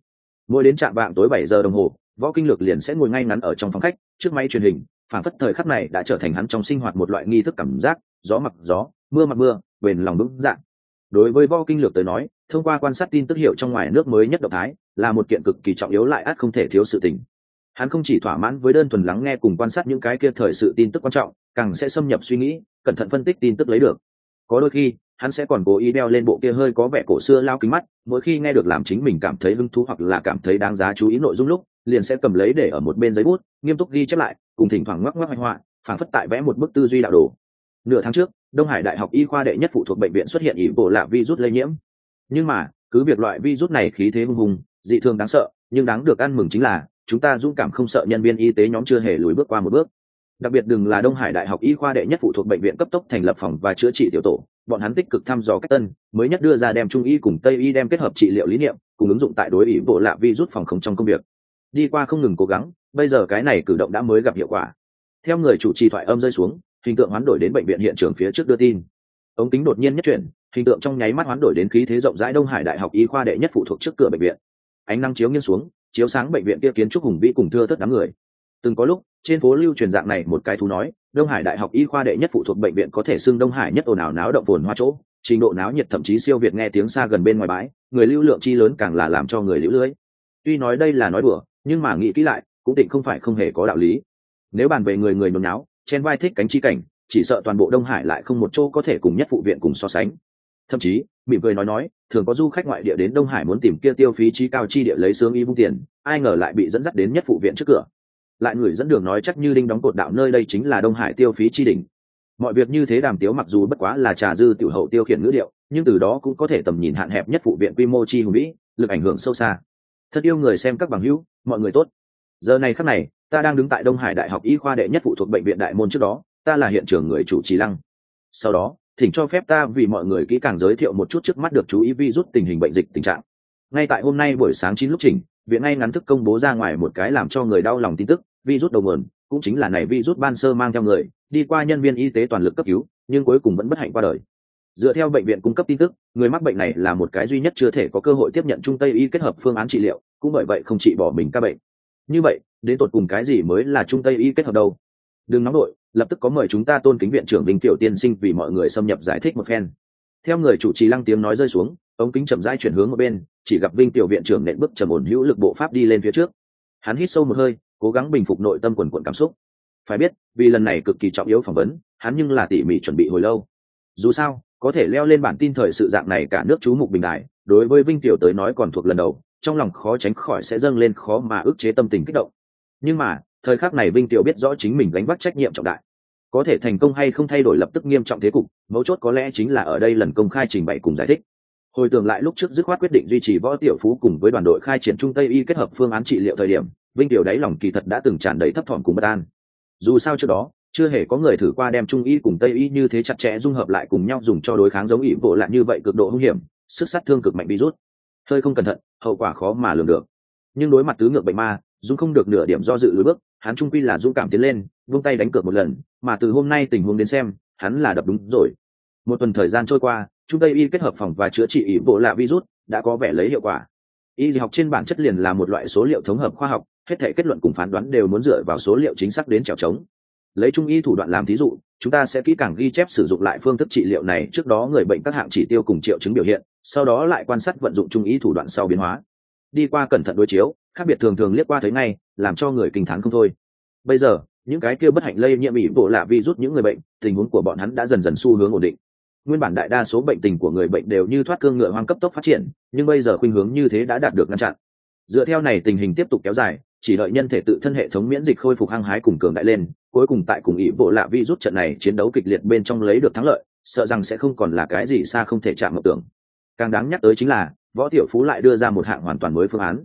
Mỗi đến trạm vạng tối 7 giờ đồng hồ võ kinh lược liền sẽ ngồi ngay ngắn ở trong phòng khách trước máy truyền hình phản phất thời khắc này đã trở thành hắn trong sinh hoạt một loại nghi thức cảm giác gió mặc gió mưa mặc mưa bền lòng vững dạng đối với võ kinh lược tới nói thông qua quan sát tin tức hiệu trong ngoài nước mới nhất động thái là một kiện cực kỳ trọng yếu lại ắt không thể thiếu sự tình. Hắn không chỉ thỏa mãn với đơn thuần lắng nghe cùng quan sát những cái kia thời sự tin tức quan trọng càng sẽ xâm nhập suy nghĩ, cẩn thận phân tích tin tức lấy được. Có đôi khi, hắn sẽ còn cố ý đeo lên bộ kia hơi có vẻ cổ xưa lao kính mắt, mỗi khi nghe được làm chính mình cảm thấy hứng thú hoặc là cảm thấy đáng giá chú ý nội dung lúc, liền sẽ cầm lấy để ở một bên giấy bút, nghiêm túc ghi chép lại, cùng thỉnh thoảng ngoắc ngoắc hoạch họa, phản phất tại vẽ một bức tư duy đạo đồ. Nửa tháng trước, đông hải đại học y khoa đệ nhất phụ thuộc bệnh viện xuất hiện ý bộ lạ virus lây nhiễm. Nhưng mà, cứ việc loại virus này khí thế hung hùng, dị thường đáng sợ, nhưng đáng được ăn mừng chính là, chúng ta dũng cảm không sợ nhân viên y tế nhóm chưa hề lùi bước qua một bước đặc biệt đừng là đông hải đại học y khoa đệ nhất phụ thuộc bệnh viện cấp tốc thành lập phòng và chữa trị tiểu tổ. Bọn hắn tích cực thăm dò cách tân, mới nhất đưa ra đem trung y cùng tây y đem kết hợp trị liệu lý niệm, cùng ứng dụng tại đối ý bộ lạ vi rút phòng không trong công việc. Đi qua không ngừng cố gắng, bây giờ cái này cử động đã mới gặp hiệu quả. Theo người chủ trì thoại âm rơi xuống, hình tượng hoán đổi đến bệnh viện hiện trường phía trước đưa tin. Ống kính đột nhiên nhất chuyển, hình tượng trong nháy mắt hoán đổi đến khí thế rộng rãi đông hải đại học y khoa đệ nhất phụ thuộc trước cửa bệnh viện. Ánh năng chiếu nghiêng xuống, chiếu sáng bệnh viện kia kiến trúc hùng vĩ cùng thưa thất đám người từng có lúc, trên phố lưu truyền dạng này một cái thú nói, đông hải đại học y khoa đệ nhất phụ thuộc bệnh viện có thể xưng đông hải nhất ồn ào náo động phồn hoa chỗ. Trình độ náo nhiệt thậm chí siêu việt nghe tiếng xa gần bên ngoài bãi, người lưu lượng chi lớn càng là làm cho người lưu lưới. Tuy nói đây là nói đùa, nhưng mà nghĩ kỹ lại, cũng định không phải không hề có đạo lý. Nếu bàn về người người nôn náo chen vai thích cánh chi cảnh, chỉ sợ toàn bộ đông hải lại không một chỗ có thể cùng nhất phụ viện cùng so sánh. Thậm chí, mỉm cười nói nói, thường có du khách ngoại địa đến đông hải muốn tìm kia tiêu phí chi cao chi địa lấy sướng y vung tiền, ai ngờ lại bị dẫn dắt đến nhất phụ viện trước cửa lại người dẫn đường nói chắc như đinh đóng cột đạo nơi đây chính là đông hải tiêu phí chi đỉnh. Mọi việc như thế đàm tiếu mặc dù bất quá là trà dư tiểu hậu tiêu khiển ngữ liệu nhưng từ đó cũng có thể tầm nhìn hạn hẹp nhất phụ viện quy mô chi hùng vĩ, lực ảnh hưởng sâu xa. Thật yêu người xem các bằng hữu, mọi người tốt. Giờ này khắc này, ta đang đứng tại đông hải đại học y khoa đệ nhất phụ thuộc bệnh viện đại môn trước đó, ta là hiện trường người chủ trì lăng. Sau đó, thỉnh cho phép ta vì mọi người kỹ càng giới thiệu một chút trước mắt được chú ý vi rút tình hình bệnh dịch tình trạng. Ngay tại hôm nay buổi sáng chín lúc trình viện ngay ngắn thức công bố ra ngoài một cái làm cho người đau lòng tin tức virus đầu nguồn, cũng chính là này virus ban sơ mang theo người, đi qua nhân viên y tế toàn lực cấp cứu, nhưng cuối cùng vẫn bất hạnh qua đời. Dựa theo bệnh viện cung cấp tin tức, người mắc bệnh này là một cái duy nhất chưa thể có cơ hội tiếp nhận trung tây y kết hợp phương án trị liệu, cũng bởi vậy không trị bỏ mình ca bệnh. Như vậy, đến tột cùng cái gì mới là trung tây y kết hợp đâu? Đừng nóng đội, lập tức có mời chúng ta tôn kính viện trưởng vinh tiểu tiên sinh vì mọi người xâm nhập giải thích một phen. Theo người chủ trì lăng tiếng nói rơi xuống, ống kính chậm rãi chuyển hướng ở bên, chỉ gặp vinh tiểu viện trưởng nện bước trầm ổn hữu lực bộ pháp đi lên phía trước. Hắn hít sâu một hơi cố gắng bình phục nội tâm quần quận cảm xúc. Phải biết, vì lần này cực kỳ trọng yếu phỏng vấn, hắn nhưng là tỉ mỉ chuẩn bị hồi lâu. Dù sao, có thể leo lên bản tin thời sự dạng này cả nước chú mục bình đại, đối với vinh tiểu tới nói còn thuộc lần đầu, trong lòng khó tránh khỏi sẽ dâng lên khó mà ức chế tâm tình kích động. Nhưng mà, thời khắc này vinh tiểu biết rõ chính mình gánh vác trách nhiệm trọng đại. Có thể thành công hay không thay đổi lập tức nghiêm trọng thế cục, mấu chốt có lẽ chính là ở đây lần công khai trình bày cùng giải thích. Hồi tưởng lại lúc trước dứt khoát quyết định duy trì võ tiểu phú cùng với đoàn đội khai triển trung tây y kết hợp phương án trị liệu thời điểm vinh tiểu đáy lòng kỳ thật đã từng tràn đầy thấp thỏm cùng bất an. Dù sao trước đó, chưa hề có người thử qua đem trung y cùng tây y như thế chặt chẽ dung hợp lại cùng nhau dùng cho đối kháng giống ỵ bộ lại như vậy cực độ hung hiểm, sức sát thương cực mạnh virus hơi không cẩn thận, hậu quả khó mà lường được. Nhưng đối mặt tứ ngược bệnh ma dung không được nửa điểm do dự lùi bước, hắn trung quy là dũng cảm tiến lên, vung tay đánh cược một lần, mà từ hôm nay tình huống đến xem, hắn là đập đúng rồi. Một tuần thời gian trôi qua, trung tây y kết hợp phòng và chữa trị ỵ bộ lạ virus đã có vẻ lấy hiệu quả. Y học trên bản chất liền là một loại số liệu thống hợp khoa học hết thể kết luận cùng phán đoán đều muốn dựa vào số liệu chính xác đến trèo trống. Lấy trung y thủ đoạn làm thí dụ, chúng ta sẽ kỹ càng ghi chép sử dụng lại phương thức trị liệu này trước đó người bệnh các hạng chỉ tiêu cùng triệu chứng biểu hiện, sau đó lại quan sát vận dụng trung y thủ đoạn sau biến hóa. Đi qua cẩn thận đối chiếu, khác biệt thường thường liếc qua thấy ngay, làm cho người kinh thán không thôi. Bây giờ, những cái kia bất hạnh lây nhiễm ỉ bộ lạ vi rút những người bệnh, tình huống của bọn hắn đã dần dần xu hướng ổn định. Nguyên bản đại đa số bệnh tình của người bệnh đều như thoát cương ngựa hoang cấp tốc phát triển, nhưng bây giờ khuynh hướng như thế đã đạt được ngăn chặn. Dựa theo này tình hình tiếp tục kéo dài chỉ đợi nhân thể tự thân hệ thống miễn dịch khôi phục hăng hái cùng cường đại lên, cuối cùng tại cùng ý bộ lạ vi rút trận này chiến đấu kịch liệt bên trong lấy được thắng lợi, sợ rằng sẽ không còn là cái gì xa không thể chạm mộng tưởng. Càng đáng nhắc tới chính là, võ tiểu phú lại đưa ra một hạng hoàn toàn mới phương án.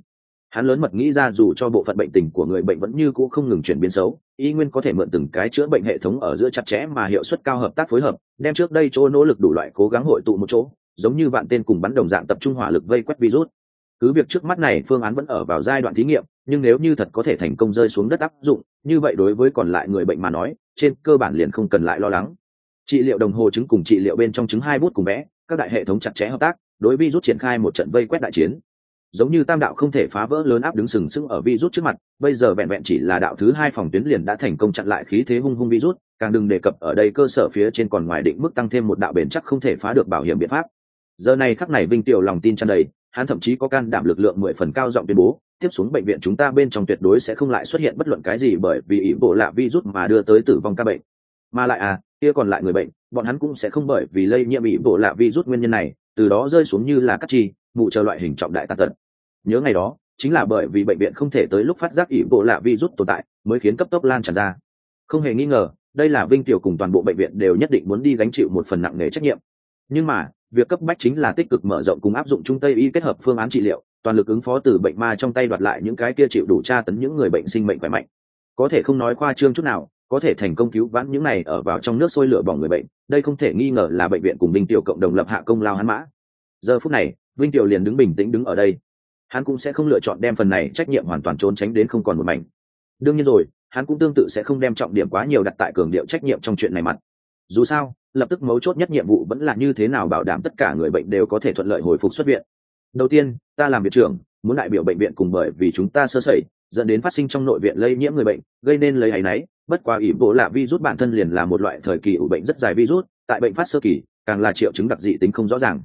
Hắn lớn mật nghĩ ra dù cho bộ phận bệnh tình của người bệnh vẫn như cũ không ngừng chuyển biến xấu, y nguyên có thể mượn từng cái chữa bệnh hệ thống ở giữa chặt chẽ mà hiệu suất cao hợp tác phối hợp, đem trước đây chỗ nỗ lực đủ loại cố gắng hội tụ một chỗ, giống như vạn tên cùng bắn đồng dạng tập trung hỏa lực vây quét virus cứ việc trước mắt này phương án vẫn ở vào giai đoạn thí nghiệm nhưng nếu như thật có thể thành công rơi xuống đất áp dụng như vậy đối với còn lại người bệnh mà nói trên cơ bản liền không cần lại lo lắng. Trị liệu đồng hồ chứng cùng trị liệu bên trong chứng hai bút cùng vẽ các đại hệ thống chặt chẽ hợp tác đối vi rút triển khai một trận vây quét đại chiến. Giống như tam đạo không thể phá vỡ lớn áp đứng sừng sững ở vi rút trước mặt bây giờ vẹn vẹn chỉ là đạo thứ hai phòng tuyến liền đã thành công chặn lại khí thế hung hung rút, càng đừng đề cập ở đây cơ sở phía trên còn ngoài định mức tăng thêm một đạo bền chắc không thể phá được bảo hiểm biện pháp. Giờ này khắc này vinh tiểu lòng tin tràn đầy hắn thậm chí có can đảm lực lượng mười phần cao giọng tuyên bố, tiếp xuống bệnh viện chúng ta bên trong tuyệt đối sẽ không lại xuất hiện bất luận cái gì bởi vì ý bộ lạ virus mà đưa tới tử vong ca bệnh. Mà lại à kia còn lại người bệnh, bọn hắn cũng sẽ không bởi vì lây nhiễm ý bộ lạ virus nguyên nhân này, từ đó rơi xuống như là cắt chi vụ chờ loại hình trọng đại tàn tật. Nhớ ngày đó, chính là bởi vì bệnh viện không thể tới lúc phát giác ý bộ lạ virus tồn tại, mới khiến cấp tốc lan tràn ra. Không hề nghi ngờ, đây là vinh tiểu cùng toàn bộ bệnh viện đều nhất định muốn đi gánh chịu một phần nặng nề trách nhiệm. Nhưng mà việc cấp bách chính là tích cực mở rộng cùng áp dụng trung tây y kết hợp phương án trị liệu, toàn lực ứng phó từ bệnh ma trong tay đoạt lại những cái kia chịu đủ tra tấn những người bệnh sinh mệnh khỏe mạnh. Có thể không nói khoa trương chút nào, có thể thành công cứu vãn những này ở vào trong nước sôi lửa bỏng người bệnh, đây không thể nghi ngờ là bệnh viện cùng vinh tiểu cộng đồng lập hạ công lao hắn mã. Giờ phút này, vinh tiểu liền đứng bình tĩnh đứng ở đây. Hắn cũng sẽ không lựa chọn đem phần này trách nhiệm hoàn toàn trốn tránh đến không còn một mảnh. Đương nhiên rồi, hắn cũng tương tự sẽ không đem trọng điểm quá nhiều đặt tại cường điệu trách nhiệm trong chuyện này mặt. Dù sao lập tức mấu chốt nhất nhiệm vụ vẫn là như thế nào bảo đảm tất cả người bệnh đều có thể thuận lợi hồi phục xuất viện. Đầu tiên, ta làm viện trưởng, muốn đại biểu bệnh viện cùng bởi vì chúng ta sơ sẩy, dẫn đến phát sinh trong nội viện lây nhiễm người bệnh, gây nên lấy áy náy. Bất quá ỷ bộ là virus bản thân liền là một loại thời kỳ ủ bệnh rất dài virus, tại bệnh phát sơ kỳ, càng là triệu chứng đặc dị tính không rõ ràng.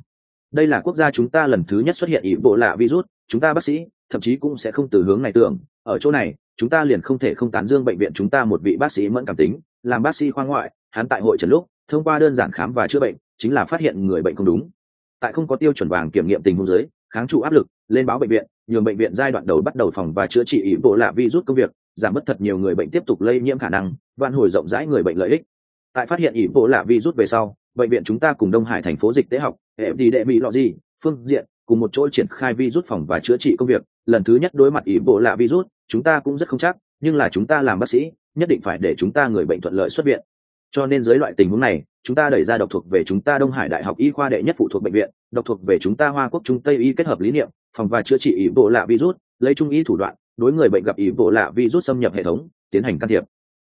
Đây là quốc gia chúng ta lần thứ nhất xuất hiện ỷ bộ lạ virus, chúng ta bác sĩ, thậm chí cũng sẽ không từ hướng này tưởng. Ở chỗ này, chúng ta liền không thể không tán dương bệnh viện chúng ta một vị bác sĩ mẫn cảm tính, làm bác sĩ khoa ngoại, hắn tại hội trần lúc thông qua đơn giản khám và chữa bệnh, chính là phát hiện người bệnh không đúng. Tại không có tiêu chuẩn vàng kiểm nghiệm tình huống giới kháng trụ áp lực, lên báo bệnh viện, nhường bệnh viện giai đoạn đầu bắt đầu phòng và chữa trị ý bộ lạ virus công việc, giảm mất thật nhiều người bệnh tiếp tục lây nhiễm khả năng van hồi rộng rãi người bệnh lợi ích. Tại phát hiện ý bộ lạ virus về sau, bệnh viện chúng ta cùng đông hải thành phố dịch tế học, hệ đi đệ mỹ lọ gì, phương diện, cùng một chỗ triển khai virus phòng và chữa trị công việc. Lần thứ nhất đối mặt ý bộ lạ virus, chúng ta cũng rất không chắc, nhưng là chúng ta làm bác sĩ, nhất định phải để chúng ta người bệnh thuận lợi xuất viện cho nên dưới loại tình huống này, chúng ta đẩy ra độc thuộc về chúng ta đông hải đại học y khoa đệ nhất phụ thuộc bệnh viện, độc thuộc về chúng ta hoa quốc trung tây y kết hợp lý niệm, phòng và chữa trị ý bộ lạ virus, lấy trung y thủ đoạn, đối người bệnh gặp ý bộ lạ virus xâm nhập hệ thống, tiến hành can thiệp.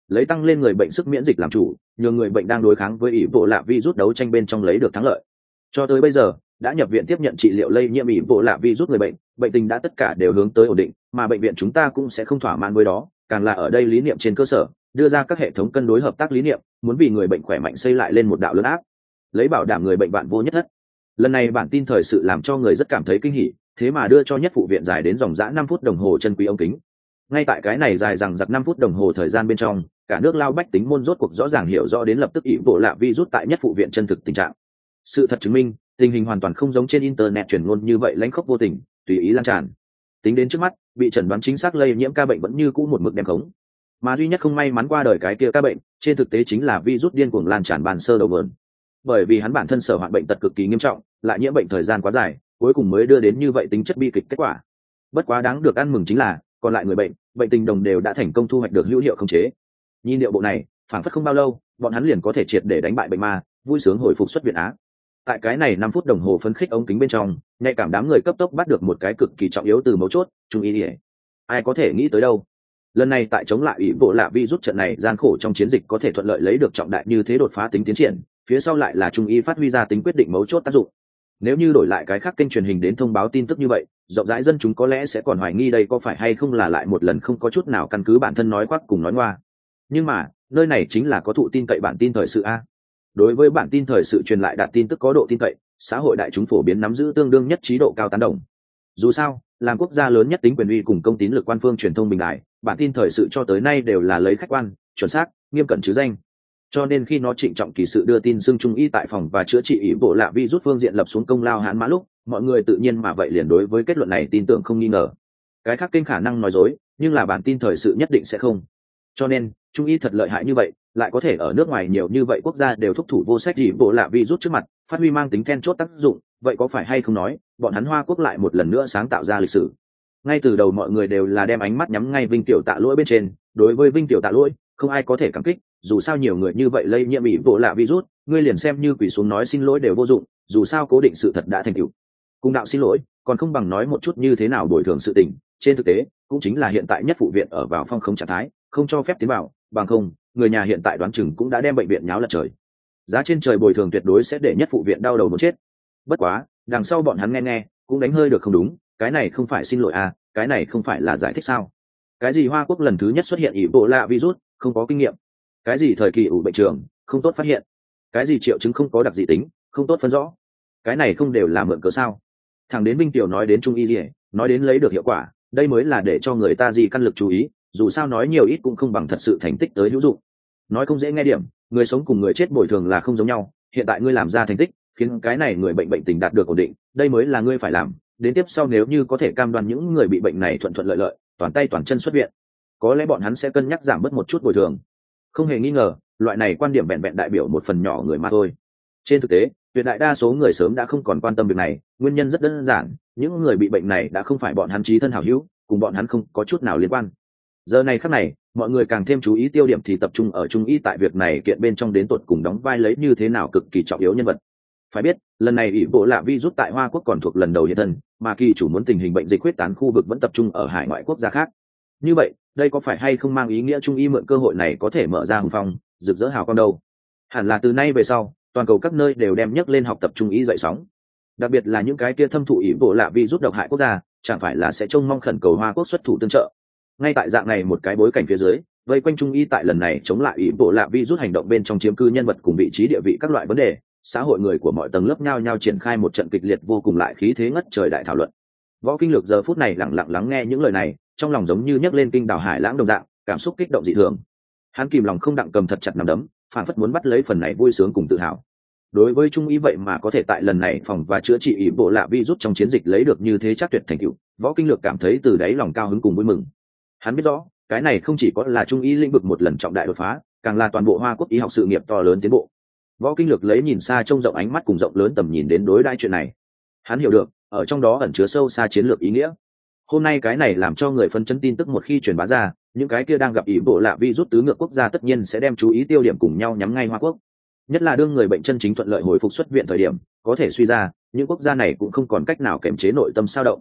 Lấy tăng lên người bệnh sức miễn dịch làm chủ, nhờ người bệnh đang đối kháng với ý bộ lạ virus đấu tranh bên trong lấy được thắng lợi. Cho tới bây giờ, đã nhập viện tiếp nhận trị liệu lây nhiễm ý bộ lạ virus người bệnh bệnh tình đã tất cả đều hướng tới ổn định, mà bệnh viện chúng ta cũng sẽ không thỏa mãn với đó, càng là ở đây lý niệm trên cơ sở, đưa ra các hệ thống cân đối hợp tác lý niệm muốn vì người bệnh khỏe mạnh xây lại lên một đạo lớn áp, lấy bảo đảm người bệnh bạn vô nhất thất. Lần này bản tin thời sự làm cho người rất cảm thấy kinh hỉ, thế mà đưa cho nhất phụ viện dài đến dòng dã năm phút đồng hồ chân quý ống kính. Ngay tại cái này dài rằng giặc năm phút đồng hồ thời gian bên trong, cả nước lao bách tính môn rốt cuộc rõ ràng hiểu rõ đến lập tức ỷ bộ lạ vi rút tại nhất phụ viện chân thực tình trạng. Sự thật chứng minh, tình hình hoàn toàn không giống trên internet truyền ngôn như vậy lãnh khốc vô tình, tùy ý lan tràn. Tính đến trước mắt, bị chẩn đoán chính xác lây nhiễm ca bệnh vẫn như cũ một mực đem khống mà duy nhất không may mắn qua đời cái kia ca bệnh, trên thực tế chính là virus điên cuồng lan tràn bàn sơ đầu vườn. Bởi vì hắn bản thân sở hoạn bệnh tật cực kỳ nghiêm trọng, lại nhiễm bệnh thời gian quá dài, cuối cùng mới đưa đến như vậy tính chất bi kịch kết quả. Bất quá đáng được ăn mừng chính là, còn lại người bệnh bệnh tình đồng đều đã thành công thu hoạch được hữu hiệu khống chế. Nhìn điệu bộ này phản phất không bao lâu, bọn hắn liền có thể triệt để đánh bại bệnh ma, vui sướng hồi phục xuất viện á. Tại cái này năm phút đồng hồ phấn khích ống kính bên trong, nhạy cảm đám người cấp tốc bắt được một cái cực kỳ trọng yếu từ mấu chốt, trung ý ỉa ai có thể nghĩ tới đâu? Lần này tại chống lại ủy bộ lạ vi rút trận này, gian khổ trong chiến dịch có thể thuận lợi lấy được trọng đại như thế đột phá tính tiến triển, phía sau lại là trung y phát huy ra tính quyết định mấu chốt tác dụng. Nếu như đổi lại cái khác kênh truyền hình đến thông báo tin tức như vậy, rộng rãi dân chúng có lẽ sẽ còn hoài nghi đây có phải hay không là lại một lần không có chút nào căn cứ bản thân nói khoác cùng nói ngoa. Nhưng mà, nơi này chính là có thụ tin cậy bản tin thời sự a. Đối với bản tin thời sự truyền lại đạt tin tức có độ tin cậy, xã hội đại chúng phổ biến nắm giữ tương đương nhất trí độ cao tán đồng. Dù sao, làm quốc gia lớn nhất tính quyền uy cùng công tín lực quan phương truyền thông bình đại bản tin thời sự cho tới nay đều là lấy khách quan, chuẩn xác, nghiêm cẩn chứ danh. Cho nên khi nó trịnh trọng kỳ sự đưa tin xưng trung y tại phòng và chữa trị ý bộ lạ vi rút phương diện lập xuống công lao hãn mã lúc, mọi người tự nhiên mà vậy liền đối với kết luận này tin tưởng không nghi ngờ. Cái khác kênh khả năng nói dối, nhưng là bản tin thời sự nhất định sẽ không. Cho nên, trung y thật lợi hại như vậy, lại có thể ở nước ngoài nhiều như vậy quốc gia đều thúc thủ vô sách gì bộ lạ vi rút trước mặt, phát huy mang tính then chốt tác dụng, vậy có phải hay không nói, bọn hắn hoa quốc lại một lần nữa sáng tạo ra lịch sử ngay từ đầu mọi người đều là đem ánh mắt nhắm ngay vinh tiểu tạ lỗi bên trên. Đối với vinh tiểu tạ lỗi, không ai có thể cảm kích, dù sao nhiều người như vậy lây nhiễm bị bộ lạ virus, ngươi liền xem như quỷ xuống nói xin lỗi đều vô dụng, dù sao cố định sự thật đã thành cựu cung đạo xin lỗi, còn không bằng nói một chút như thế nào bồi thường sự tình. Trên thực tế, cũng chính là hiện tại nhất phụ viện ở vào phong không trạng thái, không cho phép tiến vào, bằng không, người nhà hiện tại đoán chừng cũng đã đem bệnh viện nháo lật trời. Giá trên trời bồi thường tuyệt đối sẽ để nhất phụ viện đau đầu muốn chết. Bất quá, đằng sau bọn hắn nghe nghe, cũng đánh hơi được không đúng cái này không phải xin lỗi à cái này không phải là giải thích sao? Cái gì hoa quốc lần thứ nhất xuất hiện ỷ bộ lạ virus, không có kinh nghiệm. Cái gì thời kỳ ủ bệnh trường, không tốt phát hiện. Cái gì triệu chứng không có đặc dị tính, không tốt phân rõ. Cái này không đều là mượn cớ sao? Thằng đến minh tiểu nói đến trung y gì nói đến lấy được hiệu quả, đây mới là để cho người ta gì căn lực chú ý, dù sao nói nhiều ít cũng không bằng thật sự thành tích tới hữu dụng. Nói không dễ nghe điểm, người sống cùng người chết bồi thường là không giống nhau, hiện tại ngươi làm ra thành tích, khiến cái này người bệnh bệnh tình đạt được ổn định, đây mới là ngươi phải làm đến tiếp sau nếu như có thể cam đoan những người bị bệnh này thuận thuận lợi lợi, toàn tay toàn chân xuất viện, có lẽ bọn hắn sẽ cân nhắc giảm bớt một chút bồi thường. Không hề nghi ngờ, loại này quan điểm vẹn vẹn đại biểu một phần nhỏ người mà thôi. Trên thực tế, tuyệt đại đa số người sớm đã không còn quan tâm việc này, nguyên nhân rất đơn giản, những người bị bệnh này đã không phải bọn hắn trí thân hảo hữu, cùng bọn hắn không có chút nào liên quan. Giờ này khắc này, mọi người càng thêm chú ý tiêu điểm thì tập trung ở trung y tại việc này kiện bên trong đến tột cùng đóng vai lấy như thế nào cực kỳ trọng yếu nhân vật phải biết, lần này ủy bộ lạ vi rút tại hoa quốc còn thuộc lần đầu hiện thân, mà kỳ chủ muốn tình hình bệnh dịch quyết tán khu vực vẫn tập trung ở hải ngoại quốc gia khác. Như vậy, đây có phải hay không mang ý nghĩa trung y mượn cơ hội này có thể mở ra hùng phong, rực rỡ hào con đâu? Hẳn là từ nay về sau, toàn cầu các nơi đều đem nhấc lên học tập trung y dậy sóng. Đặc biệt là những cái kia thâm thụ ý bộ lạ vi rút độc hại quốc gia, chẳng phải là sẽ trông mong khẩn cầu hoa quốc xuất thủ tương trợ? Ngay tại dạng này một cái bối cảnh phía dưới, vây quanh trung y tại lần này chống lại ý bộ lạ vi rút hành động bên trong chiếm cư nhân vật cùng vị trí địa vị các loại vấn đề xã hội người của mọi tầng lớp nhau nhau triển khai một trận kịch liệt vô cùng lại khí thế ngất trời đại thảo luận. Võ kinh lược giờ phút này lặng lặng lắng nghe những lời này, trong lòng giống như nhấc lên kinh đảo hải lãng đồng dạng, cảm xúc kích động dị thường. Hắn kìm lòng không đặng cầm thật chặt nằm đấm, phản phất muốn bắt lấy phần này vui sướng cùng tự hào. Đối với trung ý vậy mà có thể tại lần này phòng và chữa trị ý bộ lạ vi rút trong chiến dịch lấy được như thế chắc tuyệt thành tựu, võ kinh lược cảm thấy từ đáy lòng cao hứng cùng vui mừng. Hắn biết rõ, cái này không chỉ có là trung ý lĩnh vực một lần trọng đại đột phá, càng là toàn bộ hoa quốc y học sự nghiệp to lớn tiến bộ võ kinh lược lấy nhìn xa trông rộng ánh mắt cùng rộng lớn tầm nhìn đến đối đãi chuyện này. Hắn hiểu được, ở trong đó ẩn chứa sâu xa chiến lược ý nghĩa. Hôm nay cái này làm cho người phân chấn tin tức một khi truyền bá ra, những cái kia đang gặp ý bộ lạ vi rút tứ ngược quốc gia tất nhiên sẽ đem chú ý tiêu điểm cùng nhau nhắm ngay hoa quốc. Nhất là đương người bệnh chân chính thuận lợi hồi phục xuất viện thời điểm, có thể suy ra, những quốc gia này cũng không còn cách nào kiềm chế nội tâm sao động.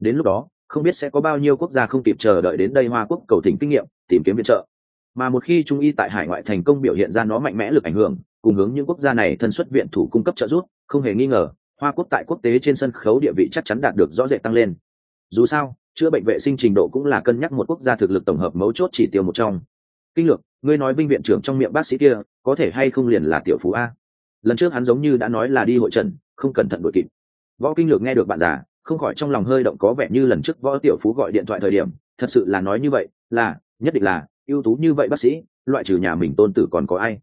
Đến lúc đó, không biết sẽ có bao nhiêu quốc gia không kịp chờ đợi đến đây hoa quốc cầu thỉnh kinh nghiệm, tìm kiếm viện trợ. Mà một khi trung y tại hải ngoại thành công biểu hiện ra nó mạnh mẽ lực ảnh hưởng cùng hướng những quốc gia này thân xuất viện thủ cung cấp trợ giúp, không hề nghi ngờ, hoa quốc tại quốc tế trên sân khấu địa vị chắc chắn đạt được rõ rệt tăng lên. Dù sao, chữa bệnh vệ sinh trình độ cũng là cân nhắc một quốc gia thực lực tổng hợp mấu chốt chỉ tiêu một trong. Kinh lược, ngươi nói binh viện trưởng trong miệng bác sĩ kia, có thể hay không liền là tiểu phú a? Lần trước hắn giống như đã nói là đi hội trần không cẩn thận đội kịp. Võ kinh lược nghe được bạn già, không khỏi trong lòng hơi động có vẻ như lần trước võ tiểu phú gọi điện thoại thời điểm, thật sự là nói như vậy, là, nhất định là, ưu tú như vậy bác sĩ, loại trừ nhà mình tôn tử còn có ai?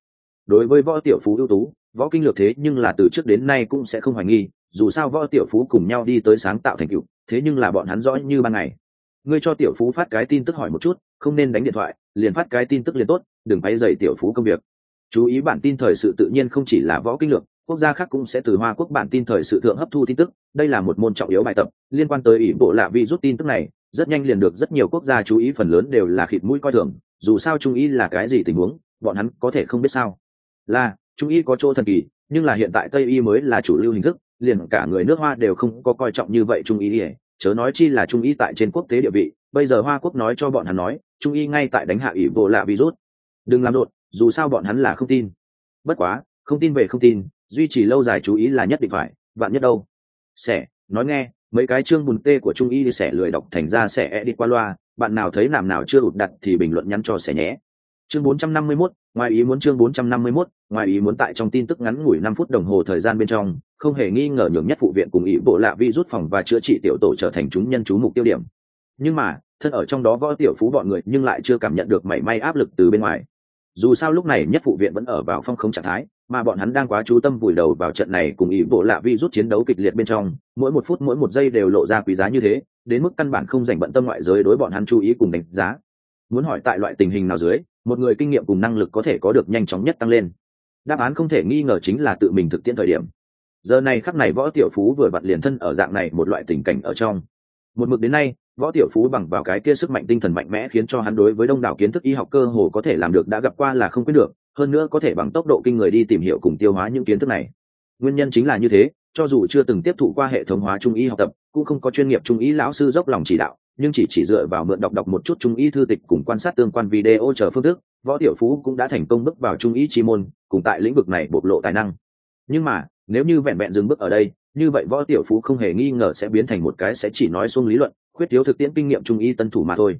Đối với võ tiểu phú ưu tú, võ kinh lược thế nhưng là từ trước đến nay cũng sẽ không hoài nghi, dù sao võ tiểu phú cùng nhau đi tới sáng tạo thành tựu, thế nhưng là bọn hắn rõ như ban ngày. Ngươi cho tiểu phú phát cái tin tức hỏi một chút, không nên đánh điện thoại, liền phát cái tin tức liền tốt, đừng bay dày tiểu phú công việc. Chú ý bản tin thời sự tự nhiên không chỉ là võ kinh lược, quốc gia khác cũng sẽ từ hoa quốc bản tin thời sự thượng hấp thu tin tức, đây là một môn trọng yếu bài tập, liên quan tới ủy bộ lạ vi rút tin tức này, rất nhanh liền được rất nhiều quốc gia chú ý phần lớn đều là khịt mũi coi thường, dù sao trung ý là cái gì tình huống, bọn hắn có thể không biết sao là trung y có chỗ thần kỳ nhưng là hiện tại tây y mới là chủ lưu hình thức liền cả người nước hoa đều không có coi trọng như vậy trung y chớ nói chi là trung y tại trên quốc tế địa vị bây giờ hoa quốc nói cho bọn hắn nói trung y ngay tại đánh hạ ỷ bộ lạ virus đừng làm rộn dù sao bọn hắn là không tin. Bất quá không tin về không tin duy trì lâu dài chú ý là nhất định phải bạn nhất đâu. Sẻ nói nghe mấy cái chương bùn tê của trung y đi sẻ lười đọc thành ra sẻ e đi qua loa bạn nào thấy làm nào chưa ụt đặt thì bình luận nhắn cho sẻ nhé. Chương 451, ngoài ý muốn chương 451, ngoài ý muốn tại trong tin tức ngắn ngủi 5 phút đồng hồ thời gian bên trong, không hề nghi ngờ nhường nhất phụ viện cùng ý bộ lạ vi rút phòng và chữa trị tiểu tổ trở thành chúng nhân chú mục tiêu điểm. Nhưng mà, thân ở trong đó võ tiểu phú bọn người nhưng lại chưa cảm nhận được mảy may áp lực từ bên ngoài. Dù sao lúc này nhất phụ viện vẫn ở vào phong không trạng thái, mà bọn hắn đang quá chú tâm vùi đầu vào trận này cùng ý bộ lạ vi rút chiến đấu kịch liệt bên trong, mỗi một phút mỗi một giây đều lộ ra quý giá như thế, đến mức căn bản không dành bận tâm ngoại giới đối bọn hắn chú ý cùng đánh giá. Muốn hỏi tại loại tình hình nào dưới, một người kinh nghiệm cùng năng lực có thể có được nhanh chóng nhất tăng lên. Đáp án không thể nghi ngờ chính là tự mình thực tiễn thời điểm. Giờ này khắc này võ tiểu phú vừa vặt liền thân ở dạng này một loại tình cảnh ở trong. Một mực đến nay võ tiểu phú bằng vào cái kia sức mạnh tinh thần mạnh mẽ khiến cho hắn đối với đông đảo kiến thức y học cơ hồ có thể làm được đã gặp qua là không quyết được hơn nữa có thể bằng tốc độ kinh người đi tìm hiểu cùng tiêu hóa những kiến thức này. Nguyên nhân chính là như thế cho dù chưa từng tiếp thụ qua hệ thống hóa trung y học tập cũng không có chuyên nghiệp trung y lão sư dốc lòng chỉ đạo nhưng chỉ chỉ dựa vào mượn đọc đọc một chút trung y thư tịch cùng quan sát tương quan video chờ phương thức, võ tiểu phú cũng đã thành công bước vào trung y chi môn, cùng tại lĩnh vực này bộc lộ tài năng. Nhưng mà, nếu như vẹn vẹn dừng bước ở đây, như vậy võ tiểu phú không hề nghi ngờ sẽ biến thành một cái sẽ chỉ nói xuống lý luận, khuyết thiếu thực tiễn kinh nghiệm trung y tân thủ mà thôi.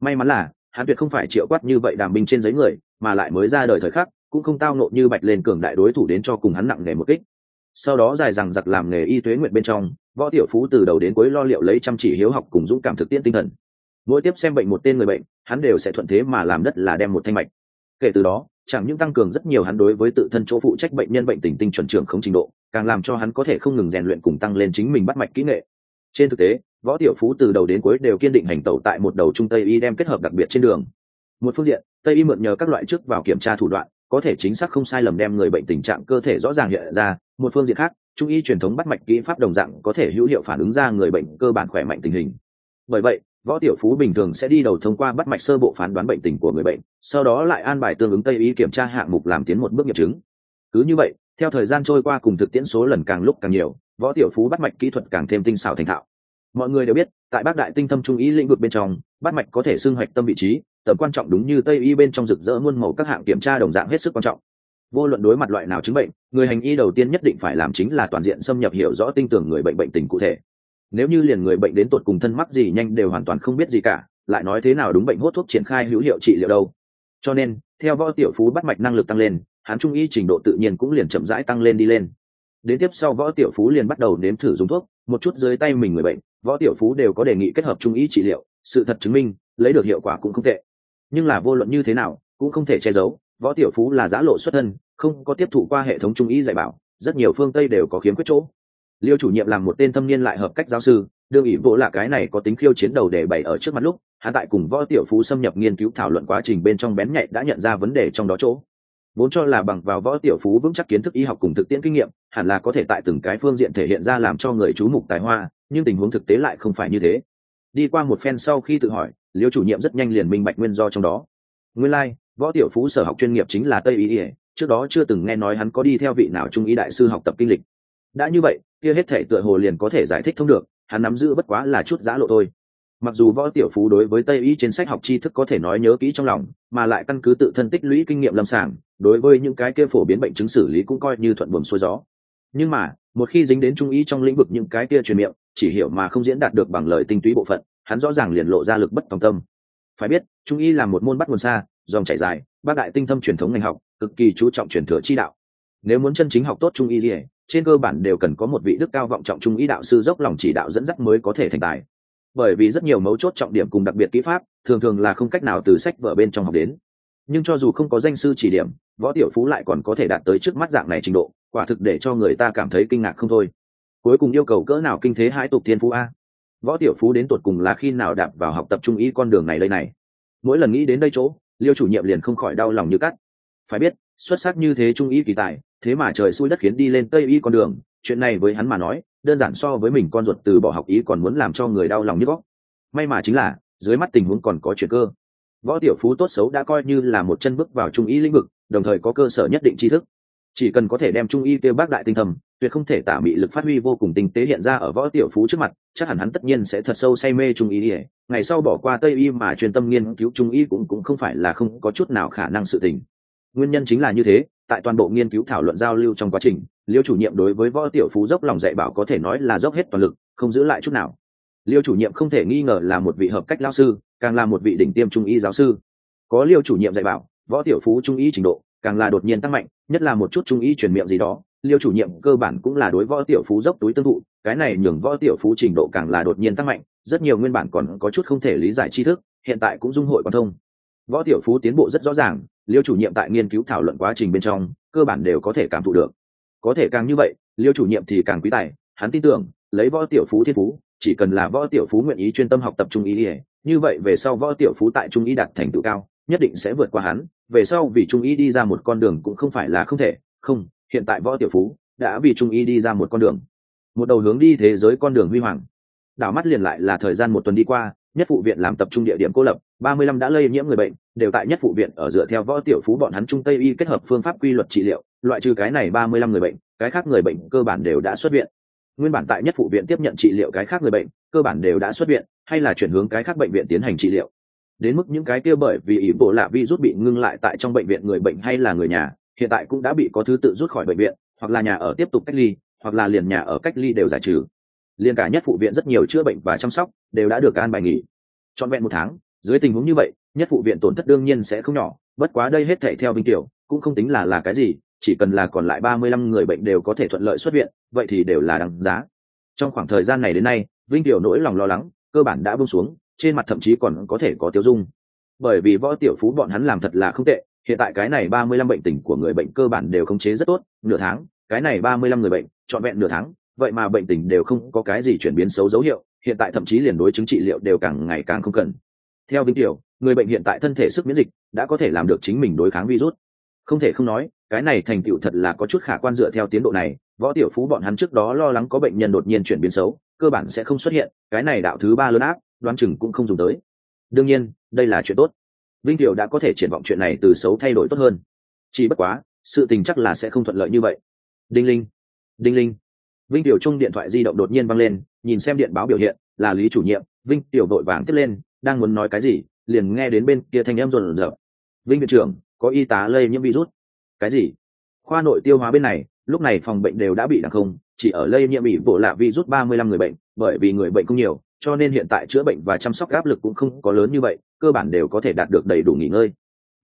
May mắn là, hắn tuyệt không phải triệu quát như vậy đàm binh trên giấy người, mà lại mới ra đời thời khắc, cũng không tao nộ như bạch lên cường đại đối thủ đến cho cùng hắn nặng nề một kích sau đó dài rằng giặc làm nghề y tuế nguyện bên trong, võ tiểu phú từ đầu đến cuối lo liệu lấy chăm chỉ hiếu học cùng dũng cảm thực tiễn tinh thần. Mỗi tiếp xem bệnh một tên người bệnh, hắn đều sẽ thuận thế mà làm đất là đem một thanh mạch. Kể từ đó, chẳng những tăng cường rất nhiều hắn đối với tự thân chỗ phụ trách bệnh nhân bệnh tình tinh chuẩn trưởng không trình độ, càng làm cho hắn có thể không ngừng rèn luyện cùng tăng lên chính mình bắt mạch kỹ nghệ. Trên thực tế, võ tiểu phú từ đầu đến cuối đều kiên định hành tẩu tại một đầu trung tây y đem kết hợp đặc biệt trên đường. Một phương diện, tây y mượn nhờ các loại trước vào kiểm tra thủ đoạn, có thể chính xác không sai lầm đem người bệnh tình trạng cơ thể rõ ràng hiện ra một phương diện khác, trung y truyền thống bắt mạch kỹ pháp đồng dạng có thể hữu hiệu phản ứng ra người bệnh cơ bản khỏe mạnh tình hình. Bởi vậy, võ tiểu phú bình thường sẽ đi đầu thông qua bắt mạch sơ bộ phán đoán bệnh tình của người bệnh, sau đó lại an bài tương ứng tây y kiểm tra hạng mục làm tiến một bước nghiệm chứng. Cứ như vậy, theo thời gian trôi qua cùng thực tiễn số lần càng lúc càng nhiều, võ tiểu phú bắt mạch kỹ thuật càng thêm tinh xảo thành thạo. Mọi người đều biết, tại bác đại tinh thâm trung ý lĩnh vực bên trong, bắt mạch có thể xưng hoạch tâm vị trí, tầm quan trọng đúng như tây y bên trong rực rỡ muôn màu các hạng kiểm tra đồng dạng hết sức quan trọng vô luận đối mặt loại nào chứng bệnh, người hành y đầu tiên nhất định phải làm chính là toàn diện xâm nhập hiểu rõ tinh tưởng người bệnh bệnh tình cụ thể. Nếu như liền người bệnh đến tột cùng thân mắc gì nhanh đều hoàn toàn không biết gì cả, lại nói thế nào đúng bệnh hốt thuốc triển khai hữu hiệu trị liệu đâu. Cho nên, theo võ tiểu phú bắt mạch năng lực tăng lên, hắn trung y trình độ tự nhiên cũng liền chậm rãi tăng lên đi lên. Đến tiếp sau võ tiểu phú liền bắt đầu nếm thử dùng thuốc, một chút dưới tay mình người bệnh, võ tiểu phú đều có đề nghị kết hợp trung y trị liệu, sự thật chứng minh, lấy được hiệu quả cũng không tệ. Nhưng là vô luận như thế nào, cũng không thể che giấu võ tiểu phú là giã lộ xuất thân không có tiếp thụ qua hệ thống trung y dạy bảo rất nhiều phương tây đều có khiếm khuyết chỗ. Liêu chủ nhiệm làm một tên thâm niên lại hợp cách giáo sư đương ý vỗ là cái này có tính khiêu chiến đầu để bày ở trước mặt lúc hắn tại cùng võ tiểu phú xâm nhập nghiên cứu thảo luận quá trình bên trong bén nhạy đã nhận ra vấn đề trong đó chỗ. Vốn cho là bằng vào võ tiểu phú vững chắc kiến thức y học cùng thực tiễn kinh nghiệm hẳn là có thể tại từng cái phương diện thể hiện ra làm cho người chú mục tài hoa nhưng tình huống thực tế lại không phải như thế. Đi qua một phen sau khi tự hỏi liêu chủ nhiệm rất nhanh liền minh bạch nguyên do trong đó. Nguyên lai、like, võ tiểu phú sở học chuyên nghiệp chính là tây y ỉa trước đó chưa từng nghe nói hắn có đi theo vị nào trung ý đại sư học tập kinh lịch. Đã như vậy, kia hết thể tựa hồ liền có thể giải thích thông được, hắn nắm giữ bất quá là chút giã lộ thôi. Mặc dù võ tiểu phú đối với tây y trên sách học tri thức có thể nói nhớ kỹ trong lòng, mà lại căn cứ tự thân tích lũy kinh nghiệm lâm sàng, đối với những cái kia phổ biến bệnh chứng xử lý cũng coi như thuận buồm xuôi gió. Nhưng mà, một khi dính đến trung y trong lĩnh vực những cái kia truyền miệng, chỉ hiểu mà không diễn đạt được bằng lời tinh túy bộ phận, hắn rõ ràng liền lộ ra lực bất tòng tâm. Phải biết, trung y là một môn bắt nguồn xa dòng chảy dài, bác đại tinh thâm truyền thống ngành học, cực kỳ chú trọng truyền thừa chi đạo. Nếu muốn chân chính học tốt trung y gì trên cơ bản đều cần có một vị đức cao vọng trọng trung y đạo sư dốc lòng chỉ đạo dẫn dắt mới có thể thành tài. Bởi vì rất nhiều mấu chốt trọng điểm cùng đặc biệt kỹ pháp, thường thường là không cách nào từ sách vở bên trong học đến. Nhưng cho dù không có danh sư chỉ điểm, võ tiểu phú lại còn có thể đạt tới trước mắt dạng này trình độ, quả thực để cho người ta cảm thấy kinh ngạc không thôi. Cuối cùng yêu cầu cỡ nào kinh thế hãi tục thiên phú a. Võ tiểu phú đến tột cùng là khi nào đạp vào học tập trung ý con đường này đây này? Mỗi lần nghĩ đến đây chỗ liêu chủ nhiệm liền không khỏi đau lòng như cắt. Phải biết, xuất sắc như thế trung Y kỳ tài, thế mà trời xui đất khiến đi lên tây y con đường, chuyện này với hắn mà nói, đơn giản so với mình con ruột từ bỏ học ý còn muốn làm cho người đau lòng như góc may mà chính là, dưới mắt tình huống còn có chuyện cơ. Võ tiểu phú tốt xấu đã coi như là một chân bước vào trung Y lĩnh vực, đồng thời có cơ sở nhất định tri thức. Chỉ cần có thể đem trung y kêu bác đại tinh thầm, tuyệt không thể tả mị lực phát huy vô cùng tinh tế hiện ra ở võ tiểu phú trước mặt chắc hẳn hắn tất nhiên sẽ thật sâu say mê trung y ỉa ngày sau bỏ qua tây y mà chuyên tâm nghiên cứu trung y cũng cũng không phải là không có chút nào khả năng sự tình. Nguyên nhân chính là như thế, tại toàn bộ nghiên cứu thảo luận giao lưu trong quá trình, liêu chủ nhiệm đối với võ tiểu phú dốc lòng dạy bảo có thể nói là dốc hết toàn lực, không giữ lại chút nào. Liêu chủ nhiệm không thể nghi ngờ là một vị hợp cách lao sư, càng là một vị đỉnh tiêm trung y giáo sư. Có liêu chủ nhiệm dạy bảo, võ tiểu phú trung y trình độ, càng là đột nhiên tăng mạnh, nhất là một chút trung y truyền miệng gì đó liêu chủ nhiệm cơ bản cũng là đối võ tiểu phú dốc túi tương thụ, cái này nhường võ tiểu phú trình độ càng là đột nhiên tăng mạnh, rất nhiều nguyên bản còn có chút không thể lý giải tri thức, hiện tại cũng dung hội quan thông. Võ tiểu phú tiến bộ rất rõ ràng, liêu chủ nhiệm tại nghiên cứu thảo luận quá trình bên trong, cơ bản đều có thể cảm thụ được. Có thể càng như vậy, liêu chủ nhiệm thì càng quý tài, hắn tin tưởng, lấy võ tiểu phú thiên phú, chỉ cần là võ tiểu phú nguyện ý chuyên tâm học tập trung ý như vậy về sau võ tiểu phú tại trung ý đạt thành tựu cao, nhất định sẽ vượt qua hắn, về sau vì trung ý đi ra một con đường cũng không phải là không thể, không hiện tại võ tiểu phú đã vì trung y đi ra một con đường, một đầu hướng đi thế giới con đường huy hoàng. Đảo mắt liền lại là thời gian một tuần đi qua, nhất phụ viện làm tập trung địa điểm cô lập, ba mươi lăm đã lây nhiễm người bệnh, đều tại nhất phụ viện ở dựa theo võ tiểu phú bọn hắn trung tây y kết hợp phương pháp quy luật trị liệu, loại trừ cái này ba mươi lăm người bệnh, cái khác người bệnh cơ bản đều đã xuất viện. Nguyên bản tại nhất phụ viện tiếp nhận trị liệu cái khác người bệnh, cơ bản đều đã xuất viện, hay là chuyển hướng cái khác bệnh viện tiến hành trị liệu. Đến mức những cái kia bởi vì ý bộ lạ vi rút bị ngưng lại tại trong bệnh viện người bệnh hay là người nhà hiện tại cũng đã bị có thứ tự rút khỏi bệnh viện, hoặc là nhà ở tiếp tục cách ly, hoặc là liền nhà ở cách ly đều giải trừ. Liền cả nhất phụ viện rất nhiều chữa bệnh và chăm sóc đều đã được an bài nghỉ. Trọn vẹn một tháng, dưới tình huống như vậy, nhất phụ viện tổn thất đương nhiên sẽ không nhỏ, bất quá đây hết thể theo Vinh tiểu, cũng không tính là là cái gì, chỉ cần là còn lại ba mươi lăm người bệnh đều có thể thuận lợi xuất viện, vậy thì đều là đáng giá. Trong khoảng thời gian này đến nay, vinh tiểu nỗi lòng lo lắng, cơ bản đã bông xuống, trên mặt thậm chí còn có thể có tiêu dung. Bởi vì võ tiểu phú bọn hắn làm thật là không tệ hiện tại cái này ba mươi lăm bệnh tình của người bệnh cơ bản đều khống chế rất tốt, nửa tháng, cái này ba mươi lăm người bệnh, trọn vẹn nửa tháng, vậy mà bệnh tình đều không có cái gì chuyển biến xấu dấu hiệu, hiện tại thậm chí liền đối chứng trị liệu đều càng ngày càng không cần. Theo vinh tiểu người bệnh hiện tại thân thể sức miễn dịch đã có thể làm được chính mình đối kháng virus. Không thể không nói, cái này thành tựu thật là có chút khả quan dựa theo tiến độ này, võ tiểu phú bọn hắn trước đó lo lắng có bệnh nhân đột nhiên chuyển biến xấu, cơ bản sẽ không xuất hiện, cái này đạo thứ ba lớn áp đoán chừng cũng không dùng tới. Đương nhiên, đây là chuyện tốt vinh tiểu đã có thể triển vọng chuyện này từ xấu thay đổi tốt hơn. Chỉ bất quá, sự tình chắc là sẽ không thuận lợi như vậy. Đinh linh đinh linh. Vinh tiểu chung điện thoại di động đột nhiên văng lên, nhìn xem điện báo biểu hiện, là lý chủ nhiệm, vinh tiểu vội vàng tiếp lên, đang muốn nói cái gì, liền nghe đến bên kia thanh em rộn rợn vinh viện trưởng, có y tá lây nhiễm virus. Cái gì? Khoa nội tiêu hóa bên này, lúc này phòng bệnh đều đã bị đặc không, chỉ ở lây nhiễm bị bộ lạ virus ba mươi lăm người bệnh, bởi vì người bệnh không nhiều cho nên hiện tại chữa bệnh và chăm sóc áp lực cũng không có lớn như vậy, cơ bản đều có thể đạt được đầy đủ nghỉ ngơi.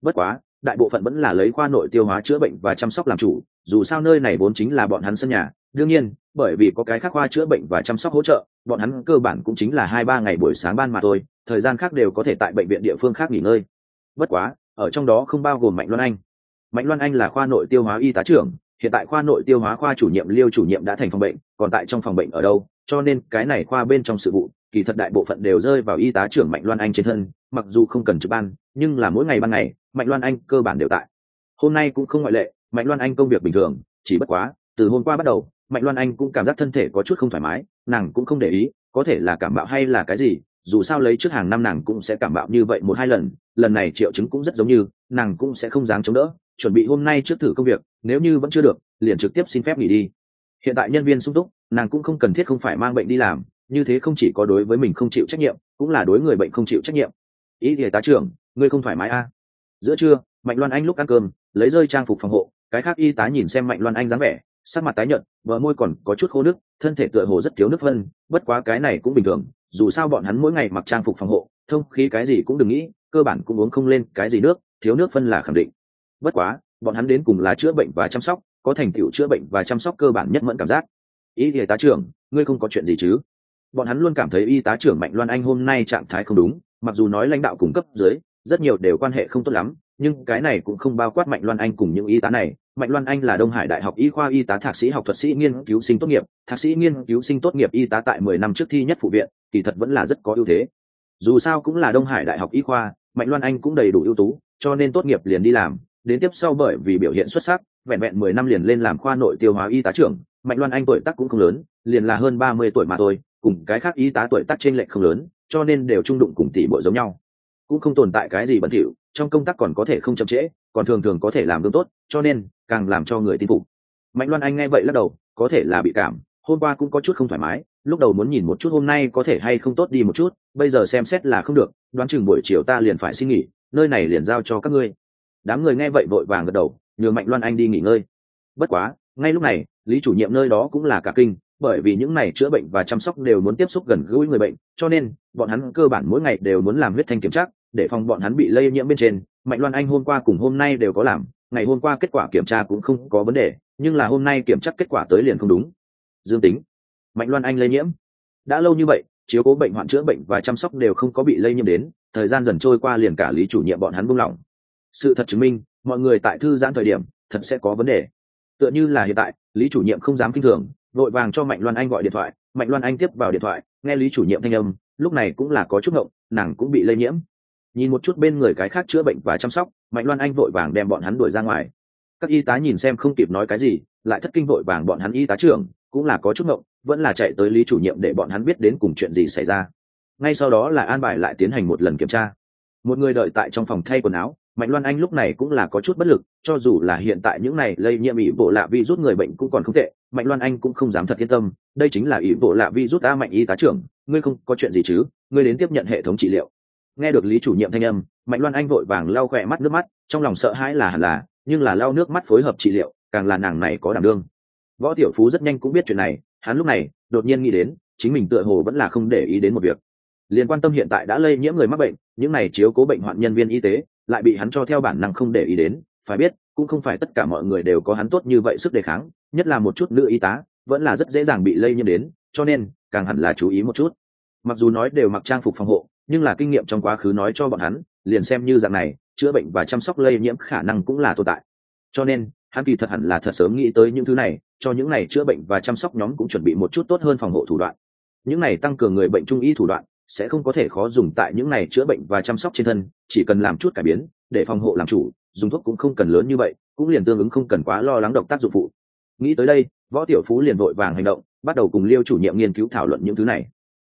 Bất quá, đại bộ phận vẫn là lấy khoa nội tiêu hóa chữa bệnh và chăm sóc làm chủ, dù sao nơi này vốn chính là bọn hắn sân nhà. Đương nhiên, bởi vì có cái khác khoa chữa bệnh và chăm sóc hỗ trợ, bọn hắn cơ bản cũng chính là hai ba ngày buổi sáng ban mà thôi, thời gian khác đều có thể tại bệnh viện địa phương khác nghỉ ngơi. Bất quá, ở trong đó không bao gồm mạnh loan anh. Mạnh loan anh là khoa nội tiêu hóa y tá trưởng, hiện tại khoa nội tiêu hóa khoa chủ nhiệm liêu chủ nhiệm đã thành phòng bệnh, còn tại trong phòng bệnh ở đâu, cho nên cái này khoa bên trong sự vụ kỳ thật đại bộ phận đều rơi vào y tá trưởng mạnh loan anh trên thân, mặc dù không cần trực ban, nhưng là mỗi ngày ban ngày, mạnh loan anh cơ bản đều tại. Hôm nay cũng không ngoại lệ, mạnh loan anh công việc bình thường, chỉ bất quá, từ hôm qua bắt đầu, mạnh loan anh cũng cảm giác thân thể có chút không thoải mái, nàng cũng không để ý, có thể là cảm bạo hay là cái gì, dù sao lấy trước hàng năm nàng cũng sẽ cảm bạo như vậy một hai lần lần này triệu chứng cũng rất giống như, nàng cũng sẽ không dám chống đỡ, chuẩn bị hôm nay trước thử công việc, nếu như vẫn chưa được, liền trực tiếp xin phép nghỉ đi. Hiện tại nhân viên sung túc, nàng cũng không cần thiết không phải mang bệnh đi làm như thế không chỉ có đối với mình không chịu trách nhiệm, cũng là đối người bệnh không chịu trách nhiệm. Ý thì tá trưởng, ngươi không thoải mái a à? giữa trưa, mạnh loan anh lúc ăn cơm, lấy rơi trang phục phòng hộ, cái khác y tá nhìn xem mạnh loan anh dáng vẻ, sắc mặt tái nhợt vợ môi còn có chút khô nước, thân thể tựa hồ rất thiếu nước phân, bất quá cái này cũng bình thường, dù sao bọn hắn mỗi ngày mặc trang phục phòng hộ, thông khí cái gì cũng đừng nghĩ, cơ bản cũng uống không lên cái gì nước, thiếu nước phân là khẳng định. Bất quá, bọn hắn đến cùng là chữa bệnh và chăm sóc, có thành tựu chữa bệnh và chăm sóc cơ bản nhất mẫn cảm giác. Ý y tá trưởng, ngươi không có chuyện gì chứ? Bọn hắn luôn cảm thấy y tá trưởng mạnh loan anh hôm nay trạng thái không đúng, mặc dù nói lãnh đạo cung cấp dưới, rất nhiều đều quan hệ không tốt lắm, nhưng cái này cũng không bao quát mạnh loan anh cùng những y tá này. Mạnh loan anh là đông hải đại học y khoa y tá thạc sĩ học thuật sĩ nghiên cứu sinh tốt nghiệp, thạc sĩ nghiên cứu sinh tốt nghiệp y tá tại mười năm trước thi nhất phụ viện, kỳ thật vẫn là rất có ưu thế. Dù sao cũng là đông hải đại học y khoa, mạnh loan anh cũng đầy đủ ưu tú, cho nên tốt nghiệp liền đi làm. Đến tiếp sau bởi vì biểu hiện xuất sắc, vẹn vẹn mười năm liền lên làm khoa nội tiêu hóa y tá trưởng, mạnh loan anh tuổi tác cũng không lớn, liền là hơn ba mươi tuổi mà thôi cùng cái khác y tá tuổi tác trên lệch không lớn, cho nên đều trung đụng cùng tỷ bội giống nhau. Cũng không tồn tại cái gì bẩn thỉu, trong công tác còn có thể không chậm trễ, còn thường thường có thể làm gương tốt, cho nên càng làm cho người tin phục. Mạnh loan anh nghe vậy lắc đầu, có thể là bị cảm, hôm qua cũng có chút không thoải mái, lúc đầu muốn nhìn một chút hôm nay có thể hay không tốt đi một chút, bây giờ xem xét là không được, đoán chừng buổi chiều ta liền phải xin nghỉ, nơi này liền giao cho các ngươi. Đám người nghe vậy vội vàng gật đầu, nhường mạnh loan anh đi nghỉ ngơi. Bất quá, ngay lúc này, lý chủ nhiệm nơi đó cũng là cả kinh bởi vì những này chữa bệnh và chăm sóc đều muốn tiếp xúc gần gũi người bệnh, cho nên bọn hắn cơ bản mỗi ngày đều muốn làm huyết thanh kiểm tra, để phòng bọn hắn bị lây nhiễm bên trên. Mạnh loan anh hôm qua cùng hôm nay đều có làm, ngày hôm qua kết quả kiểm tra cũng không có vấn đề, nhưng là hôm nay kiểm tra kết quả tới liền không đúng. Dương tính. Mạnh loan anh lây nhiễm. Đã lâu như vậy, chiếu cố bệnh hoạn chữa bệnh và chăm sóc đều không có bị lây nhiễm đến, thời gian dần trôi qua liền cả lý chủ nhiệm bọn hắn buông lỏng. Sự thật chứng minh, mọi người tại thư giãn thời điểm, thật sẽ có vấn đề. Tựa như là hiện tại, lý chủ nhiệm không dám kinh thường vội vàng cho mạnh loan anh gọi điện thoại. Mạnh loan anh tiếp vào điện thoại, nghe lý chủ nhiệm thanh âm, lúc này cũng là có chút ngộng, nàng cũng bị lây nhiễm. Nhìn một chút bên người cái khác chữa bệnh và chăm sóc, mạnh loan anh vội vàng đem bọn hắn đuổi ra ngoài. Các y tá nhìn xem không kịp nói cái gì, lại thất kinh vội vàng bọn hắn y tá trưởng, cũng là có chút ngộng, vẫn là chạy tới lý chủ nhiệm để bọn hắn biết đến cùng chuyện gì xảy ra. Ngay sau đó là an bài lại tiến hành một lần kiểm tra. Một người đợi tại trong phòng thay quần áo mạnh loan anh lúc này cũng là có chút bất lực, cho dù là hiện tại những này lây nhiễm ỷ bộ lạ vi rút người bệnh cũng còn không tệ, mạnh loan anh cũng không dám thật yên tâm, đây chính là ỷ bộ lạ vi rút a mạnh y tá trưởng, ngươi không có chuyện gì chứ, ngươi đến tiếp nhận hệ thống trị liệu. Nghe được lý chủ nhiệm thanh âm, mạnh loan anh vội vàng lau khỏe mắt nước mắt, trong lòng sợ hãi là hẳn là, nhưng là lau nước mắt phối hợp trị liệu, càng là nàng này có đảm đương. Võ tiểu phú rất nhanh cũng biết chuyện này, hắn lúc này, đột nhiên nghĩ đến, chính mình tựa hồ vẫn là không để ý đến một việc. Liên quan tâm hiện tại đã lây nhiễm người mắc bệnh, những này chiếu cố bệnh hoạn nhân viên y tế lại bị hắn cho theo bản năng không để ý đến, phải biết, cũng không phải tất cả mọi người đều có hắn tốt như vậy sức đề kháng, nhất là một chút nữ y tá, vẫn là rất dễ dàng bị lây nhiễm đến, cho nên, càng hẳn là chú ý một chút. Mặc dù nói đều mặc trang phục phòng hộ, nhưng là kinh nghiệm trong quá khứ nói cho bọn hắn, liền xem như dạng này, chữa bệnh và chăm sóc lây nhiễm khả năng cũng là tồn tại. Cho nên, hắn kỳ thật hẳn là thật sớm nghĩ tới những thứ này, cho những này chữa bệnh và chăm sóc nhóm cũng chuẩn bị một chút tốt hơn phòng hộ thủ đoạn. Những này tăng cường người bệnh trung y thủ đoạn sẽ không có thể khó dùng tại những này chữa bệnh và chăm sóc trên thân, chỉ cần làm chút cải biến, để phòng hộ làm chủ, dùng thuốc cũng không cần lớn như vậy, cũng liền tương ứng không cần quá lo lắng độc tác dụng phụ. Nghĩ tới đây, võ tiểu phú liền vội vàng hành động, bắt đầu cùng liêu chủ nhiệm nghiên cứu thảo luận những thứ này.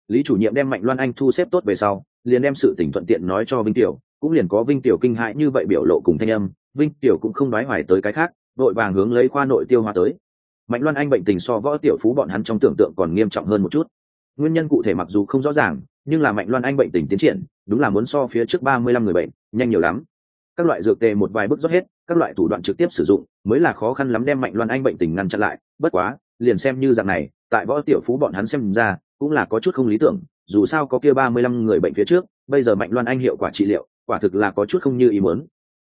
Lý chủ nhiệm đem mạnh loan anh thu xếp tốt về sau, liền đem sự tỉnh thuận tiện nói cho vinh tiểu, cũng liền có vinh tiểu kinh hãi như vậy biểu lộ cùng thanh âm, vinh tiểu cũng không nói hoài tới cái khác, vội vàng hướng lấy khoa nội tiêu hóa tới. Mạnh loan anh bệnh tình so võ tiểu phú bọn hắn trong tưởng tượng còn nghiêm trọng hơn một chút. Nguyên nhân cụ thể mặc dù không rõ ràng nhưng là mạnh loan anh bệnh tình tiến triển, đúng là muốn so phía trước ba mươi lăm người bệnh, nhanh nhiều lắm. Các loại dược tề một vài bước rót hết, các loại thủ đoạn trực tiếp sử dụng, mới là khó khăn lắm đem mạnh loan anh bệnh tình ngăn chặn lại. Bất quá, liền xem như dạng này, tại võ tiểu phú bọn hắn xem ra, cũng là có chút không lý tưởng, dù sao có kia ba mươi lăm người bệnh phía trước, bây giờ mạnh loan anh hiệu quả trị liệu, quả thực là có chút không như ý muốn.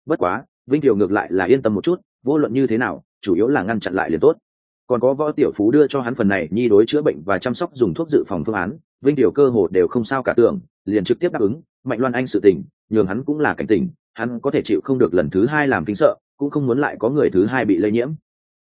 Bất quá, vinh điều ngược lại là yên tâm một chút, vô luận như thế nào, chủ yếu là ngăn chặn lại liền tốt. Còn có võ tiểu phú đưa cho hắn phần này nhi đối chữa bệnh và chăm sóc dùng thuốc dự phòng phương án vinh tiểu cơ hồ đều không sao cả tưởng, liền trực tiếp đáp ứng, mạnh loan anh sự tình, nhường hắn cũng là cảnh tình hắn có thể chịu không được lần thứ hai làm kính sợ, cũng không muốn lại có người thứ hai bị lây nhiễm.